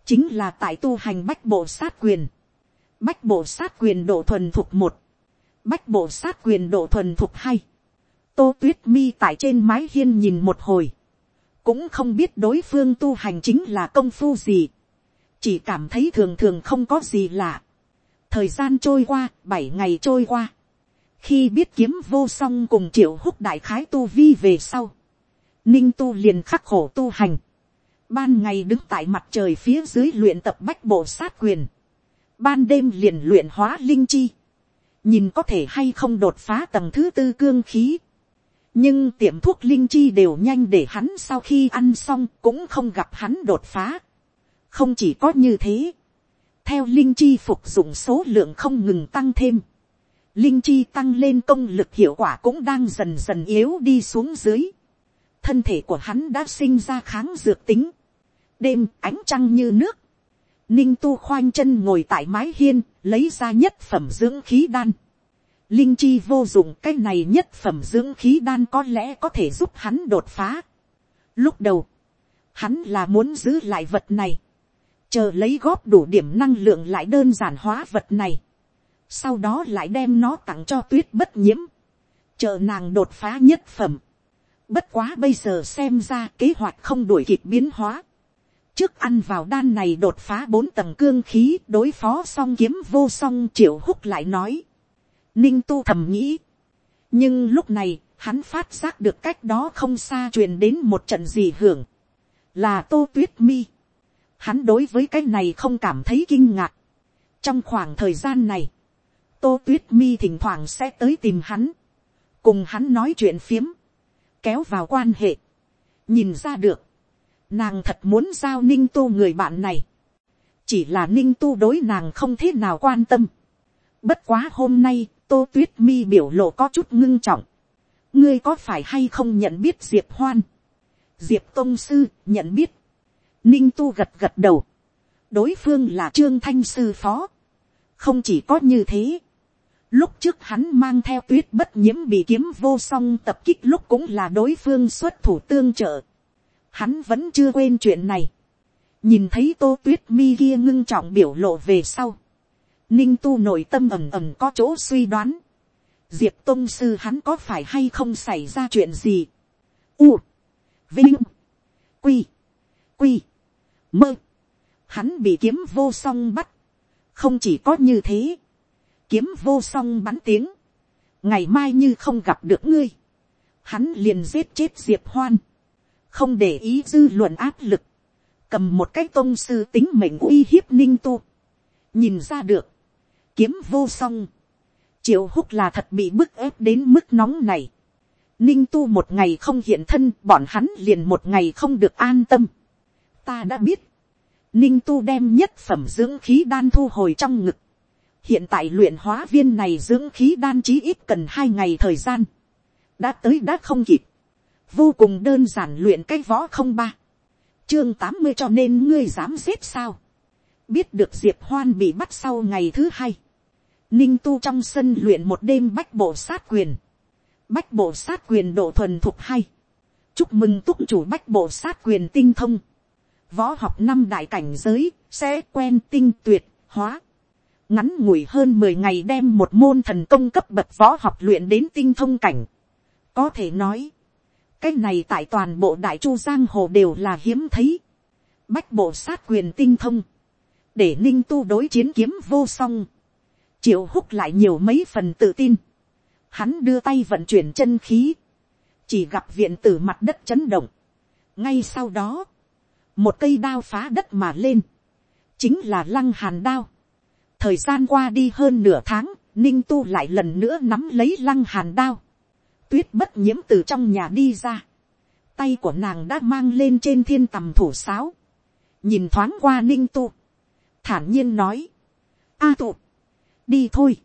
Chính là tại tu hành bách bộ sát quyền. Bách bộ sát quyền độ thuần thuộc một bách bộ sát quyền độ thuần thuộc hai, tô tuyết mi tại trên mái hiên nhìn một hồi, cũng không biết đối phương tu hành chính là công phu gì, chỉ cảm thấy thường thường không có gì lạ. thời gian trôi qua, bảy ngày trôi qua, khi biết kiếm vô song cùng triệu húc đại khái tu vi về sau, ninh tu liền khắc khổ tu hành, ban ngày đứng tại mặt trời phía dưới luyện tập bách bộ sát quyền, ban đêm liền luyện hóa linh chi, nhìn có thể hay không đột phá tầng thứ tư cương khí nhưng tiệm thuốc linh chi đều nhanh để hắn sau khi ăn xong cũng không gặp hắn đột phá. không chỉ có như thế, theo linh chi phục dụng số lượng không ngừng tăng thêm, linh chi tăng lên công lực hiệu quả cũng đang dần dần yếu đi xuống dưới. thân thể của hắn đã sinh ra kháng dược tính. đêm ánh trăng như nước, Ninh tu khoanh chân ngồi tại mái hiên, lấy ra nhất phẩm dưỡng khí đan. Linh chi vô dụng cái này nhất phẩm dưỡng khí đan có lẽ có thể giúp hắn đột phá. Lúc đầu, hắn là muốn giữ lại vật này. Chờ lấy góp đủ điểm năng lượng lại đơn giản hóa vật này. Sau đó lại đem nó tặng cho tuyết bất nhiễm. Chờ nàng đột phá nhất phẩm. Bất quá bây giờ xem ra kế hoạch không đuổi kịp biến hóa trước ăn vào đan này đột phá bốn tầng cương khí đối phó song kiếm vô song triệu húc lại nói. Ninh tu thầm nghĩ. nhưng lúc này hắn phát giác được cách đó không xa truyền đến một trận gì hưởng. là tô tuyết mi. hắn đối với cái này không cảm thấy kinh ngạc. trong khoảng thời gian này, tô tuyết mi thỉnh thoảng sẽ tới tìm hắn. cùng hắn nói chuyện phiếm. kéo vào quan hệ. nhìn ra được Nàng thật muốn giao ninh tu người bạn này. Chỉ là ninh tu đối nàng không thế nào quan tâm. Bất quá hôm nay, tô tuyết mi biểu lộ có chút ngưng trọng. Ngươi có phải hay không nhận biết Diệp Hoan? Diệp Tông Sư, nhận biết. Ninh tu gật gật đầu. Đối phương là Trương Thanh Sư Phó. Không chỉ có như thế. Lúc trước hắn mang theo tuyết bất nhiễm bị kiếm vô song tập kích lúc cũng là đối phương xuất thủ tương trợ hắn vẫn chưa quên chuyện này. nhìn thấy tô tuyết mi kia ngưng trọng biểu lộ về sau ninh tu nội tâm ầm ầm có chỗ suy đoán. diệp tôn sư hắn có phải hay không xảy ra chuyện gì. u, vinh, quy, quy, mơ. hắn bị kiếm vô song bắt. không chỉ có như thế. kiếm vô song bắn tiếng. ngày mai như không gặp được ngươi. hắn liền giết chết diệp hoan không để ý dư luận áp lực, cầm một cái tôn sư tính mệnh uy hiếp ninh tu, nhìn ra được, kiếm vô song, triệu húc là thật bị bức ép đến mức nóng này, ninh tu một ngày không hiện thân, bọn hắn liền một ngày không được an tâm. ta đã biết, ninh tu đem nhất phẩm dưỡng khí đan thu hồi trong ngực. hiện tại luyện hóa viên này dưỡng khí đan chí ít cần hai ngày thời gian. đã tới đã không kịp. vô cùng đơn giản luyện cái võ không ba. chương tám mươi cho nên ngươi dám xếp sao. biết được diệp hoan bị bắt sau ngày thứ hai ninh tu trong sân luyện một đêm bách bộ sát quyền. Bách bộ sát quyền độ thuần thuộc hay, chúc mừng túc chủ bách bộ sát quyền tinh thông, võ học năm đại cảnh giới, sẽ quen tinh tuyệt, hóa, ngắn ngủi hơn mười ngày đem một môn thần công cấp bậc võ học luyện đến tinh thông cảnh, có thể nói, cái này tại toàn bộ đại chu giang hồ đều là hiếm thấy, bách bộ sát quyền tinh thông, để ninh tu đối chiến kiếm vô song, triệu húc lại nhiều mấy phần tự tin, Hắn đưa tay vận chuyển chân khí. Chỉ gặp viện tử mặt đất chấn động. Ngay sau đó. Một cây đao phá đất mà lên. Chính là lăng hàn đao. Thời gian qua đi hơn nửa tháng. Ninh tu lại lần nữa nắm lấy lăng hàn đao. Tuyết bất nhiễm từ trong nhà đi ra. Tay của nàng đã mang lên trên thiên tầm thủ sáo. Nhìn thoáng qua ninh tu. Thản nhiên nói. A tụ. Đi thôi.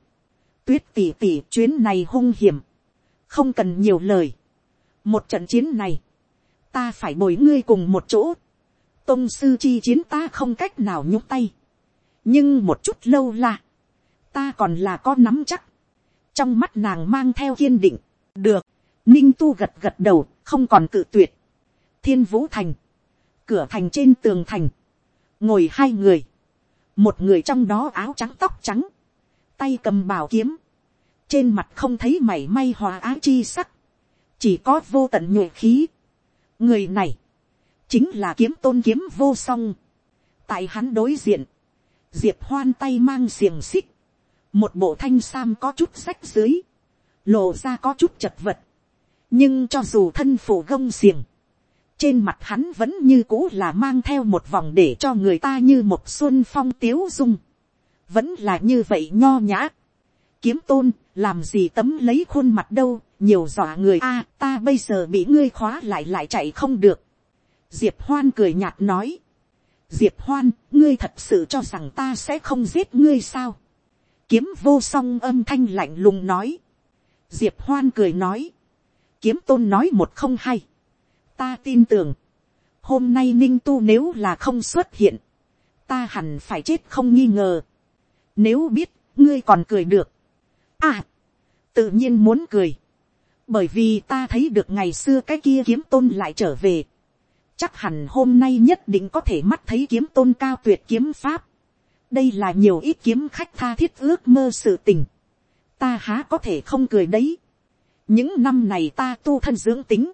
Tuyết tỉ tỉ chuyến này hung hiểm, không cần nhiều lời. một trận chiến này, ta phải bồi ngươi cùng một chỗ, tôn sư chi chiến ta không cách nào nhúc tay, nhưng một chút lâu là, ta còn là có nắm chắc, trong mắt nàng mang theo kiên định, được, ninh tu gật gật đầu, không còn cự tuyệt, thiên vũ thành, cửa thành trên tường thành, ngồi hai người, một người trong đó áo trắng tóc trắng, tay cầm bảo kiếm, trên mặt không thấy mảy may hòa ái chi sắc, chỉ có vô tận nhuệ khí. người này, chính là kiếm tôn kiếm vô song. tại hắn đối diện, diệp hoan tay mang xiềng xích, một bộ thanh sam có chút sách dưới, lộ ra có chút chật vật, nhưng cho dù thân phủ gông xiềng, trên mặt hắn vẫn như cũ là mang theo một vòng để cho người ta như một xuân phong tiếu dung, vẫn là như vậy nho nhã. kiếm tôn, làm gì tấm lấy khuôn mặt đâu, nhiều dọa người a, ta bây giờ bị ngươi khóa lại lại chạy không được. diệp hoan cười nhạt nói. diệp hoan, ngươi thật sự cho rằng ta sẽ không giết ngươi sao. kiếm vô song âm thanh lạnh lùng nói. diệp hoan cười nói. kiếm tôn nói một không hay. ta tin tưởng, hôm nay ninh tu nếu là không xuất hiện, ta hẳn phải chết không nghi ngờ. Nếu biết, ngươi còn cười được. À, tự nhiên muốn cười. Bởi vì ta thấy được ngày xưa cái kia kiếm tôn lại trở về. Chắc hẳn hôm nay nhất định có thể mắt thấy kiếm tôn cao tuyệt kiếm pháp. Đây là nhiều ít kiếm khách tha thiết ước mơ sự tình. Ta há có thể không cười đấy. Những năm này ta tu thân dưỡng tính.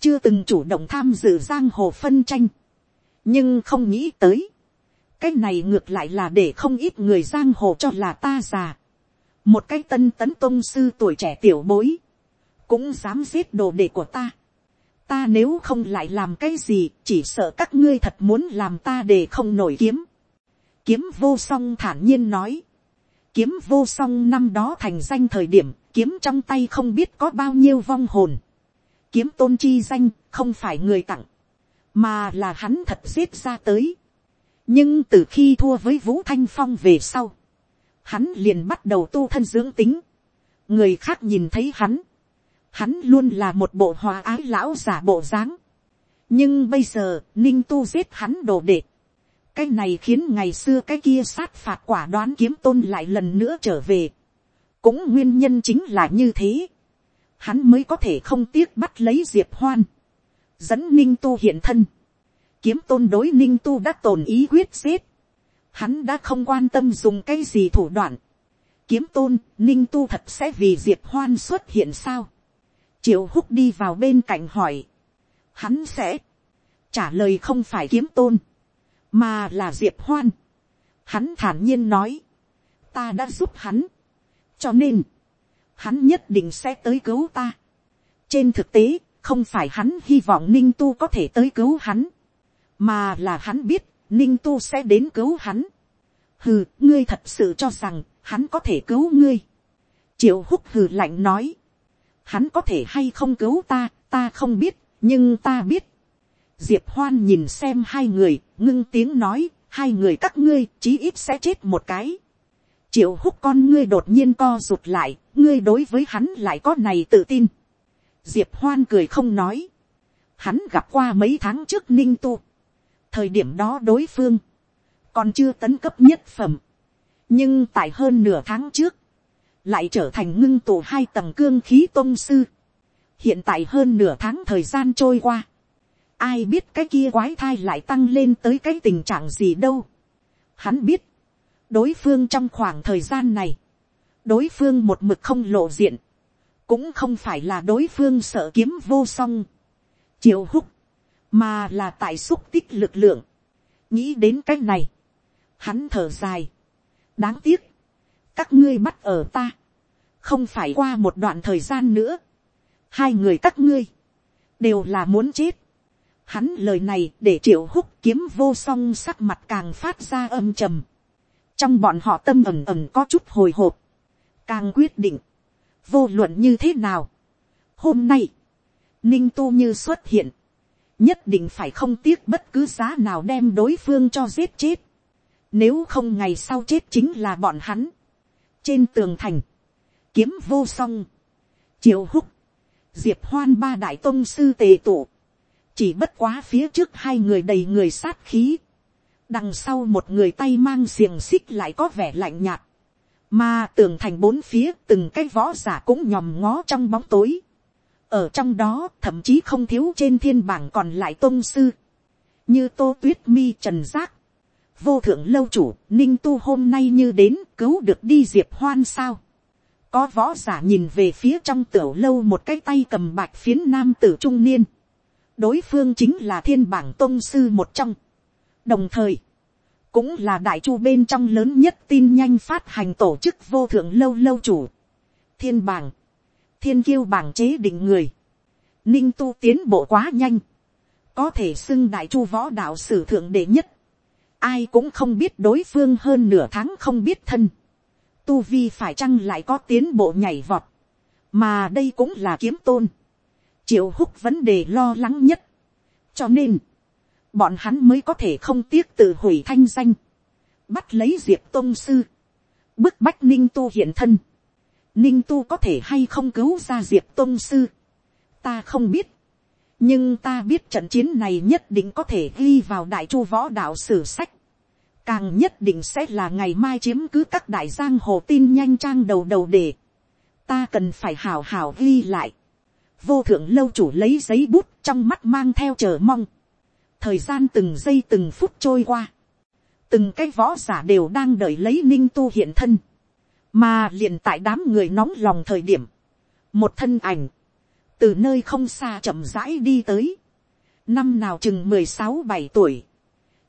Chưa từng chủ động tham dự giang hồ phân tranh. Nhưng không nghĩ tới. Cái này ngược lại là để không ít người giang hồ cho là ta già một cái tân tấn tôn sư tuổi trẻ tiểu bối, cũng dám giết đồ đệ của ta. ta nếu không lại làm cái gì, chỉ sợ các ngươi thật muốn làm ta để không nổi kiếm. kiếm vô song thản nhiên nói. kiếm vô song năm đó thành danh thời điểm, kiếm trong tay không biết có bao nhiêu vong hồn. kiếm tôn chi danh, không phải người tặng, mà là hắn thật giết ra tới nhưng từ khi thua với vũ thanh phong về sau, hắn liền bắt đầu tu thân dưỡng tính. người khác nhìn thấy hắn, hắn luôn là một bộ hòa ái lão giả bộ dáng. nhưng bây giờ, ninh tu giết hắn đồ đệ. cái này khiến ngày xưa cái kia sát phạt quả đoán kiếm tôn lại lần nữa trở về. cũng nguyên nhân chính là như thế. hắn mới có thể không tiếc bắt lấy diệp hoan. dẫn ninh tu hiện thân kiếm tôn đối ninh tu đã tồn ý quyết giết hắn đã không quan tâm dùng cái gì thủ đoạn. kiếm tôn, ninh tu thật sẽ vì diệp hoan xuất hiện sao. triệu húc đi vào bên cạnh hỏi. hắn sẽ trả lời không phải kiếm tôn, mà là diệp hoan. hắn thản nhiên nói, ta đã giúp hắn, cho nên, hắn nhất định sẽ tới cứu ta. trên thực tế, không phải hắn hy vọng ninh tu có thể tới cứu hắn, mà là hắn biết ninh tu sẽ đến cứu hắn. hừ, ngươi thật sự cho rằng, hắn có thể cứu ngươi. triệu húc hừ lạnh nói. hắn có thể hay không cứu ta, ta không biết, nhưng ta biết. diệp hoan nhìn xem hai người, ngưng tiếng nói, hai người các ngươi chí ít sẽ chết một cái. triệu húc con ngươi đột nhiên co rụt lại, ngươi đối với hắn lại có này tự tin. diệp hoan cười không nói. hắn gặp qua mấy tháng trước ninh tu thời điểm đó đối phương, còn chưa tấn cấp nhất phẩm. nhưng tại hơn nửa tháng trước, lại trở thành ngưng tụ hai tầng cương khí tôn sư. hiện tại hơn nửa tháng thời gian trôi qua, ai biết cái kia quái thai lại tăng lên tới cái tình trạng gì đâu. hắn biết, đối phương trong khoảng thời gian này, đối phương một mực không lộ diện, cũng không phải là đối phương sợ kiếm vô song, chiều húc, mà là tại xúc tích lực lượng. nghĩ đến cái này, hắn thở dài, đáng tiếc, các ngươi bắt ở ta, không phải qua một đoạn thời gian nữa, hai người các ngươi, đều là muốn chết. Hắn lời này để triệu húc kiếm vô song sắc mặt càng phát ra âm trầm. Trong bọn họ tâm ẩm ẩm có chút hồi hộp. Càng quyết định. Vô luận như thế nào. Hôm nay. Ninh tu như xuất hiện. Nhất định phải không tiếc bất cứ giá nào đem đối phương cho giết chết. Nếu không ngày sau chết chính là bọn hắn. Trên tường thành kiếm vô song, triều húc, diệp hoan ba đại tôn sư tề tụ, chỉ bất quá phía trước hai người đầy người sát khí, đằng sau một người tay mang xiềng xích lại có vẻ lạnh nhạt, mà tường thành bốn phía từng cái võ giả cũng nhòm ngó trong bóng tối, ở trong đó thậm chí không thiếu trên thiên bảng còn lại tôn sư, như tô tuyết mi trần giác, vô thượng lâu chủ ninh tu hôm nay như đến cứu được đi diệp hoan sao có võ giả nhìn về phía trong tiểu lâu một cái tay cầm bạch phiến nam tử trung niên. đối phương chính là thiên bảng tôn sư một trong. đồng thời, cũng là đại chu bên trong lớn nhất tin nhanh phát hành tổ chức vô thượng lâu lâu chủ. thiên bảng, thiên kiêu bảng chế định người. ninh tu tiến bộ quá nhanh. có thể xưng đại chu võ đạo sử thượng đệ nhất. ai cũng không biết đối phương hơn nửa tháng không biết thân. Tu vi phải chăng lại có tiến bộ nhảy vọt, mà đây cũng là kiếm tôn, triệu húc vấn đề lo lắng nhất, cho nên, bọn hắn mới có thể không tiếc tự hủy thanh danh, bắt lấy diệp tôn sư, bức bách ninh tu hiện thân, ninh tu có thể hay không cứu ra diệp tôn sư, ta không biết, nhưng ta biết trận chiến này nhất định có thể ghi vào đại chu võ đạo sử sách, càng nhất định sẽ là ngày mai chiếm cứ các đại giang hồ tin nhanh trang đầu đầu để, ta cần phải hào hào ghi lại, vô thượng lâu chủ lấy giấy bút trong mắt mang theo chờ mong, thời gian từng giây từng phút trôi qua, từng cái võ giả đều đang đợi lấy ninh tu hiện thân, mà liền tại đám người nóng lòng thời điểm, một thân ảnh, từ nơi không xa chậm rãi đi tới, năm nào chừng mười sáu bảy tuổi,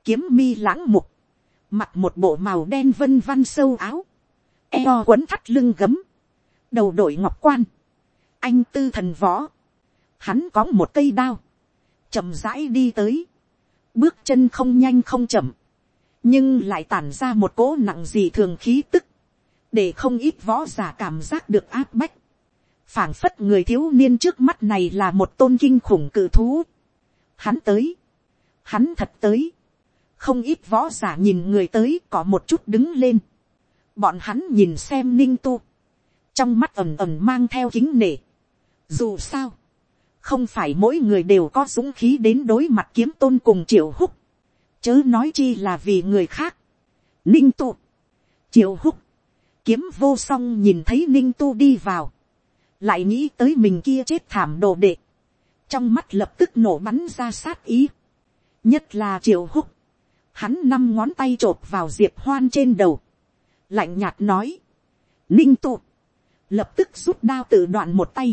kiếm mi lãng mục, mặc một bộ màu đen vân văn sâu áo, eo quấn thắt lưng gấm, đầu đội ngọc quan, anh tư thần võ, hắn có một cây đao, chậm rãi đi tới, bước chân không nhanh không chậm, nhưng lại tản ra một cỗ nặng gì thường khí tức, để không ít võ giả cảm giác được áp bách, phảng phất người thiếu niên trước mắt này là một tôn kinh khủng cự thú, hắn tới, hắn thật tới, không ít võ giả nhìn người tới có một chút đứng lên. bọn hắn nhìn xem ninh tu, trong mắt ầm ầm mang theo kính nể. dù sao, không phải mỗi người đều có dũng khí đến đối mặt kiếm tôn cùng triệu húc, chớ nói chi là vì người khác. ninh tu, triệu húc, kiếm vô song nhìn thấy ninh tu đi vào, lại nghĩ tới mình kia chết thảm đồ đệ, trong mắt lập tức nổ bắn ra sát ý, nhất là triệu húc, hắn năm ngón tay t r ộ p vào diệp hoan trên đầu, lạnh nhạt nói, ninh tu. Lập tức rút đao tự đoạn một tay,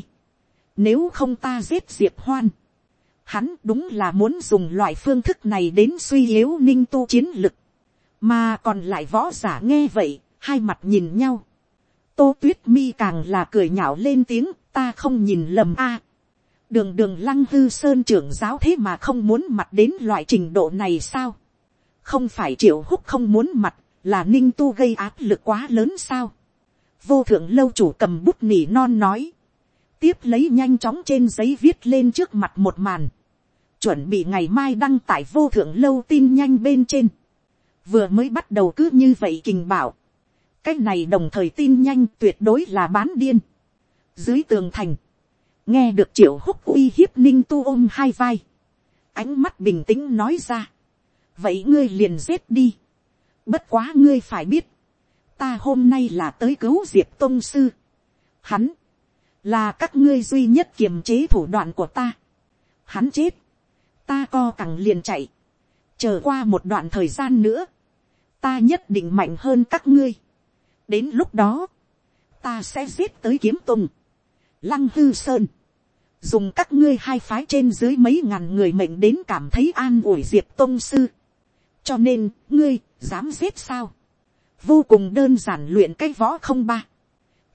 nếu không ta giết diệp hoan, hắn đúng là muốn dùng loại phương thức này đến suy yếu ninh tu chiến lực, mà còn lại võ giả nghe vậy, hai mặt nhìn nhau, tô tuyết mi càng là cười nhạo lên tiếng, ta không nhìn lầm a, đường đường lăng hư sơn trưởng giáo thế mà không muốn mặt đến loại trình độ này sao, không phải triệu húc không muốn mặt, là ninh tu gây áp lực quá lớn sao. vô thượng lâu chủ cầm bút nỉ non nói, tiếp lấy nhanh chóng trên giấy viết lên trước mặt một màn, chuẩn bị ngày mai đăng tải vô thượng lâu tin nhanh bên trên, vừa mới bắt đầu cứ như vậy kình bảo, cái này đồng thời tin nhanh tuyệt đối là bán điên, dưới tường thành, nghe được triệu húc uy hiếp ninh tu ôm hai vai, ánh mắt bình tĩnh nói ra, vậy ngươi liền giết đi, bất quá ngươi phải biết, ta hôm nay là tới cứu diệp tôn sư, hắn, là các ngươi duy nhất kiềm chế thủ đoạn của ta, hắn chết, ta co cẳng liền chạy, chờ qua một đoạn thời gian nữa, ta nhất định mạnh hơn các ngươi, đến lúc đó, ta sẽ giết tới kiếm tùng, lăng hư sơn, dùng các ngươi hai phái trên dưới mấy ngàn người mệnh đến cảm thấy an ủi diệp tôn sư. cho nên, ngươi, dám giết sao. vô cùng đơn giản luyện cái võ không ba.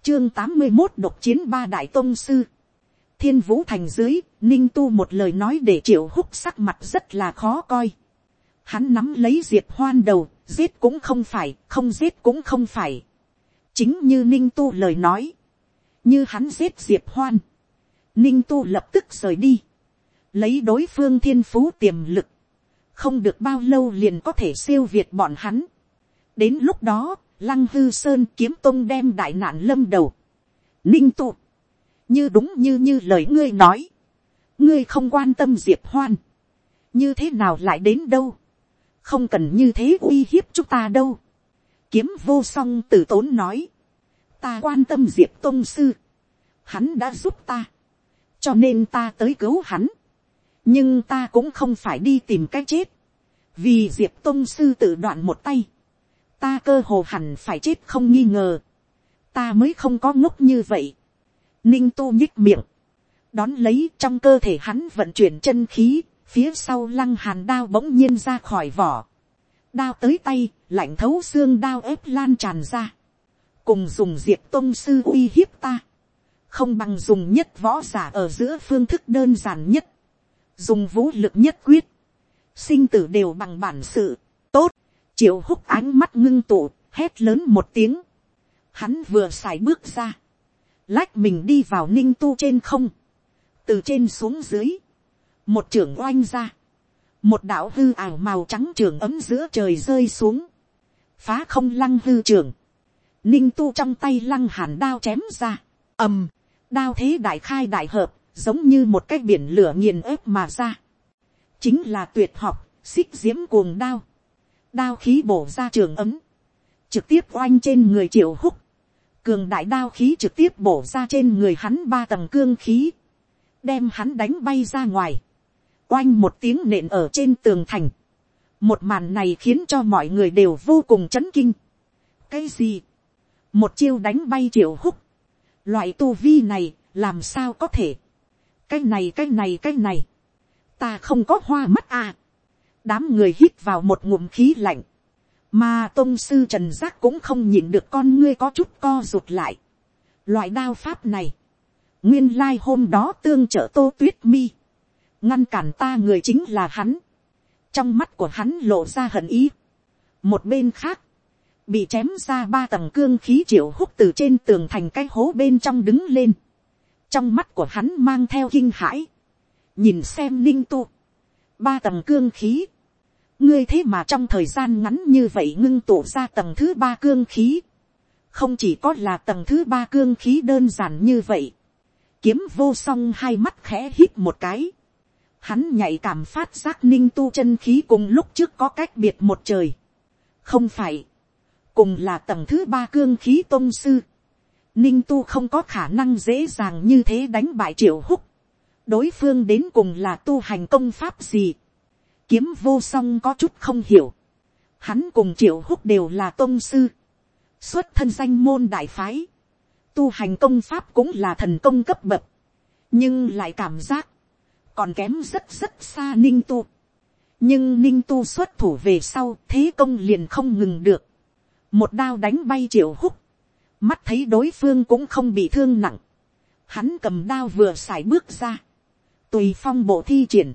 chương tám mươi một độc chiến ba đại tôn sư. thiên vũ thành dưới, ninh tu một lời nói để triệu húc sắc mặt rất là khó coi. hắn nắm lấy diệp hoan đầu, giết cũng không phải, không giết cũng không phải chính như ninh tu lời nói, như hắn giết diệp hoan. Ninh tu lập tức rời đi, lấy đối phương thiên phú tiềm lực, không được bao lâu liền có thể siêu việt bọn hắn. đến lúc đó, lăng hư sơn kiếm tôn đem đại nạn lâm đầu. ninh tu, như đúng như như lời ngươi nói, ngươi không quan tâm diệp hoan, như thế nào lại đến đâu, không cần như thế uy hiếp chúng ta đâu. kiếm vô song tử tốn nói, ta quan tâm diệp tôn sư, hắn đã giúp ta, cho nên ta tới cứu hắn. nhưng ta cũng không phải đi tìm cái chết, vì diệp tôn sư tự đoạn một tay, ta cơ hồ hẳn phải chết không nghi ngờ, ta mới không có ngốc như vậy. ninh tu nhích miệng, đón lấy trong cơ thể hắn vận chuyển chân khí, phía sau lăng hàn đao bỗng nhiên ra khỏi vỏ, đao tới tay, lạnh thấu xương đao ép lan tràn ra, cùng dùng diệp tôn sư uy hiếp ta, không bằng dùng nhất võ giả ở giữa phương thức đơn giản nhất, dùng vũ lực nhất quyết, sinh tử đều bằng bản sự, tốt, triệu húc ánh mắt ngưng tụ, hét lớn một tiếng, hắn vừa xài bước ra, lách mình đi vào ninh tu trên không, từ trên xuống dưới, một trưởng oanh ra, một đạo hư ảo màu trắng trường ấm giữa trời rơi xuống, phá không lăng hư trường, ninh tu trong tay lăng hàn đao chém ra, ầm, đao thế đại khai đại hợp, giống như một cái biển lửa nghiền ép mà ra. chính là tuyệt học, xích diễm cuồng đao. đao khí bổ ra trường ấm, trực tiếp oanh trên người triệu húc. cường đại đao khí trực tiếp bổ ra trên người hắn ba tầng cương khí, đem hắn đánh bay ra ngoài, oanh một tiếng nện ở trên tường thành. một màn này khiến cho mọi người đều vô cùng chấn kinh. cái gì, một chiêu đánh bay triệu húc, Loại tu vi này, làm sao có thể. Cái này cái này cái này. Ta không có hoa mắt à. Đám người hít vào một ngụm khí lạnh. Mà tôn sư trần giác cũng không nhìn được con ngươi có chút co rụt lại. Loại đao pháp này. Nguyên lai hôm đó tương trợ tô tuyết mi. Ngăn cản ta người chính là hắn. Trong mắt của hắn lộ ra hận ý. Một bên khác bị chém ra ba tầng cương khí triệu hút từ trên tường thành cái hố bên trong đứng lên. trong mắt của hắn mang theo kinh hãi. nhìn xem ninh tu. ba tầng cương khí. ngươi thế mà trong thời gian ngắn như vậy ngưng tụ ra tầng thứ ba cương khí. không chỉ có là tầng thứ ba cương khí đơn giản như vậy. kiếm vô song hai mắt khẽ hít một cái. hắn nhạy cảm phát giác ninh tu chân khí cùng lúc trước có cách biệt một trời. không phải cùng là tầng thứ ba cương khí tôn sư, ninh tu không có khả năng dễ dàng như thế đánh bại triệu húc, đối phương đến cùng là tu hành công pháp gì, kiếm vô song có chút không hiểu, hắn cùng triệu húc đều là tôn sư, xuất thân danh môn đại phái, tu hành công pháp cũng là thần công cấp bậc, nhưng lại cảm giác, còn kém rất rất xa ninh tu. nhưng ninh tu xuất thủ về sau thế công liền không ngừng được, một đao đánh bay triệu húc, mắt thấy đối phương cũng không bị thương nặng, hắn cầm đao vừa xài bước ra, tùy phong bộ thi triển,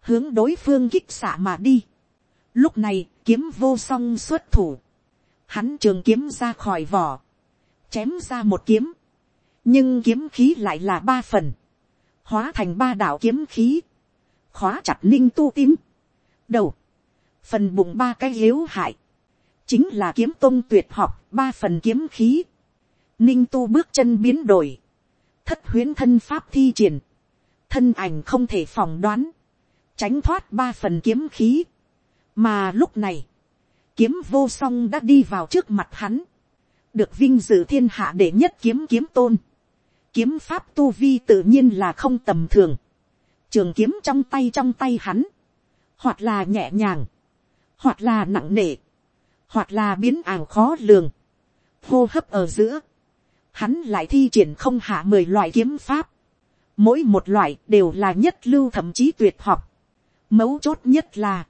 hướng đối phương kích xạ mà đi. Lúc này kiếm vô song xuất thủ, hắn trường kiếm ra khỏi vỏ, chém ra một kiếm, nhưng kiếm khí lại là ba phần, hóa thành ba đạo kiếm khí, khóa chặt ninh tu tím, đầu, phần bụng ba cái yếu hại, chính là kiếm tôn tuyệt học ba phần kiếm khí, ninh tu bước chân biến đổi, thất huyến thân pháp thi triển, thân ảnh không thể phỏng đoán, tránh thoát ba phần kiếm khí, mà lúc này, kiếm vô song đã đi vào trước mặt hắn, được vinh dự thiên hạ để nhất kiếm kiếm tôn, kiếm pháp tu vi tự nhiên là không tầm thường, trường kiếm trong tay trong tay hắn, hoặc là nhẹ nhàng, hoặc là nặng nề, hoặc là biến ảo khó lường, hô hấp ở giữa, hắn lại thi triển không hạ mười loại kiếm pháp, mỗi một loại đều là nhất lưu thậm chí tuyệt học, mấu chốt nhất là,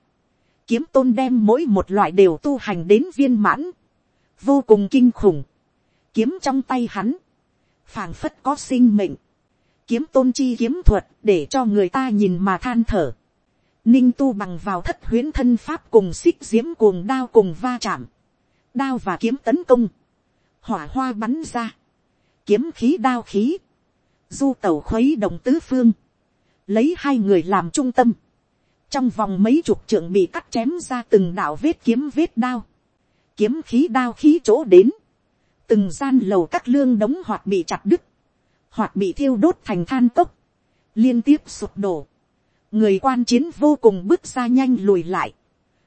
kiếm tôn đem mỗi một loại đều tu hành đến viên mãn, vô cùng kinh khủng, kiếm trong tay hắn, phảng phất có sinh mệnh, kiếm tôn chi kiếm thuật để cho người ta nhìn mà than thở, ninh tu bằng vào thất huyến thân pháp cùng xích diễm cuồng đao cùng va chạm, đao và kiếm tấn công, hỏa hoa bắn ra, kiếm khí đao khí, du tẩu khuấy đồng tứ phương, lấy hai người làm trung tâm, trong vòng mấy chục trượng bị cắt chém ra từng đạo vết kiếm vết đao, kiếm khí đao khí chỗ đến, từng gian lầu các lương đống hoặc bị chặt đứt, hoặc bị thiêu đốt thành than tốc, liên tiếp sụp đổ, người quan chiến vô cùng bước ra nhanh lùi lại,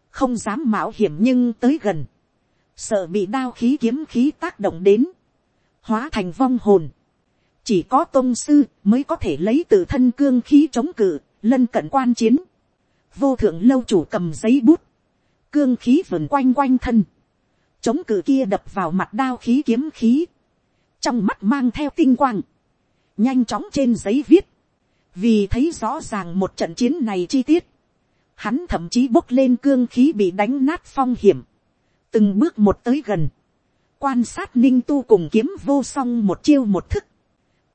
không dám mạo hiểm nhưng tới gần, sợ bị đao khí kiếm khí tác động đến, hóa thành vong hồn, chỉ có tôn sư mới có thể lấy từ thân cương khí chống cự, lân cận quan chiến, vô thượng lâu chủ cầm giấy bút, cương khí vần quanh quanh thân, chống cự kia đập vào mặt đao khí kiếm khí, trong mắt mang theo tinh quang, nhanh chóng trên giấy viết, vì thấy rõ ràng một trận chiến này chi tiết, hắn thậm chí bốc lên cương khí bị đánh nát phong hiểm, từng bước một tới gần, quan sát ninh tu cùng kiếm vô song một chiêu một thức,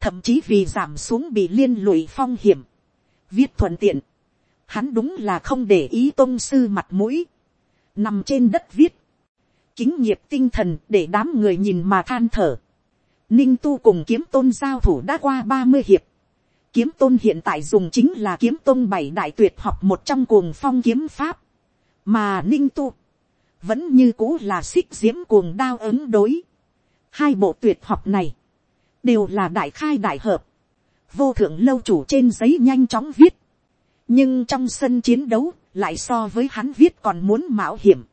thậm chí vì giảm xuống bị liên lụy phong hiểm, viết thuận tiện, hắn đúng là không để ý tôn sư mặt mũi, nằm trên đất viết, kính nghiệp tinh thần để đám người nhìn mà than thở. Ninh tu cùng kiếm tôn giao thủ đã qua ba mươi hiệp. Kiếm tôn hiện tại dùng chính là kiếm tôn bảy đại tuyệt học một trong cuồng phong kiếm pháp. Mà ninh tu vẫn như cũ là xích diễm cuồng đao ứng đối. Hai bộ tuyệt học này đều là đại khai đại hợp. Vô thượng lâu chủ trên giấy nhanh chóng viết. Nhưng trong sân chiến đấu lại so với hắn viết còn muốn mạo hiểm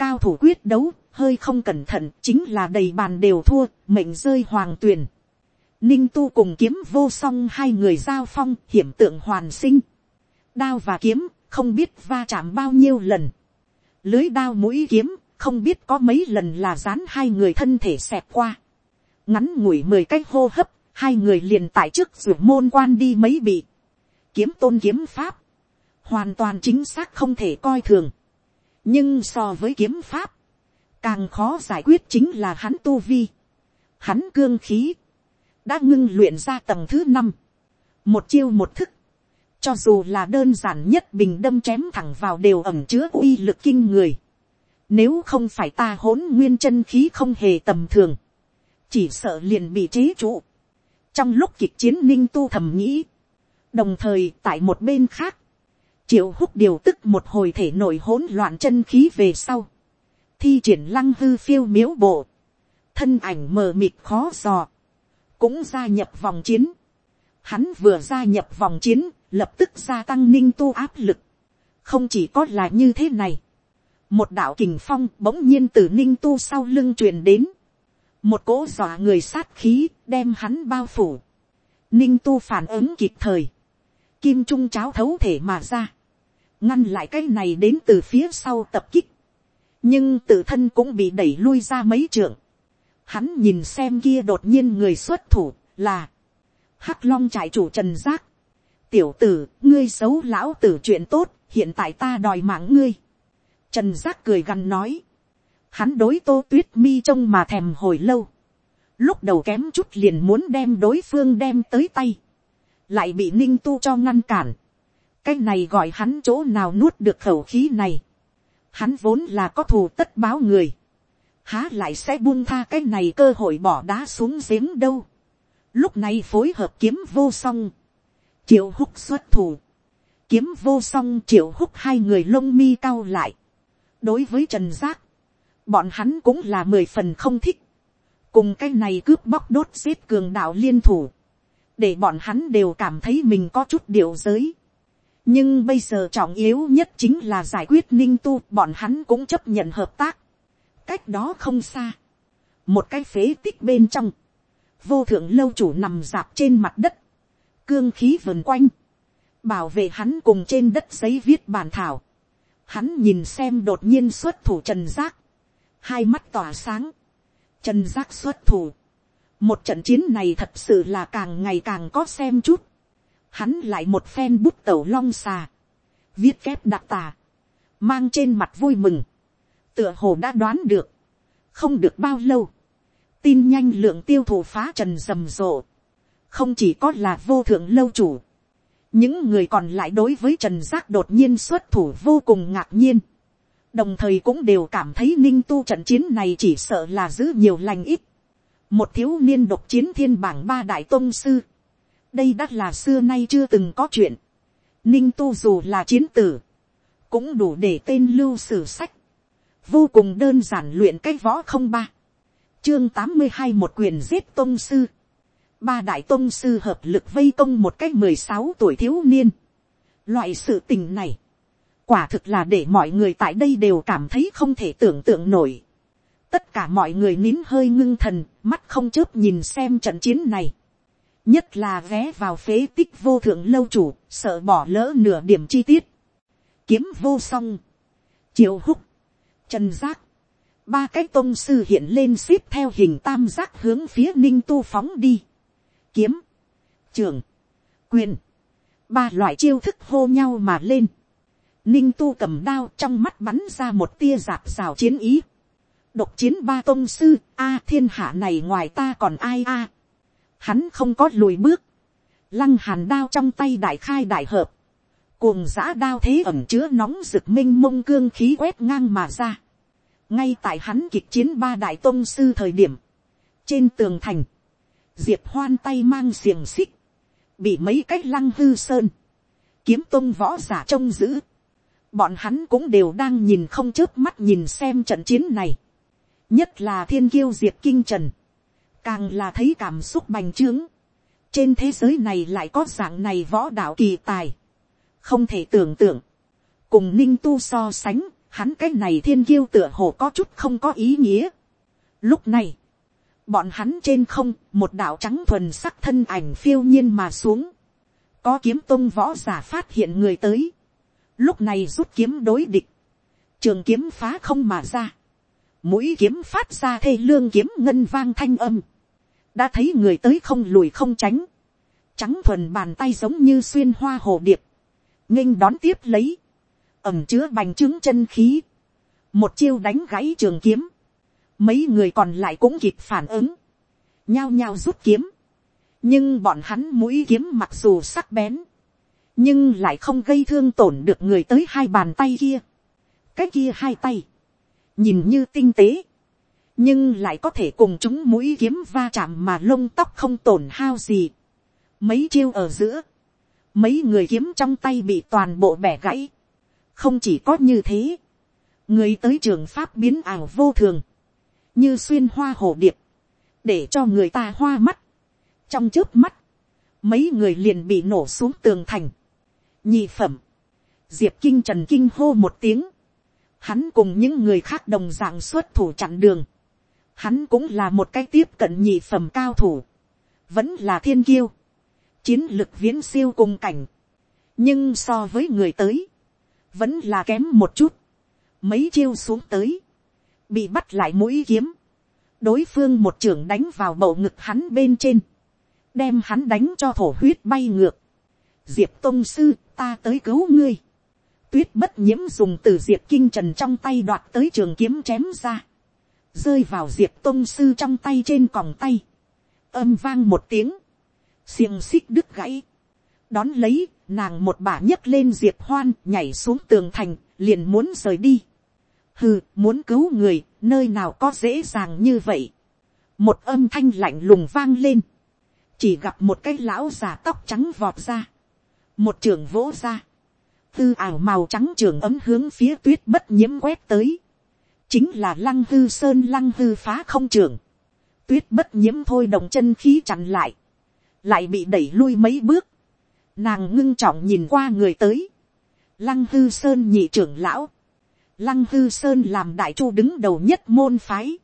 cao thủ quyết đấu, hơi không cẩn thận, chính là đầy bàn đều thua, mệnh rơi hoàng tuyền. Ninh tu cùng kiếm vô song hai người giao phong, hiểm tượng hoàn sinh. Đao và kiếm, không biết va chạm bao nhiêu lần. Lưới đao mũi kiếm, không biết có mấy lần là dán hai người thân thể xẹp qua. Ngắn ngủi mười cái hô hấp, hai người liền tại trước ruột môn quan đi mấy bị. Kiếm tôn kiếm pháp. Hoàn toàn chính xác không thể coi thường nhưng so với kiếm pháp, càng khó giải quyết chính là hắn tu vi, hắn cương khí, đã ngưng luyện ra tầng thứ năm, một chiêu một thức, cho dù là đơn giản nhất bình đâm chém thẳng vào đều ẩm chứa uy lực kinh người, nếu không phải ta hỗn nguyên chân khí không hề tầm thường, chỉ sợ liền bị chế trụ. trong lúc kịch chiến ninh tu thầm nghĩ, đồng thời tại một bên khác, triệu húc điều tức một hồi thể nổi hỗn loạn chân khí về sau, thi triển lăng hư phiêu miếu bộ, thân ảnh mờ mịt khó dò, cũng gia nhập vòng chiến. Hắn vừa gia nhập vòng chiến, lập tức gia tăng ninh tu áp lực. không chỉ có là như thế này, một đạo kình phong bỗng nhiên từ ninh tu sau lưng truyền đến, một cỗ dọa người sát khí đem hắn bao phủ, ninh tu phản ứng kịp thời, kim trung cháo thấu thể mà ra, ngăn lại cái này đến từ phía sau tập kích, nhưng tự thân cũng bị đẩy lui ra mấy trượng. Hắn nhìn xem kia đột nhiên người xuất thủ là hắc long trại chủ trần giác. tiểu tử, ngươi xấu lão tử chuyện tốt, hiện tại ta đòi mạng ngươi. trần giác cười gằn nói. hắn đối tô tuyết mi trông mà thèm hồi lâu. lúc đầu kém chút liền muốn đem đối phương đem tới tay. lại bị ninh tu cho ngăn cản cái này gọi hắn chỗ nào nuốt được khẩu khí này. Hắn vốn là có thù tất báo người. Há lại sẽ buông tha cái này cơ hội bỏ đá xuống giếng đâu. lúc này phối hợp kiếm vô song, triệu húc xuất thủ, kiếm vô song triệu húc hai người lông mi cao lại, đối với trần giác, bọn hắn cũng là mười phần không thích, cùng cái này cướp bóc đốt giết cường đạo liên thủ, để bọn hắn đều cảm thấy mình có chút điệu giới. nhưng bây giờ trọng yếu nhất chính là giải quyết ninh tu, bọn hắn cũng chấp nhận hợp tác cách đó không xa, một cái phế tích bên trong, vô thượng lâu chủ nằm dạp trên mặt đất, cương khí vần quanh, bảo vệ hắn cùng trên đất giấy viết bàn thảo. Hắn nhìn xem đột nhiên xuất thủ trần giác, hai mắt tỏa sáng, trần giác xuất thủ. một trận chiến này thật sự là càng ngày càng có xem chút. Hắn lại một phen bút tẩu long xà, viết kép đặc tà, mang trên mặt vui mừng, tựa hồ đã đoán được, không được bao lâu, tin nhanh lượng tiêu thụ phá trần rầm rộ, không chỉ có là vô thượng lâu chủ, những người còn lại đối với trần giác đột nhiên xuất thủ vô cùng ngạc nhiên, đồng thời cũng đều cảm thấy ninh tu trận chiến này chỉ sợ là giữ nhiều lành ít, một thiếu niên độc chiến thiên bảng ba đại tôn sư, đây đã là xưa nay chưa từng có chuyện, ninh tu dù là chiến tử, cũng đủ để tên lưu sử sách, vô cùng đơn giản luyện cái võ không ba, chương tám mươi hai một quyền giết tôn sư, ba đại tôn sư hợp lực vây công một cái mười sáu tuổi thiếu niên. Loại sự tình này, quả thực là để mọi người tại đây đều cảm thấy không thể tưởng tượng nổi. Tất cả mọi người nín hơi ngưng thần, mắt không chớp nhìn xem trận chiến này. Nhất là ghé vào phế tích vô thượng lâu chủ, sợ bỏ lỡ nửa điểm chi tiết. Kiếm vô song. chiều húc. Trần giác. Ba cái tôn sư hiện lên xếp theo hình tam giác hướng phía ninh tu phóng đi kiếm, trường, quyền, ba loại chiêu thức hô nhau mà lên. Ninh tu cầm đao trong mắt bắn ra một tia giạc rào chiến ý. Độc chiến ba tôn sư, a thiên hạ này ngoài ta còn ai a. Hắn không có lùi bước. Lăng hàn đao trong tay đại khai đại hợp. Cuồng giã đao thế ẩm chứa nóng rực minh mông cương khí quét ngang mà ra. Ngay tại hắn kịch chiến ba đại tôn sư thời điểm. Trên tường thành diệp hoan tay mang xiềng xích, bị mấy cách lăng hư sơn, kiếm tôn võ giả trông giữ. Bọn hắn cũng đều đang nhìn không chớp mắt nhìn xem trận chiến này. Nhất là thiên kiêu diệp kinh trần. Càng là thấy cảm xúc bành trướng. Trên thế giới này lại có dạng này võ đạo kỳ tài. Không thể tưởng tượng. Cùng ninh tu so sánh, hắn cái này thiên kiêu tựa hồ có chút không có ý nghĩa. Lúc này, bọn hắn trên không, một đạo trắng thuần sắc thân ảnh phiêu nhiên mà xuống. Có kiếm tung võ giả phát hiện người tới. Lúc này rút kiếm đối địch. Trường kiếm phá không mà ra. Mũi kiếm phát ra thê lương kiếm ngân vang thanh âm. Đã thấy người tới không lùi không tránh. Trắng thuần bàn tay giống như xuyên hoa hồ điệp nghênh đón tiếp lấy. ẩm chứa bành trướng chân khí. Một chiêu đánh gãy trường kiếm. Mấy người còn lại cũng kịp phản ứng, nhao nhao rút kiếm, nhưng bọn hắn mũi kiếm mặc dù sắc bén, nhưng lại không gây thương tổn được người tới hai bàn tay kia, cái kia hai tay, nhìn như tinh tế, nhưng lại có thể cùng chúng mũi kiếm va chạm mà lông tóc không tổn hao gì. Mấy chiêu ở giữa, mấy người kiếm trong tay bị toàn bộ bẻ gãy. Không chỉ có như thế, người tới trường pháp biến ảo vô thường, như xuyên hoa hồ điệp, để cho người ta hoa mắt. trong trước mắt, mấy người liền bị nổ xuống tường thành. nhị phẩm, diệp kinh trần kinh hô một tiếng, hắn cùng những người khác đồng d ạ n g xuất thủ chặn đường, hắn cũng là một cái tiếp cận nhị phẩm cao thủ, vẫn là thiên kiêu, chiến lực viễn siêu cùng cảnh, nhưng so với người tới, vẫn là kém một chút, mấy chiêu xuống tới, bị bắt lại mũi kiếm, đối phương một trưởng đánh vào bầu ngực hắn bên trên, đem hắn đánh cho thổ huyết bay ngược, diệp tôn sư ta tới cứu ngươi, tuyết bất nhiễm dùng từ diệp kinh trần trong tay đoạt tới trường kiếm chém ra, rơi vào diệp tôn sư trong tay trên còng tay, âm vang một tiếng, xiềng xích đứt gãy, đón lấy, nàng một bà nhấc lên diệp hoan nhảy xuống tường thành, liền muốn rời đi. Hừ, muốn cứu người, nơi nào có dễ dàng như vậy. một âm thanh lạnh lùng vang lên. chỉ gặp một cái lão già tóc trắng vọt ra, một trường vỗ ra, tư ảo màu trắng trường ấm hướng phía tuyết bất nhiễm quét tới, chính là lăng hư sơn lăng hư phá không trường, tuyết bất nhiễm thôi đồng chân khí chặn lại, lại bị đẩy lui mấy bước, nàng ngưng trọng nhìn qua người tới, lăng hư sơn nhị trưởng lão, lăng hư sơn làm đại chu đứng đầu nhất môn phái,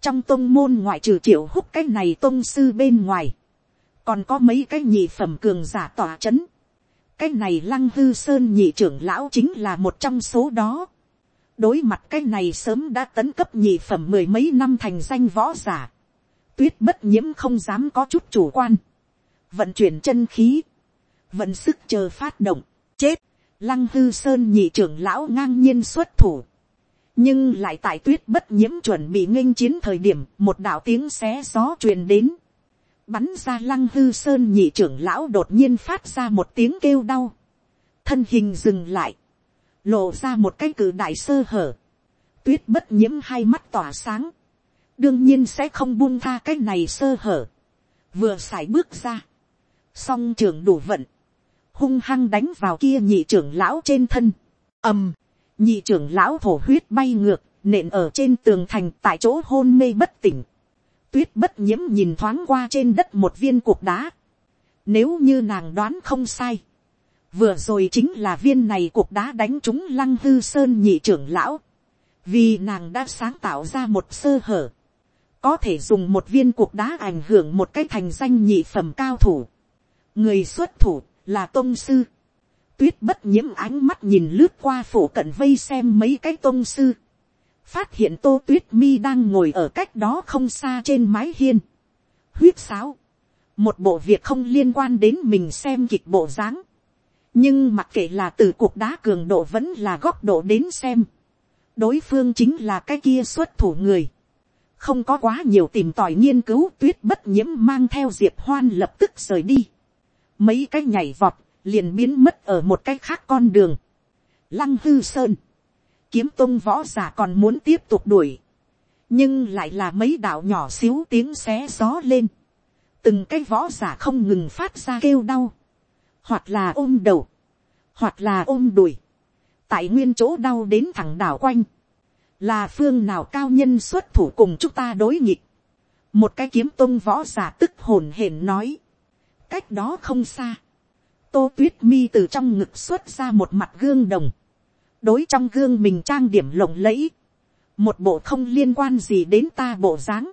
trong tôn môn ngoại trừ triệu hút cái này tôn sư bên ngoài, còn có mấy cái nhị phẩm cường giả tỏa c h ấ n cái này lăng hư sơn nhị trưởng lão chính là một trong số đó. đối mặt cái này sớm đã tấn cấp nhị phẩm mười mấy năm thành danh võ giả. tuyết bất nhiễm không dám có chút chủ quan vận chuyển chân khí. vận sức chờ phát động. chết. lăng hư sơn nhị trưởng lão ngang nhiên xuất thủ. nhưng lại tại tuyết bất nhiễm chuẩn bị nghênh chiến thời điểm một đạo tiếng xé gió truyền đến bắn ra lăng hư sơn nhị trưởng lão đột nhiên phát ra một tiếng kêu đau, thân hình dừng lại, lộ ra một cái cử đại sơ hở, tuyết bất nhiễm hai mắt tỏa sáng, đương nhiên sẽ không buông tha cái này sơ hở, vừa x bước ra, song trường đủ vận, hung hăng đánh vào kia nhị trưởng lão trên thân, ầm, nhị trưởng lão thổ huyết bay ngược, nện ở trên tường thành tại chỗ hôn mê bất tỉnh, tuyết bất nhiễm nhìn thoáng qua trên đất một viên cục đá. Nếu như nàng đoán không sai. Vừa rồi chính là viên này cục đá đánh trúng lăng hư sơn nhị trưởng lão. Vì nàng đã sáng tạo ra một sơ hở. Có thể dùng một viên cục đá ảnh hưởng một cái thành danh nhị phẩm cao thủ. Người xuất thủ là tôn sư. Tuyết bất nhiễm ánh mắt nhìn lướt qua phủ cận vây xem mấy cái tôn sư phát hiện tô tuyết mi đang ngồi ở cách đó không xa trên mái hiên. huyết sáo, một bộ việc không liên quan đến mình xem kịch bộ dáng. nhưng mặc kệ là từ cuộc đá cường độ vẫn là góc độ đến xem. đối phương chính là cái kia xuất thủ người. không có quá nhiều tìm tòi nghiên cứu tuyết bất nhiễm mang theo diệp hoan lập tức rời đi mấy cái nhảy vọt liền biến mất ở một cái khác con đường. lăng hư sơn. Kiếm tung võ giả còn muốn tiếp tục đuổi, nhưng lại là mấy đạo nhỏ xíu tiếng xé gió lên, từng cái võ giả không ngừng phát ra kêu đau, hoặc là ôm đầu, hoặc là ôm đùi, tại nguyên chỗ đau đến thẳng đảo quanh, là phương nào cao nhân xuất thủ cùng chúng ta đối nghịch, một cái kiếm tung võ giả tức hồn hển nói, cách đó không xa, tô tuyết mi từ trong ngực xuất ra một mặt gương đồng, đối trong gương mình trang điểm lộng lẫy, một bộ không liên quan gì đến ta bộ dáng,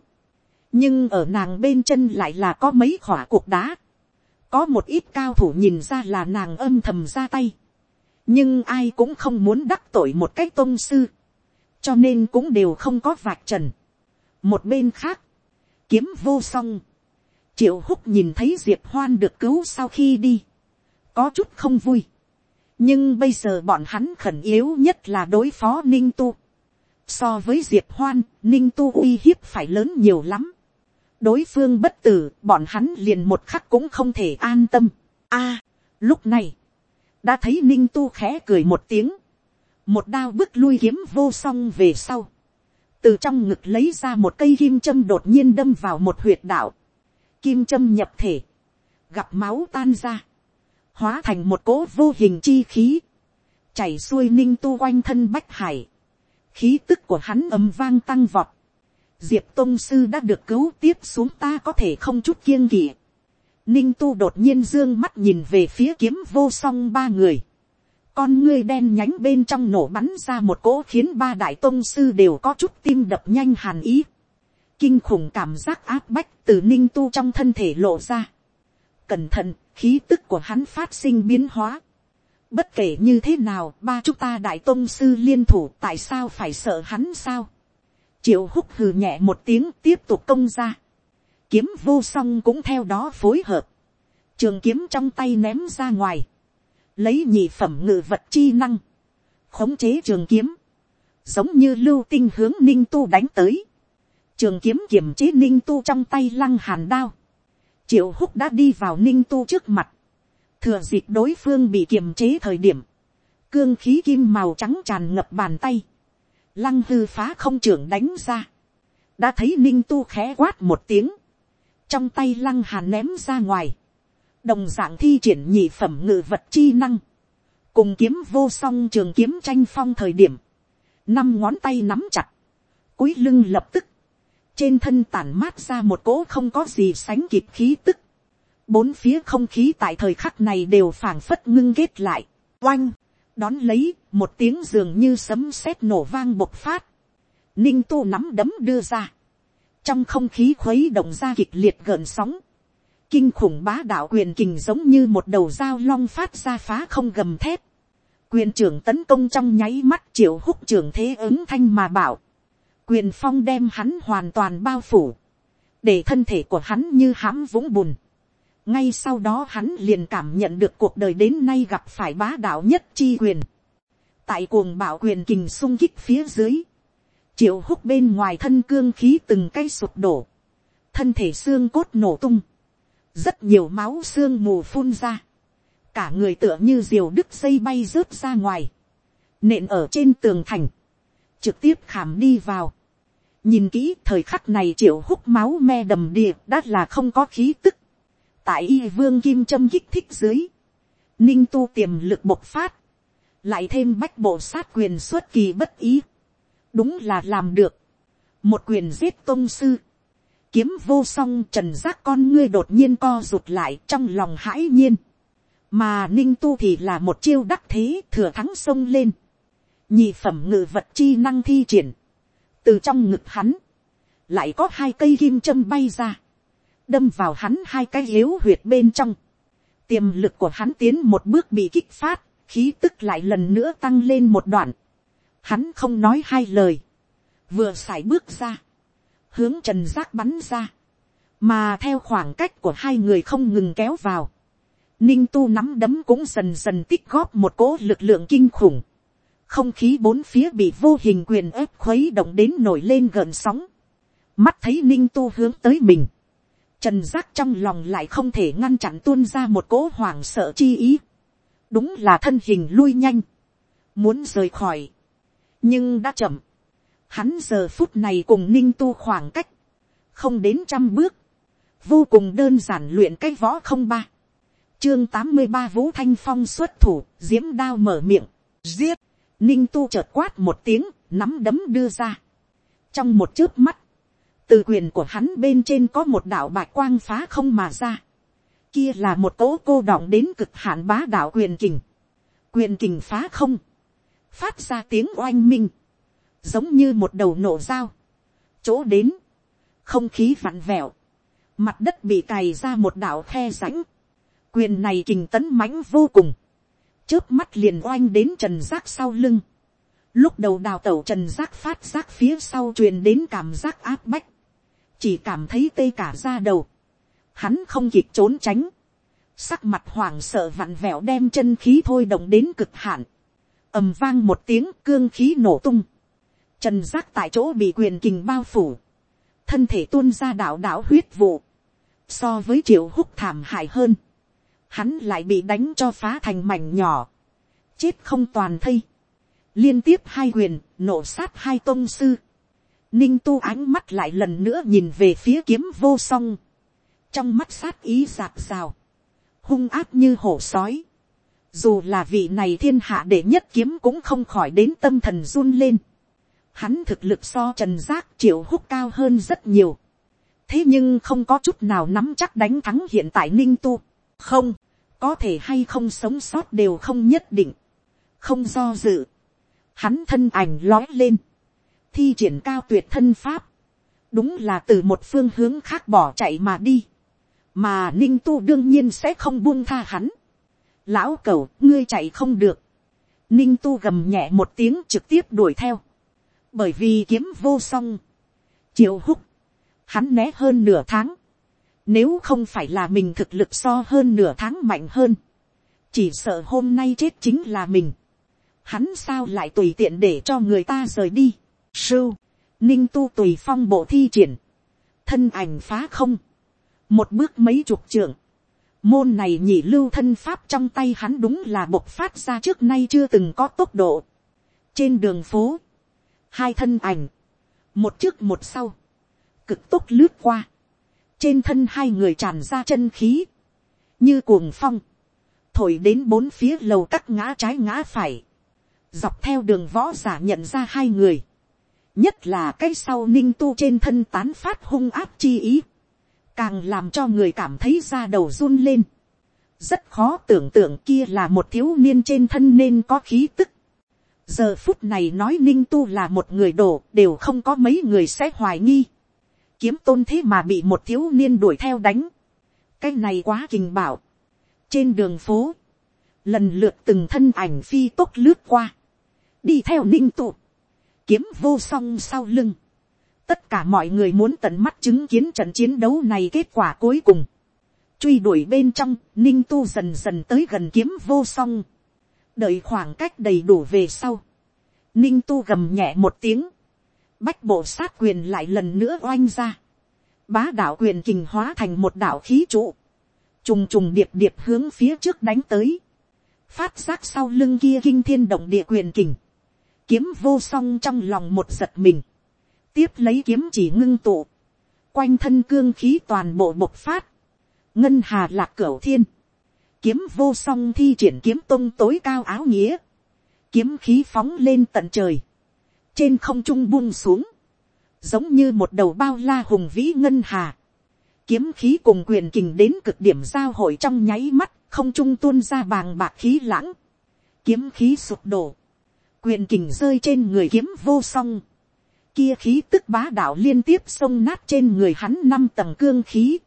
nhưng ở nàng bên chân lại là có mấy khỏa cuộc đá, có một ít cao thủ nhìn ra là nàng âm thầm ra tay, nhưng ai cũng không muốn đắc tội một cách tôn sư, cho nên cũng đều không có vạch trần. một bên khác, kiếm vô song, triệu húc nhìn thấy diệp hoan được cứu sau khi đi, có chút không vui, nhưng bây giờ bọn hắn khẩn yếu nhất là đối phó ninh tu. so với diệp hoan, ninh tu uy hiếp phải lớn nhiều lắm. đối phương bất tử, bọn hắn liền một khắc cũng không thể an tâm. a, lúc này, đã thấy ninh tu khẽ cười một tiếng, một đao bước lui kiếm vô song về sau, từ trong ngực lấy ra một cây kim châm đột nhiên đâm vào một huyệt đạo, kim châm nhập thể, gặp máu tan ra, hóa thành một cỗ vô hình chi khí, chảy xuôi ninh tu quanh thân bách hải, khí tức của hắn ầm vang tăng vọt, diệp tôn sư đã được cứu tiếp xuống ta có thể không chút kiêng kỵ. Ninh tu đột nhiên dương mắt nhìn về phía kiếm vô song ba người. Con ngươi đen nhánh bên trong nổ bắn ra một cỗ khiến ba đại tôn sư đều có chút tim đập nhanh hàn ý. Kinh khủng cảm giác áp bách từ ninh tu trong thân thể lộ ra. Cẩn thận, khí tức của hắn phát sinh biến hóa. Bất kể như thế nào, ba chúng ta đại tôn sư liên thủ tại sao phải sợ hắn sao? Triệu húc hừ nhẹ một tiếng tiếp tục công ra. Kiếm vô song cũng theo đó phối hợp. Trường kiếm trong tay ném ra ngoài. Lấy nhị phẩm ngự vật chi năng. Khống chế trường kiếm. Giống như lưu tinh hướng ninh tu đánh tới. Trường kiếm kiểm chế ninh tu trong tay lăng hàn đao. Triệu húc đã đi vào ninh tu trước mặt, thừa dịp đối phương bị kiềm chế thời điểm, cương khí kim màu trắng tràn ngập bàn tay, lăng hư phá không trưởng đánh ra, đã thấy ninh tu khẽ quát một tiếng, trong tay lăng hàn ném ra ngoài, đồng dạng thi triển nhị phẩm ngự vật chi năng, cùng kiếm vô song trường kiếm tranh phong thời điểm, năm ngón tay nắm chặt, cúi lưng lập tức, trên thân tản mát ra một cỗ không có gì sánh kịp khí tức, bốn phía không khí tại thời khắc này đều phảng phất ngưng kết lại, oanh, đón lấy, một tiếng dường như sấm sét nổ vang bộc phát, ninh tu nắm đấm đưa ra, trong không khí khuấy động ra kịch liệt gợn sóng, kinh khủng bá đạo quyền kình giống như một đầu dao long phát ra phá không gầm thép, quyền trưởng tấn công trong nháy mắt triệu húc trưởng thế ứng thanh mà bảo, quyền phong đem hắn hoàn toàn bao phủ, để thân thể của hắn như hãm vũng bùn, ngay sau đó hắn liền cảm nhận được cuộc đời đến nay gặp phải bá đạo nhất chi quyền. tại cuồng bảo quyền kình sung kích phía dưới, triệu húc bên ngoài thân cương khí từng cây sụp đổ, thân thể xương cốt nổ tung, rất nhiều máu xương mù phun ra, cả người tựa như diều đứt dây bay rớt ra ngoài, nện ở trên tường thành, trực tiếp khảm đi vào nhìn kỹ thời khắc này triệu hút máu me đầm đìa đã là không có khí tức, tại y vương kim châm kích thích dưới, ninh tu tiềm lực bộc phát, lại thêm bách bộ sát quyền xuất kỳ bất ý, đúng là làm được, một quyền giết tôn sư, kiếm vô song trần giác con ngươi đột nhiên co rụt lại trong lòng hãi nhiên, mà ninh tu thì là một chiêu đắc thế thừa thắng sông lên, nhị phẩm ngự vật chi năng thi triển, từ trong ngực hắn, lại có hai cây kim châm bay ra, đâm vào hắn hai cái yếu huyệt bên trong. Tiềm lực của hắn tiến một bước bị kích phát, khí tức lại lần nữa tăng lên một đoạn. Hắn không nói hai lời. Vừa xài bước ra. Hướng trần giác bắn ra. Mà theo khoảng cách của hai người không ngừng kéo vào. Ninh tu nắm đấm cũng dần dần tích góp một cỗ lực lượng kinh khủng. Không khí bốn phía bị vô hình quyền ép khuấy động đến nổi lên gợn sóng. Mắt thấy ninh tu hướng tới mình Trần giác trong lòng lại không thể ngăn chặn tuôn ra một cỗ hoảng sợ chi ý. Đúng là thân hình lui nhanh. Muốn rời khỏi. Nhưng đã chậm. Hắn giờ phút này cùng ninh tu khoảng cách. Không đến trăm bước. Vô cùng đơn giản luyện cái võ không ba. Chương tám mươi ba Vũ Thanh Phong xuất thủ, diễm đao mở miệng. Giết. Ninh tu chợt quát một tiếng, nắm đấm đưa ra. Trong một chớp mắt từ quyền của hắn bên trên có một đạo bạch quang phá không mà ra. Kia là một cỗ cô đọng đến cực hạn bá đạo quyền kình. Quyền kình phá không. Phát ra tiếng oanh minh. Giống như một đầu nổ dao. Chỗ đến. Không khí vặn vẹo. Mặt đất bị cày ra một đạo khe rãnh. Quyền này kình tấn mãnh vô cùng trước mắt liền oanh đến trần giác sau lưng. Lúc đầu đào tẩu trần giác phát giác phía sau truyền đến cảm giác áp bách. Chỉ cảm thấy tê cả ra đầu, hắn không kịp trốn tránh, sắc mặt hoảng sợ vặn vẹo đem chân khí thôi động đến cực hạn, ầm vang một tiếng cương khí nổ tung, trần giác tại chỗ bị quyền kình bao phủ, thân thể tuôn ra đạo đạo huyết vụ, so với triệu húc thảm hại hơn, hắn lại bị đánh cho phá thành mảnh nhỏ, chết không toàn thây, liên tiếp hai quyền nổ sát hai tôn sư, Ninh tu ánh mắt lại lần nữa nhìn về phía kiếm vô song. Trong mắt sát ý giạt rào. Hung áp như hổ sói. Dù là vị này thiên hạ đệ nhất kiếm cũng không khỏi đến tâm thần run lên. Hắn thực lực so trần giác triệu húc cao hơn rất nhiều. Thế nhưng không có chút nào nắm chắc đánh thắng hiện tại ninh tu. Không, có thể hay không sống sót đều không nhất định. Không do dự. Hắn thân ảnh lói lên. Thi triển cao tuyệt thân pháp, đúng là từ một phương hướng khác bỏ chạy mà đi, mà ninh tu đương nhiên sẽ không buông tha hắn. lão cẩu ngươi chạy không được, ninh tu gầm nhẹ một tiếng trực tiếp đuổi theo, bởi vì kiếm vô song, chiều húc, hắn né hơn nửa tháng, nếu không phải là mình thực lực so hơn nửa tháng mạnh hơn, chỉ sợ hôm nay chết chính là mình, hắn sao lại tùy tiện để cho người ta rời đi. Sưu, ninh tu tùy phong bộ thi triển. Thân ảnh phá không. Một bước mấy chục trượng. Môn này nhị lưu thân pháp trong tay hắn đúng là bộc phát ra trước nay chưa từng có tốc độ. Trên đường phố. Hai thân ảnh. Một trước một sau. Cực tốc lướt qua trên thân hai người tràn ra chân khí, như cuồng phong, thổi đến bốn phía lầu cắt ngã trái ngã phải, dọc theo đường võ giả nhận ra hai người, nhất là cái sau ninh tu trên thân tán phát hung áp chi ý, càng làm cho người cảm thấy da đầu run lên, rất khó tưởng tượng kia là một thiếu niên trên thân nên có khí tức. giờ phút này nói ninh tu là một người đổ đều không có mấy người sẽ hoài nghi kiếm tôn thế mà bị một thiếu niên đuổi theo đánh. cái này quá kinh bảo. trên đường phố, lần lượt từng thân ảnh phi tốt lướt qua, đi theo ninh tu, kiếm vô song sau lưng. tất cả mọi người muốn tận mắt chứng kiến trận chiến đấu này kết quả cuối cùng truy đuổi bên trong, ninh tu dần dần tới gần kiếm vô song, đợi khoảng cách đầy đủ về sau, ninh tu gầm nhẹ một tiếng, bách bộ sát quyền lại lần nữa oanh ra, bá đạo quyền kình hóa thành một đạo khí trụ, trùng trùng điệp điệp hướng phía trước đánh tới, phát giác sau lưng kia kinh thiên động địa quyền kình, kiếm vô song trong lòng một giật mình, tiếp lấy kiếm chỉ ngưng tụ, quanh thân cương khí toàn bộ bộc phát, ngân hà lạc cửa thiên, kiếm vô song thi triển kiếm tung tối cao áo nghĩa, kiếm khí phóng lên tận trời, trên không trung buông xuống, giống như một đầu bao la hùng vĩ ngân hà, kiếm khí cùng quyền kình đến cực điểm giao hội trong nháy mắt, không trung tuôn ra bàng bạc khí lãng, kiếm khí sụp đổ, quyền kình rơi trên người kiếm vô song, kia khí tức bá đạo liên tiếp xông nát trên người hắn năm tầng cương khí,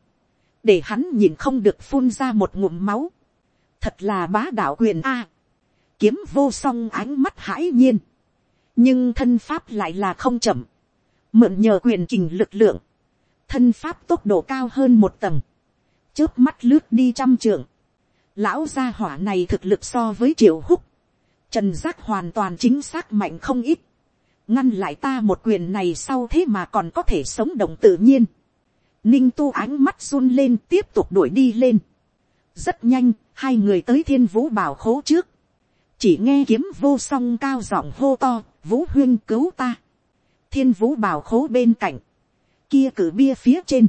để hắn nhìn không được phun ra một ngụm máu, thật là bá đạo quyền a, kiếm vô song ánh mắt hãi nhiên, nhưng thân pháp lại là không chậm, mượn nhờ quyền kình lực lượng, thân pháp tốc độ cao hơn một tầng, trước mắt lướt đi trăm trường, lão gia hỏa này thực lực so với triệu húc, trần giác hoàn toàn chính xác mạnh không ít, ngăn lại ta một quyền này sau thế mà còn có thể sống động tự nhiên, ninh tu ánh mắt run lên tiếp tục đuổi đi lên. rất nhanh, hai người tới thiên vũ bảo khố trước. chỉ nghe kiếm vô song cao giọng hô to, vũ huyên cứu ta. thiên vũ bảo khố bên cạnh, kia cử bia phía trên.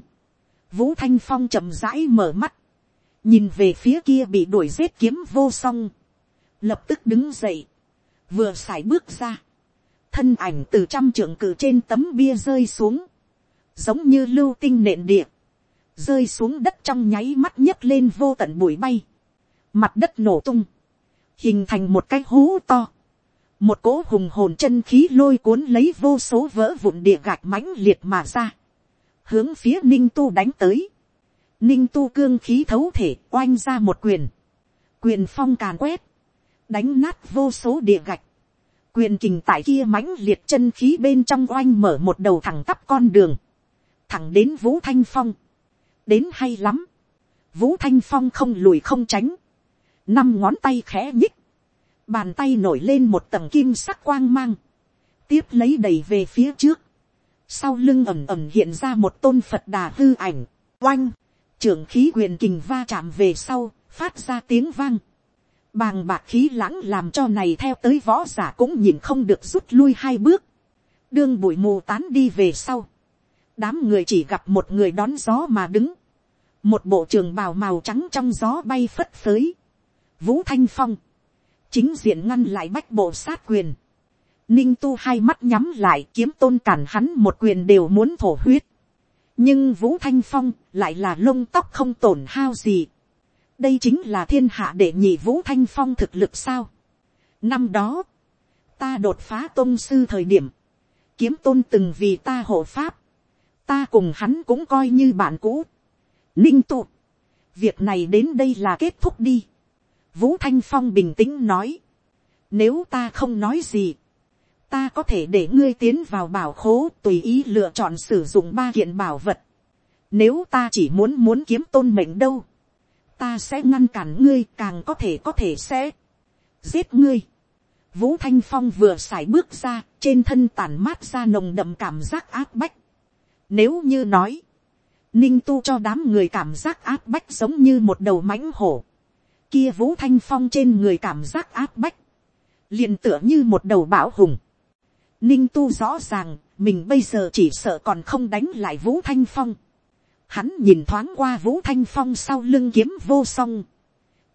vũ thanh phong chậm rãi mở mắt, nhìn về phía kia bị đuổi giết kiếm vô song. lập tức đứng dậy, vừa x bước ra. thân ảnh từ trăm trưởng cử trên tấm bia rơi xuống giống như lưu tinh nện địa, rơi xuống đất trong nháy mắt nhấc lên vô tận bụi bay, mặt đất nổ tung, hình thành một cái hố to, một cỗ hùng hồn chân khí lôi cuốn lấy vô số vỡ vụn địa gạch mãnh liệt mà ra, hướng phía ninh tu đánh tới, ninh tu cương khí thấu thể oanh ra một quyền, quyền phong càn quét, đánh nát vô số địa gạch, quyền kình tại kia mãnh liệt chân khí bên trong oanh mở một đầu thẳng tắp con đường, thẳng đến vũ thanh phong, đến hay lắm, vũ thanh phong không lùi không tránh, năm ngón tay khẽ nhích, bàn tay nổi lên một tầng kim sắc quang mang, tiếp lấy đầy về phía trước, sau lưng ẩm ẩm hiện ra một tôn phật đà hư ảnh, oanh, trưởng khí quyền kình va chạm về sau, phát ra tiếng vang, bàng bạc khí lãng làm cho này theo tới võ giả cũng nhìn không được rút lui hai bước, đương bụi mù tán đi về sau, đám người chỉ gặp một người đón gió mà đứng, một bộ trường bào màu trắng trong gió bay phất phới, vũ thanh phong, chính diện ngăn lại bách bộ sát quyền, ninh tu hai mắt nhắm lại kiếm tôn cản hắn một quyền đều muốn thổ huyết, nhưng vũ thanh phong lại là lông tóc không tổn hao gì, đây chính là thiên hạ để nhị vũ thanh phong thực lực sao. năm đó, ta đột phá tôn sư thời điểm, kiếm tôn từng vì ta hộ pháp, ta cùng hắn cũng coi như bạn cũ. ninh tụ, việc này đến đây là kết thúc đi vũ thanh phong bình tĩnh nói, nếu ta không nói gì, ta có thể để ngươi tiến vào bảo khố tùy ý lựa chọn sử dụng ba kiện bảo vật. Nếu ta chỉ muốn muốn kiếm tôn mệnh đâu, ta sẽ ngăn cản ngươi càng có thể có thể sẽ giết ngươi. Vũ Thanh Phong vừa xài bước ra, trên thân tản mát ra nồng đậm cảm giác áp bách. Nếu như nói, ninh tu cho đám người cảm giác áp bách giống như một đầu mãnh hổ. Kia vũ thanh phong trên người cảm giác áp bách. liền tựa như một đầu bão hùng. Ninh tu rõ ràng, mình bây giờ chỉ sợ còn không đánh lại vũ thanh phong. Hắn nhìn thoáng qua vũ thanh phong sau lưng kiếm vô song.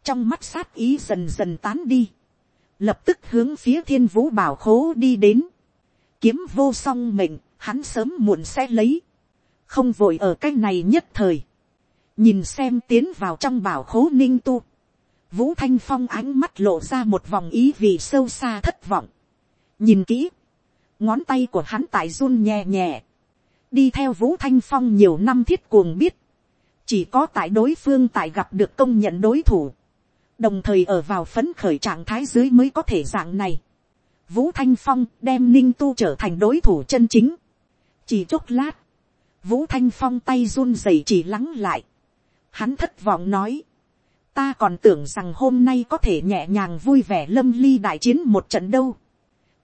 Trong mắt sát ý dần dần tán đi. Lập tức hướng phía thiên vũ bảo khố đi đến. Kiếm vô song mệnh, hắn sớm muộn sẽ lấy. Không vội ở cái này nhất thời. Nhìn xem tiến vào trong bảo khố ninh tu. Vũ Thanh Phong ánh mắt lộ ra một vòng ý vì sâu xa thất vọng. Nhìn kỹ. Ngón tay của hắn tại run nhẹ nhẹ đi theo vũ thanh phong nhiều năm thiết cuồng biết, chỉ có tại đối phương tại gặp được công nhận đối thủ, đồng thời ở vào phấn khởi trạng thái dưới mới có thể dạng này. Vũ thanh phong đem ninh tu trở thành đối thủ chân chính. chỉ chốc lát, vũ thanh phong tay run rẩy chỉ lắng lại. hắn thất vọng nói, ta còn tưởng rằng hôm nay có thể nhẹ nhàng vui vẻ lâm ly đại chiến một trận đâu.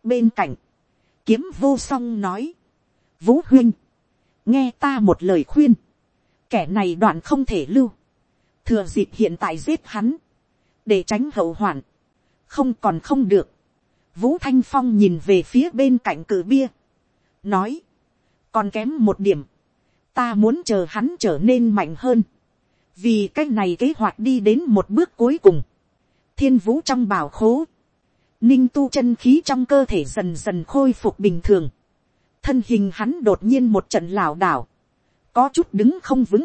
bên cạnh, kiếm vô song nói, vũ huynh, nghe ta một lời khuyên, kẻ này đoạn không thể lưu, thừa dịp hiện tại giết hắn, để tránh hậu hoạn, không còn không được, vũ thanh phong nhìn về phía bên cạnh cử bia, nói, còn kém một điểm, ta muốn chờ hắn trở nên mạnh hơn, vì cái này kế hoạch đi đến một bước cuối cùng, thiên vũ trong bảo khố, ninh tu chân khí trong cơ thể dần dần khôi phục bình thường, thân hình hắn đột nhiên một trận lảo đảo, có chút đứng không vững,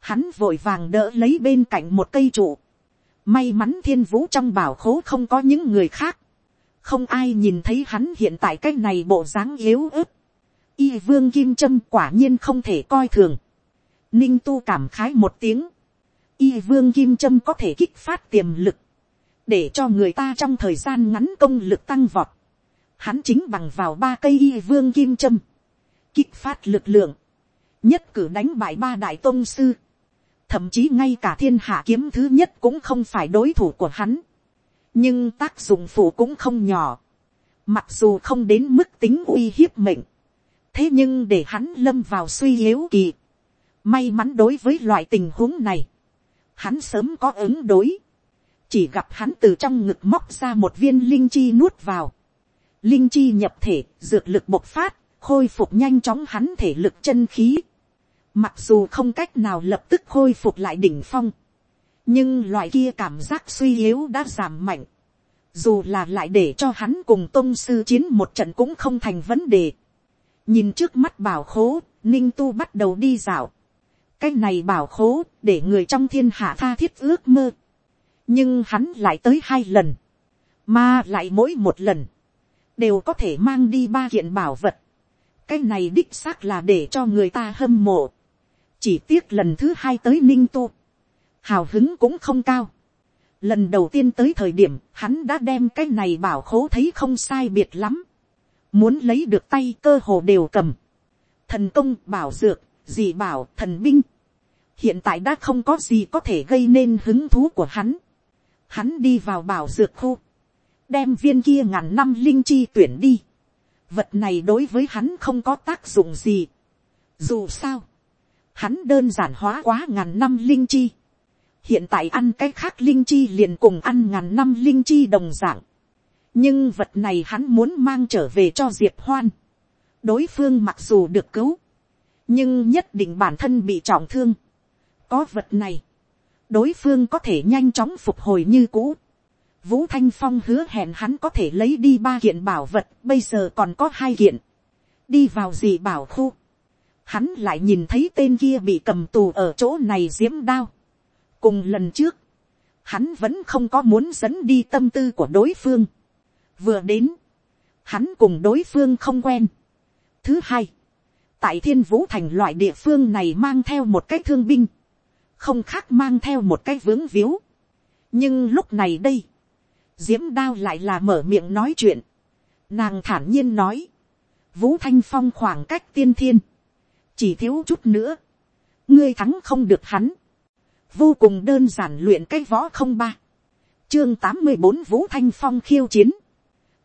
hắn vội vàng đỡ lấy bên cạnh một cây trụ, may mắn thiên vũ trong bảo khố không có những người khác, không ai nhìn thấy hắn hiện tại cái này bộ dáng yếu ớt, y vương kim trâm quả nhiên không thể coi thường, ninh tu cảm khái một tiếng, y vương kim trâm có thể kích phát tiềm lực, để cho người ta trong thời gian ngắn công lực tăng vọt, hắn chính bằng vào ba cây y vương kim châm, kích phát lực lượng, nhất cử đánh bại ba đại tôn sư, thậm chí ngay cả thiên hạ kiếm thứ nhất cũng không phải đối thủ của hắn, nhưng tác dụng phụ cũng không nhỏ, mặc dù không đến mức tính uy hiếp mệnh, thế nhưng để hắn lâm vào suy yếu kỳ, may mắn đối với loại tình huống này, hắn sớm có ứng đối, chỉ gặp hắn từ trong ngực móc ra một viên linh chi nuốt vào, linh chi nhập thể, dược lực bộc phát, khôi phục nhanh chóng hắn thể lực chân khí. Mặc dù không cách nào lập tức khôi phục lại đỉnh phong, nhưng loại kia cảm giác suy yếu đã giảm mạnh. Dù là lại để cho hắn cùng tôn sư chiến một trận cũng không thành vấn đề. Nhìn trước mắt bảo khố, ninh tu bắt đầu đi dạo. Cái này bảo khố, để người trong thiên hạ tha thiết ước mơ. Nhưng hắn lại tới hai lần. Mà lại mỗi một lần đều có thể mang đi ba kiện bảo vật. cái này đích xác là để cho người ta hâm mộ. chỉ tiếc lần thứ hai tới ninh tu, hào hứng cũng không cao. lần đầu tiên tới thời điểm hắn đã đem cái này bảo khố thấy không sai biệt lắm. muốn lấy được tay cơ hồ đều cầm. thần công bảo dược, dị bảo thần binh. hiện tại đã không có gì có thể gây nên hứng thú của hắn. hắn đi vào bảo dược khu đem viên kia ngàn năm linh chi tuyển đi. Vật này đối với hắn không có tác dụng gì. Dù sao, hắn đơn giản hóa quá ngàn năm linh chi. Hiện tại ăn cái khác linh chi liền cùng ăn ngàn năm linh chi đồng dạng. Nhưng vật này hắn muốn mang trở về cho Diệp Hoan. Đối phương mặc dù được cứu. Nhưng nhất định bản thân bị trọng thương. Có vật này. Đối phương có thể nhanh chóng phục hồi như cũ Vũ Thanh Phong hứa hẹn hắn có thể lấy đi ba kiện bảo vật, bây giờ còn có hai kiện. Đi vào gì bảo khu. Hắn lại nhìn thấy tên kia bị cầm tù ở chỗ này diễm đao. Cùng lần trước, hắn vẫn không có muốn dẫn đi tâm tư của đối phương. Vừa đến, hắn cùng đối phương không quen. Thứ hai, tại thiên vũ thành loại địa phương này mang theo một cái thương binh. Không khác mang theo một cái vướng víu. Nhưng lúc này đây, diễm đao lại là mở miệng nói chuyện. Nàng thản nhiên nói. Vũ Thanh Phong khoảng cách tiên thiên. Chỉ thiếu chút nữa. Ngươi thắng không được hắn. Vô cùng đơn giản luyện cái võ không ba. Chương tám mươi bốn Vũ Thanh Phong khiêu chiến.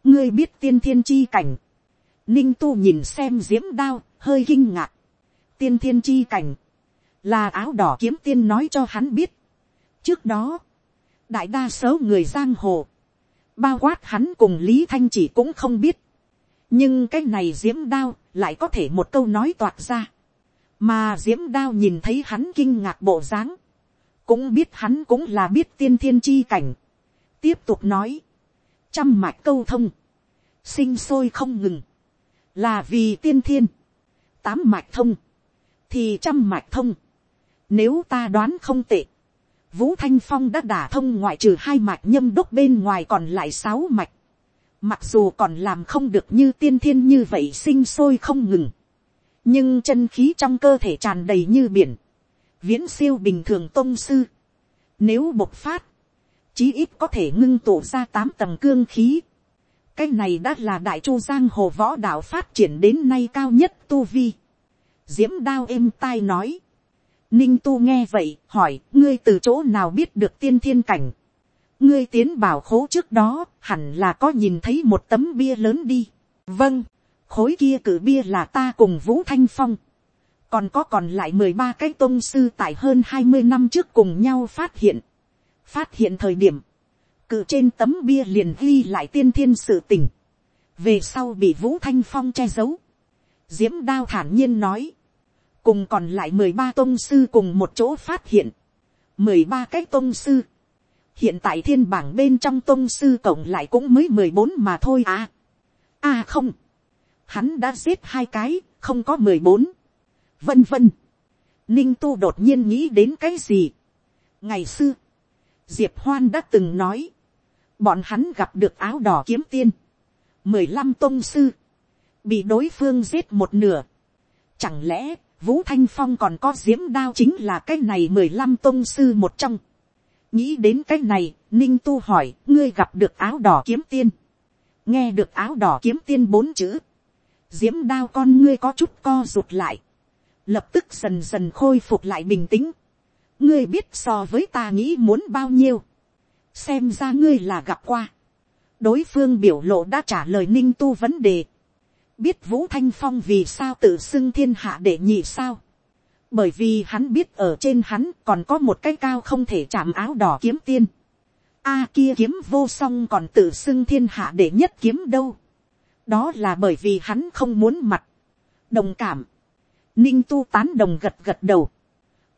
Ngươi biết tiên thiên chi cảnh. Ninh tu nhìn xem diễm đao, hơi kinh ngạc. Tiên thiên chi cảnh. Là áo đỏ kiếm tiên nói cho hắn biết. Trước đó, đại đa số người giang hồ bao quát hắn cùng lý thanh chỉ cũng không biết, nhưng cái này diễm đao lại có thể một câu nói toạc ra, mà diễm đao nhìn thấy hắn kinh ngạc bộ dáng, cũng biết hắn cũng là biết tiên thiên chi cảnh, tiếp tục nói, trăm mạch câu thông, sinh sôi không ngừng, là vì tiên thiên, tám mạch thông, thì trăm mạch thông, nếu ta đoán không tệ, vũ thanh phong đã đả thông ngoại trừ hai mạch nhâm đốc bên ngoài còn lại sáu mạch, mặc dù còn làm không được như tiên thiên như vậy sinh sôi không ngừng, nhưng chân khí trong cơ thể tràn đầy như biển, viễn siêu bình thường tôn sư, nếu bộc phát, chí ít có thể ngưng tụ ra tám tầng cương khí, cái này đã là đại chu giang hồ võ đạo phát triển đến nay cao nhất tu vi. diễm đao êm tai nói. ninh tu nghe vậy hỏi ngươi từ chỗ nào biết được tiên thiên cảnh. ngươi tiến bảo khố trước đó hẳn là có nhìn thấy một tấm bia lớn đi. vâng, khối kia cử bia là ta cùng vũ thanh phong. còn có còn lại mười ba cái tôn sư tại hơn hai mươi năm trước cùng nhau phát hiện. phát hiện thời điểm cự trên tấm bia liền ghi lại tiên thiên sự tình, về sau bị vũ thanh phong che giấu, diễm đao thản nhiên nói, cùng còn lại mười ba tôn sư cùng một chỗ phát hiện, mười ba cái tôn sư, hiện tại thiên bảng bên trong tôn sư cộng lại cũng mới mười bốn mà thôi à. à không, hắn đã giết hai cái, không có mười bốn, vân vân. ninh tu đột nhiên nghĩ đến cái gì. ngày xưa, diệp hoan đã từng nói, bọn hắn gặp được áo đỏ kiếm tiên, mười lăm tôn sư, bị đối phương giết một nửa. Chẳng lẽ, vũ thanh phong còn có diễm đao chính là cái này mười lăm tôn sư một trong. nghĩ đến cái này, ninh tu hỏi, ngươi gặp được áo đỏ kiếm tiên. nghe được áo đỏ kiếm tiên bốn chữ. diễm đao con ngươi có chút co rụt lại. lập tức dần dần khôi phục lại bình tĩnh. ngươi biết so với ta nghĩ muốn bao nhiêu xem ra ngươi là gặp qua. đối phương biểu lộ đã trả lời ninh tu vấn đề. biết vũ thanh phong vì sao tự xưng thiên hạ để nhị sao. bởi vì hắn biết ở trên hắn còn có một cái cao không thể chạm áo đỏ kiếm tiên. a kia kiếm vô song còn tự xưng thiên hạ để nhất kiếm đâu. đó là bởi vì hắn không muốn mặt. đồng cảm. ninh tu tán đồng gật gật đầu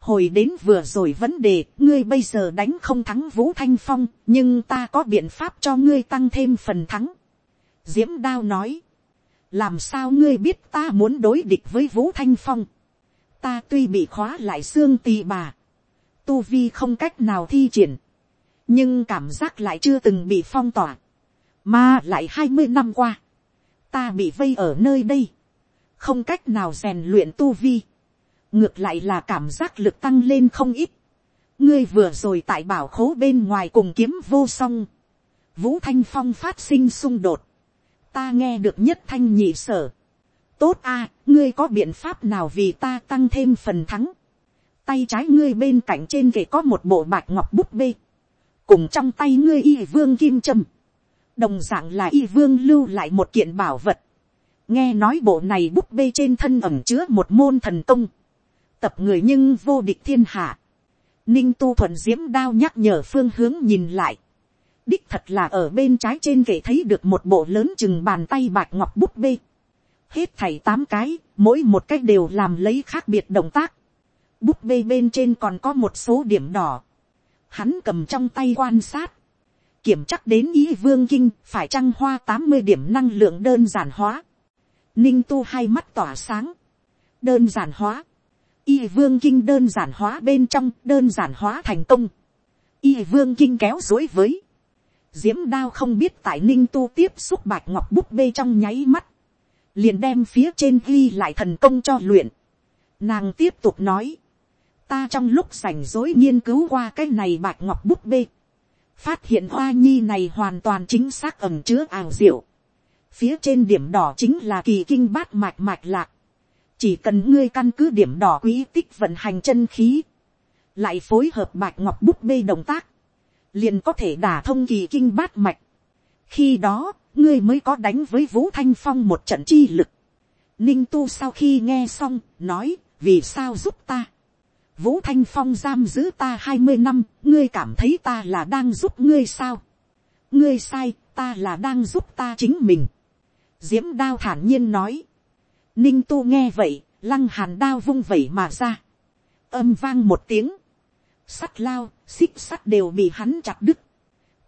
hồi đến vừa rồi vấn đề, ngươi bây giờ đánh không thắng vũ thanh phong, nhưng ta có biện pháp cho ngươi tăng thêm phần thắng. diễm đao nói, làm sao ngươi biết ta muốn đối địch với vũ thanh phong. ta tuy bị khóa lại xương tì bà, tu vi không cách nào thi triển, nhưng cảm giác lại chưa từng bị phong tỏa, mà lại hai mươi năm qua, ta bị vây ở nơi đây, không cách nào rèn luyện tu vi ngược lại là cảm giác lực tăng lên không ít. ngươi vừa rồi tại bảo khố bên ngoài cùng kiếm vô song, vũ thanh phong phát sinh xung đột, ta nghe được nhất thanh nhị sở. tốt a, ngươi có biện pháp nào vì ta tăng thêm phần thắng. tay trái ngươi bên cạnh trên kệ có một bộ bạc ngọc bút bê, cùng trong tay ngươi y vương kim trâm, đồng d ạ n g là y vương lưu lại một kiện bảo vật. nghe nói bộ này bút bê trên thân ẩm chứa một môn thần công, tập người nhưng vô địch thiên hạ. Ninh tu thuận diễm đao nhắc nhở phương hướng nhìn lại. Đích thật là ở bên trái trên kệ thấy được một bộ lớn chừng bàn tay bạc ngọc bút bê. Hết thảy tám cái, mỗi một cách đều làm lấy khác biệt động tác. Bút bê bên trên còn có một số điểm đỏ. Hắn cầm trong tay quan sát. Kiểm chắc đến ý vương kinh, phải trăng hoa tám mươi điểm năng lượng đơn giản hóa. Ninh tu hai mắt tỏa sáng. Đơn giản hóa y vương kinh đơn giản hóa bên trong, đơn giản hóa thành công. y vương kinh kéo dối với. diễm đao không biết tại ninh tu tiếp xúc bạch ngọc bút bê trong nháy mắt. liền đem phía trên ghi lại thần công cho luyện. nàng tiếp tục nói. ta trong lúc rảnh rối nghiên cứu qua cái này bạch ngọc bút bê. phát hiện hoa nhi này hoàn toàn chính xác ẩm chứa ảo diệu. phía trên điểm đỏ chính là kỳ kinh bát mạch mạch lạc chỉ cần ngươi căn cứ điểm đỏ quý tích vận hành chân khí, lại phối hợp bạch ngọc bút bê động tác, liền có thể đả thông kỳ kinh bát mạch. khi đó, ngươi mới có đánh với vũ thanh phong một trận chi lực. ninh tu sau khi nghe xong, nói, vì sao giúp ta. vũ thanh phong giam giữ ta hai mươi năm, ngươi cảm thấy ta là đang giúp ngươi sao. ngươi sai, ta là đang giúp ta chính mình. diễm đao thản nhiên nói, Ninh tu nghe vậy, lăng hàn đao vung vẩy mà ra, âm vang một tiếng, sắt lao, xích sắt đều bị hắn chặt đứt,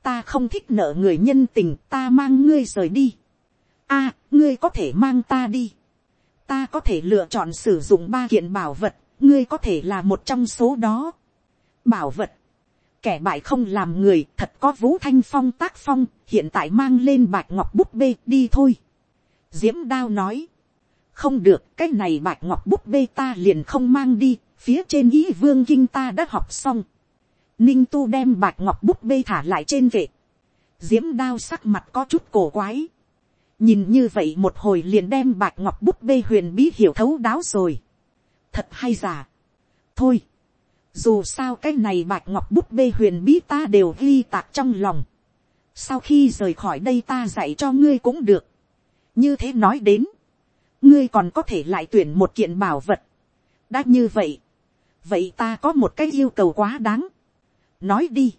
ta không thích nợ người nhân tình ta mang ngươi rời đi, a, ngươi có thể mang ta đi, ta có thể lựa chọn sử dụng ba kiện bảo vật, ngươi có thể là một trong số đó. Bảo vật, kẻ bại không làm người, thật có vũ thanh phong tác phong, hiện tại mang lên bạch ngọc bút bê đi thôi. Diễm đao nói, không được, cái này bạch ngọc bút bê ta liền không mang đi, phía trên ý vương kinh ta đã học xong. Ninh tu đem bạch ngọc bút bê thả lại trên vệ. Diễm đao sắc mặt có chút cổ quái nhìn như vậy một hồi liền đem bạch ngọc bút bê huyền bí hiểu thấu đáo rồi. thật hay giả. thôi, dù sao cái này bạch ngọc bút bê huyền bí ta đều ghi tạc trong lòng. sau khi rời khỏi đây ta dạy cho ngươi cũng được. như thế nói đến, ngươi còn có thể lại tuyển một kiện bảo vật. đã như vậy, vậy ta có một cái yêu cầu quá đáng. nói đi,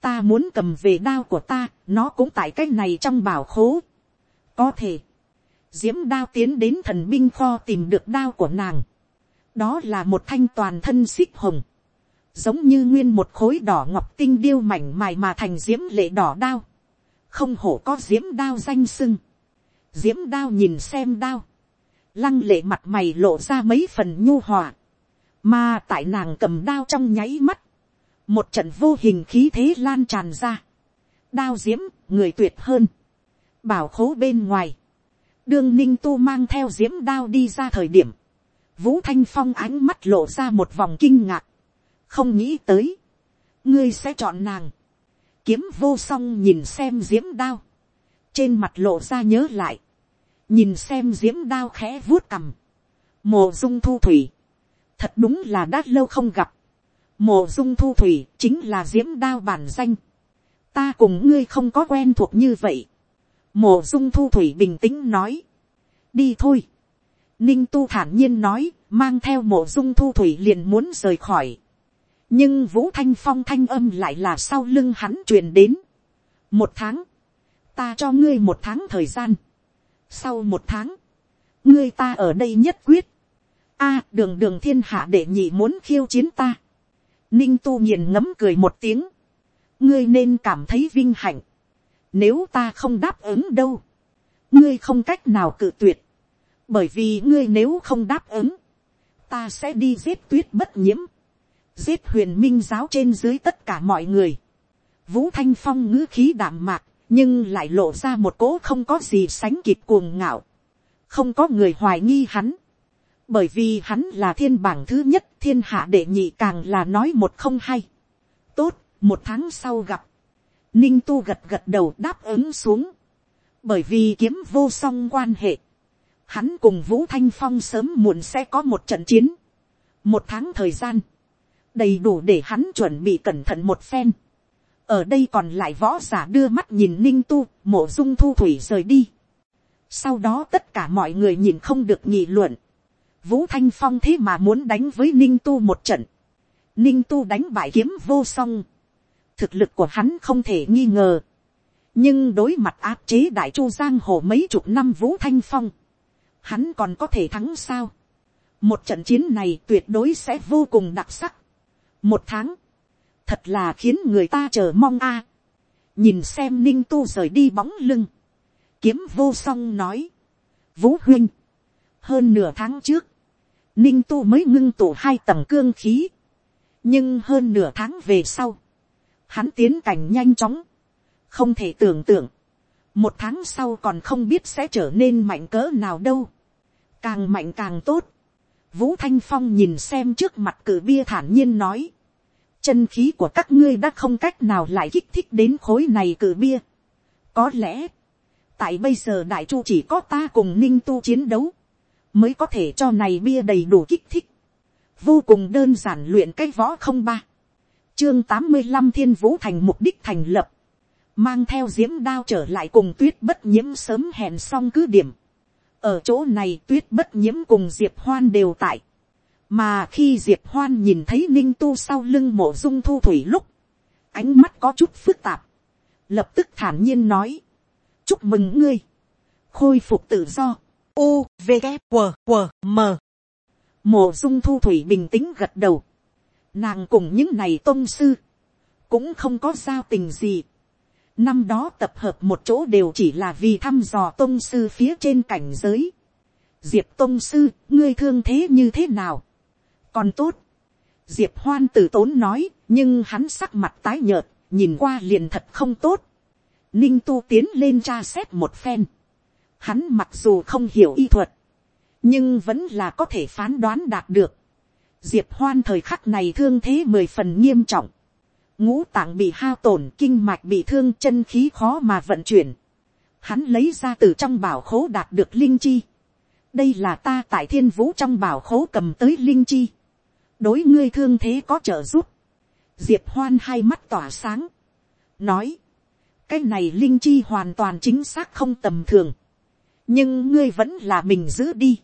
ta muốn cầm về đao của ta, nó cũng tại cái này trong bảo khố có thể, diễm đao tiến đến thần binh kho tìm được đao của nàng. đó là một thanh toàn thân xích hồng, giống như nguyên một khối đỏ ngọc tinh điêu mảnh mài mà thành diễm lệ đỏ đao. không hổ có diễm đao danh sưng. diễm đao nhìn xem đao lăng lệ mặt mày lộ ra mấy phần nhu hòa. mà tại nàng cầm đao trong nháy mắt. một trận vô hình khí thế lan tràn ra. đao diễm, người tuyệt hơn bảo khố bên ngoài, đương ninh tu mang theo diễm đao đi ra thời điểm, vũ thanh phong ánh mắt lộ ra một vòng kinh ngạc, không nghĩ tới, ngươi sẽ chọn nàng, kiếm vô song nhìn xem diễm đao, trên mặt lộ ra nhớ lại, nhìn xem diễm đao khẽ vuốt cằm, mồ dung thu thủy, thật đúng là đã lâu không gặp, mồ dung thu thủy chính là diễm đao bản danh, ta cùng ngươi không có quen thuộc như vậy, Mộ dung thu thủy bình tĩnh nói. Đi thôi. Ninh tu thản nhiên nói, mang theo mộ dung thu thủy liền muốn rời khỏi. Nhưng vũ thanh phong thanh âm lại là sau lưng hắn truyền đến. Một tháng. Ta cho ngươi một tháng thời gian. Sau một tháng. Ngươi ta ở đây nhất quyết. a, đường đường thiên hạ để nhị muốn khiêu chiến ta. Ninh tu nghiền ngấm cười một tiếng. Ngươi nên cảm thấy vinh hạnh nếu ta không đáp ứng đâu. Ngươi không cách nào cự tuyệt. Bởi vì ngươi nếu không đáp ứng. Ta sẽ đi giết tuyết bất nhiễm. Giết huyền minh giáo trên dưới tất cả mọi người. Vũ Thanh Phong ngữ khí đạm mạc. Nhưng lại lộ ra một cỗ không có gì sánh kịp cuồng ngạo. Không có người hoài nghi hắn bởi vì hắn là thiên bảng thứ nhất thiên hạ đệ nhị càng là nói một không hay. tốt, một tháng sau gặp, Ninh tu gật gật đầu đáp ứng xuống. Bởi vì kiếm vô song quan hệ. Hắn cùng Vũ Thanh Phong sớm muộn sẽ có một trận chiến. Một tháng thời gian. Đầy đủ để hắn chuẩn bị cẩn thận một phen. Ở đây còn lại võ giả đưa mắt nhìn Ninh tu, mổ dung thu thủy rời đi. Sau đó tất cả mọi người nhìn không được nghị luận. Vũ Thanh Phong thế mà muốn đánh với Ninh tu một trận. Ninh tu đánh bại kiếm vô song thực lực của hắn không thể nghi ngờ. nhưng đối mặt áp chế đại chu giang hồ mấy chục năm vũ thanh phong, hắn còn có thể thắng sao. một trận chiến này tuyệt đối sẽ vô cùng đặc sắc. một tháng, thật là khiến người ta chờ mong a. nhìn xem ninh tu rời đi bóng lưng, kiếm vô song nói, vũ huynh, hơn nửa tháng trước, ninh tu mới ngưng tụ hai tầng cương khí, nhưng hơn nửa tháng về sau, hắn tiến cảnh nhanh chóng, không thể tưởng tượng, một tháng sau còn không biết sẽ trở nên mạnh cỡ nào đâu, càng mạnh càng tốt, vũ thanh phong nhìn xem trước mặt cử bia thản nhiên nói, chân khí của các ngươi đã không cách nào lại kích thích đến khối này cử bia, có lẽ, tại bây giờ đại chu chỉ có ta cùng ninh tu chiến đấu, mới có thể cho này bia đầy đủ kích thích, vô cùng đơn giản luyện cái võ không ba, chương tám mươi năm thiên vũ thành mục đích thành lập, mang theo diễm đao trở lại cùng tuyết bất nhiễm sớm hẹn xong cứ điểm. ở chỗ này tuyết bất nhiễm cùng diệp hoan đều tại mà khi diệp hoan nhìn thấy ninh tu sau lưng mộ dung thu thủy lúc, ánh mắt có chút phức tạp, lập tức thản nhiên nói, chúc mừng ngươi, khôi phục tự do, u v g q q m mộ dung thu thủy bình tĩnh gật đầu, nàng cùng những này tôn sư, cũng không có giao tình gì. Năm đó tập hợp một chỗ đều chỉ là vì thăm dò tôn sư phía trên cảnh giới. Diệp tôn sư, ngươi thương thế như thế nào? Còn tốt. Diệp hoan tử tốn nói, nhưng hắn sắc mặt tái nhợt, nhìn qua liền thật không tốt. Ninh tu tiến lên tra xét một phen. Hắn mặc dù không hiểu y thuật, nhưng vẫn là có thể phán đoán đạt được. Diệp hoan thời khắc này thương thế mười phần nghiêm trọng. Ngũ tạng bị hao tổn, kinh mạch bị thương, chân khí khó mà vận chuyển. Hắn lấy ra từ trong bảo khố đạt được linh chi. Đây là ta tại thiên vũ trong bảo khố cầm tới linh chi. Đối ngươi thương thế có trợ giúp. Diệp hoan hai mắt tỏa sáng. Nói. Cái này linh chi hoàn toàn chính xác không tầm thường. Nhưng ngươi vẫn là mình giữ đi.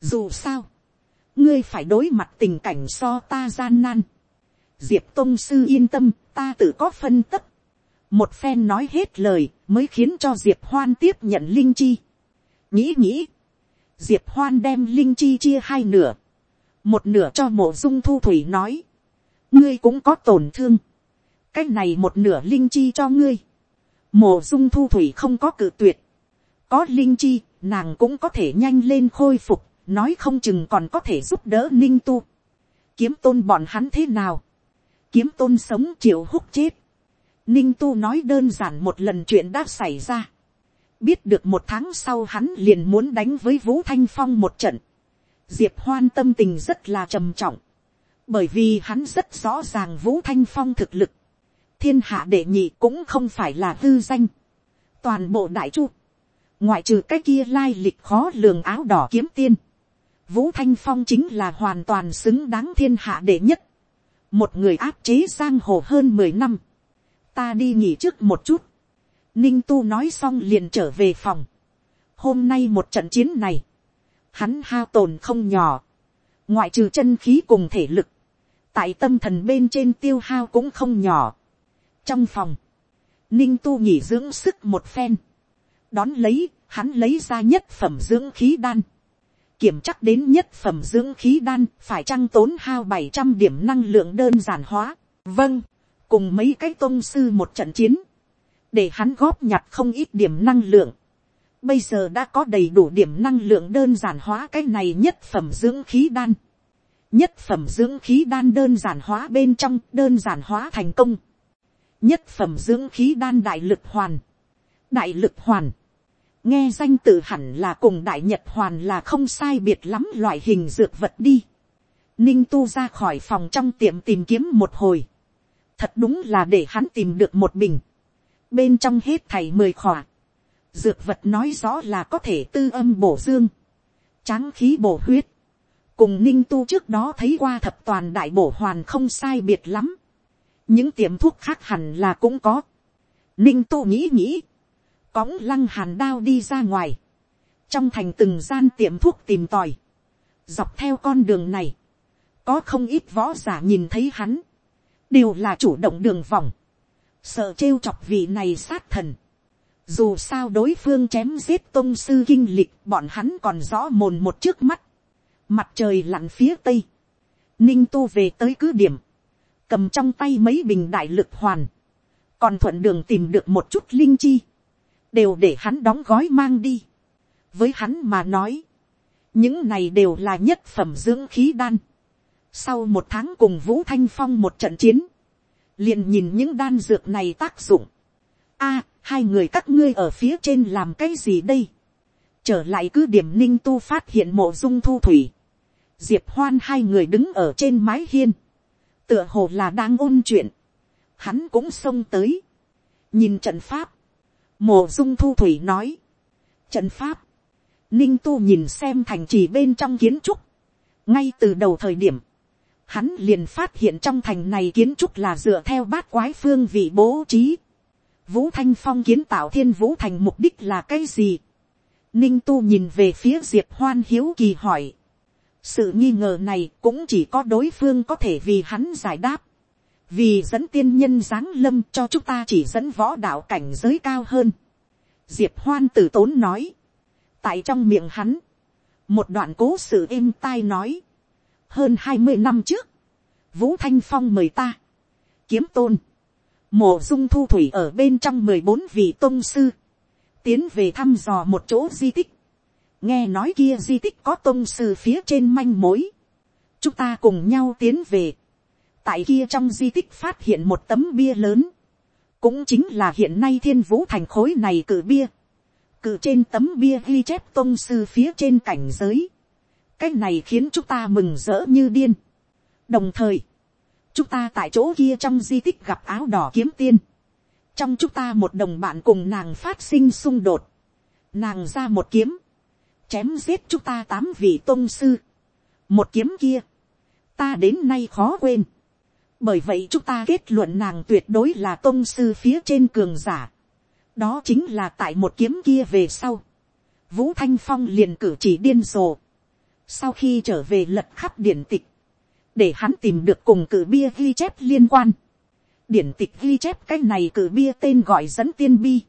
Dù sao. Ngươi phải đối mặt tình cảnh so ta gian nan. Diệp Tông Sư yên tâm, ta tự có phân tất. Một phen nói hết lời, mới khiến cho Diệp Hoan tiếp nhận Linh Chi. Nghĩ nghĩ. Diệp Hoan đem Linh Chi chia hai nửa. Một nửa cho mộ dung thu thủy nói. Ngươi cũng có tổn thương. Cách này một nửa Linh Chi cho ngươi. Mộ dung thu thủy không có cự tuyệt. Có Linh Chi, nàng cũng có thể nhanh lên khôi phục. Nói không chừng còn có thể giúp đỡ Ninh Tu. Kiếm tôn bọn hắn thế nào? kiếm tôn sống triệu húc chết. Ninh tu nói đơn giản một lần chuyện đã xảy ra. Biết được một tháng sau hắn liền muốn đánh với Vũ Thanh Phong một trận. Diệp hoan tâm tình rất là trầm trọng. Bởi vì hắn rất rõ ràng Vũ Thanh Phong thực lực. Thiên hạ đệ nhị cũng không phải là hư danh. Toàn bộ đại chu. Ngoại trừ cái kia lai lịch khó lường áo đỏ kiếm tiên. Vũ Thanh Phong chính là hoàn toàn xứng đáng thiên hạ đệ nhất một người áp chế giang hồ hơn mười năm, ta đi nghỉ trước một chút, ninh tu nói xong liền trở về phòng, hôm nay một trận chiến này, hắn hao tồn không nhỏ, ngoại trừ chân khí cùng thể lực, tại tâm thần bên trên tiêu hao cũng không nhỏ. trong phòng, ninh tu nghỉ dưỡng sức một phen, đón lấy, hắn lấy ra nhất phẩm dưỡng khí đan, kiểm chắc đến nhất phẩm dưỡng khí đan phải trăng tốn hao bảy trăm điểm năng lượng đơn giản hóa. Vâng, cùng mấy cái tôn sư một trận chiến, để hắn góp nhặt không ít điểm năng lượng. Bây giờ đã có đầy đủ điểm năng lượng đơn giản hóa cái này nhất phẩm dưỡng khí đan. Nhất phẩm dưỡng khí đan đơn giản hóa bên trong, đơn giản hóa thành công. Nhất phẩm dưỡng khí đan đại lực hoàn. Đại lực hoàn nghe danh tự hẳn là cùng đại nhật hoàn là không sai biệt lắm loại hình dược vật đi. Ninh tu ra khỏi phòng trong tiệm tìm kiếm một hồi. Thật đúng là để hắn tìm được một bình. Bên trong hết thảy mười khỏa. Dược vật nói rõ là có thể tư âm bổ dương. Tráng khí bổ huyết. Cùng ninh tu trước đó thấy qua thập toàn đại bổ hoàn không sai biệt lắm. Những tiệm thuốc khác hẳn là cũng có. Ninh tu nghĩ nghĩ cõng lăng hàn đao đi ra ngoài, trong thành từng gian tiệm thuốc tìm tòi, dọc theo con đường này, có không ít võ giả nhìn thấy hắn, đều là chủ động đường vòng, sợ trêu chọc vị này sát thần, dù sao đối phương chém giết tôn sư kinh lịch bọn hắn còn rõ mồn một trước mắt, mặt trời lặn phía tây, ninh tu về tới cứ điểm, cầm trong tay mấy bình đại lực hoàn, còn thuận đường tìm được một chút linh chi, đều để hắn đóng gói mang đi. với hắn mà nói, những này đều là nhất phẩm dưỡng khí đan. sau một tháng cùng vũ thanh phong một trận chiến, liền nhìn những đan dược này tác dụng a, hai người các ngươi ở phía trên làm cái gì đây. trở lại cứ điểm ninh tu phát hiện mộ dung thu thủy. diệp hoan hai người đứng ở trên mái hiên. tựa hồ là đang ôn chuyện. hắn cũng xông tới. nhìn trận pháp Mộ dung thu thủy nói. Trận pháp. Ninh tu nhìn xem thành trì bên trong kiến trúc. Ngay từ đầu thời điểm. Hắn liền phát hiện trong thành này kiến trúc là dựa theo bát quái phương vị bố trí. Vũ Thanh Phong kiến tạo thiên vũ thành mục đích là cái gì? Ninh tu nhìn về phía Diệp Hoan hiếu kỳ hỏi. Sự nghi ngờ này cũng chỉ có đối phương có thể vì hắn giải đáp vì dẫn tiên nhân giáng lâm cho chúng ta chỉ dẫn võ đạo cảnh giới cao hơn. diệp hoan tử tốn nói, tại trong miệng hắn, một đoạn cố sự êm tai nói, hơn hai mươi năm trước, vũ thanh phong mời ta, kiếm tôn, mộ dung thu thủy ở bên trong mười bốn vị tôn sư, tiến về thăm dò một chỗ di tích, nghe nói kia di tích có tôn sư phía trên manh mối, chúng ta cùng nhau tiến về, tại kia trong di tích phát hiện một tấm bia lớn, cũng chính là hiện nay thiên vũ thành khối này cử bia, cử trên tấm bia ghi chép tôn sư phía trên cảnh giới, cái này khiến chúng ta mừng rỡ như điên. đồng thời, chúng ta tại chỗ kia trong di tích gặp áo đỏ kiếm tiên, trong chúng ta một đồng bạn cùng nàng phát sinh xung đột, nàng ra một kiếm, chém giết chúng ta tám vị tôn sư, một kiếm kia, ta đến nay khó quên, bởi vậy chúng ta kết luận nàng tuyệt đối là tôn sư phía trên cường giả, đó chính là tại một kiếm kia về sau, vũ thanh phong liền cử chỉ điên rồ, sau khi trở về lật khắp điển tịch, để hắn tìm được cùng cử bia ghi chép liên quan. điển tịch ghi chép cái này cử bia tên gọi dẫn tiên bi,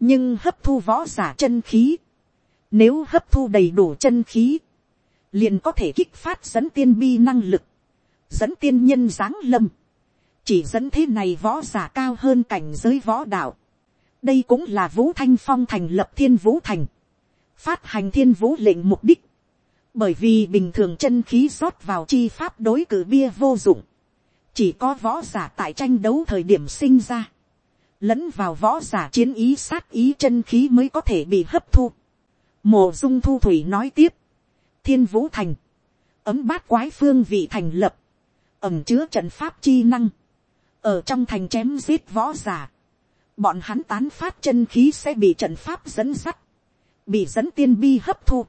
nhưng hấp thu võ giả chân khí, nếu hấp thu đầy đủ chân khí, liền có thể kích phát dẫn tiên bi năng lực, dẫn tiên nhân giáng lâm, chỉ dẫn thế này võ giả cao hơn cảnh giới võ đạo. đây cũng là vũ thanh phong thành lập thiên vũ thành, phát hành thiên vũ lệnh mục đích, bởi vì bình thường chân khí rót vào chi pháp đối cử bia vô dụng, chỉ có võ giả tại tranh đấu thời điểm sinh ra, lẫn vào võ giả chiến ý sát ý chân khí mới có thể bị hấp thu. Mộ dung thu thủy nói tiếp, thiên vũ thành, ấm bát quái phương vị thành lập, ẩm chứa trận pháp chi năng, ở trong thành chém giết võ giả, bọn hắn tán phát chân khí sẽ bị trận pháp dẫn sắt, bị dẫn tiên bi hấp thu.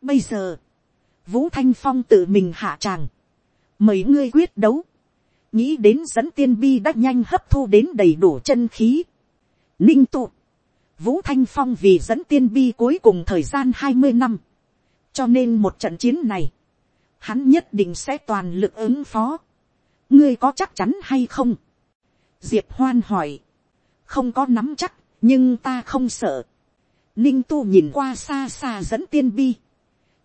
Bây giờ, vũ thanh phong tự mình hạ tràng, mời ngươi quyết đấu, nghĩ đến dẫn tiên bi đã nhanh hấp thu đến đầy đủ chân khí. Ninh tụ, vũ thanh phong vì dẫn tiên bi cuối cùng thời gian hai mươi năm, cho nên một trận chiến này, hắn nhất định sẽ toàn lực ứng phó. ngươi có chắc chắn hay không. diệp hoan hỏi, không có nắm chắc, nhưng ta không sợ. ninh tu nhìn qua xa xa dẫn tiên bi,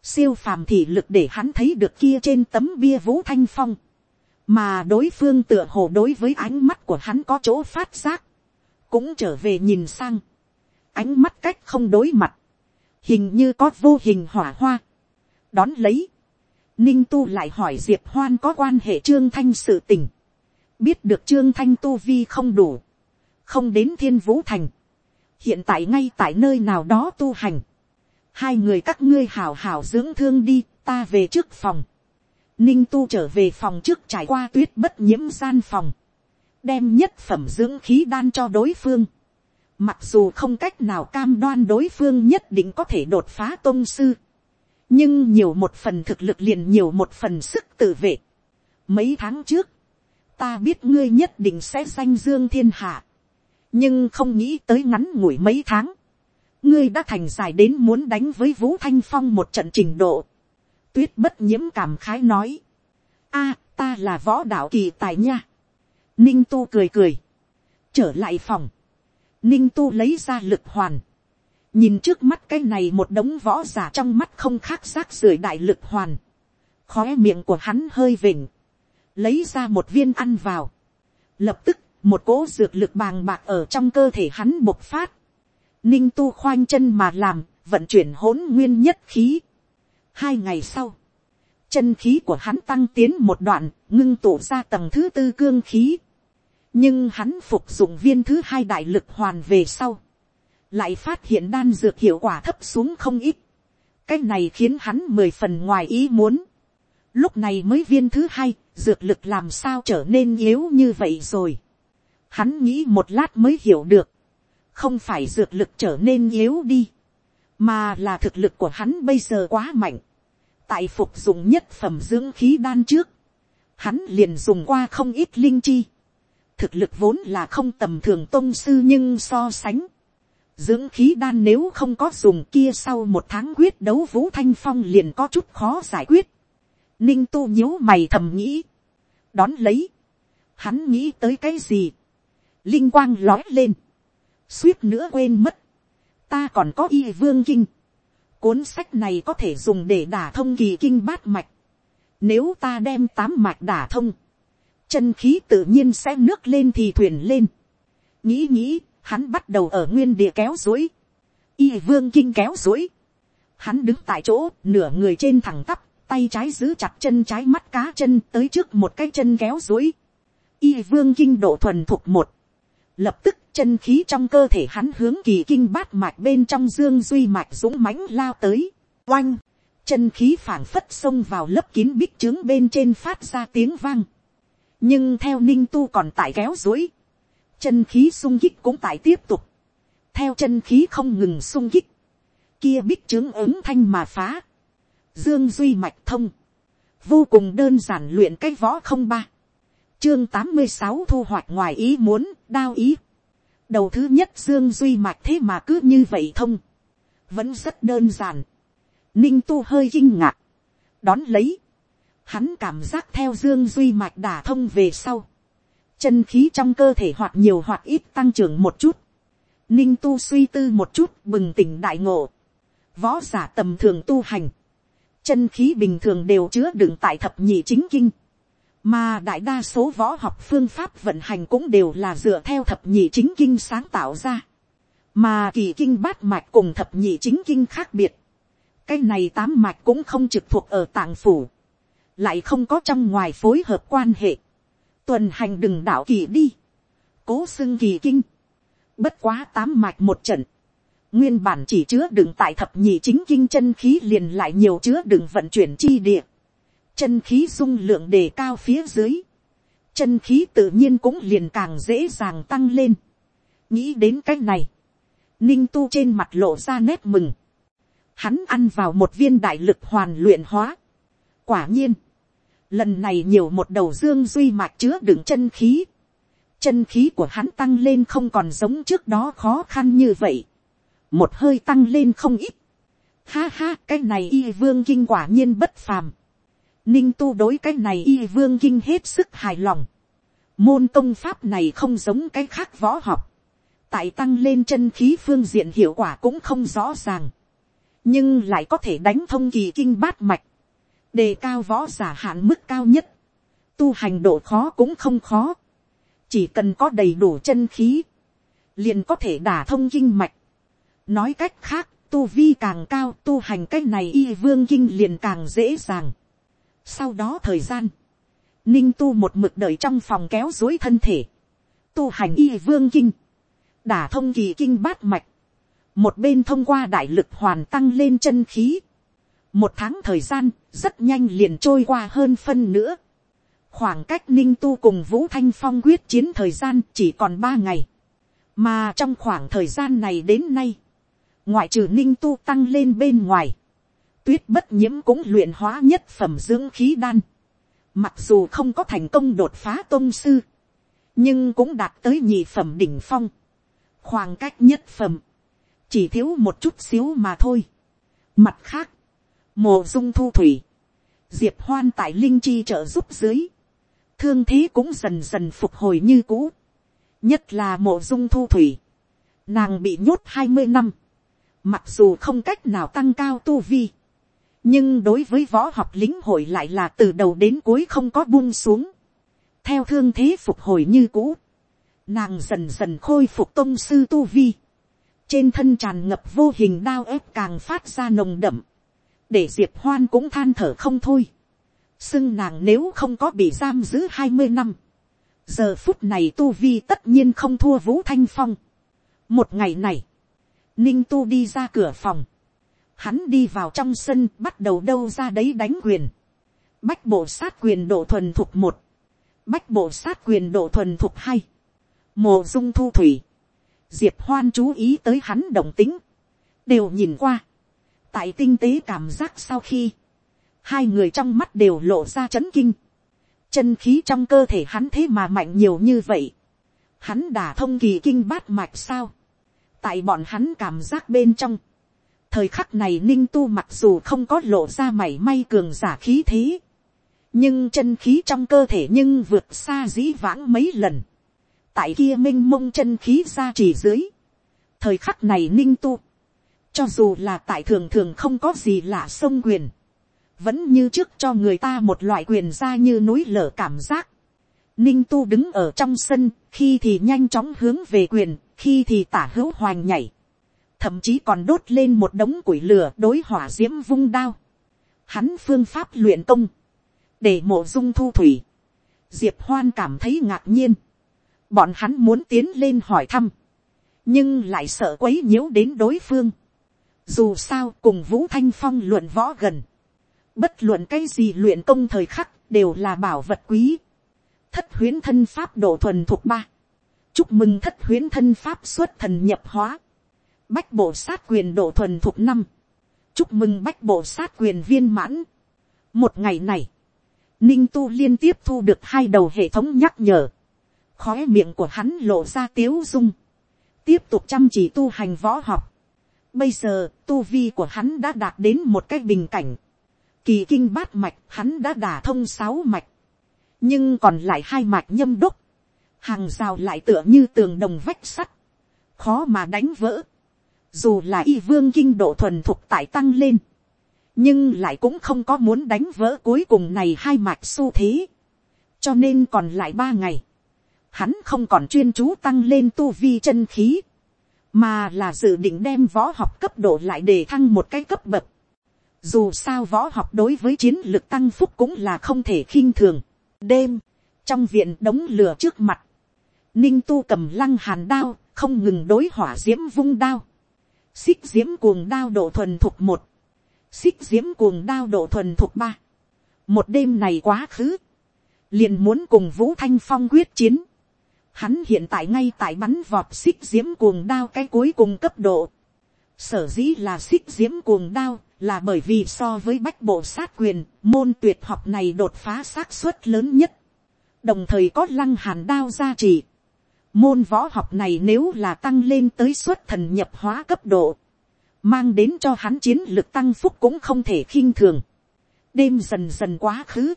siêu phàm thị lực để hắn thấy được kia trên tấm bia vũ thanh phong, mà đối phương tựa hồ đối với ánh mắt của hắn có chỗ phát giác, cũng trở về nhìn sang, ánh mắt cách không đối mặt, hình như có vô hình hỏa hoa, đón lấy, ninh tu lại hỏi diệp hoan có quan hệ trương thanh sự tình, biết được trương thanh tu vi không đủ, không đến thiên vũ thành, hiện tại ngay tại nơi nào đó tu hành, hai người các ngươi hào hào dưỡng thương đi, ta về trước phòng. Ninh tu trở về phòng trước trải qua tuyết bất nhiễm gian phòng. Đem nhất phẩm dưỡng khí đan cho đối phương. Mặc dù không cách nào cam đoan đối phương nhất định có thể đột phá tôn sư. Nhưng nhiều một phần thực lực liền nhiều một phần sức tự vệ. Mấy tháng trước, ta biết ngươi nhất định sẽ danh dương thiên hạ. Nhưng không nghĩ tới ngắn ngủi mấy tháng ngươi đã thành dài đến muốn đánh với vũ thanh phong một trận trình độ. tuyết bất nhiễm cảm khái nói. a, ta là võ đạo kỳ tài nha. ninh tu cười cười. trở lại phòng. ninh tu lấy ra lực hoàn. nhìn trước mắt cái này một đống võ giả trong mắt không khác xác rưởi đại lực hoàn. khóe miệng của hắn hơi vỉnh. lấy ra một viên ăn vào. lập tức, một cỗ dược lực bàng bạc ở trong cơ thể hắn bộc phát ninh tu khoanh chân mà làm, vận chuyển hỗn nguyên nhất khí. Hai ngày sau, chân khí của hắn tăng tiến một đoạn, ngưng tụ ra tầng thứ tư cương khí. nhưng hắn phục dụng viên thứ hai đại lực hoàn về sau, lại phát hiện đan dược hiệu quả thấp xuống không ít. cái này khiến hắn mười phần ngoài ý muốn. lúc này mới viên thứ hai, dược lực làm sao trở nên yếu như vậy rồi. hắn nghĩ một lát mới hiểu được không phải dược lực trở nên yếu đi, mà là thực lực của hắn bây giờ quá mạnh. tại phục dụng nhất phẩm dưỡng khí đan trước, hắn liền dùng qua không ít linh chi. thực lực vốn là không tầm thường tôn sư nhưng so sánh. dưỡng khí đan nếu không có dùng kia sau một tháng quyết đấu vũ thanh phong liền có chút khó giải quyết. ninh tu nhíu mày thầm nghĩ. đón lấy. hắn nghĩ tới cái gì. linh quang lói lên suýt nữa quên mất, ta còn có y vương kinh, cuốn sách này có thể dùng để đả thông kỳ kinh bát mạch, Nếu ta đem tám mạch đả thông. Chân khí tự nhiên sẽ nước lên thì thuyền lên. Nghĩ nghĩ, hắn bắt đầu ở nguyên địa kéo dối. Y vương kinh kéo dối. Hắn đứng tại chỗ, nửa người trên thẳng tắp, tay trái giữ chặt chân trái mắt cá chân tới trước một cái chân kéo dối. Y vương kinh độ thuần thuộc một. Lập tức chân khí trong cơ thể hắn hướng kỳ kinh bát mạch bên trong dương duy mạch dũng mãnh lao tới. Oanh! Chân khí phảng phất xông vào lớp kín bích trướng bên trên phát ra tiếng vang. Nhưng theo ninh tu còn tại kéo dối. Chân khí sung kích cũng tại tiếp tục. Theo chân khí không ngừng sung kích. Kia bích trướng ứng thanh mà phá. Dương duy mạch thông. Vô cùng đơn giản luyện cái võ không ba. Chương tám mươi sáu thu hoạch ngoài ý muốn, đao ý. Đầu thứ nhất Dương duy mạch thế mà cứ như vậy thông. Vẫn rất đơn giản. Ninh tu hơi kinh ngạc. Đón lấy. Hắn cảm giác theo Dương duy mạch đả thông về sau. Chân khí trong cơ thể hoặc nhiều hoặc ít tăng trưởng một chút. Ninh tu suy tư một chút bừng tỉnh đại ngộ. Võ giả tầm thường tu hành chân khí bình thường đều chứa đựng tại thập nhị chính kinh, mà đại đa số võ học phương pháp vận hành cũng đều là dựa theo thập nhị chính kinh sáng tạo ra, mà kỳ kinh bát mạch cùng thập nhị chính kinh khác biệt, cái này tám mạch cũng không trực thuộc ở tạng phủ, lại không có trong ngoài phối hợp quan hệ, tuần hành đừng đảo kỳ đi, cố xưng kỳ kinh, bất quá tám mạch một trận, nguyên bản chỉ chứa đựng tại thập nhị chính kinh chân khí liền lại nhiều chứa đựng vận chuyển chi địa, chân khí dung lượng đề cao phía dưới, chân khí tự nhiên cũng liền càng dễ dàng tăng lên. nghĩ đến c á c h này, ninh tu trên mặt lộ ra nét mừng, hắn ăn vào một viên đại lực hoàn luyện hóa. quả nhiên, lần này nhiều một đầu dương duy mạc chứa đựng chân khí, chân khí của hắn tăng lên không còn giống trước đó khó khăn như vậy một hơi tăng lên không ít. Ha ha, cái này y vương kinh quả nhiên bất phàm. Ninh tu đối cái này y vương kinh hết sức hài lòng. Môn công pháp này không giống cái khác võ học. Tại tăng lên chân khí phương diện hiệu quả cũng không rõ ràng. Nhưng lại có thể đánh thông kỳ kinh bát mạch. Đề cao võ giả hạn mức cao nhất. Tu hành độ khó cũng không khó. Chỉ cần có đầy đủ chân khí. Liền có thể đả thông kinh mạch nói cách khác, tu vi càng cao tu hành cái này y vương kinh liền càng dễ dàng sau đó thời gian, ninh tu một mực đợi trong phòng kéo dối thân thể, tu hành y vương kinh, đả thông kỳ kinh bát mạch, một bên thông qua đại lực hoàn tăng lên chân khí, một tháng thời gian rất nhanh liền trôi qua hơn phân nữa, khoảng cách ninh tu cùng vũ thanh phong quyết chiến thời gian chỉ còn ba ngày, mà trong khoảng thời gian này đến nay, ngoại trừ ninh tu tăng lên bên ngoài, tuyết bất nhiễm cũng luyện hóa nhất phẩm dưỡng khí đan, mặc dù không có thành công đột phá tôn sư, nhưng cũng đạt tới nhị phẩm đỉnh phong, khoảng cách nhất phẩm, chỉ thiếu một chút xíu mà thôi. Mặt khác, mồ dung thu thủy, diệp hoan tại linh chi trợ giúp dưới, thương thế cũng dần dần phục hồi như cũ, nhất là mộ dung thu thủy, nàng bị nhốt hai mươi năm, Mặc dù không cách nào tăng cao tu vi. Nhưng đối với võ học lính hội lại là từ đầu đến cuối không có buông xuống. Theo thương thế phục hồi như cũ. Nàng dần dần khôi phục tôn sư tu vi. Trên thân tràn ngập vô hình đao ép càng phát ra nồng đậm. Để Diệp Hoan cũng than thở không thôi. Xưng nàng nếu không có bị giam giữ hai mươi năm. Giờ phút này tu vi tất nhiên không thua Vũ Thanh Phong. Một ngày này ninh tu đi ra cửa phòng, hắn đi vào trong sân bắt đầu đâu ra đấy đánh quyền, bách bộ sát quyền độ thuần thuộc một, bách bộ sát quyền độ thuần thuộc hai, mồ dung thu thủy, diệp hoan chú ý tới hắn đồng tính, đều nhìn qua, tại tinh tế cảm giác sau khi, hai người trong mắt đều lộ ra chấn kinh, chân khí trong cơ thể hắn thế mà mạnh nhiều như vậy, hắn đã thông kỳ kinh bát mạch sao, tại bọn hắn cảm giác bên trong, thời khắc này ninh tu mặc dù không có lộ ra mảy may cường giả khí thế, nhưng chân khí trong cơ thể nhưng vượt xa dĩ vãng mấy lần, tại kia m i n h mông chân khí ra chỉ dưới, thời khắc này ninh tu, cho dù là tại thường thường không có gì là sông quyền, vẫn như trước cho người ta một loại quyền ra như núi lở cảm giác. Ninh tu đứng ở trong sân, khi thì nhanh chóng hướng về quyền, khi thì tả hữu hoành nhảy. Thậm chí còn đốt lên một đống củi lửa đối hỏa diễm vung đao. Hắn phương pháp luyện công. Để mộ dung thu thủy. Diệp hoan cảm thấy ngạc nhiên. Bọn hắn muốn tiến lên hỏi thăm. Nhưng lại sợ quấy nhiễu đến đối phương. Dù sao cùng Vũ Thanh Phong luận võ gần. Bất luận cái gì luyện công thời khắc đều là bảo vật quý. Thất huyến thân pháp độ thuần thuộc ba. Chúc mừng thất huyến thân pháp xuất thần nhập hóa. Bách bộ sát quyền độ thuần thuộc năm. Chúc mừng bách bộ sát quyền viên mãn. Một ngày này. Ninh tu liên tiếp thu được hai đầu hệ thống nhắc nhở. Khóe miệng của hắn lộ ra tiếu dung. Tiếp tục chăm chỉ tu hành võ học. Bây giờ, tu vi của hắn đã đạt đến một cái bình cảnh. Kỳ kinh bát mạch, hắn đã đả thông sáu mạch. Nhưng còn lại hai mạch nhâm đúc. Hàng rào lại tựa như tường đồng vách sắt. Khó mà đánh vỡ. Dù là y vương kinh độ thuần thục tại tăng lên. Nhưng lại cũng không có muốn đánh vỡ cuối cùng này hai mạch xu thế. Cho nên còn lại ba ngày. Hắn không còn chuyên chú tăng lên tu vi chân khí mà là dự định đem võ học cấp độ lại để thăng một cái cấp bậc. Dù sao võ học đối với chiến lược tăng phúc cũng là không thể khinh thường. Đêm, trong viện đống lửa trước mặt, ninh tu cầm lăng hàn đao, không ngừng đối hỏa diễm vung đao. Xích diễm cuồng đao độ thuần thuộc một, xích diễm cuồng đao độ thuần thuộc ba. Một đêm này quá khứ, liền muốn cùng vũ thanh phong quyết chiến Hắn hiện tại ngay tại bắn vọt xích diễm cuồng đao cái cuối cùng cấp độ. Sở dĩ là xích diễm cuồng đao là bởi vì so với bách bộ sát quyền, môn tuyệt học này đột phá xác suất lớn nhất. Đồng thời có lăng hàn đao gia trì. Môn võ học này nếu là tăng lên tới suất thần nhập hóa cấp độ. Mang đến cho hắn chiến lực tăng phúc cũng không thể khinh thường. Đêm dần dần quá khứ.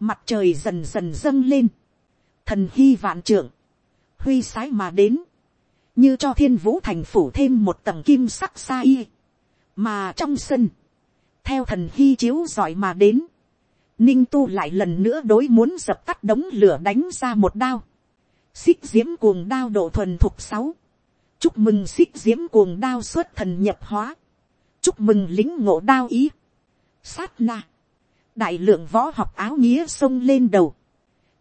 Mặt trời dần dần dâng lên. Thần hy vạn trưởng huy sái mà đến, như cho thiên vũ thành phủ thêm một tầng kim sắc xa y, mà trong sân, theo thần hy chiếu giỏi mà đến, ninh tu lại lần nữa đối muốn dập tắt đống lửa đánh ra một đao, xích diễm cuồng đao độ thuần thục sáu, chúc mừng xích diễm cuồng đao xuất thần nhập hóa, chúc mừng lính ngộ đao ý, sát na, đại lượng võ học áo nghĩa xông lên đầu,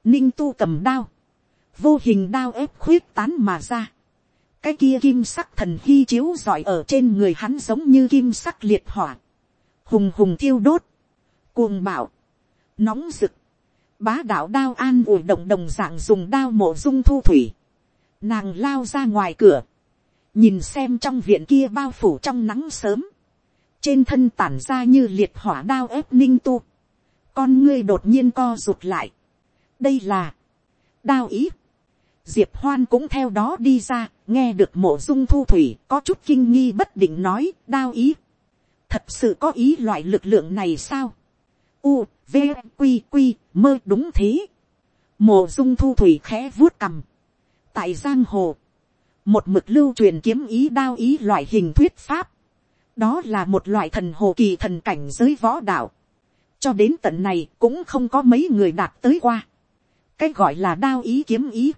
ninh tu cầm đao, vô hình đao ép khuyết tán mà ra. cái kia kim sắc thần hy chiếu giỏi ở trên người hắn giống như kim sắc liệt hỏa, hùng hùng thiêu đốt, cuồng bạo, nóng rực, bá đạo đao an ủi động đồng dạng dùng đao mộ dung thu thủy, nàng lao ra ngoài cửa, nhìn xem trong viện kia bao phủ trong nắng sớm, trên thân tản ra như liệt hỏa đao ép ninh tu, con ngươi đột nhiên co rụt lại, đây là, đao ý, diệp hoan cũng theo đó đi ra, nghe được mộ dung thu thủy có chút kinh nghi bất định nói, đao ý. thật sự có ý loại lực lượng này sao. u, v, q q mơ đúng thế. mộ dung thu thủy khẽ vuốt cằm. tại giang hồ, một mực lưu truyền kiếm ý đao ý loại hình thuyết pháp. đó là một loại thần hồ kỳ thần cảnh giới võ đạo. cho đến tận này cũng không có mấy người đạt tới qua. cái gọi là đao ý kiếm ý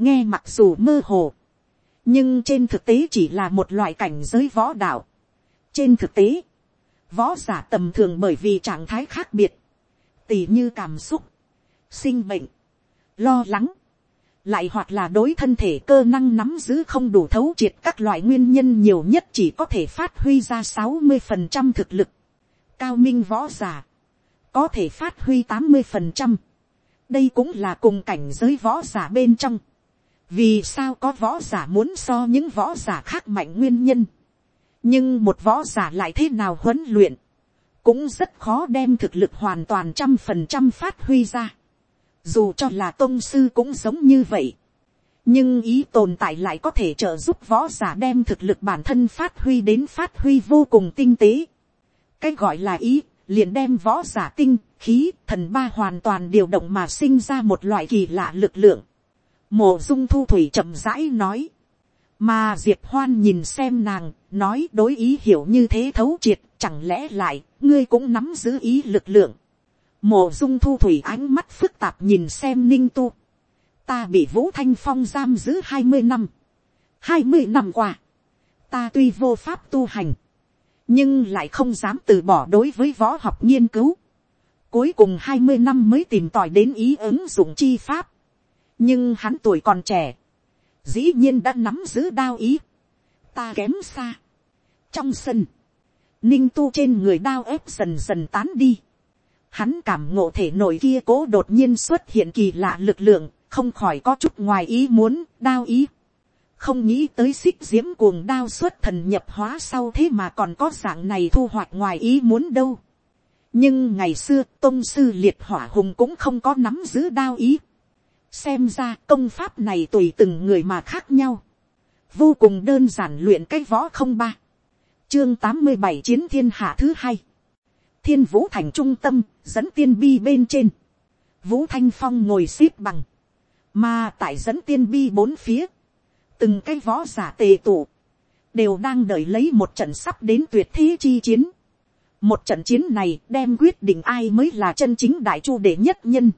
nghe mặc dù mơ hồ, nhưng trên thực tế chỉ là một loại cảnh giới võ đạo. trên thực tế, võ giả tầm thường bởi vì trạng thái khác biệt, tỉ như cảm xúc, sinh bệnh, lo lắng, lại hoặc là đối thân thể cơ năng nắm giữ không đủ thấu triệt các loại nguyên nhân nhiều nhất chỉ có thể phát huy ra sáu mươi phần trăm thực lực. Cao minh võ giả, có thể phát huy tám mươi phần trăm. đây cũng là cùng cảnh giới võ giả bên trong vì sao có võ giả muốn so những võ giả khác mạnh nguyên nhân, nhưng một võ giả lại thế nào huấn luyện, cũng rất khó đem thực lực hoàn toàn trăm phần trăm phát huy ra, dù cho là tôn sư cũng giống như vậy, nhưng ý tồn tại lại có thể trợ giúp võ giả đem thực lực bản thân phát huy đến phát huy vô cùng tinh tế. cái gọi là ý, liền đem võ giả tinh, khí, thần ba hoàn toàn điều động mà sinh ra một loại kỳ lạ lực lượng. Mộ dung thu thủy chậm rãi nói, mà diệp hoan nhìn xem nàng, nói đối ý hiểu như thế thấu triệt, chẳng lẽ lại, ngươi cũng nắm giữ ý lực lượng. Mộ dung thu thủy ánh mắt phức tạp nhìn xem ninh tu. Ta bị vũ thanh phong giam giữ hai mươi năm. hai mươi năm qua. Ta tuy vô pháp tu hành. Nhưng lại không dám từ bỏ đối với võ học nghiên cứu. Cuối cùng hai mươi năm mới tìm tòi đến ý ứng dụng chi pháp. Nhưng hắn tuổi còn trẻ. Dĩ nhiên đã nắm giữ đao ý. Ta kém xa. Trong sân. Ninh tu trên người đao ép dần dần tán đi hắn cảm ngộ thể nội kia cố đột nhiên xuất hiện kỳ lạ lực lượng, không khỏi có chút ngoài ý muốn, đao ý. không nghĩ tới xích diễm cuồng đao xuất thần nhập hóa sau thế mà còn có dạng này thu hoạch ngoài ý muốn đâu. nhưng ngày xưa tôn sư liệt hỏa hùng cũng không có nắm giữ đao ý. xem ra công pháp này tùy từng người mà khác nhau vô cùng đơn giản luyện cái võ không ba. chương tám mươi bảy chiến thiên hạ thứ hai thiên vũ thành trung tâm, dẫn tiên bi bên trên. Vũ thanh phong ngồi xếp bằng. Mà tại dẫn tiên bi bốn phía. Từng cái võ giả tề tụ. Đều đang đợi lấy một trận sắp đến tuyệt thế chi chiến. Một trận chiến này đem quyết định ai mới là chân chính đại chu đệ nhất nhân.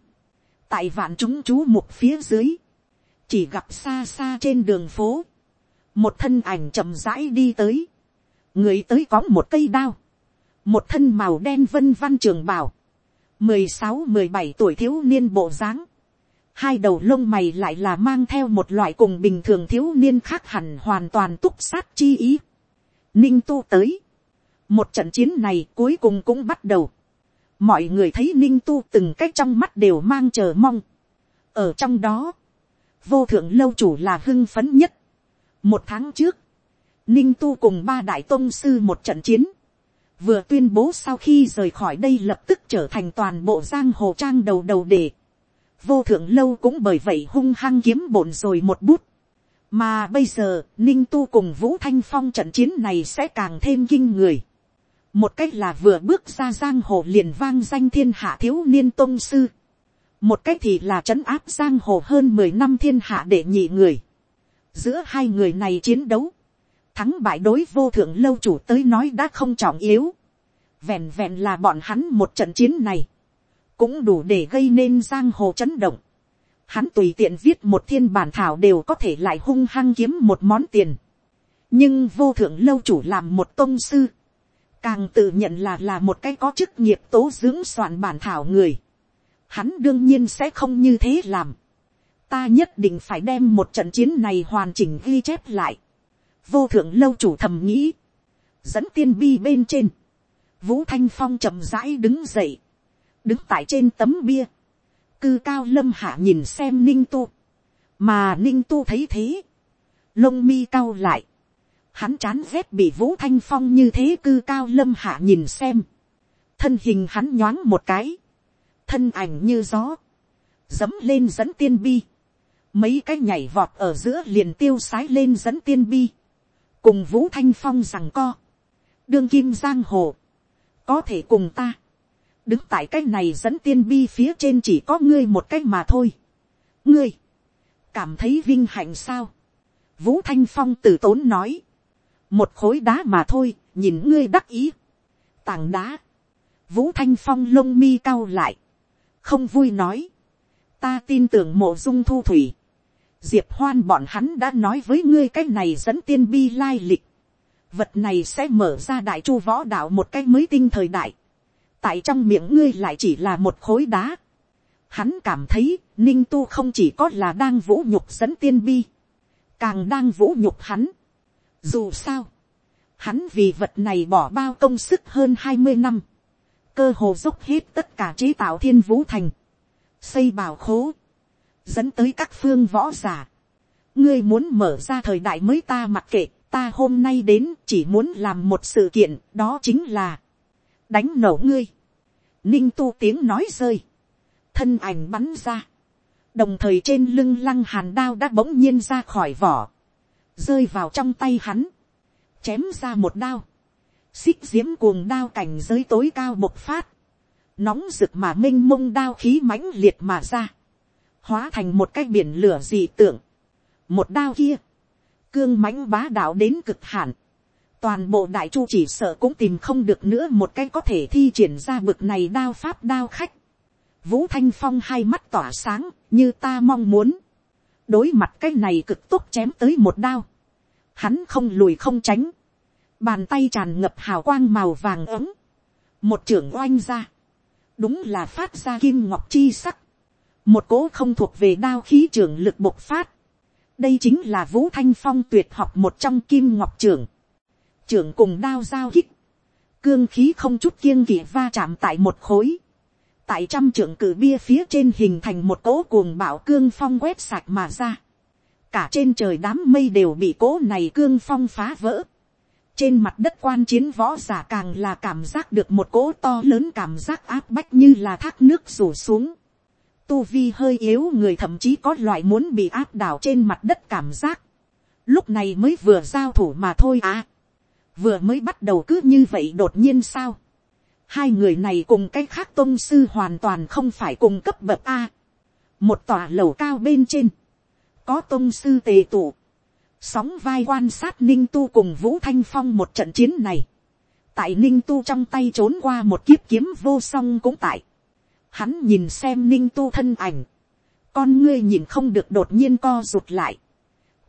Tại vạn chúng chú một phía dưới. Chỉ gặp xa xa trên đường phố. Một thân ảnh chậm rãi đi tới. Người tới có một cây đao một thân màu đen vân văn trường bảo, mười sáu mười bảy tuổi thiếu niên bộ dáng, hai đầu lông mày lại là mang theo một loại cùng bình thường thiếu niên khác hẳn hoàn toàn túc sát chi ý. Ninh tu tới, một trận chiến này cuối cùng cũng bắt đầu, mọi người thấy ninh tu từng cách trong mắt đều mang chờ mong, ở trong đó, vô thượng lâu chủ là hưng phấn nhất một tháng trước, ninh tu cùng ba đại tôn sư một trận chiến, vừa tuyên bố sau khi rời khỏi đây lập tức trở thành toàn bộ giang hồ trang đầu đầu đề. vô thượng lâu cũng bởi vậy hung hăng kiếm bổn rồi một bút. mà bây giờ ninh tu cùng vũ thanh phong trận chiến này sẽ càng thêm kinh người. một cách là vừa bước ra giang hồ liền vang danh thiên hạ thiếu niên tôn sư. một cách thì là trấn áp giang hồ hơn mười năm thiên hạ để nhị người giữa hai người này chiến đấu thắng bại đối vô thượng lâu chủ tới nói đã không trọng yếu. Vẹn vẹn là bọn hắn một trận chiến này, cũng đủ để gây nên giang hồ chấn động. Hắn tùy tiện viết một thiên bản thảo đều có thể lại hung hăng kiếm một món tiền. nhưng vô thượng lâu chủ làm một tôn sư, càng tự nhận là là một cái có chức nghiệp tố dưỡng soạn bản thảo người. Hắn đương nhiên sẽ không như thế làm. Ta nhất định phải đem một trận chiến này hoàn chỉnh ghi chép lại. Vô thượng lâu chủ thầm nghĩ, dẫn tiên bi bên trên, vũ thanh phong chậm rãi đứng dậy, đứng tại trên tấm bia, cư cao lâm hạ nhìn xem ninh tu, mà ninh tu thấy thế, lông mi cao lại, hắn chán ghét bị vũ thanh phong như thế cư cao lâm hạ nhìn xem, thân hình hắn nhoáng một cái, thân ảnh như gió, dấm lên dẫn tiên bi, mấy cái nhảy vọt ở giữa liền tiêu sái lên dẫn tiên bi, cùng vũ thanh phong rằng co, đương kim giang hồ, có thể cùng ta, đứng tại cái này dẫn tiên bi phía trên chỉ có ngươi một cái mà thôi. ngươi, cảm thấy vinh hạnh sao. vũ thanh phong từ tốn nói, một khối đá mà thôi, nhìn ngươi đắc ý. tảng đá, vũ thanh phong lông mi cao lại, không vui nói, ta tin tưởng mộ dung thu thủy, diệp hoan bọn hắn đã nói với ngươi cái này dẫn tiên bi lai lịch. vật này sẽ mở ra đại chu võ đạo một cái mới tinh thời đại. tại trong miệng ngươi lại chỉ là một khối đá. hắn cảm thấy ninh tu không chỉ có là đang vũ nhục dẫn tiên bi, càng đang vũ nhục hắn. dù sao, hắn vì vật này bỏ bao công sức hơn hai mươi năm, cơ hồ dốc hết tất cả chế tạo thiên vũ thành, xây bảo khố, dẫn tới các phương võ giả. ngươi muốn mở ra thời đại mới ta mặc kệ, ta hôm nay đến chỉ muốn làm một sự kiện, đó chính là đánh nổ ngươi. ninh tu tiếng nói rơi, thân ảnh bắn ra, đồng thời trên lưng lăng hàn đao đã bỗng nhiên ra khỏi vỏ, rơi vào trong tay hắn, chém ra một đao, xích diễm cuồng đao cảnh giới tối cao bộc phát, nóng rực mà m i n h mông đao khí mãnh liệt mà ra, hóa thành một cái biển lửa dị tượng, một đao kia, cương mãnh bá đạo đến cực hạn, toàn bộ đại chu chỉ sợ cũng tìm không được nữa một cái có thể thi triển ra bực này đao pháp đao khách. Vũ Thanh Phong hai mắt tỏa sáng, như ta mong muốn. Đối mặt cái này cực tốt chém tới một đao. Hắn không lùi không tránh. Bàn tay tràn ngập hào quang màu vàng ấm. Một trưởng oanh ra. Đúng là phát ra kim ngọc chi sắc. Một cố không thuộc về đao khí trưởng lực bộc phát. Đây chính là Vũ Thanh Phong tuyệt học một trong kim ngọc trưởng. Trưởng cùng đao giao hích Cương khí không chút kiêng kỵ va chạm tại một khối tại trăm trưởng cử bia phía trên hình thành một cỗ cuồng bạo cương phong quét sạch mà ra. cả trên trời đám mây đều bị cỗ này cương phong phá vỡ. trên mặt đất quan chiến võ giả càng là cảm giác được một cỗ to lớn cảm giác áp bách như là thác nước rủ xuống tu vi hơi yếu người thậm chí có loại muốn bị áp đảo trên mặt đất cảm giác. lúc này mới vừa giao thủ mà thôi à. vừa mới bắt đầu cứ như vậy đột nhiên sao Hai người này cùng cái khác tôn sư hoàn toàn không phải cùng cấp bậc A. Một tòa lầu cao bên trên. Có tôn sư tề tụ. Sóng vai quan sát Ninh Tu cùng Vũ Thanh Phong một trận chiến này. Tại Ninh Tu trong tay trốn qua một kiếp kiếm vô song cũng tại. Hắn nhìn xem Ninh Tu thân ảnh. Con ngươi nhìn không được đột nhiên co rụt lại.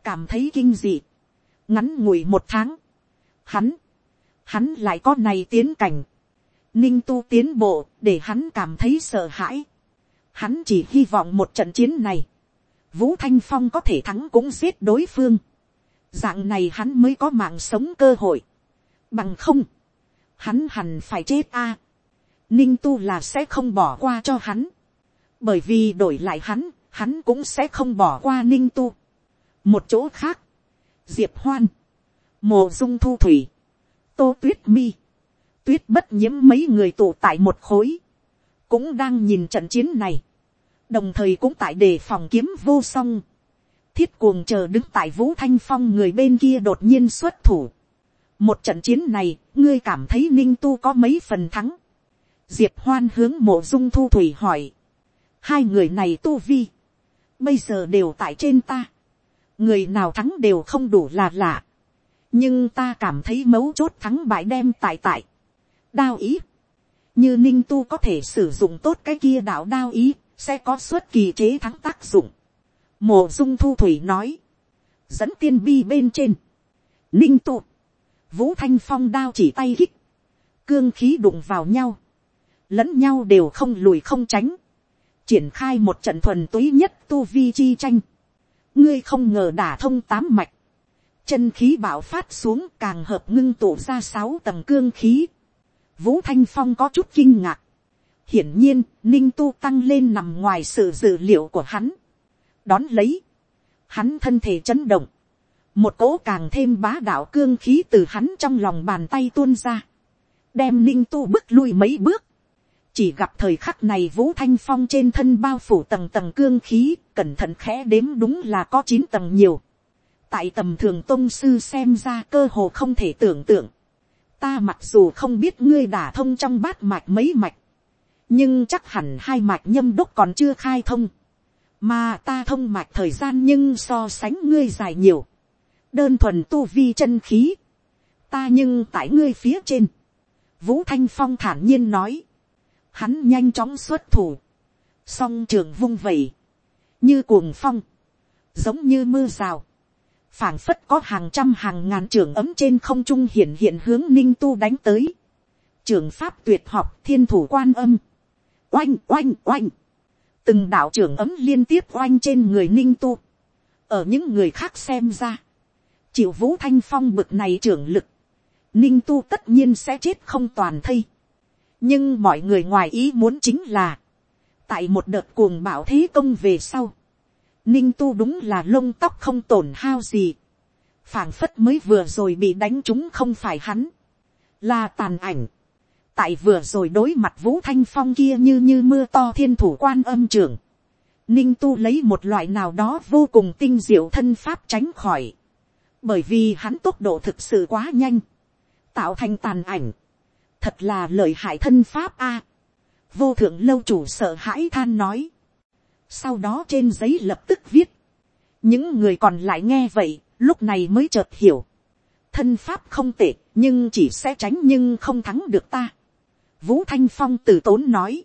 Cảm thấy kinh dị. Ngắn ngủi một tháng. Hắn. Hắn lại có này tiến cảnh ninh tu tiến bộ để hắn cảm thấy sợ hãi. Hắn chỉ hy vọng một trận chiến này, vũ thanh phong có thể thắng cũng giết đối phương. dạng này hắn mới có mạng sống cơ hội. bằng không, hắn hẳn phải chết a ninh tu là sẽ không bỏ qua cho hắn. bởi vì đổi lại hắn, hắn cũng sẽ không bỏ qua ninh tu. một chỗ khác, diệp hoan, mồ dung thu thủy, tô tuyết mi, tuyết bất nhiễm mấy người tụ tại một khối, cũng đang nhìn trận chiến này, đồng thời cũng tại đề phòng kiếm vô song, thiết cuồng chờ đứng tại vũ thanh phong người bên kia đột nhiên xuất thủ. một trận chiến này, ngươi cảm thấy ninh tu có mấy phần thắng diệp hoan hướng mộ dung thu thủy hỏi. hai người này tu vi, bây giờ đều tại trên ta. người nào thắng đều không đủ là lạ. nhưng ta cảm thấy mấu chốt thắng bại đem tại tại đao ý. Như ninh tu có thể sử dụng tốt cái kia đạo đao ý, sẽ có suất kỳ chế thắng tác dụng. Mộ dung thu thủy nói. Dẫn tiên bi bên trên. Ninh tu. Vũ thanh phong đao chỉ tay hít. Cương khí đụng vào nhau. Lẫn nhau đều không lùi không tránh. Triển khai một trận thuần túy nhất tu vi chi tranh. Ngươi không ngờ đả thông tám mạch. Chân khí bạo phát xuống càng hợp ngưng tụ ra sáu tầng cương khí Vũ Thanh Phong có chút kinh ngạc. Hiển nhiên, Ninh Tu tăng lên nằm ngoài sự dự liệu của hắn. Đón lấy. Hắn thân thể chấn động. Một cỗ càng thêm bá đạo cương khí từ hắn trong lòng bàn tay tuôn ra. Đem Ninh Tu bước lui mấy bước. Chỉ gặp thời khắc này Vũ Thanh Phong trên thân bao phủ tầng tầng cương khí, cẩn thận khẽ đếm đúng là có chín tầng nhiều. Tại tầm thường tôn sư xem ra cơ hồ không thể tưởng tượng. Ta mặc dù không biết ngươi đả thông trong bát mạch mấy mạch, nhưng chắc hẳn hai mạch nhâm đốc còn chưa khai thông, mà ta thông mạch thời gian nhưng so sánh ngươi dài nhiều, đơn thuần tu vi chân khí, ta nhưng tại ngươi phía trên, vũ thanh phong thản nhiên nói, hắn nhanh chóng xuất thủ, song trường vung vẩy, như cuồng phong, giống như mưa rào, phảng phất có hàng trăm hàng ngàn trường ấm trên không trung hiện hiện hướng ninh tu đánh tới. Trường pháp tuyệt học thiên thủ quan âm. Oanh oanh oanh. Từng đạo trưởng ấm liên tiếp oanh trên người ninh tu. Ở những người khác xem ra. Chịu vũ thanh phong bực này trưởng lực. Ninh tu tất nhiên sẽ chết không toàn thây. Nhưng mọi người ngoài ý muốn chính là. Tại một đợt cuồng bạo thế công về sau ninh tu đúng là lông tóc không tổn hao gì. phảng phất mới vừa rồi bị đánh chúng không phải hắn, là tàn ảnh. tại vừa rồi đối mặt vũ thanh phong kia như như mưa to thiên thủ quan âm trưởng. ninh tu lấy một loại nào đó vô cùng tinh diệu thân pháp tránh khỏi. bởi vì hắn tốc độ thực sự quá nhanh, tạo thành tàn ảnh thật là lợi hại thân pháp a. vô thượng lâu chủ sợ hãi than nói sau đó trên giấy lập tức viết, những người còn lại nghe vậy, lúc này mới chợt hiểu, thân pháp không tệ, nhưng chỉ sẽ tránh nhưng không thắng được ta. vũ thanh phong từ tốn nói.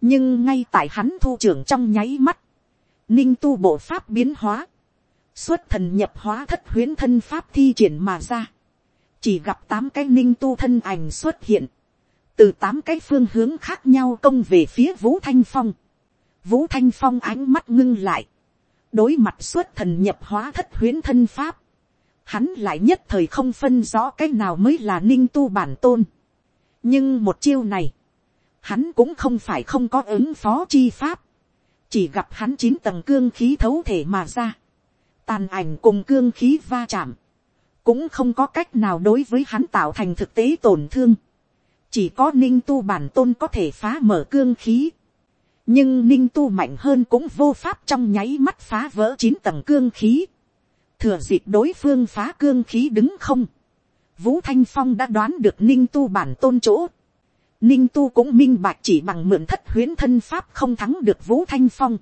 nhưng ngay tại hắn thu trưởng trong nháy mắt, ninh tu bộ pháp biến hóa, xuất thần nhập hóa thất huyến thân pháp thi triển mà ra, chỉ gặp tám cái ninh tu thân ảnh xuất hiện, từ tám cái phương hướng khác nhau công về phía vũ thanh phong. vũ thanh phong ánh mắt ngưng lại, đối mặt xuất thần nhập hóa thất huyến thân pháp, hắn lại nhất thời không phân rõ cái nào mới là ninh tu bản tôn. nhưng một chiêu này, hắn cũng không phải không có ứng phó chi pháp, chỉ gặp hắn chín tầng cương khí thấu thể mà ra, tàn ảnh cùng cương khí va chạm, cũng không có cách nào đối với hắn tạo thành thực tế tổn thương, chỉ có ninh tu bản tôn có thể phá mở cương khí, nhưng ninh tu mạnh hơn cũng vô pháp trong nháy mắt phá vỡ chín tầng cương khí, thừa dịp đối phương phá cương khí đứng không, vũ thanh phong đã đoán được ninh tu bản tôn chỗ, ninh tu cũng minh bạch chỉ bằng mượn thất huyến thân pháp không thắng được vũ thanh phong,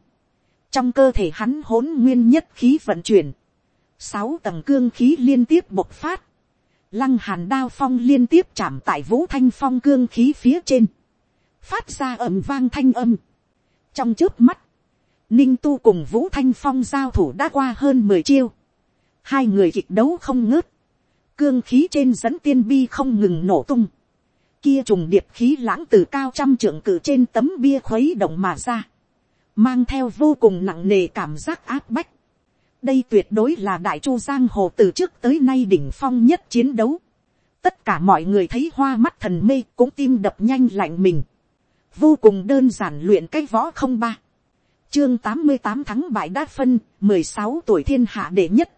trong cơ thể hắn hỗn nguyên nhất khí vận chuyển, sáu tầng cương khí liên tiếp bộc phát, lăng hàn đao phong liên tiếp chạm tại vũ thanh phong cương khí phía trên, phát ra ầm vang thanh âm. trong trước mắt, ninh tu cùng vũ thanh phong giao thủ đã qua hơn mười chiêu, hai người kịch đấu không ngớt, cương khí trên dẫn tiên bi không ngừng nổ tung, kia trùng điệp khí lãng từ cao trăm trượng cử trên tấm bia khuấy động mà ra, mang theo vô cùng nặng nề cảm giác áp bách, đây tuyệt đối là đại chu giang hồ từ trước tới nay đỉnh phong nhất chiến đấu. tất cả mọi người thấy hoa mắt thần mê cũng tim đập nhanh lạnh mình. vô cùng đơn giản luyện cái võ không ba. chương tám mươi tám tháng bại đa phân, mười sáu tuổi thiên hạ đệ nhất.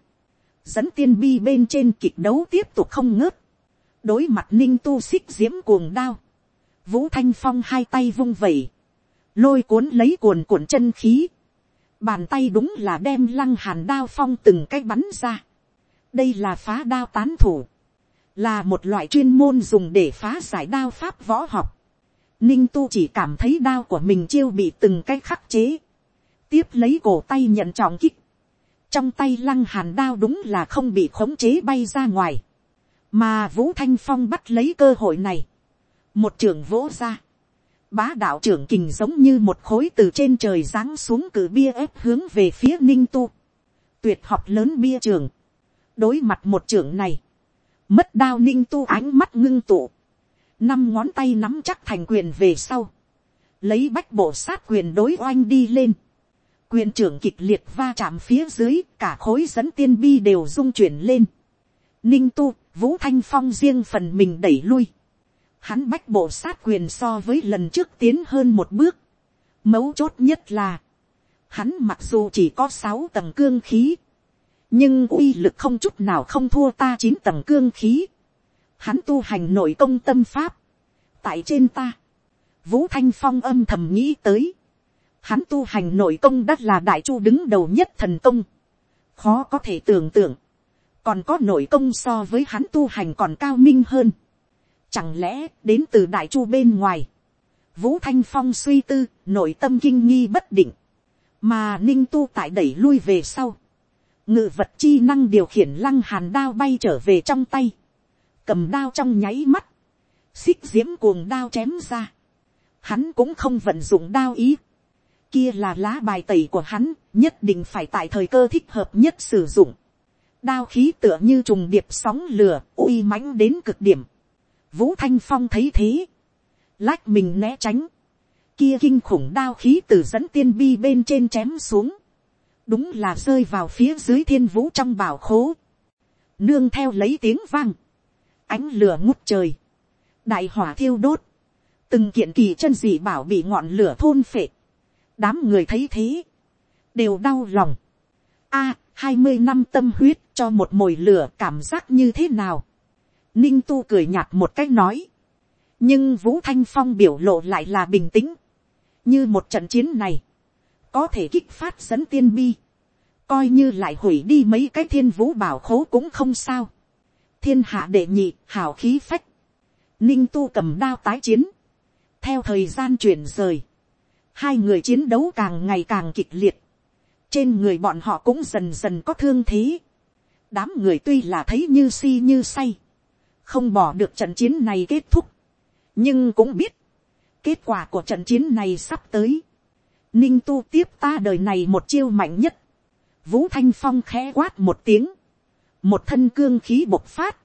dẫn tiên bi bên trên kịch đấu tiếp tục không ngớt. đối mặt ninh tu xích diễm cuồng đao. vũ thanh phong hai tay vung vẩy. lôi cuốn lấy cuồn cuộn chân khí Bàn tay đúng là đem lăng hàn đao phong từng cái bắn ra. Đây là phá đao tán thủ. Là một loại chuyên môn dùng để phá giải đao pháp võ học. Ninh tu chỉ cảm thấy đao của mình chiêu bị từng cái khắc chế. Tiếp lấy cổ tay nhận trọng kích. Trong tay lăng hàn đao đúng là không bị khống chế bay ra ngoài. Mà Vũ Thanh Phong bắt lấy cơ hội này. Một trường vỗ ra Bá đạo trưởng kình giống như một khối từ trên trời giáng xuống cử bia ép hướng về phía ninh tu. Tuyệt học lớn bia trường. Đối mặt một trưởng này. Mất đao ninh tu ánh mắt ngưng tụ. Năm ngón tay nắm chắc thành quyền về sau. Lấy bách bộ sát quyền đối oanh đi lên. Quyền trưởng kịch liệt va chạm phía dưới. Cả khối dẫn tiên bi đều rung chuyển lên. Ninh tu, vũ thanh phong riêng phần mình đẩy lui Hắn bách bộ sát quyền so với lần trước tiến hơn một bước. Mấu chốt nhất là. Hắn mặc dù chỉ có sáu tầng cương khí. Nhưng uy lực không chút nào không thua ta chín tầng cương khí. Hắn tu hành nội công tâm pháp. Tại trên ta. Vũ Thanh Phong âm thầm nghĩ tới. Hắn tu hành nội công đất là đại chu đứng đầu nhất thần công. Khó có thể tưởng tượng. Còn có nội công so với hắn tu hành còn cao minh hơn Chẳng lẽ đến từ đại chu bên ngoài. Vũ Thanh Phong suy tư, nội tâm kinh nghi bất định. Mà ninh tu tại đẩy lui về sau. Ngự vật chi năng điều khiển lăng hàn đao bay trở về trong tay. Cầm đao trong nháy mắt. Xích diễm cuồng đao chém ra. Hắn cũng không vận dụng đao ý. Kia là lá bài tẩy của hắn, nhất định phải tại thời cơ thích hợp nhất sử dụng. Đao khí tựa như trùng điệp sóng lửa, uy mãnh đến cực điểm Vũ Thanh Phong thấy thế. Lách mình né tránh. Kia kinh khủng đao khí từ dẫn tiên bi bên trên chém xuống. Đúng là rơi vào phía dưới thiên vũ trong bảo khố. Nương theo lấy tiếng vang. Ánh lửa ngút trời. Đại hỏa thiêu đốt. Từng kiện kỳ chân dị bảo bị ngọn lửa thôn phệ. Đám người thấy thế. Đều đau lòng. a, hai mươi năm tâm huyết cho một mồi lửa cảm giác như thế nào Ninh tu cười nhạt một cách nói. Nhưng Vũ Thanh Phong biểu lộ lại là bình tĩnh. Như một trận chiến này. Có thể kích phát dẫn tiên bi. Coi như lại hủy đi mấy cái thiên vũ bảo khố cũng không sao. Thiên hạ đệ nhị, hào khí phách. Ninh tu cầm đao tái chiến. Theo thời gian chuyển rời. Hai người chiến đấu càng ngày càng kịch liệt. Trên người bọn họ cũng dần dần có thương thế. Đám người tuy là thấy như si như say không bỏ được trận chiến này kết thúc, nhưng cũng biết, kết quả của trận chiến này sắp tới, ninh tu tiếp ta đời này một chiêu mạnh nhất, vũ thanh phong khẽ quát một tiếng, một thân cương khí bộc phát,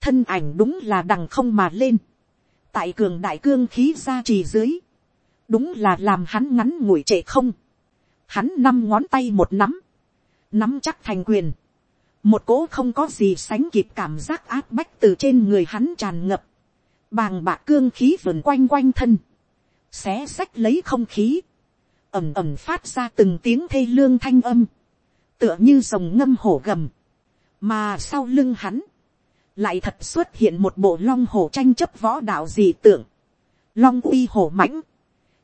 thân ảnh đúng là đằng không mà lên, tại cường đại cương khí ra trì dưới, đúng là làm hắn ngắn ngủi trệ không, hắn năm ngón tay một nắm, nắm chắc thành quyền, một cỗ không có gì sánh kịp cảm giác áp bách từ trên người hắn tràn ngập, bàng bạc cương khí vườn quanh quanh thân, xé xách lấy không khí, ẩm ẩm phát ra từng tiếng thê lương thanh âm, tựa như rồng ngâm hổ gầm, mà sau lưng hắn, lại thật xuất hiện một bộ long hổ tranh chấp võ đạo dị tượng, long uy hổ mãnh,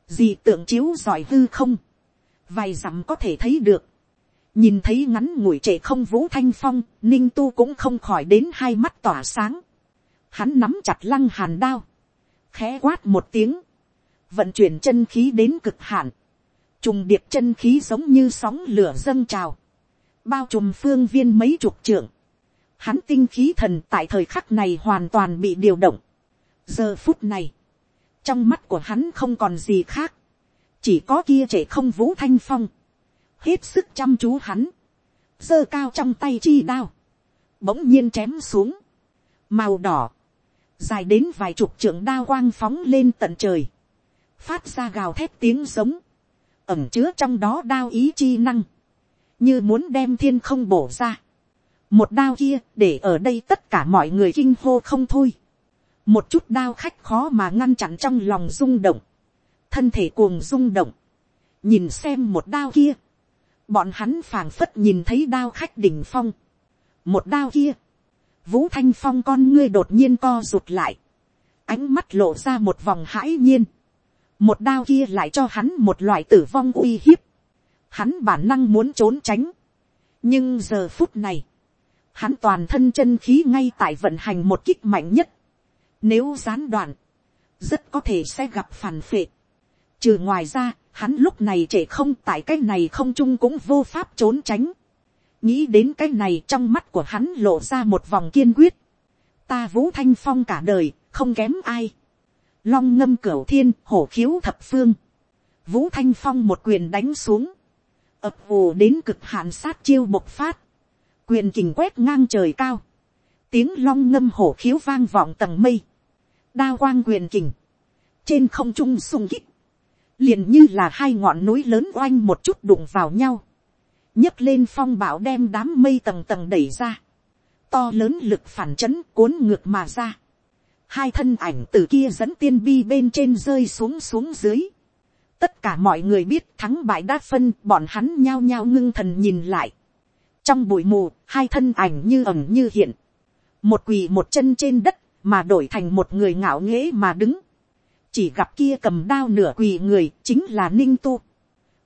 dị tượng chiếu giỏi hư không, vài dặm có thể thấy được, nhìn thấy ngắn ngủi trệ không vũ thanh phong, ninh tu cũng không khỏi đến hai mắt tỏa sáng, hắn nắm chặt lăng hàn đao, khẽ quát một tiếng, vận chuyển chân khí đến cực hạn, trùng điệp chân khí giống như sóng lửa dâng trào, bao trùm phương viên mấy chục trưởng. hắn tinh khí thần tại thời khắc này hoàn toàn bị điều động. giờ phút này, trong mắt của hắn không còn gì khác, chỉ có kia trẻ không vũ thanh phong, hết sức chăm chú hắn, giơ cao trong tay chi đao, bỗng nhiên chém xuống, màu đỏ, dài đến vài chục trượng đao quang phóng lên tận trời, phát ra gào thét tiếng giống, ẩm chứa trong đó đao ý chi năng, như muốn đem thiên không bổ ra. một đao kia để ở đây tất cả mọi người kinh hô không thôi. một chút đao khách khó mà ngăn chặn trong lòng rung động, thân thể cuồng rung động, nhìn xem một đao kia, bọn hắn phảng phất nhìn thấy đao khách đỉnh phong, một đao kia, vũ thanh phong con ngươi đột nhiên co rụt lại, ánh mắt lộ ra một vòng hãi nhiên, một đao kia lại cho hắn một loại tử vong uy hiếp, hắn bản năng muốn trốn tránh, nhưng giờ phút này, hắn toàn thân chân khí ngay tại vận hành một kích mạnh nhất, nếu gián đoạn, rất có thể sẽ gặp phản phệ. Trừ ngoài ra, hắn lúc này trễ không tại cái này không chung cũng vô pháp trốn tránh. nghĩ đến cái này trong mắt của hắn lộ ra một vòng kiên quyết. ta vũ thanh phong cả đời, không kém ai. long ngâm cửu thiên, hổ khiếu thập phương. vũ thanh phong một quyền đánh xuống ập ồ đến cực hạn sát chiêu bộc phát, quyền kình quét ngang trời cao, tiếng long ngâm hổ khiếu vang vọng tầng mây, đao quang quyền kình, trên không trung sung kích, liền như là hai ngọn núi lớn oanh một chút đụng vào nhau, nhấc lên phong bảo đem đám mây tầng tầng đẩy ra, to lớn lực phản chấn cuốn ngược mà ra, hai thân ảnh từ kia dẫn tiên bi bên trên rơi xuống xuống dưới, tất cả mọi người biết thắng bại đã phân bọn hắn nhao nhao ngưng thần nhìn lại. trong bụi mù hai thân ảnh như ẩm như hiện. một quỳ một chân trên đất mà đổi thành một người ngạo nghễ mà đứng chỉ gặp kia cầm đao nửa quỳ người chính là ninh tu.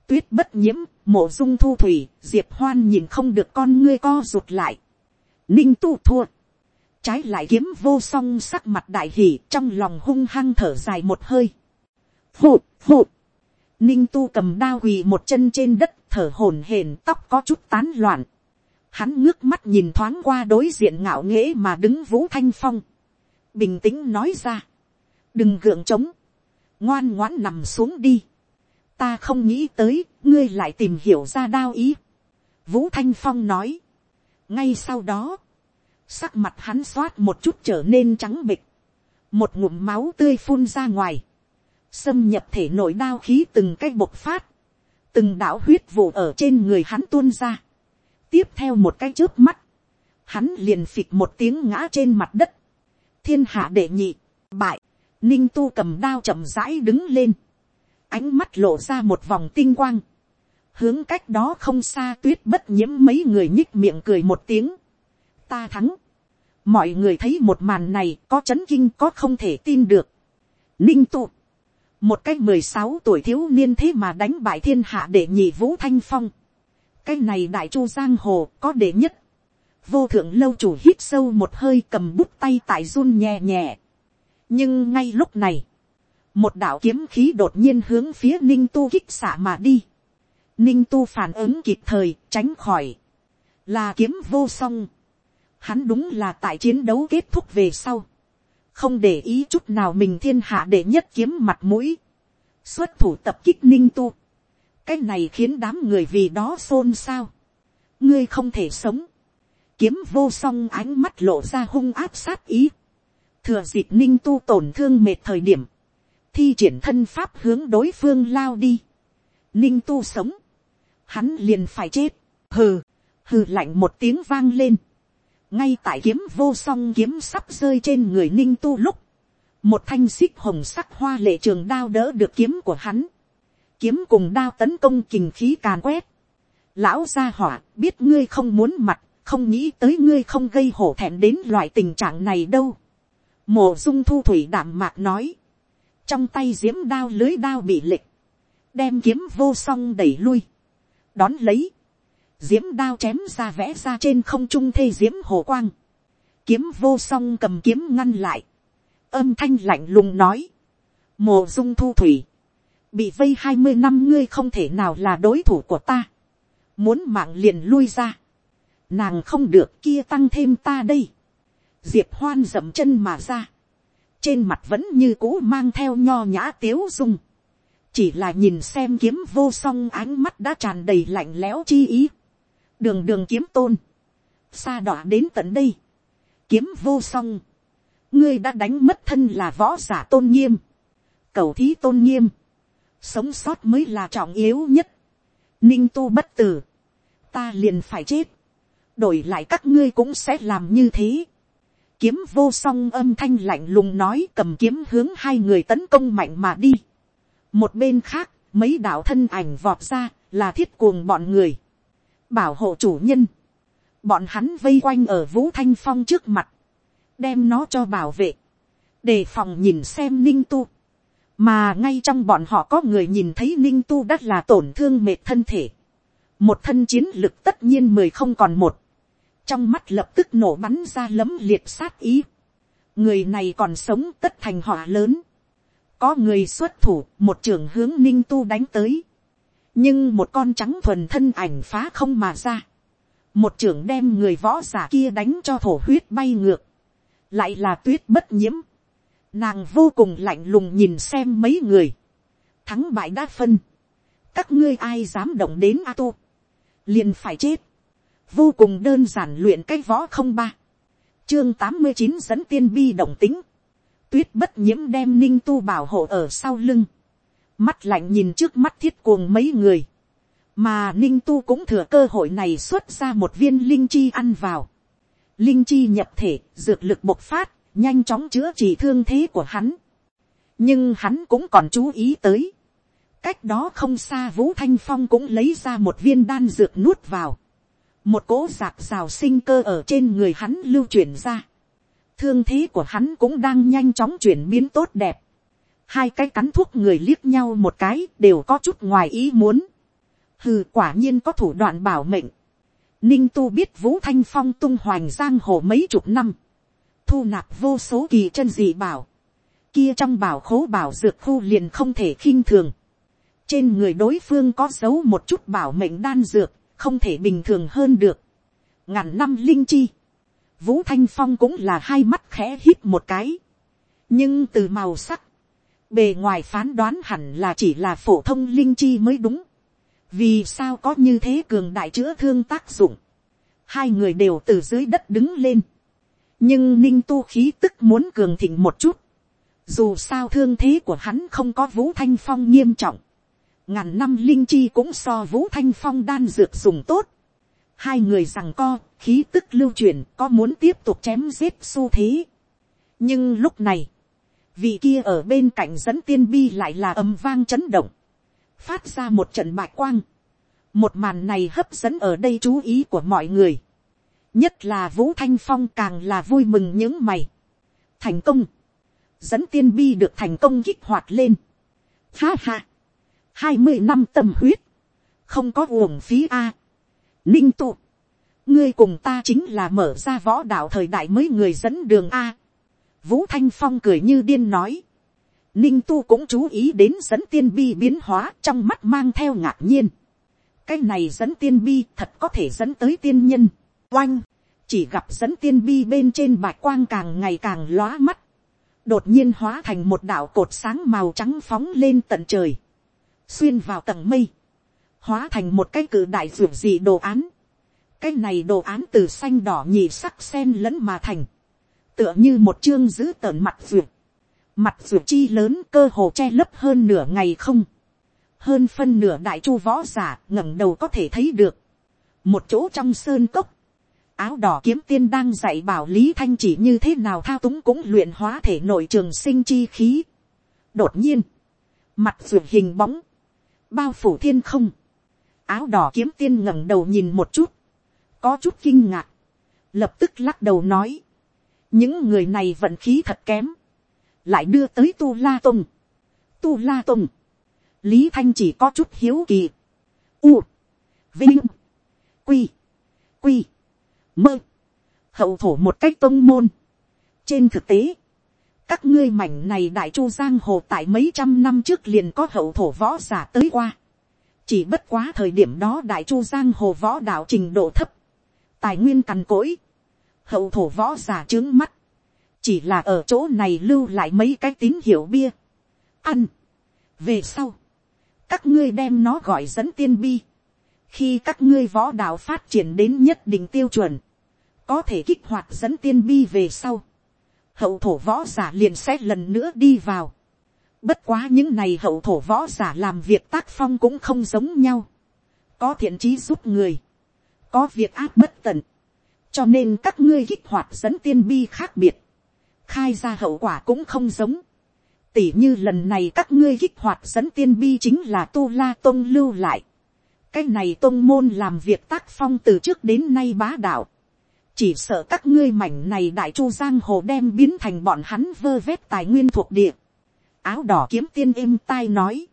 tuyết bất nhiễm mộ dung thu thủy diệp hoan nhìn không được con ngươi co rụt lại. ninh tu thua. trái lại kiếm vô song sắc mặt đại hỉ trong lòng hung hăng thở dài một hơi. Phụt, phụt Ninh tu cầm đao quỳ một chân trên đất thở hổn hển tóc có chút tán loạn. Hắn ngước mắt nhìn thoáng qua đối diện ngạo nghễ mà đứng vũ thanh phong. Bình tĩnh nói ra. Đừng gượng trống. Ngoan ngoãn nằm xuống đi. Ta không nghĩ tới, ngươi lại tìm hiểu ra đao ý. Vũ Thanh Phong nói. Ngay sau đó, sắc mặt hắn xoát một chút trở nên trắng bịch. Một ngụm máu tươi phun ra ngoài xâm nhập thể nội đao khí từng cái bộc phát, từng đạo huyết vụ ở trên người hắn tuôn ra. tiếp theo một cái trước mắt, hắn liền phịch một tiếng ngã trên mặt đất, thiên hạ đệ nhị, bại, ninh tu cầm đao chậm rãi đứng lên, ánh mắt lộ ra một vòng tinh quang, hướng cách đó không xa tuyết bất nhiễm mấy người nhích miệng cười một tiếng, ta thắng, mọi người thấy một màn này có c h ấ n kinh có không thể tin được, ninh tu, một cái mười sáu tuổi thiếu niên thế mà đánh bại thiên hạ để nhị vũ thanh phong. cái này đại chu giang hồ có đệ nhất. vô thượng lâu chủ hít sâu một hơi cầm bút tay tại run nhẹ nhẹ nhưng ngay lúc này, một đạo kiếm khí đột nhiên hướng phía ninh tu kích xạ mà đi. ninh tu phản ứng kịp thời tránh khỏi. là kiếm vô song. Hắn đúng là tại chiến đấu kết thúc về sau. Không để ý chút nào mình thiên hạ để nhất kiếm mặt mũi. Xuất thủ tập kích ninh tu. Cái này khiến đám người vì đó xôn xao. Ngươi không thể sống. Kiếm vô song ánh mắt lộ ra hung áp sát ý. Thừa dịp ninh tu tổn thương mệt thời điểm. Thi triển thân pháp hướng đối phương lao đi. Ninh tu sống. Hắn liền phải chết. Hừ. Hừ lạnh một tiếng vang lên ngay tại kiếm vô song kiếm sắp rơi trên người ninh tu lúc, một thanh xích hồng sắc hoa lệ trường đao đỡ được kiếm của hắn, kiếm cùng đao tấn công kình khí càn quét, lão gia hỏa biết ngươi không muốn mặt, không nghĩ tới ngươi không gây hổ thẹn đến loại tình trạng này đâu mổ dung thu thủy đảm mạc nói, trong tay diễm đao lưới đao bị lệch, đem kiếm vô song đẩy lui, đón lấy, diễm đao chém ra vẽ ra trên không trung thê diễm hồ quang, kiếm vô song cầm kiếm ngăn lại, âm thanh lạnh lùng nói, mồ dung thu thủy, bị vây hai mươi năm ngươi không thể nào là đối thủ của ta, muốn mạng liền lui ra, nàng không được kia tăng thêm ta đây, diệp hoan dậm chân mà ra, trên mặt vẫn như cũ mang theo nho nhã tiếu dung, chỉ là nhìn xem kiếm vô song ánh mắt đã tràn đầy lạnh lẽo chi ý, đường đường kiếm tôn, xa đọa đến tận đây, kiếm vô song, ngươi đã đánh mất thân là võ giả tôn nghiêm, cầu thí tôn nghiêm, sống sót mới là trọng yếu nhất, ninh tu bất tử, ta liền phải chết, đổi lại các ngươi cũng sẽ làm như thế. Kiếm vô song âm thanh lạnh lùng nói cầm kiếm hướng hai người tấn công mạnh mà đi. Một bên khác, mấy đạo thân ảnh vọt ra, là thiết cuồng bọn người. Bảo hộ chủ nhân, bọn hắn vây quanh ở vũ thanh phong trước mặt, đem nó cho bảo vệ, đề phòng nhìn xem ninh tu, mà ngay trong bọn họ có người nhìn thấy ninh tu đắt là tổn thương mệt thân thể, một thân chiến lực tất nhiên mười không còn một, trong mắt lập tức nổ bắn ra lấm liệt sát ý, người này còn sống tất thành họa lớn, có người xuất thủ một trưởng hướng ninh tu đánh tới, nhưng một con trắng thuần thân ảnh phá không mà ra, một trưởng đem người võ giả kia đánh cho thổ huyết bay ngược, lại là tuyết bất nhiễm, nàng vô cùng lạnh lùng nhìn xem mấy người, thắng bại đã phân, các ngươi ai dám động đến a tu, liền phải chết, vô cùng đơn giản luyện cái võ không ba, chương tám mươi chín dẫn tiên bi động tính, tuyết bất nhiễm đem ninh tu bảo hộ ở sau lưng, mắt lạnh nhìn trước mắt thiết cuồng mấy người, mà ninh tu cũng thừa cơ hội này xuất ra một viên linh chi ăn vào, linh chi nhập thể, dược lực bộc phát, nhanh chóng chữa trị thương thế của hắn. nhưng hắn cũng còn chú ý tới, cách đó không xa vũ thanh phong cũng lấy ra một viên đan dược nuốt vào, một cỗ giạc rào sinh cơ ở trên người hắn lưu chuyển ra, thương thế của hắn cũng đang nhanh chóng chuyển biến tốt đẹp, hai cái cắn thuốc người liếc nhau một cái đều có chút ngoài ý muốn. hừ quả nhiên có thủ đoạn bảo mệnh. ninh tu biết vũ thanh phong tung hoành giang hồ mấy chục năm. thu nạp vô số kỳ chân dị bảo. kia trong bảo khố bảo dược khu liền không thể khinh thường. trên người đối phương có dấu một chút bảo mệnh đan dược, không thể bình thường hơn được. ngàn năm linh chi. vũ thanh phong cũng là hai mắt khẽ hít một cái. nhưng từ màu sắc, bề ngoài phán đoán hẳn là chỉ là phổ thông linh chi mới đúng. vì sao có như thế cường đại chữa thương tác dụng. hai người đều từ dưới đất đứng lên. nhưng ninh tu khí tức muốn cường thịnh một chút. dù sao thương thế của hắn không có vũ thanh phong nghiêm trọng ngàn năm linh chi cũng so vũ thanh phong đan dược dùng tốt. hai người rằng co, khí tức lưu truyền có muốn tiếp tục chém giết xu thế. nhưng lúc này, vị kia ở bên cạnh dẫn tiên bi lại là âm vang chấn động, phát ra một trận bạc quang, một màn này hấp dẫn ở đây chú ý của mọi người, nhất là vũ thanh phong càng là vui mừng những mày, thành công, dẫn tiên bi được thành công kích hoạt lên, ha ha, hai mươi năm tâm huyết, không có uổng phí a, ninh tụ, ngươi cùng ta chính là mở ra võ đạo thời đại mới người dẫn đường a, Vũ Thanh Phong cười như điên nói. Ninh Tu cũng chú ý đến dẫn tiên bi biến hóa trong mắt mang theo ngạc nhiên. Cái này dẫn tiên bi thật có thể dẫn tới tiên nhân. Oanh! chỉ gặp dẫn tiên bi bên trên bạch quang càng ngày càng lóa mắt, đột nhiên hóa thành một đạo cột sáng màu trắng phóng lên tận trời, xuyên vào tầng mây, hóa thành một cái cự đại ruột dị đồ án. cái này đồ án từ xanh đỏ nhì sắc sen lẫn mà thành, tựa như một chương giữ tợn mặt ruột, mặt ruột chi lớn cơ hồ che lấp hơn nửa ngày không, hơn phân nửa đại chu võ giả ngẩng đầu có thể thấy được, một chỗ trong sơn cốc, áo đỏ kiếm tiên đang dạy bảo lý thanh chỉ như thế nào thao túng cũng luyện hóa thể nội trường sinh chi khí. đột nhiên, mặt ruột hình bóng, bao phủ thiên không, áo đỏ kiếm tiên ngẩng đầu nhìn một chút, có chút kinh ngạc, lập tức lắc đầu nói, những người này vận khí thật kém, lại đưa tới tu la tùng, tu la tùng, lý thanh chỉ có chút hiếu kỳ, u, vinh, quy, quy, mơ, hậu thổ một cách tông môn. trên thực tế, các ngươi mảnh này đại chu giang hồ tại mấy trăm năm trước liền có hậu thổ võ giả tới qua. chỉ bất quá thời điểm đó đại chu giang hồ võ đạo trình độ thấp, tài nguyên cằn cỗi, hậu thổ võ giả trướng mắt, chỉ là ở chỗ này lưu lại mấy cái tín hiệu bia, ăn, về sau, các ngươi đem nó gọi dẫn tiên bi, khi các ngươi võ đạo phát triển đến nhất định tiêu chuẩn, có thể kích hoạt dẫn tiên bi về sau, hậu thổ võ giả liền sẽ lần nữa đi vào. Bất quá những này hậu thổ võ giả làm việc tác phong cũng không giống nhau. Có thiện trí giúp người. Có việc ác bất tận. Cho nên các ngươi kích hoạt dẫn tiên bi khác biệt. Khai ra hậu quả cũng không giống. Tỉ như lần này các ngươi kích hoạt dẫn tiên bi chính là Tu La Tông lưu lại. Cái này tông môn làm việc tác phong từ trước đến nay bá đạo chỉ sợ các ngươi mảnh này đại chu giang hồ đem biến thành bọn hắn vơ vét tài nguyên thuộc địa. áo đỏ kiếm tiên êm tai nói.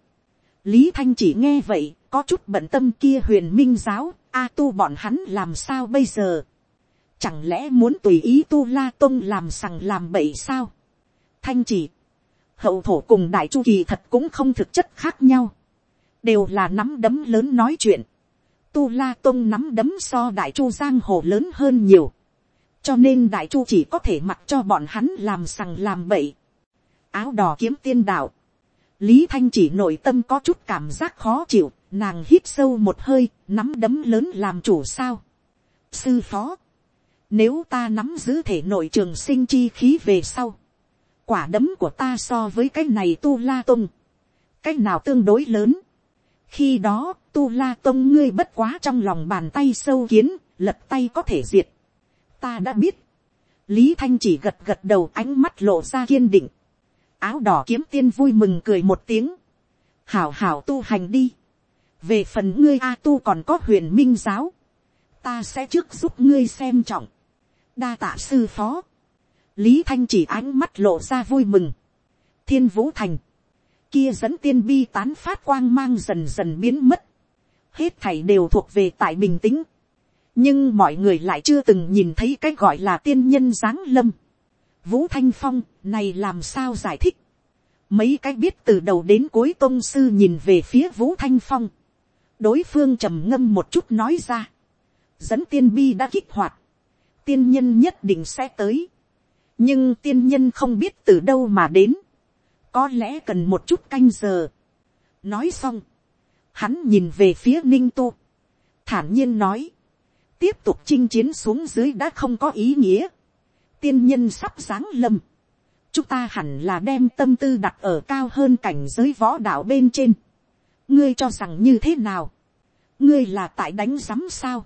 lý thanh chỉ nghe vậy, có chút bận tâm kia huyền minh giáo, a tu bọn hắn làm sao bây giờ. chẳng lẽ muốn tùy ý tu la tông làm sằng làm bậy sao. thanh chỉ, hậu thổ cùng đại chu kỳ thật cũng không thực chất khác nhau. đều là nắm đấm lớn nói chuyện tu la tôn nắm đấm so đại chu giang hồ lớn hơn nhiều. cho nên đại chu chỉ có thể mặc cho bọn hắn làm sằng làm bậy. áo đỏ kiếm tiên đạo. lý thanh chỉ nội tâm có chút cảm giác khó chịu, nàng hít sâu một hơi, nắm đấm lớn làm chủ sao. sư phó, nếu ta nắm giữ thể nội trường sinh chi khí về sau, quả đấm của ta so với cái này tu la tung, cái nào tương đối lớn, khi đó, tu la tông ngươi bất quá trong lòng bàn tay sâu kiến, lật tay có thể diệt. ta đã biết. lý thanh chỉ gật gật đầu ánh mắt lộ ra kiên định. áo đỏ kiếm tiên vui mừng cười một tiếng. hảo hảo tu hành đi. về phần ngươi a tu còn có huyền minh giáo. ta sẽ trước giúp ngươi xem trọng. đa tạ sư phó. lý thanh chỉ ánh mắt lộ ra vui mừng. thiên vũ thành kia dẫn tiên bi tán phát quang mang dần dần biến mất. Hết thảy đều thuộc về tại bình tĩnh. Nhưng mọi người lại chưa từng nhìn thấy cái gọi là tiên nhân giáng lâm. Vũ Thanh Phong, này làm sao giải thích? Mấy cái biết từ đầu đến cuối tôn sư nhìn về phía Vũ Thanh Phong. Đối phương trầm ngâm một chút nói ra. Dẫn tiên bi đã kích hoạt. Tiên nhân nhất định sẽ tới. Nhưng tiên nhân không biết từ đâu mà đến có lẽ cần một chút canh giờ. nói xong, hắn nhìn về phía ninh tu, thản nhiên nói, tiếp tục chinh chiến xuống dưới đã không có ý nghĩa, tiên nhân sắp giáng lâm, chúng ta hẳn là đem tâm tư đặt ở cao hơn cảnh giới võ đạo bên trên, ngươi cho rằng như thế nào, ngươi là tại đánh rắm sao,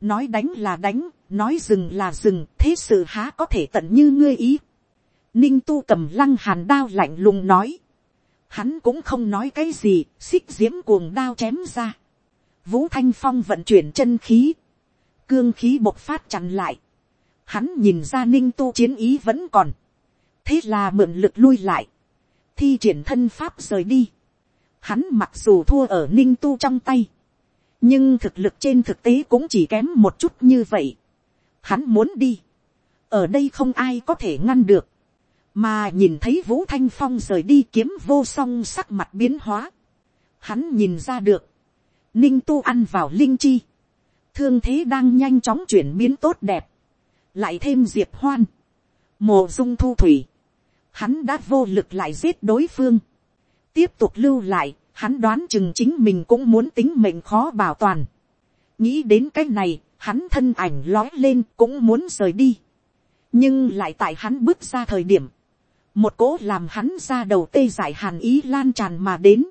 nói đánh là đánh, nói dừng là dừng, thế sự há có thể tận như ngươi ý. Ninh tu cầm lăng hàn đao lạnh lùng nói. Hắn cũng không nói cái gì, xích diễm cuồng đao chém ra. Vũ Thanh Phong vận chuyển chân khí. Cương khí bộc phát chặn lại. Hắn nhìn ra ninh tu chiến ý vẫn còn. Thế là mượn lực lui lại. Thi triển thân pháp rời đi. Hắn mặc dù thua ở ninh tu trong tay. Nhưng thực lực trên thực tế cũng chỉ kém một chút như vậy. Hắn muốn đi. Ở đây không ai có thể ngăn được mà nhìn thấy vũ thanh phong rời đi kiếm vô song sắc mặt biến hóa, hắn nhìn ra được, ninh tu ăn vào linh chi, thương thế đang nhanh chóng chuyển biến tốt đẹp, lại thêm diệp hoan, mồ dung thu thủy, hắn đã vô lực lại giết đối phương, tiếp tục lưu lại, hắn đoán chừng chính mình cũng muốn tính mệnh khó bảo toàn. nghĩ đến cái này, hắn thân ảnh lói lên cũng muốn rời đi. nhưng lại tại hắn bước ra thời điểm, một cỗ làm hắn ra đầu tê giải hàn ý lan tràn mà đến.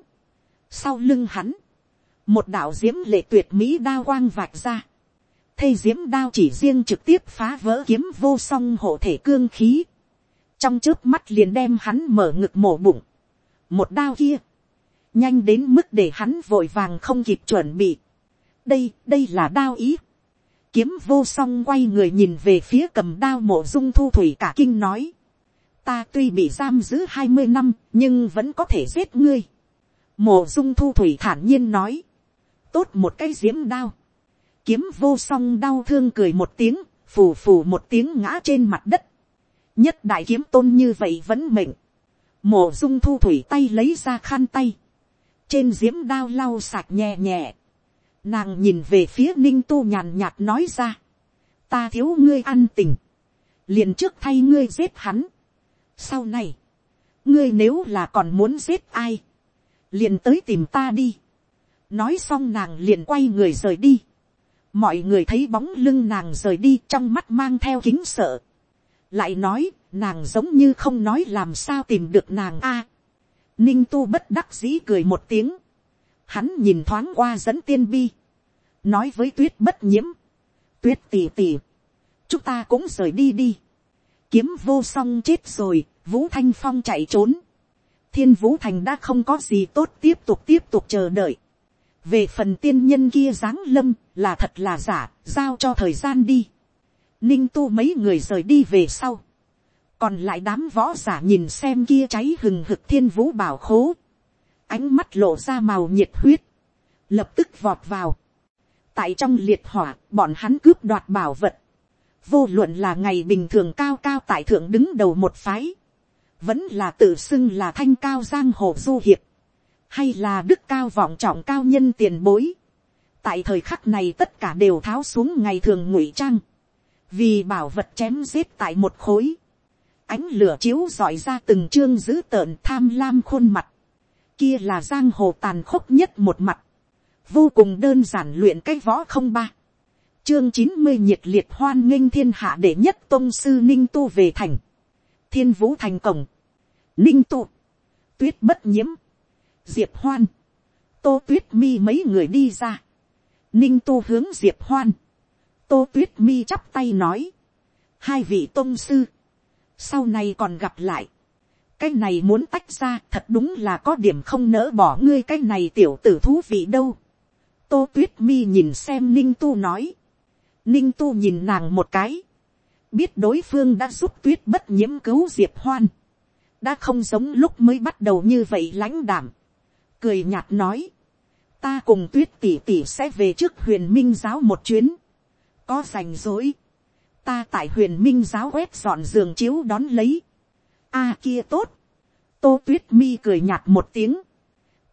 sau lưng hắn, một đạo diễm lệ tuyệt mỹ đao quang vạch ra. thây diễm đao chỉ riêng trực tiếp phá vỡ kiếm vô song hộ thể cương khí. trong trước mắt liền đem hắn mở ngực mổ bụng. một đao kia, nhanh đến mức để hắn vội vàng không kịp chuẩn bị. đây, đây là đao ý. kiếm vô song quay người nhìn về phía cầm đao mộ dung thu thủy cả kinh nói ta tuy bị giam giữ hai mươi năm nhưng vẫn có thể giết ngươi. mộ dung thu thủy thản nhiên nói. tốt một cái diễm đao. kiếm vô song đau thương cười một tiếng, phù phù một tiếng ngã trên mặt đất. nhất đại kiếm tôn như vậy vẫn mệnh. mộ dung thu thủy tay lấy ra khăn tay trên diễm đao lau sạch nhẹ nhẹ, nàng nhìn về phía ninh tu nhàn nhạt nói ra, ta thiếu ngươi ăn tình, liền trước thay ngươi giết hắn sau này, ngươi nếu là còn muốn giết ai, liền tới tìm ta đi. nói xong nàng liền quay người rời đi. mọi người thấy bóng lưng nàng rời đi trong mắt mang theo kính sợ. lại nói, nàng giống như không nói làm sao tìm được nàng a. Ninh tu bất đắc dĩ cười một tiếng. Hắn nhìn thoáng qua dẫn tiên bi. Nói với tuyết bất nhiễm. Tuyết tỉ tỉ. Chúng ta cũng rời đi đi. Kiếm vô song chết rồi. Vũ Thanh Phong chạy trốn. Thiên Vũ Thành đã không có gì tốt tiếp tục tiếp tục chờ đợi. Về phần tiên nhân kia giáng lâm là thật là giả. Giao cho thời gian đi. Ninh tu mấy người rời đi về sau còn lại đám võ giả nhìn xem kia cháy hừng hực thiên vũ bảo khố, ánh mắt lộ ra màu nhiệt huyết, lập tức vọt vào, tại trong liệt hỏa, bọn hắn cướp đoạt bảo vật, vô luận là ngày bình thường cao cao tại thượng đứng đầu một phái, vẫn là tự xưng là thanh cao giang hồ du hiệp, hay là đức cao vọng trọng cao nhân tiền bối, tại thời khắc này tất cả đều tháo xuống ngày thường ngụy trang, vì bảo vật chém giết tại một khối, ánh lửa chiếu dọi ra từng chương dữ tợn tham lam khuôn mặt, kia là giang hồ tàn khốc nhất một mặt, vô cùng đơn giản luyện cái võ không ba, chương chín mươi nhiệt liệt hoan nghênh thiên hạ đệ nhất tôn sư ninh tu về thành, thiên vũ thành cổng, ninh tu, tuyết bất nhiễm, diệp hoan, tô tuyết mi mấy người đi ra, ninh tu hướng diệp hoan, tô tuyết mi chắp tay nói, hai vị tôn sư, sau này còn gặp lại, cái này muốn tách ra thật đúng là có điểm không nỡ bỏ ngươi cái này tiểu tử thú vị đâu. tô tuyết mi nhìn xem ninh tu nói ninh tu nhìn nàng một cái. biết đối phương đã giúp tuyết bất nhiễm cứu diệp hoan. đã không giống lúc mới bắt đầu như vậy lãnh đảm. cười nhạt nói. ta cùng tuyết tỷ tỷ sẽ về trước huyền minh giáo một chuyến. có rảnh rỗi ta tại huyền minh giáo quét dọn giường chiếu đón lấy. a à, kia tốt. tô tuyết mi cười nhạt một tiếng.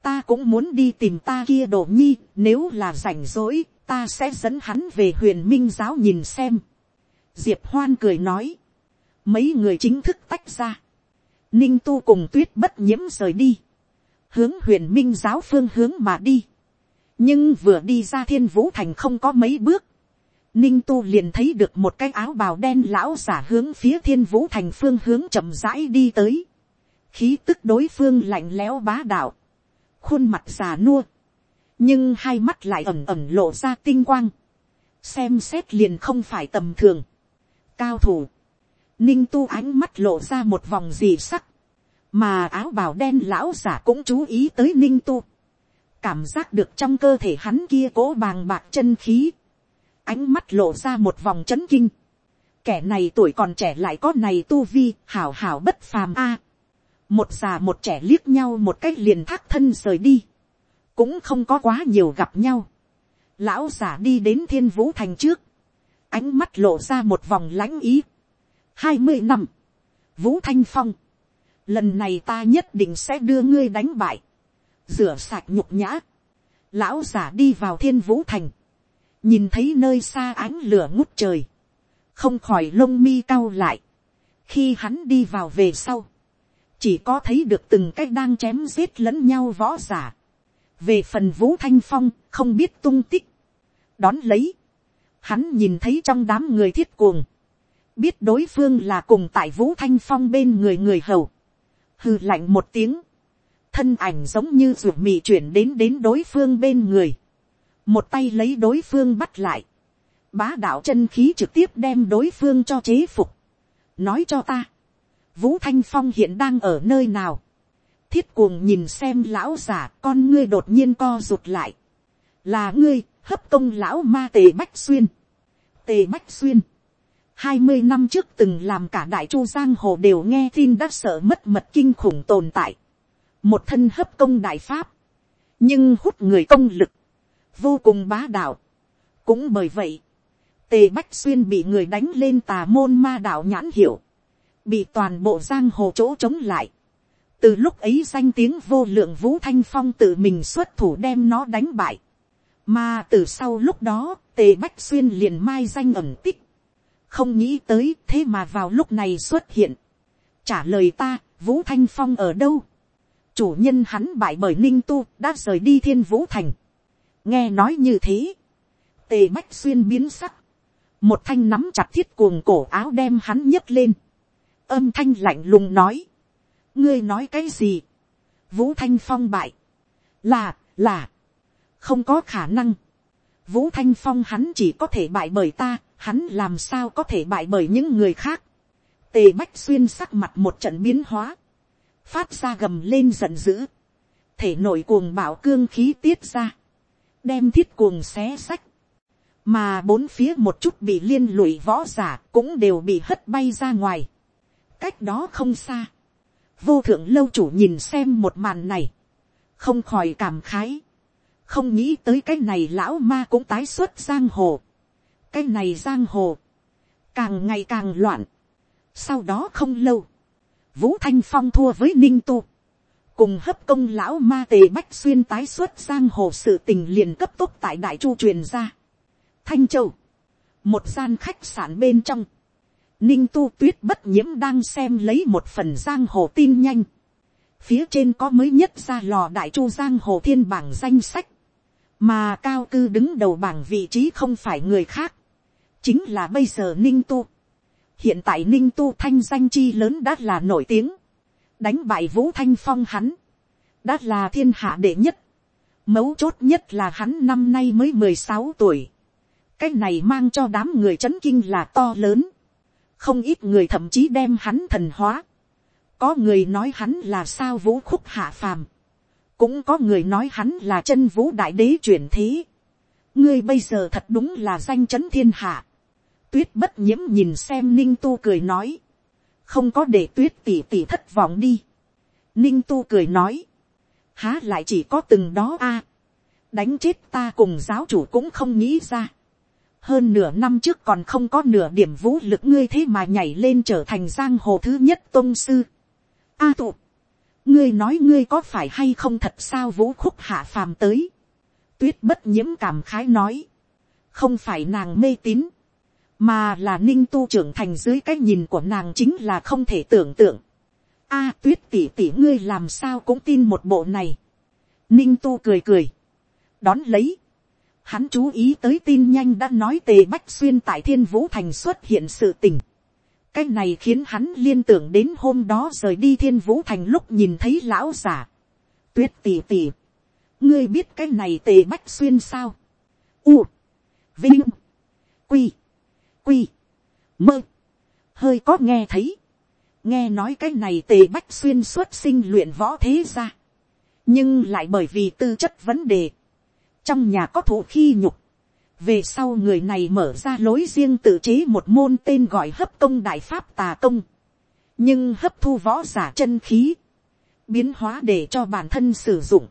ta cũng muốn đi tìm ta kia đồ nhi, nếu là rảnh rỗi, ta sẽ dẫn hắn về huyền minh giáo nhìn xem. diệp hoan cười nói. mấy người chính thức tách ra. ninh tu cùng tuyết bất nhiễm rời đi. hướng huyền minh giáo phương hướng mà đi. nhưng vừa đi ra thiên vũ thành không có mấy bước Ninh tu liền thấy được một cái áo bào đen lão giả hướng phía thiên vũ thành phương hướng chậm rãi đi tới. Khí tức đối phương lạnh lẽo bá đạo. Khuôn mặt già nua. Nhưng hai mắt lại ẩm ẩm lộ ra tinh quang. Xem xét liền không phải tầm thường. Cao thủ. Ninh tu ánh mắt lộ ra một vòng dị sắc. Mà áo bào đen lão giả cũng chú ý tới ninh tu. Cảm giác được trong cơ thể hắn kia cố bàng bạc chân khí ánh mắt lộ ra một vòng chấn kinh. Kẻ này tuổi còn trẻ lại có này tu vi, hảo hảo bất phàm a. một già một trẻ liếc nhau một cách liền thác thân rời đi. Cũng không có quá nhiều gặp nhau. Lão giả đi đến thiên vũ thành trước. Ánh mắt lộ ra một vòng lãnh ý. hai mươi năm. Vũ Thanh Phong. Lần này ta nhất định sẽ đưa ngươi đánh bại. Rửa sạch nhục nhã. Lão giả đi vào thiên vũ thành nhìn thấy nơi xa ánh lửa ngút trời, không khỏi lông mi cao lại, khi hắn đi vào về sau, chỉ có thấy được từng cách đang chém giết lẫn nhau võ giả, về phần vũ thanh phong không biết tung tích, đón lấy, hắn nhìn thấy trong đám người thiết cuồng, biết đối phương là cùng tại vũ thanh phong bên người người hầu, hư lạnh một tiếng, thân ảnh giống như ruột mì chuyển đến đến đối phương bên người, một tay lấy đối phương bắt lại, bá đạo chân khí trực tiếp đem đối phương cho chế phục, nói cho ta, vũ thanh phong hiện đang ở nơi nào, thiết cuồng nhìn xem lão giả con ngươi đột nhiên co rụt lại, là ngươi hấp công lão ma tề bách xuyên, tề bách xuyên, hai mươi năm trước từng làm cả đại chu giang hồ đều nghe tin đã sợ mất mật kinh khủng tồn tại, một thân hấp công đại pháp, nhưng hút người công lực, vô cùng bá đạo. cũng bởi vậy, tề bách xuyên bị người đánh lên tà môn ma đạo nhãn hiệu, bị toàn bộ giang hồ chỗ chống lại từ lúc ấy danh tiếng vô lượng vũ thanh phong tự mình xuất thủ đem nó đánh bại. mà từ sau lúc đó, tề bách xuyên liền mai danh ẩn tích. không nghĩ tới thế mà vào lúc này xuất hiện. trả lời ta, vũ thanh phong ở đâu. chủ nhân hắn bại bởi ninh tu đã rời đi thiên vũ thành. nghe nói như thế, tề bách xuyên biến sắc, một thanh nắm chặt thiết cuồng cổ áo đem hắn nhấc lên, âm thanh lạnh lùng nói, ngươi nói cái gì, vũ thanh phong bại, là, là, không có khả năng, vũ thanh phong hắn chỉ có thể bại bởi ta, hắn làm sao có thể bại bởi những người khác, tề bách xuyên sắc mặt một trận biến hóa, phát ra gầm lên giận dữ, thể nội cuồng bảo cương khí tiết ra, đem thiết cuồng xé sách, mà bốn phía một chút bị liên lụy võ giả cũng đều bị hất bay ra ngoài. cách đó không xa, vô thượng lâu chủ nhìn xem một màn này, không khỏi cảm khái, không nghĩ tới cái này lão ma cũng tái xuất giang hồ, cái này giang hồ, càng ngày càng loạn. sau đó không lâu, vũ thanh phong thua với ninh tu, cùng hấp công lão ma tề bách xuyên tái xuất giang hồ sự tình liền cấp tốc tại đại chu truyền ra. Thanh Châu. Một gian khách sạn bên trong. Ninh tu tuyết bất nhiễm đang xem lấy một phần giang hồ tin nhanh. Phía trên có mới nhất ra lò đại chu giang hồ thiên bảng danh sách. Mà cao cư đứng đầu bảng vị trí không phải người khác. Chính là bây giờ ninh tu. Hiện tại ninh tu thanh danh chi lớn đã là nổi tiếng. Đánh bại vũ thanh phong hắn. Đã là thiên hạ đệ nhất. Mấu chốt nhất là hắn năm nay mới mười sáu tuổi cái này mang cho đám người chấn kinh là to lớn không ít người thậm chí đem hắn thần hóa. có người nói hắn là sao vũ khúc hạ phàm. cũng có người nói hắn là chân vũ đại đế chuyển thế. ngươi bây giờ thật đúng là danh chấn thiên hạ. tuyết bất nhiễm nhìn xem ninh tu cười nói. không có để tuyết tỉ tỉ thất vọng đi. ninh tu cười nói. há lại chỉ có từng đó a. đánh chết ta cùng giáo chủ cũng không nghĩ ra hơn nửa năm trước còn không có nửa điểm vũ lực ngươi thế mà nhảy lên trở thành giang hồ thứ nhất tôn sư. A tụ, ngươi nói ngươi có phải hay không thật sao vũ khúc hạ phàm tới. tuyết bất nhiễm cảm khái nói, không phải nàng mê tín, mà là ninh tu trưởng thành dưới cái nhìn của nàng chính là không thể tưởng tượng. A tuyết tỉ tỉ ngươi làm sao cũng tin một bộ này. ninh tu cười cười, đón lấy, Hắn chú ý tới tin nhanh đã nói tề bách xuyên tại thiên vũ thành xuất hiện sự tình. Cái này khiến hắn liên tưởng đến hôm đó rời đi thiên vũ thành lúc nhìn thấy lão giả. Tuyết tỷ tỷ Ngươi biết cái này tề bách xuyên sao? U. Vinh. Quy. Quy. Mơ. Hơi có nghe thấy. Nghe nói cái này tề bách xuyên xuất sinh luyện võ thế ra. Nhưng lại bởi vì tư chất vấn đề trong nhà có thủ khi nhục, về sau người này mở ra lối riêng tự chế một môn tên gọi hấp công đại pháp tà công, nhưng hấp thu võ giả chân khí, biến hóa để cho bản thân sử dụng,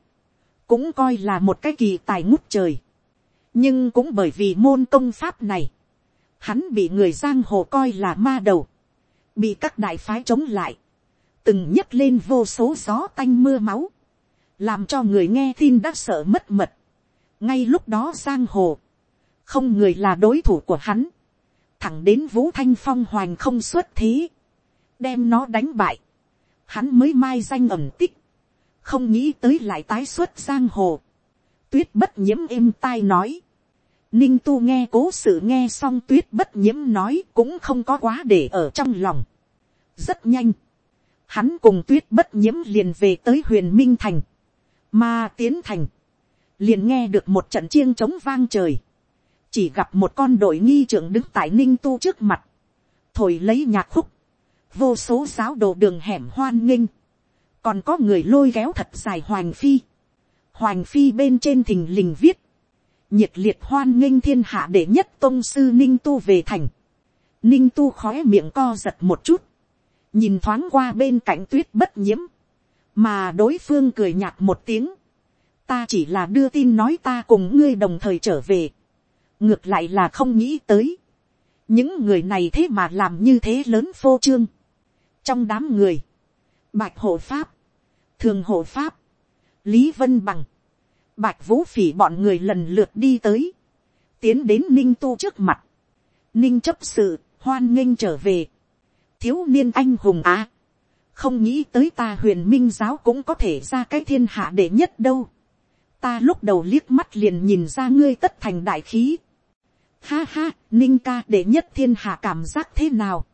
cũng coi là một cái kỳ tài ngút trời. nhưng cũng bởi vì môn công pháp này, hắn bị người giang hồ coi là ma đầu, bị các đại phái chống lại, từng nhấc lên vô số gió tanh mưa máu, làm cho người nghe tin đã sợ mất mật ngay lúc đó giang hồ, không người là đối thủ của hắn, thẳng đến vũ thanh phong hoành không xuất thế, đem nó đánh bại, hắn mới mai danh ẩm tích, không nghĩ tới lại tái xuất giang hồ, tuyết bất nhiễm êm tai nói, ninh tu nghe cố sự nghe xong tuyết bất nhiễm nói cũng không có quá để ở trong lòng, rất nhanh, hắn cùng tuyết bất nhiễm liền về tới huyền minh thành, mà tiến thành, liền nghe được một trận chiêng trống vang trời, chỉ gặp một con đội nghi trưởng đứng tại ninh tu trước mặt, thổi lấy nhạc khúc, vô số giáo đồ đường hẻm hoan nghênh, còn có người lôi kéo thật dài hoành phi, hoành phi bên trên thình lình viết, nhiệt liệt hoan nghênh thiên hạ để nhất tôn sư ninh tu về thành, ninh tu khói miệng co giật một chút, nhìn thoáng qua bên cạnh tuyết bất nhiễm, mà đối phương cười nhạt một tiếng, ta chỉ là đưa tin nói ta cùng ngươi đồng thời trở về, ngược lại là không nghĩ tới, những người này thế mà làm như thế lớn phô trương, trong đám người, bạch hộ pháp, thường hộ pháp, lý vân bằng, bạch vũ phỉ bọn người lần lượt đi tới, tiến đến ninh tu trước mặt, ninh chấp sự, hoan nghênh trở về, thiếu niên anh hùng á, không nghĩ tới ta huyền minh giáo cũng có thể ra cái thiên hạ đệ nhất đâu, ta lúc đầu liếc mắt liền nhìn ra ngươi tất thành đại khí, ha ha, ninh ca để nhất thiên hạ cảm giác thế nào,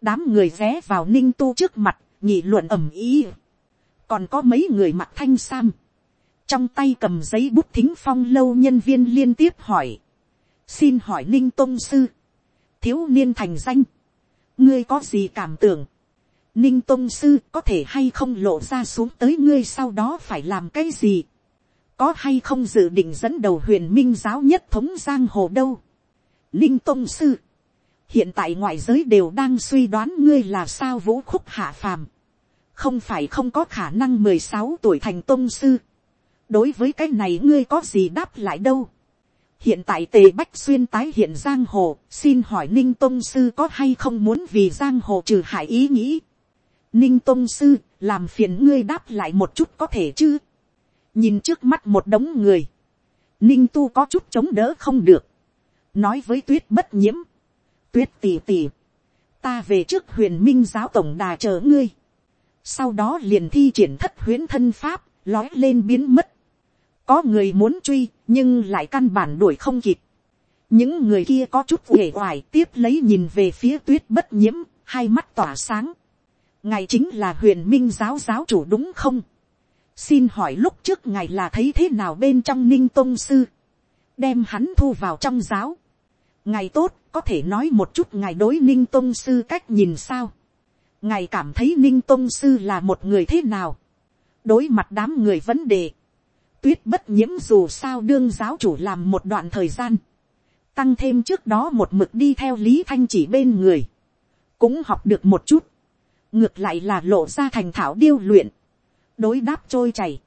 đám người ghé vào ninh tu trước mặt, nhị luận ẩm ý, còn có mấy người mặt thanh sam, trong tay cầm giấy bút thính phong lâu nhân viên liên tiếp hỏi, xin hỏi ninh tôn sư, thiếu niên thành danh, ngươi có gì cảm tưởng, ninh tôn sư có thể hay không lộ ra xuống tới ngươi sau đó phải làm cái gì, có hay không dự định dẫn đầu huyền minh giáo nhất thống giang hồ đâu, ninh Tông sư, hiện tại ngoại giới đều đang suy đoán ngươi là sao vũ khúc hạ phàm, không phải không có khả năng mười sáu tuổi thành Tông sư, đối với cái này ngươi có gì đáp lại đâu. hiện tại tề bách xuyên tái hiện giang hồ, xin hỏi ninh Tông sư có hay không muốn vì giang hồ trừ hại ý nghĩ. ninh Tông sư, làm phiền ngươi đáp lại một chút có thể chứ nhìn trước mắt một đống người, ninh tu có chút chống đỡ không được. nói với tuyết bất nhiễm, tuyết tỉ tỉ, ta về trước huyền minh giáo tổng đà chờ ngươi. sau đó liền thi triển thất huyến thân pháp, lói lên biến mất có người muốn truy nhưng lại căn bản đuổi không kịp. những người kia có chút uể oải tiếp lấy nhìn về phía tuyết bất nhiễm, hai mắt tỏa sáng. ngài chính là huyền minh giáo giáo chủ đúng không xin hỏi lúc trước ngài là thấy thế nào bên trong ninh tôn sư, đem hắn thu vào trong giáo. ngài tốt có thể nói một chút ngài đối ninh tôn sư cách nhìn sao. ngài cảm thấy ninh tôn sư là một người thế nào. đối mặt đám người vấn đề tuyết bất nhiễm dù sao đương giáo chủ làm một đoạn thời gian, tăng thêm trước đó một mực đi theo lý thanh chỉ bên người, cũng học được một chút, ngược lại là lộ ra thành thảo điêu luyện, đối đáp trôi chảy,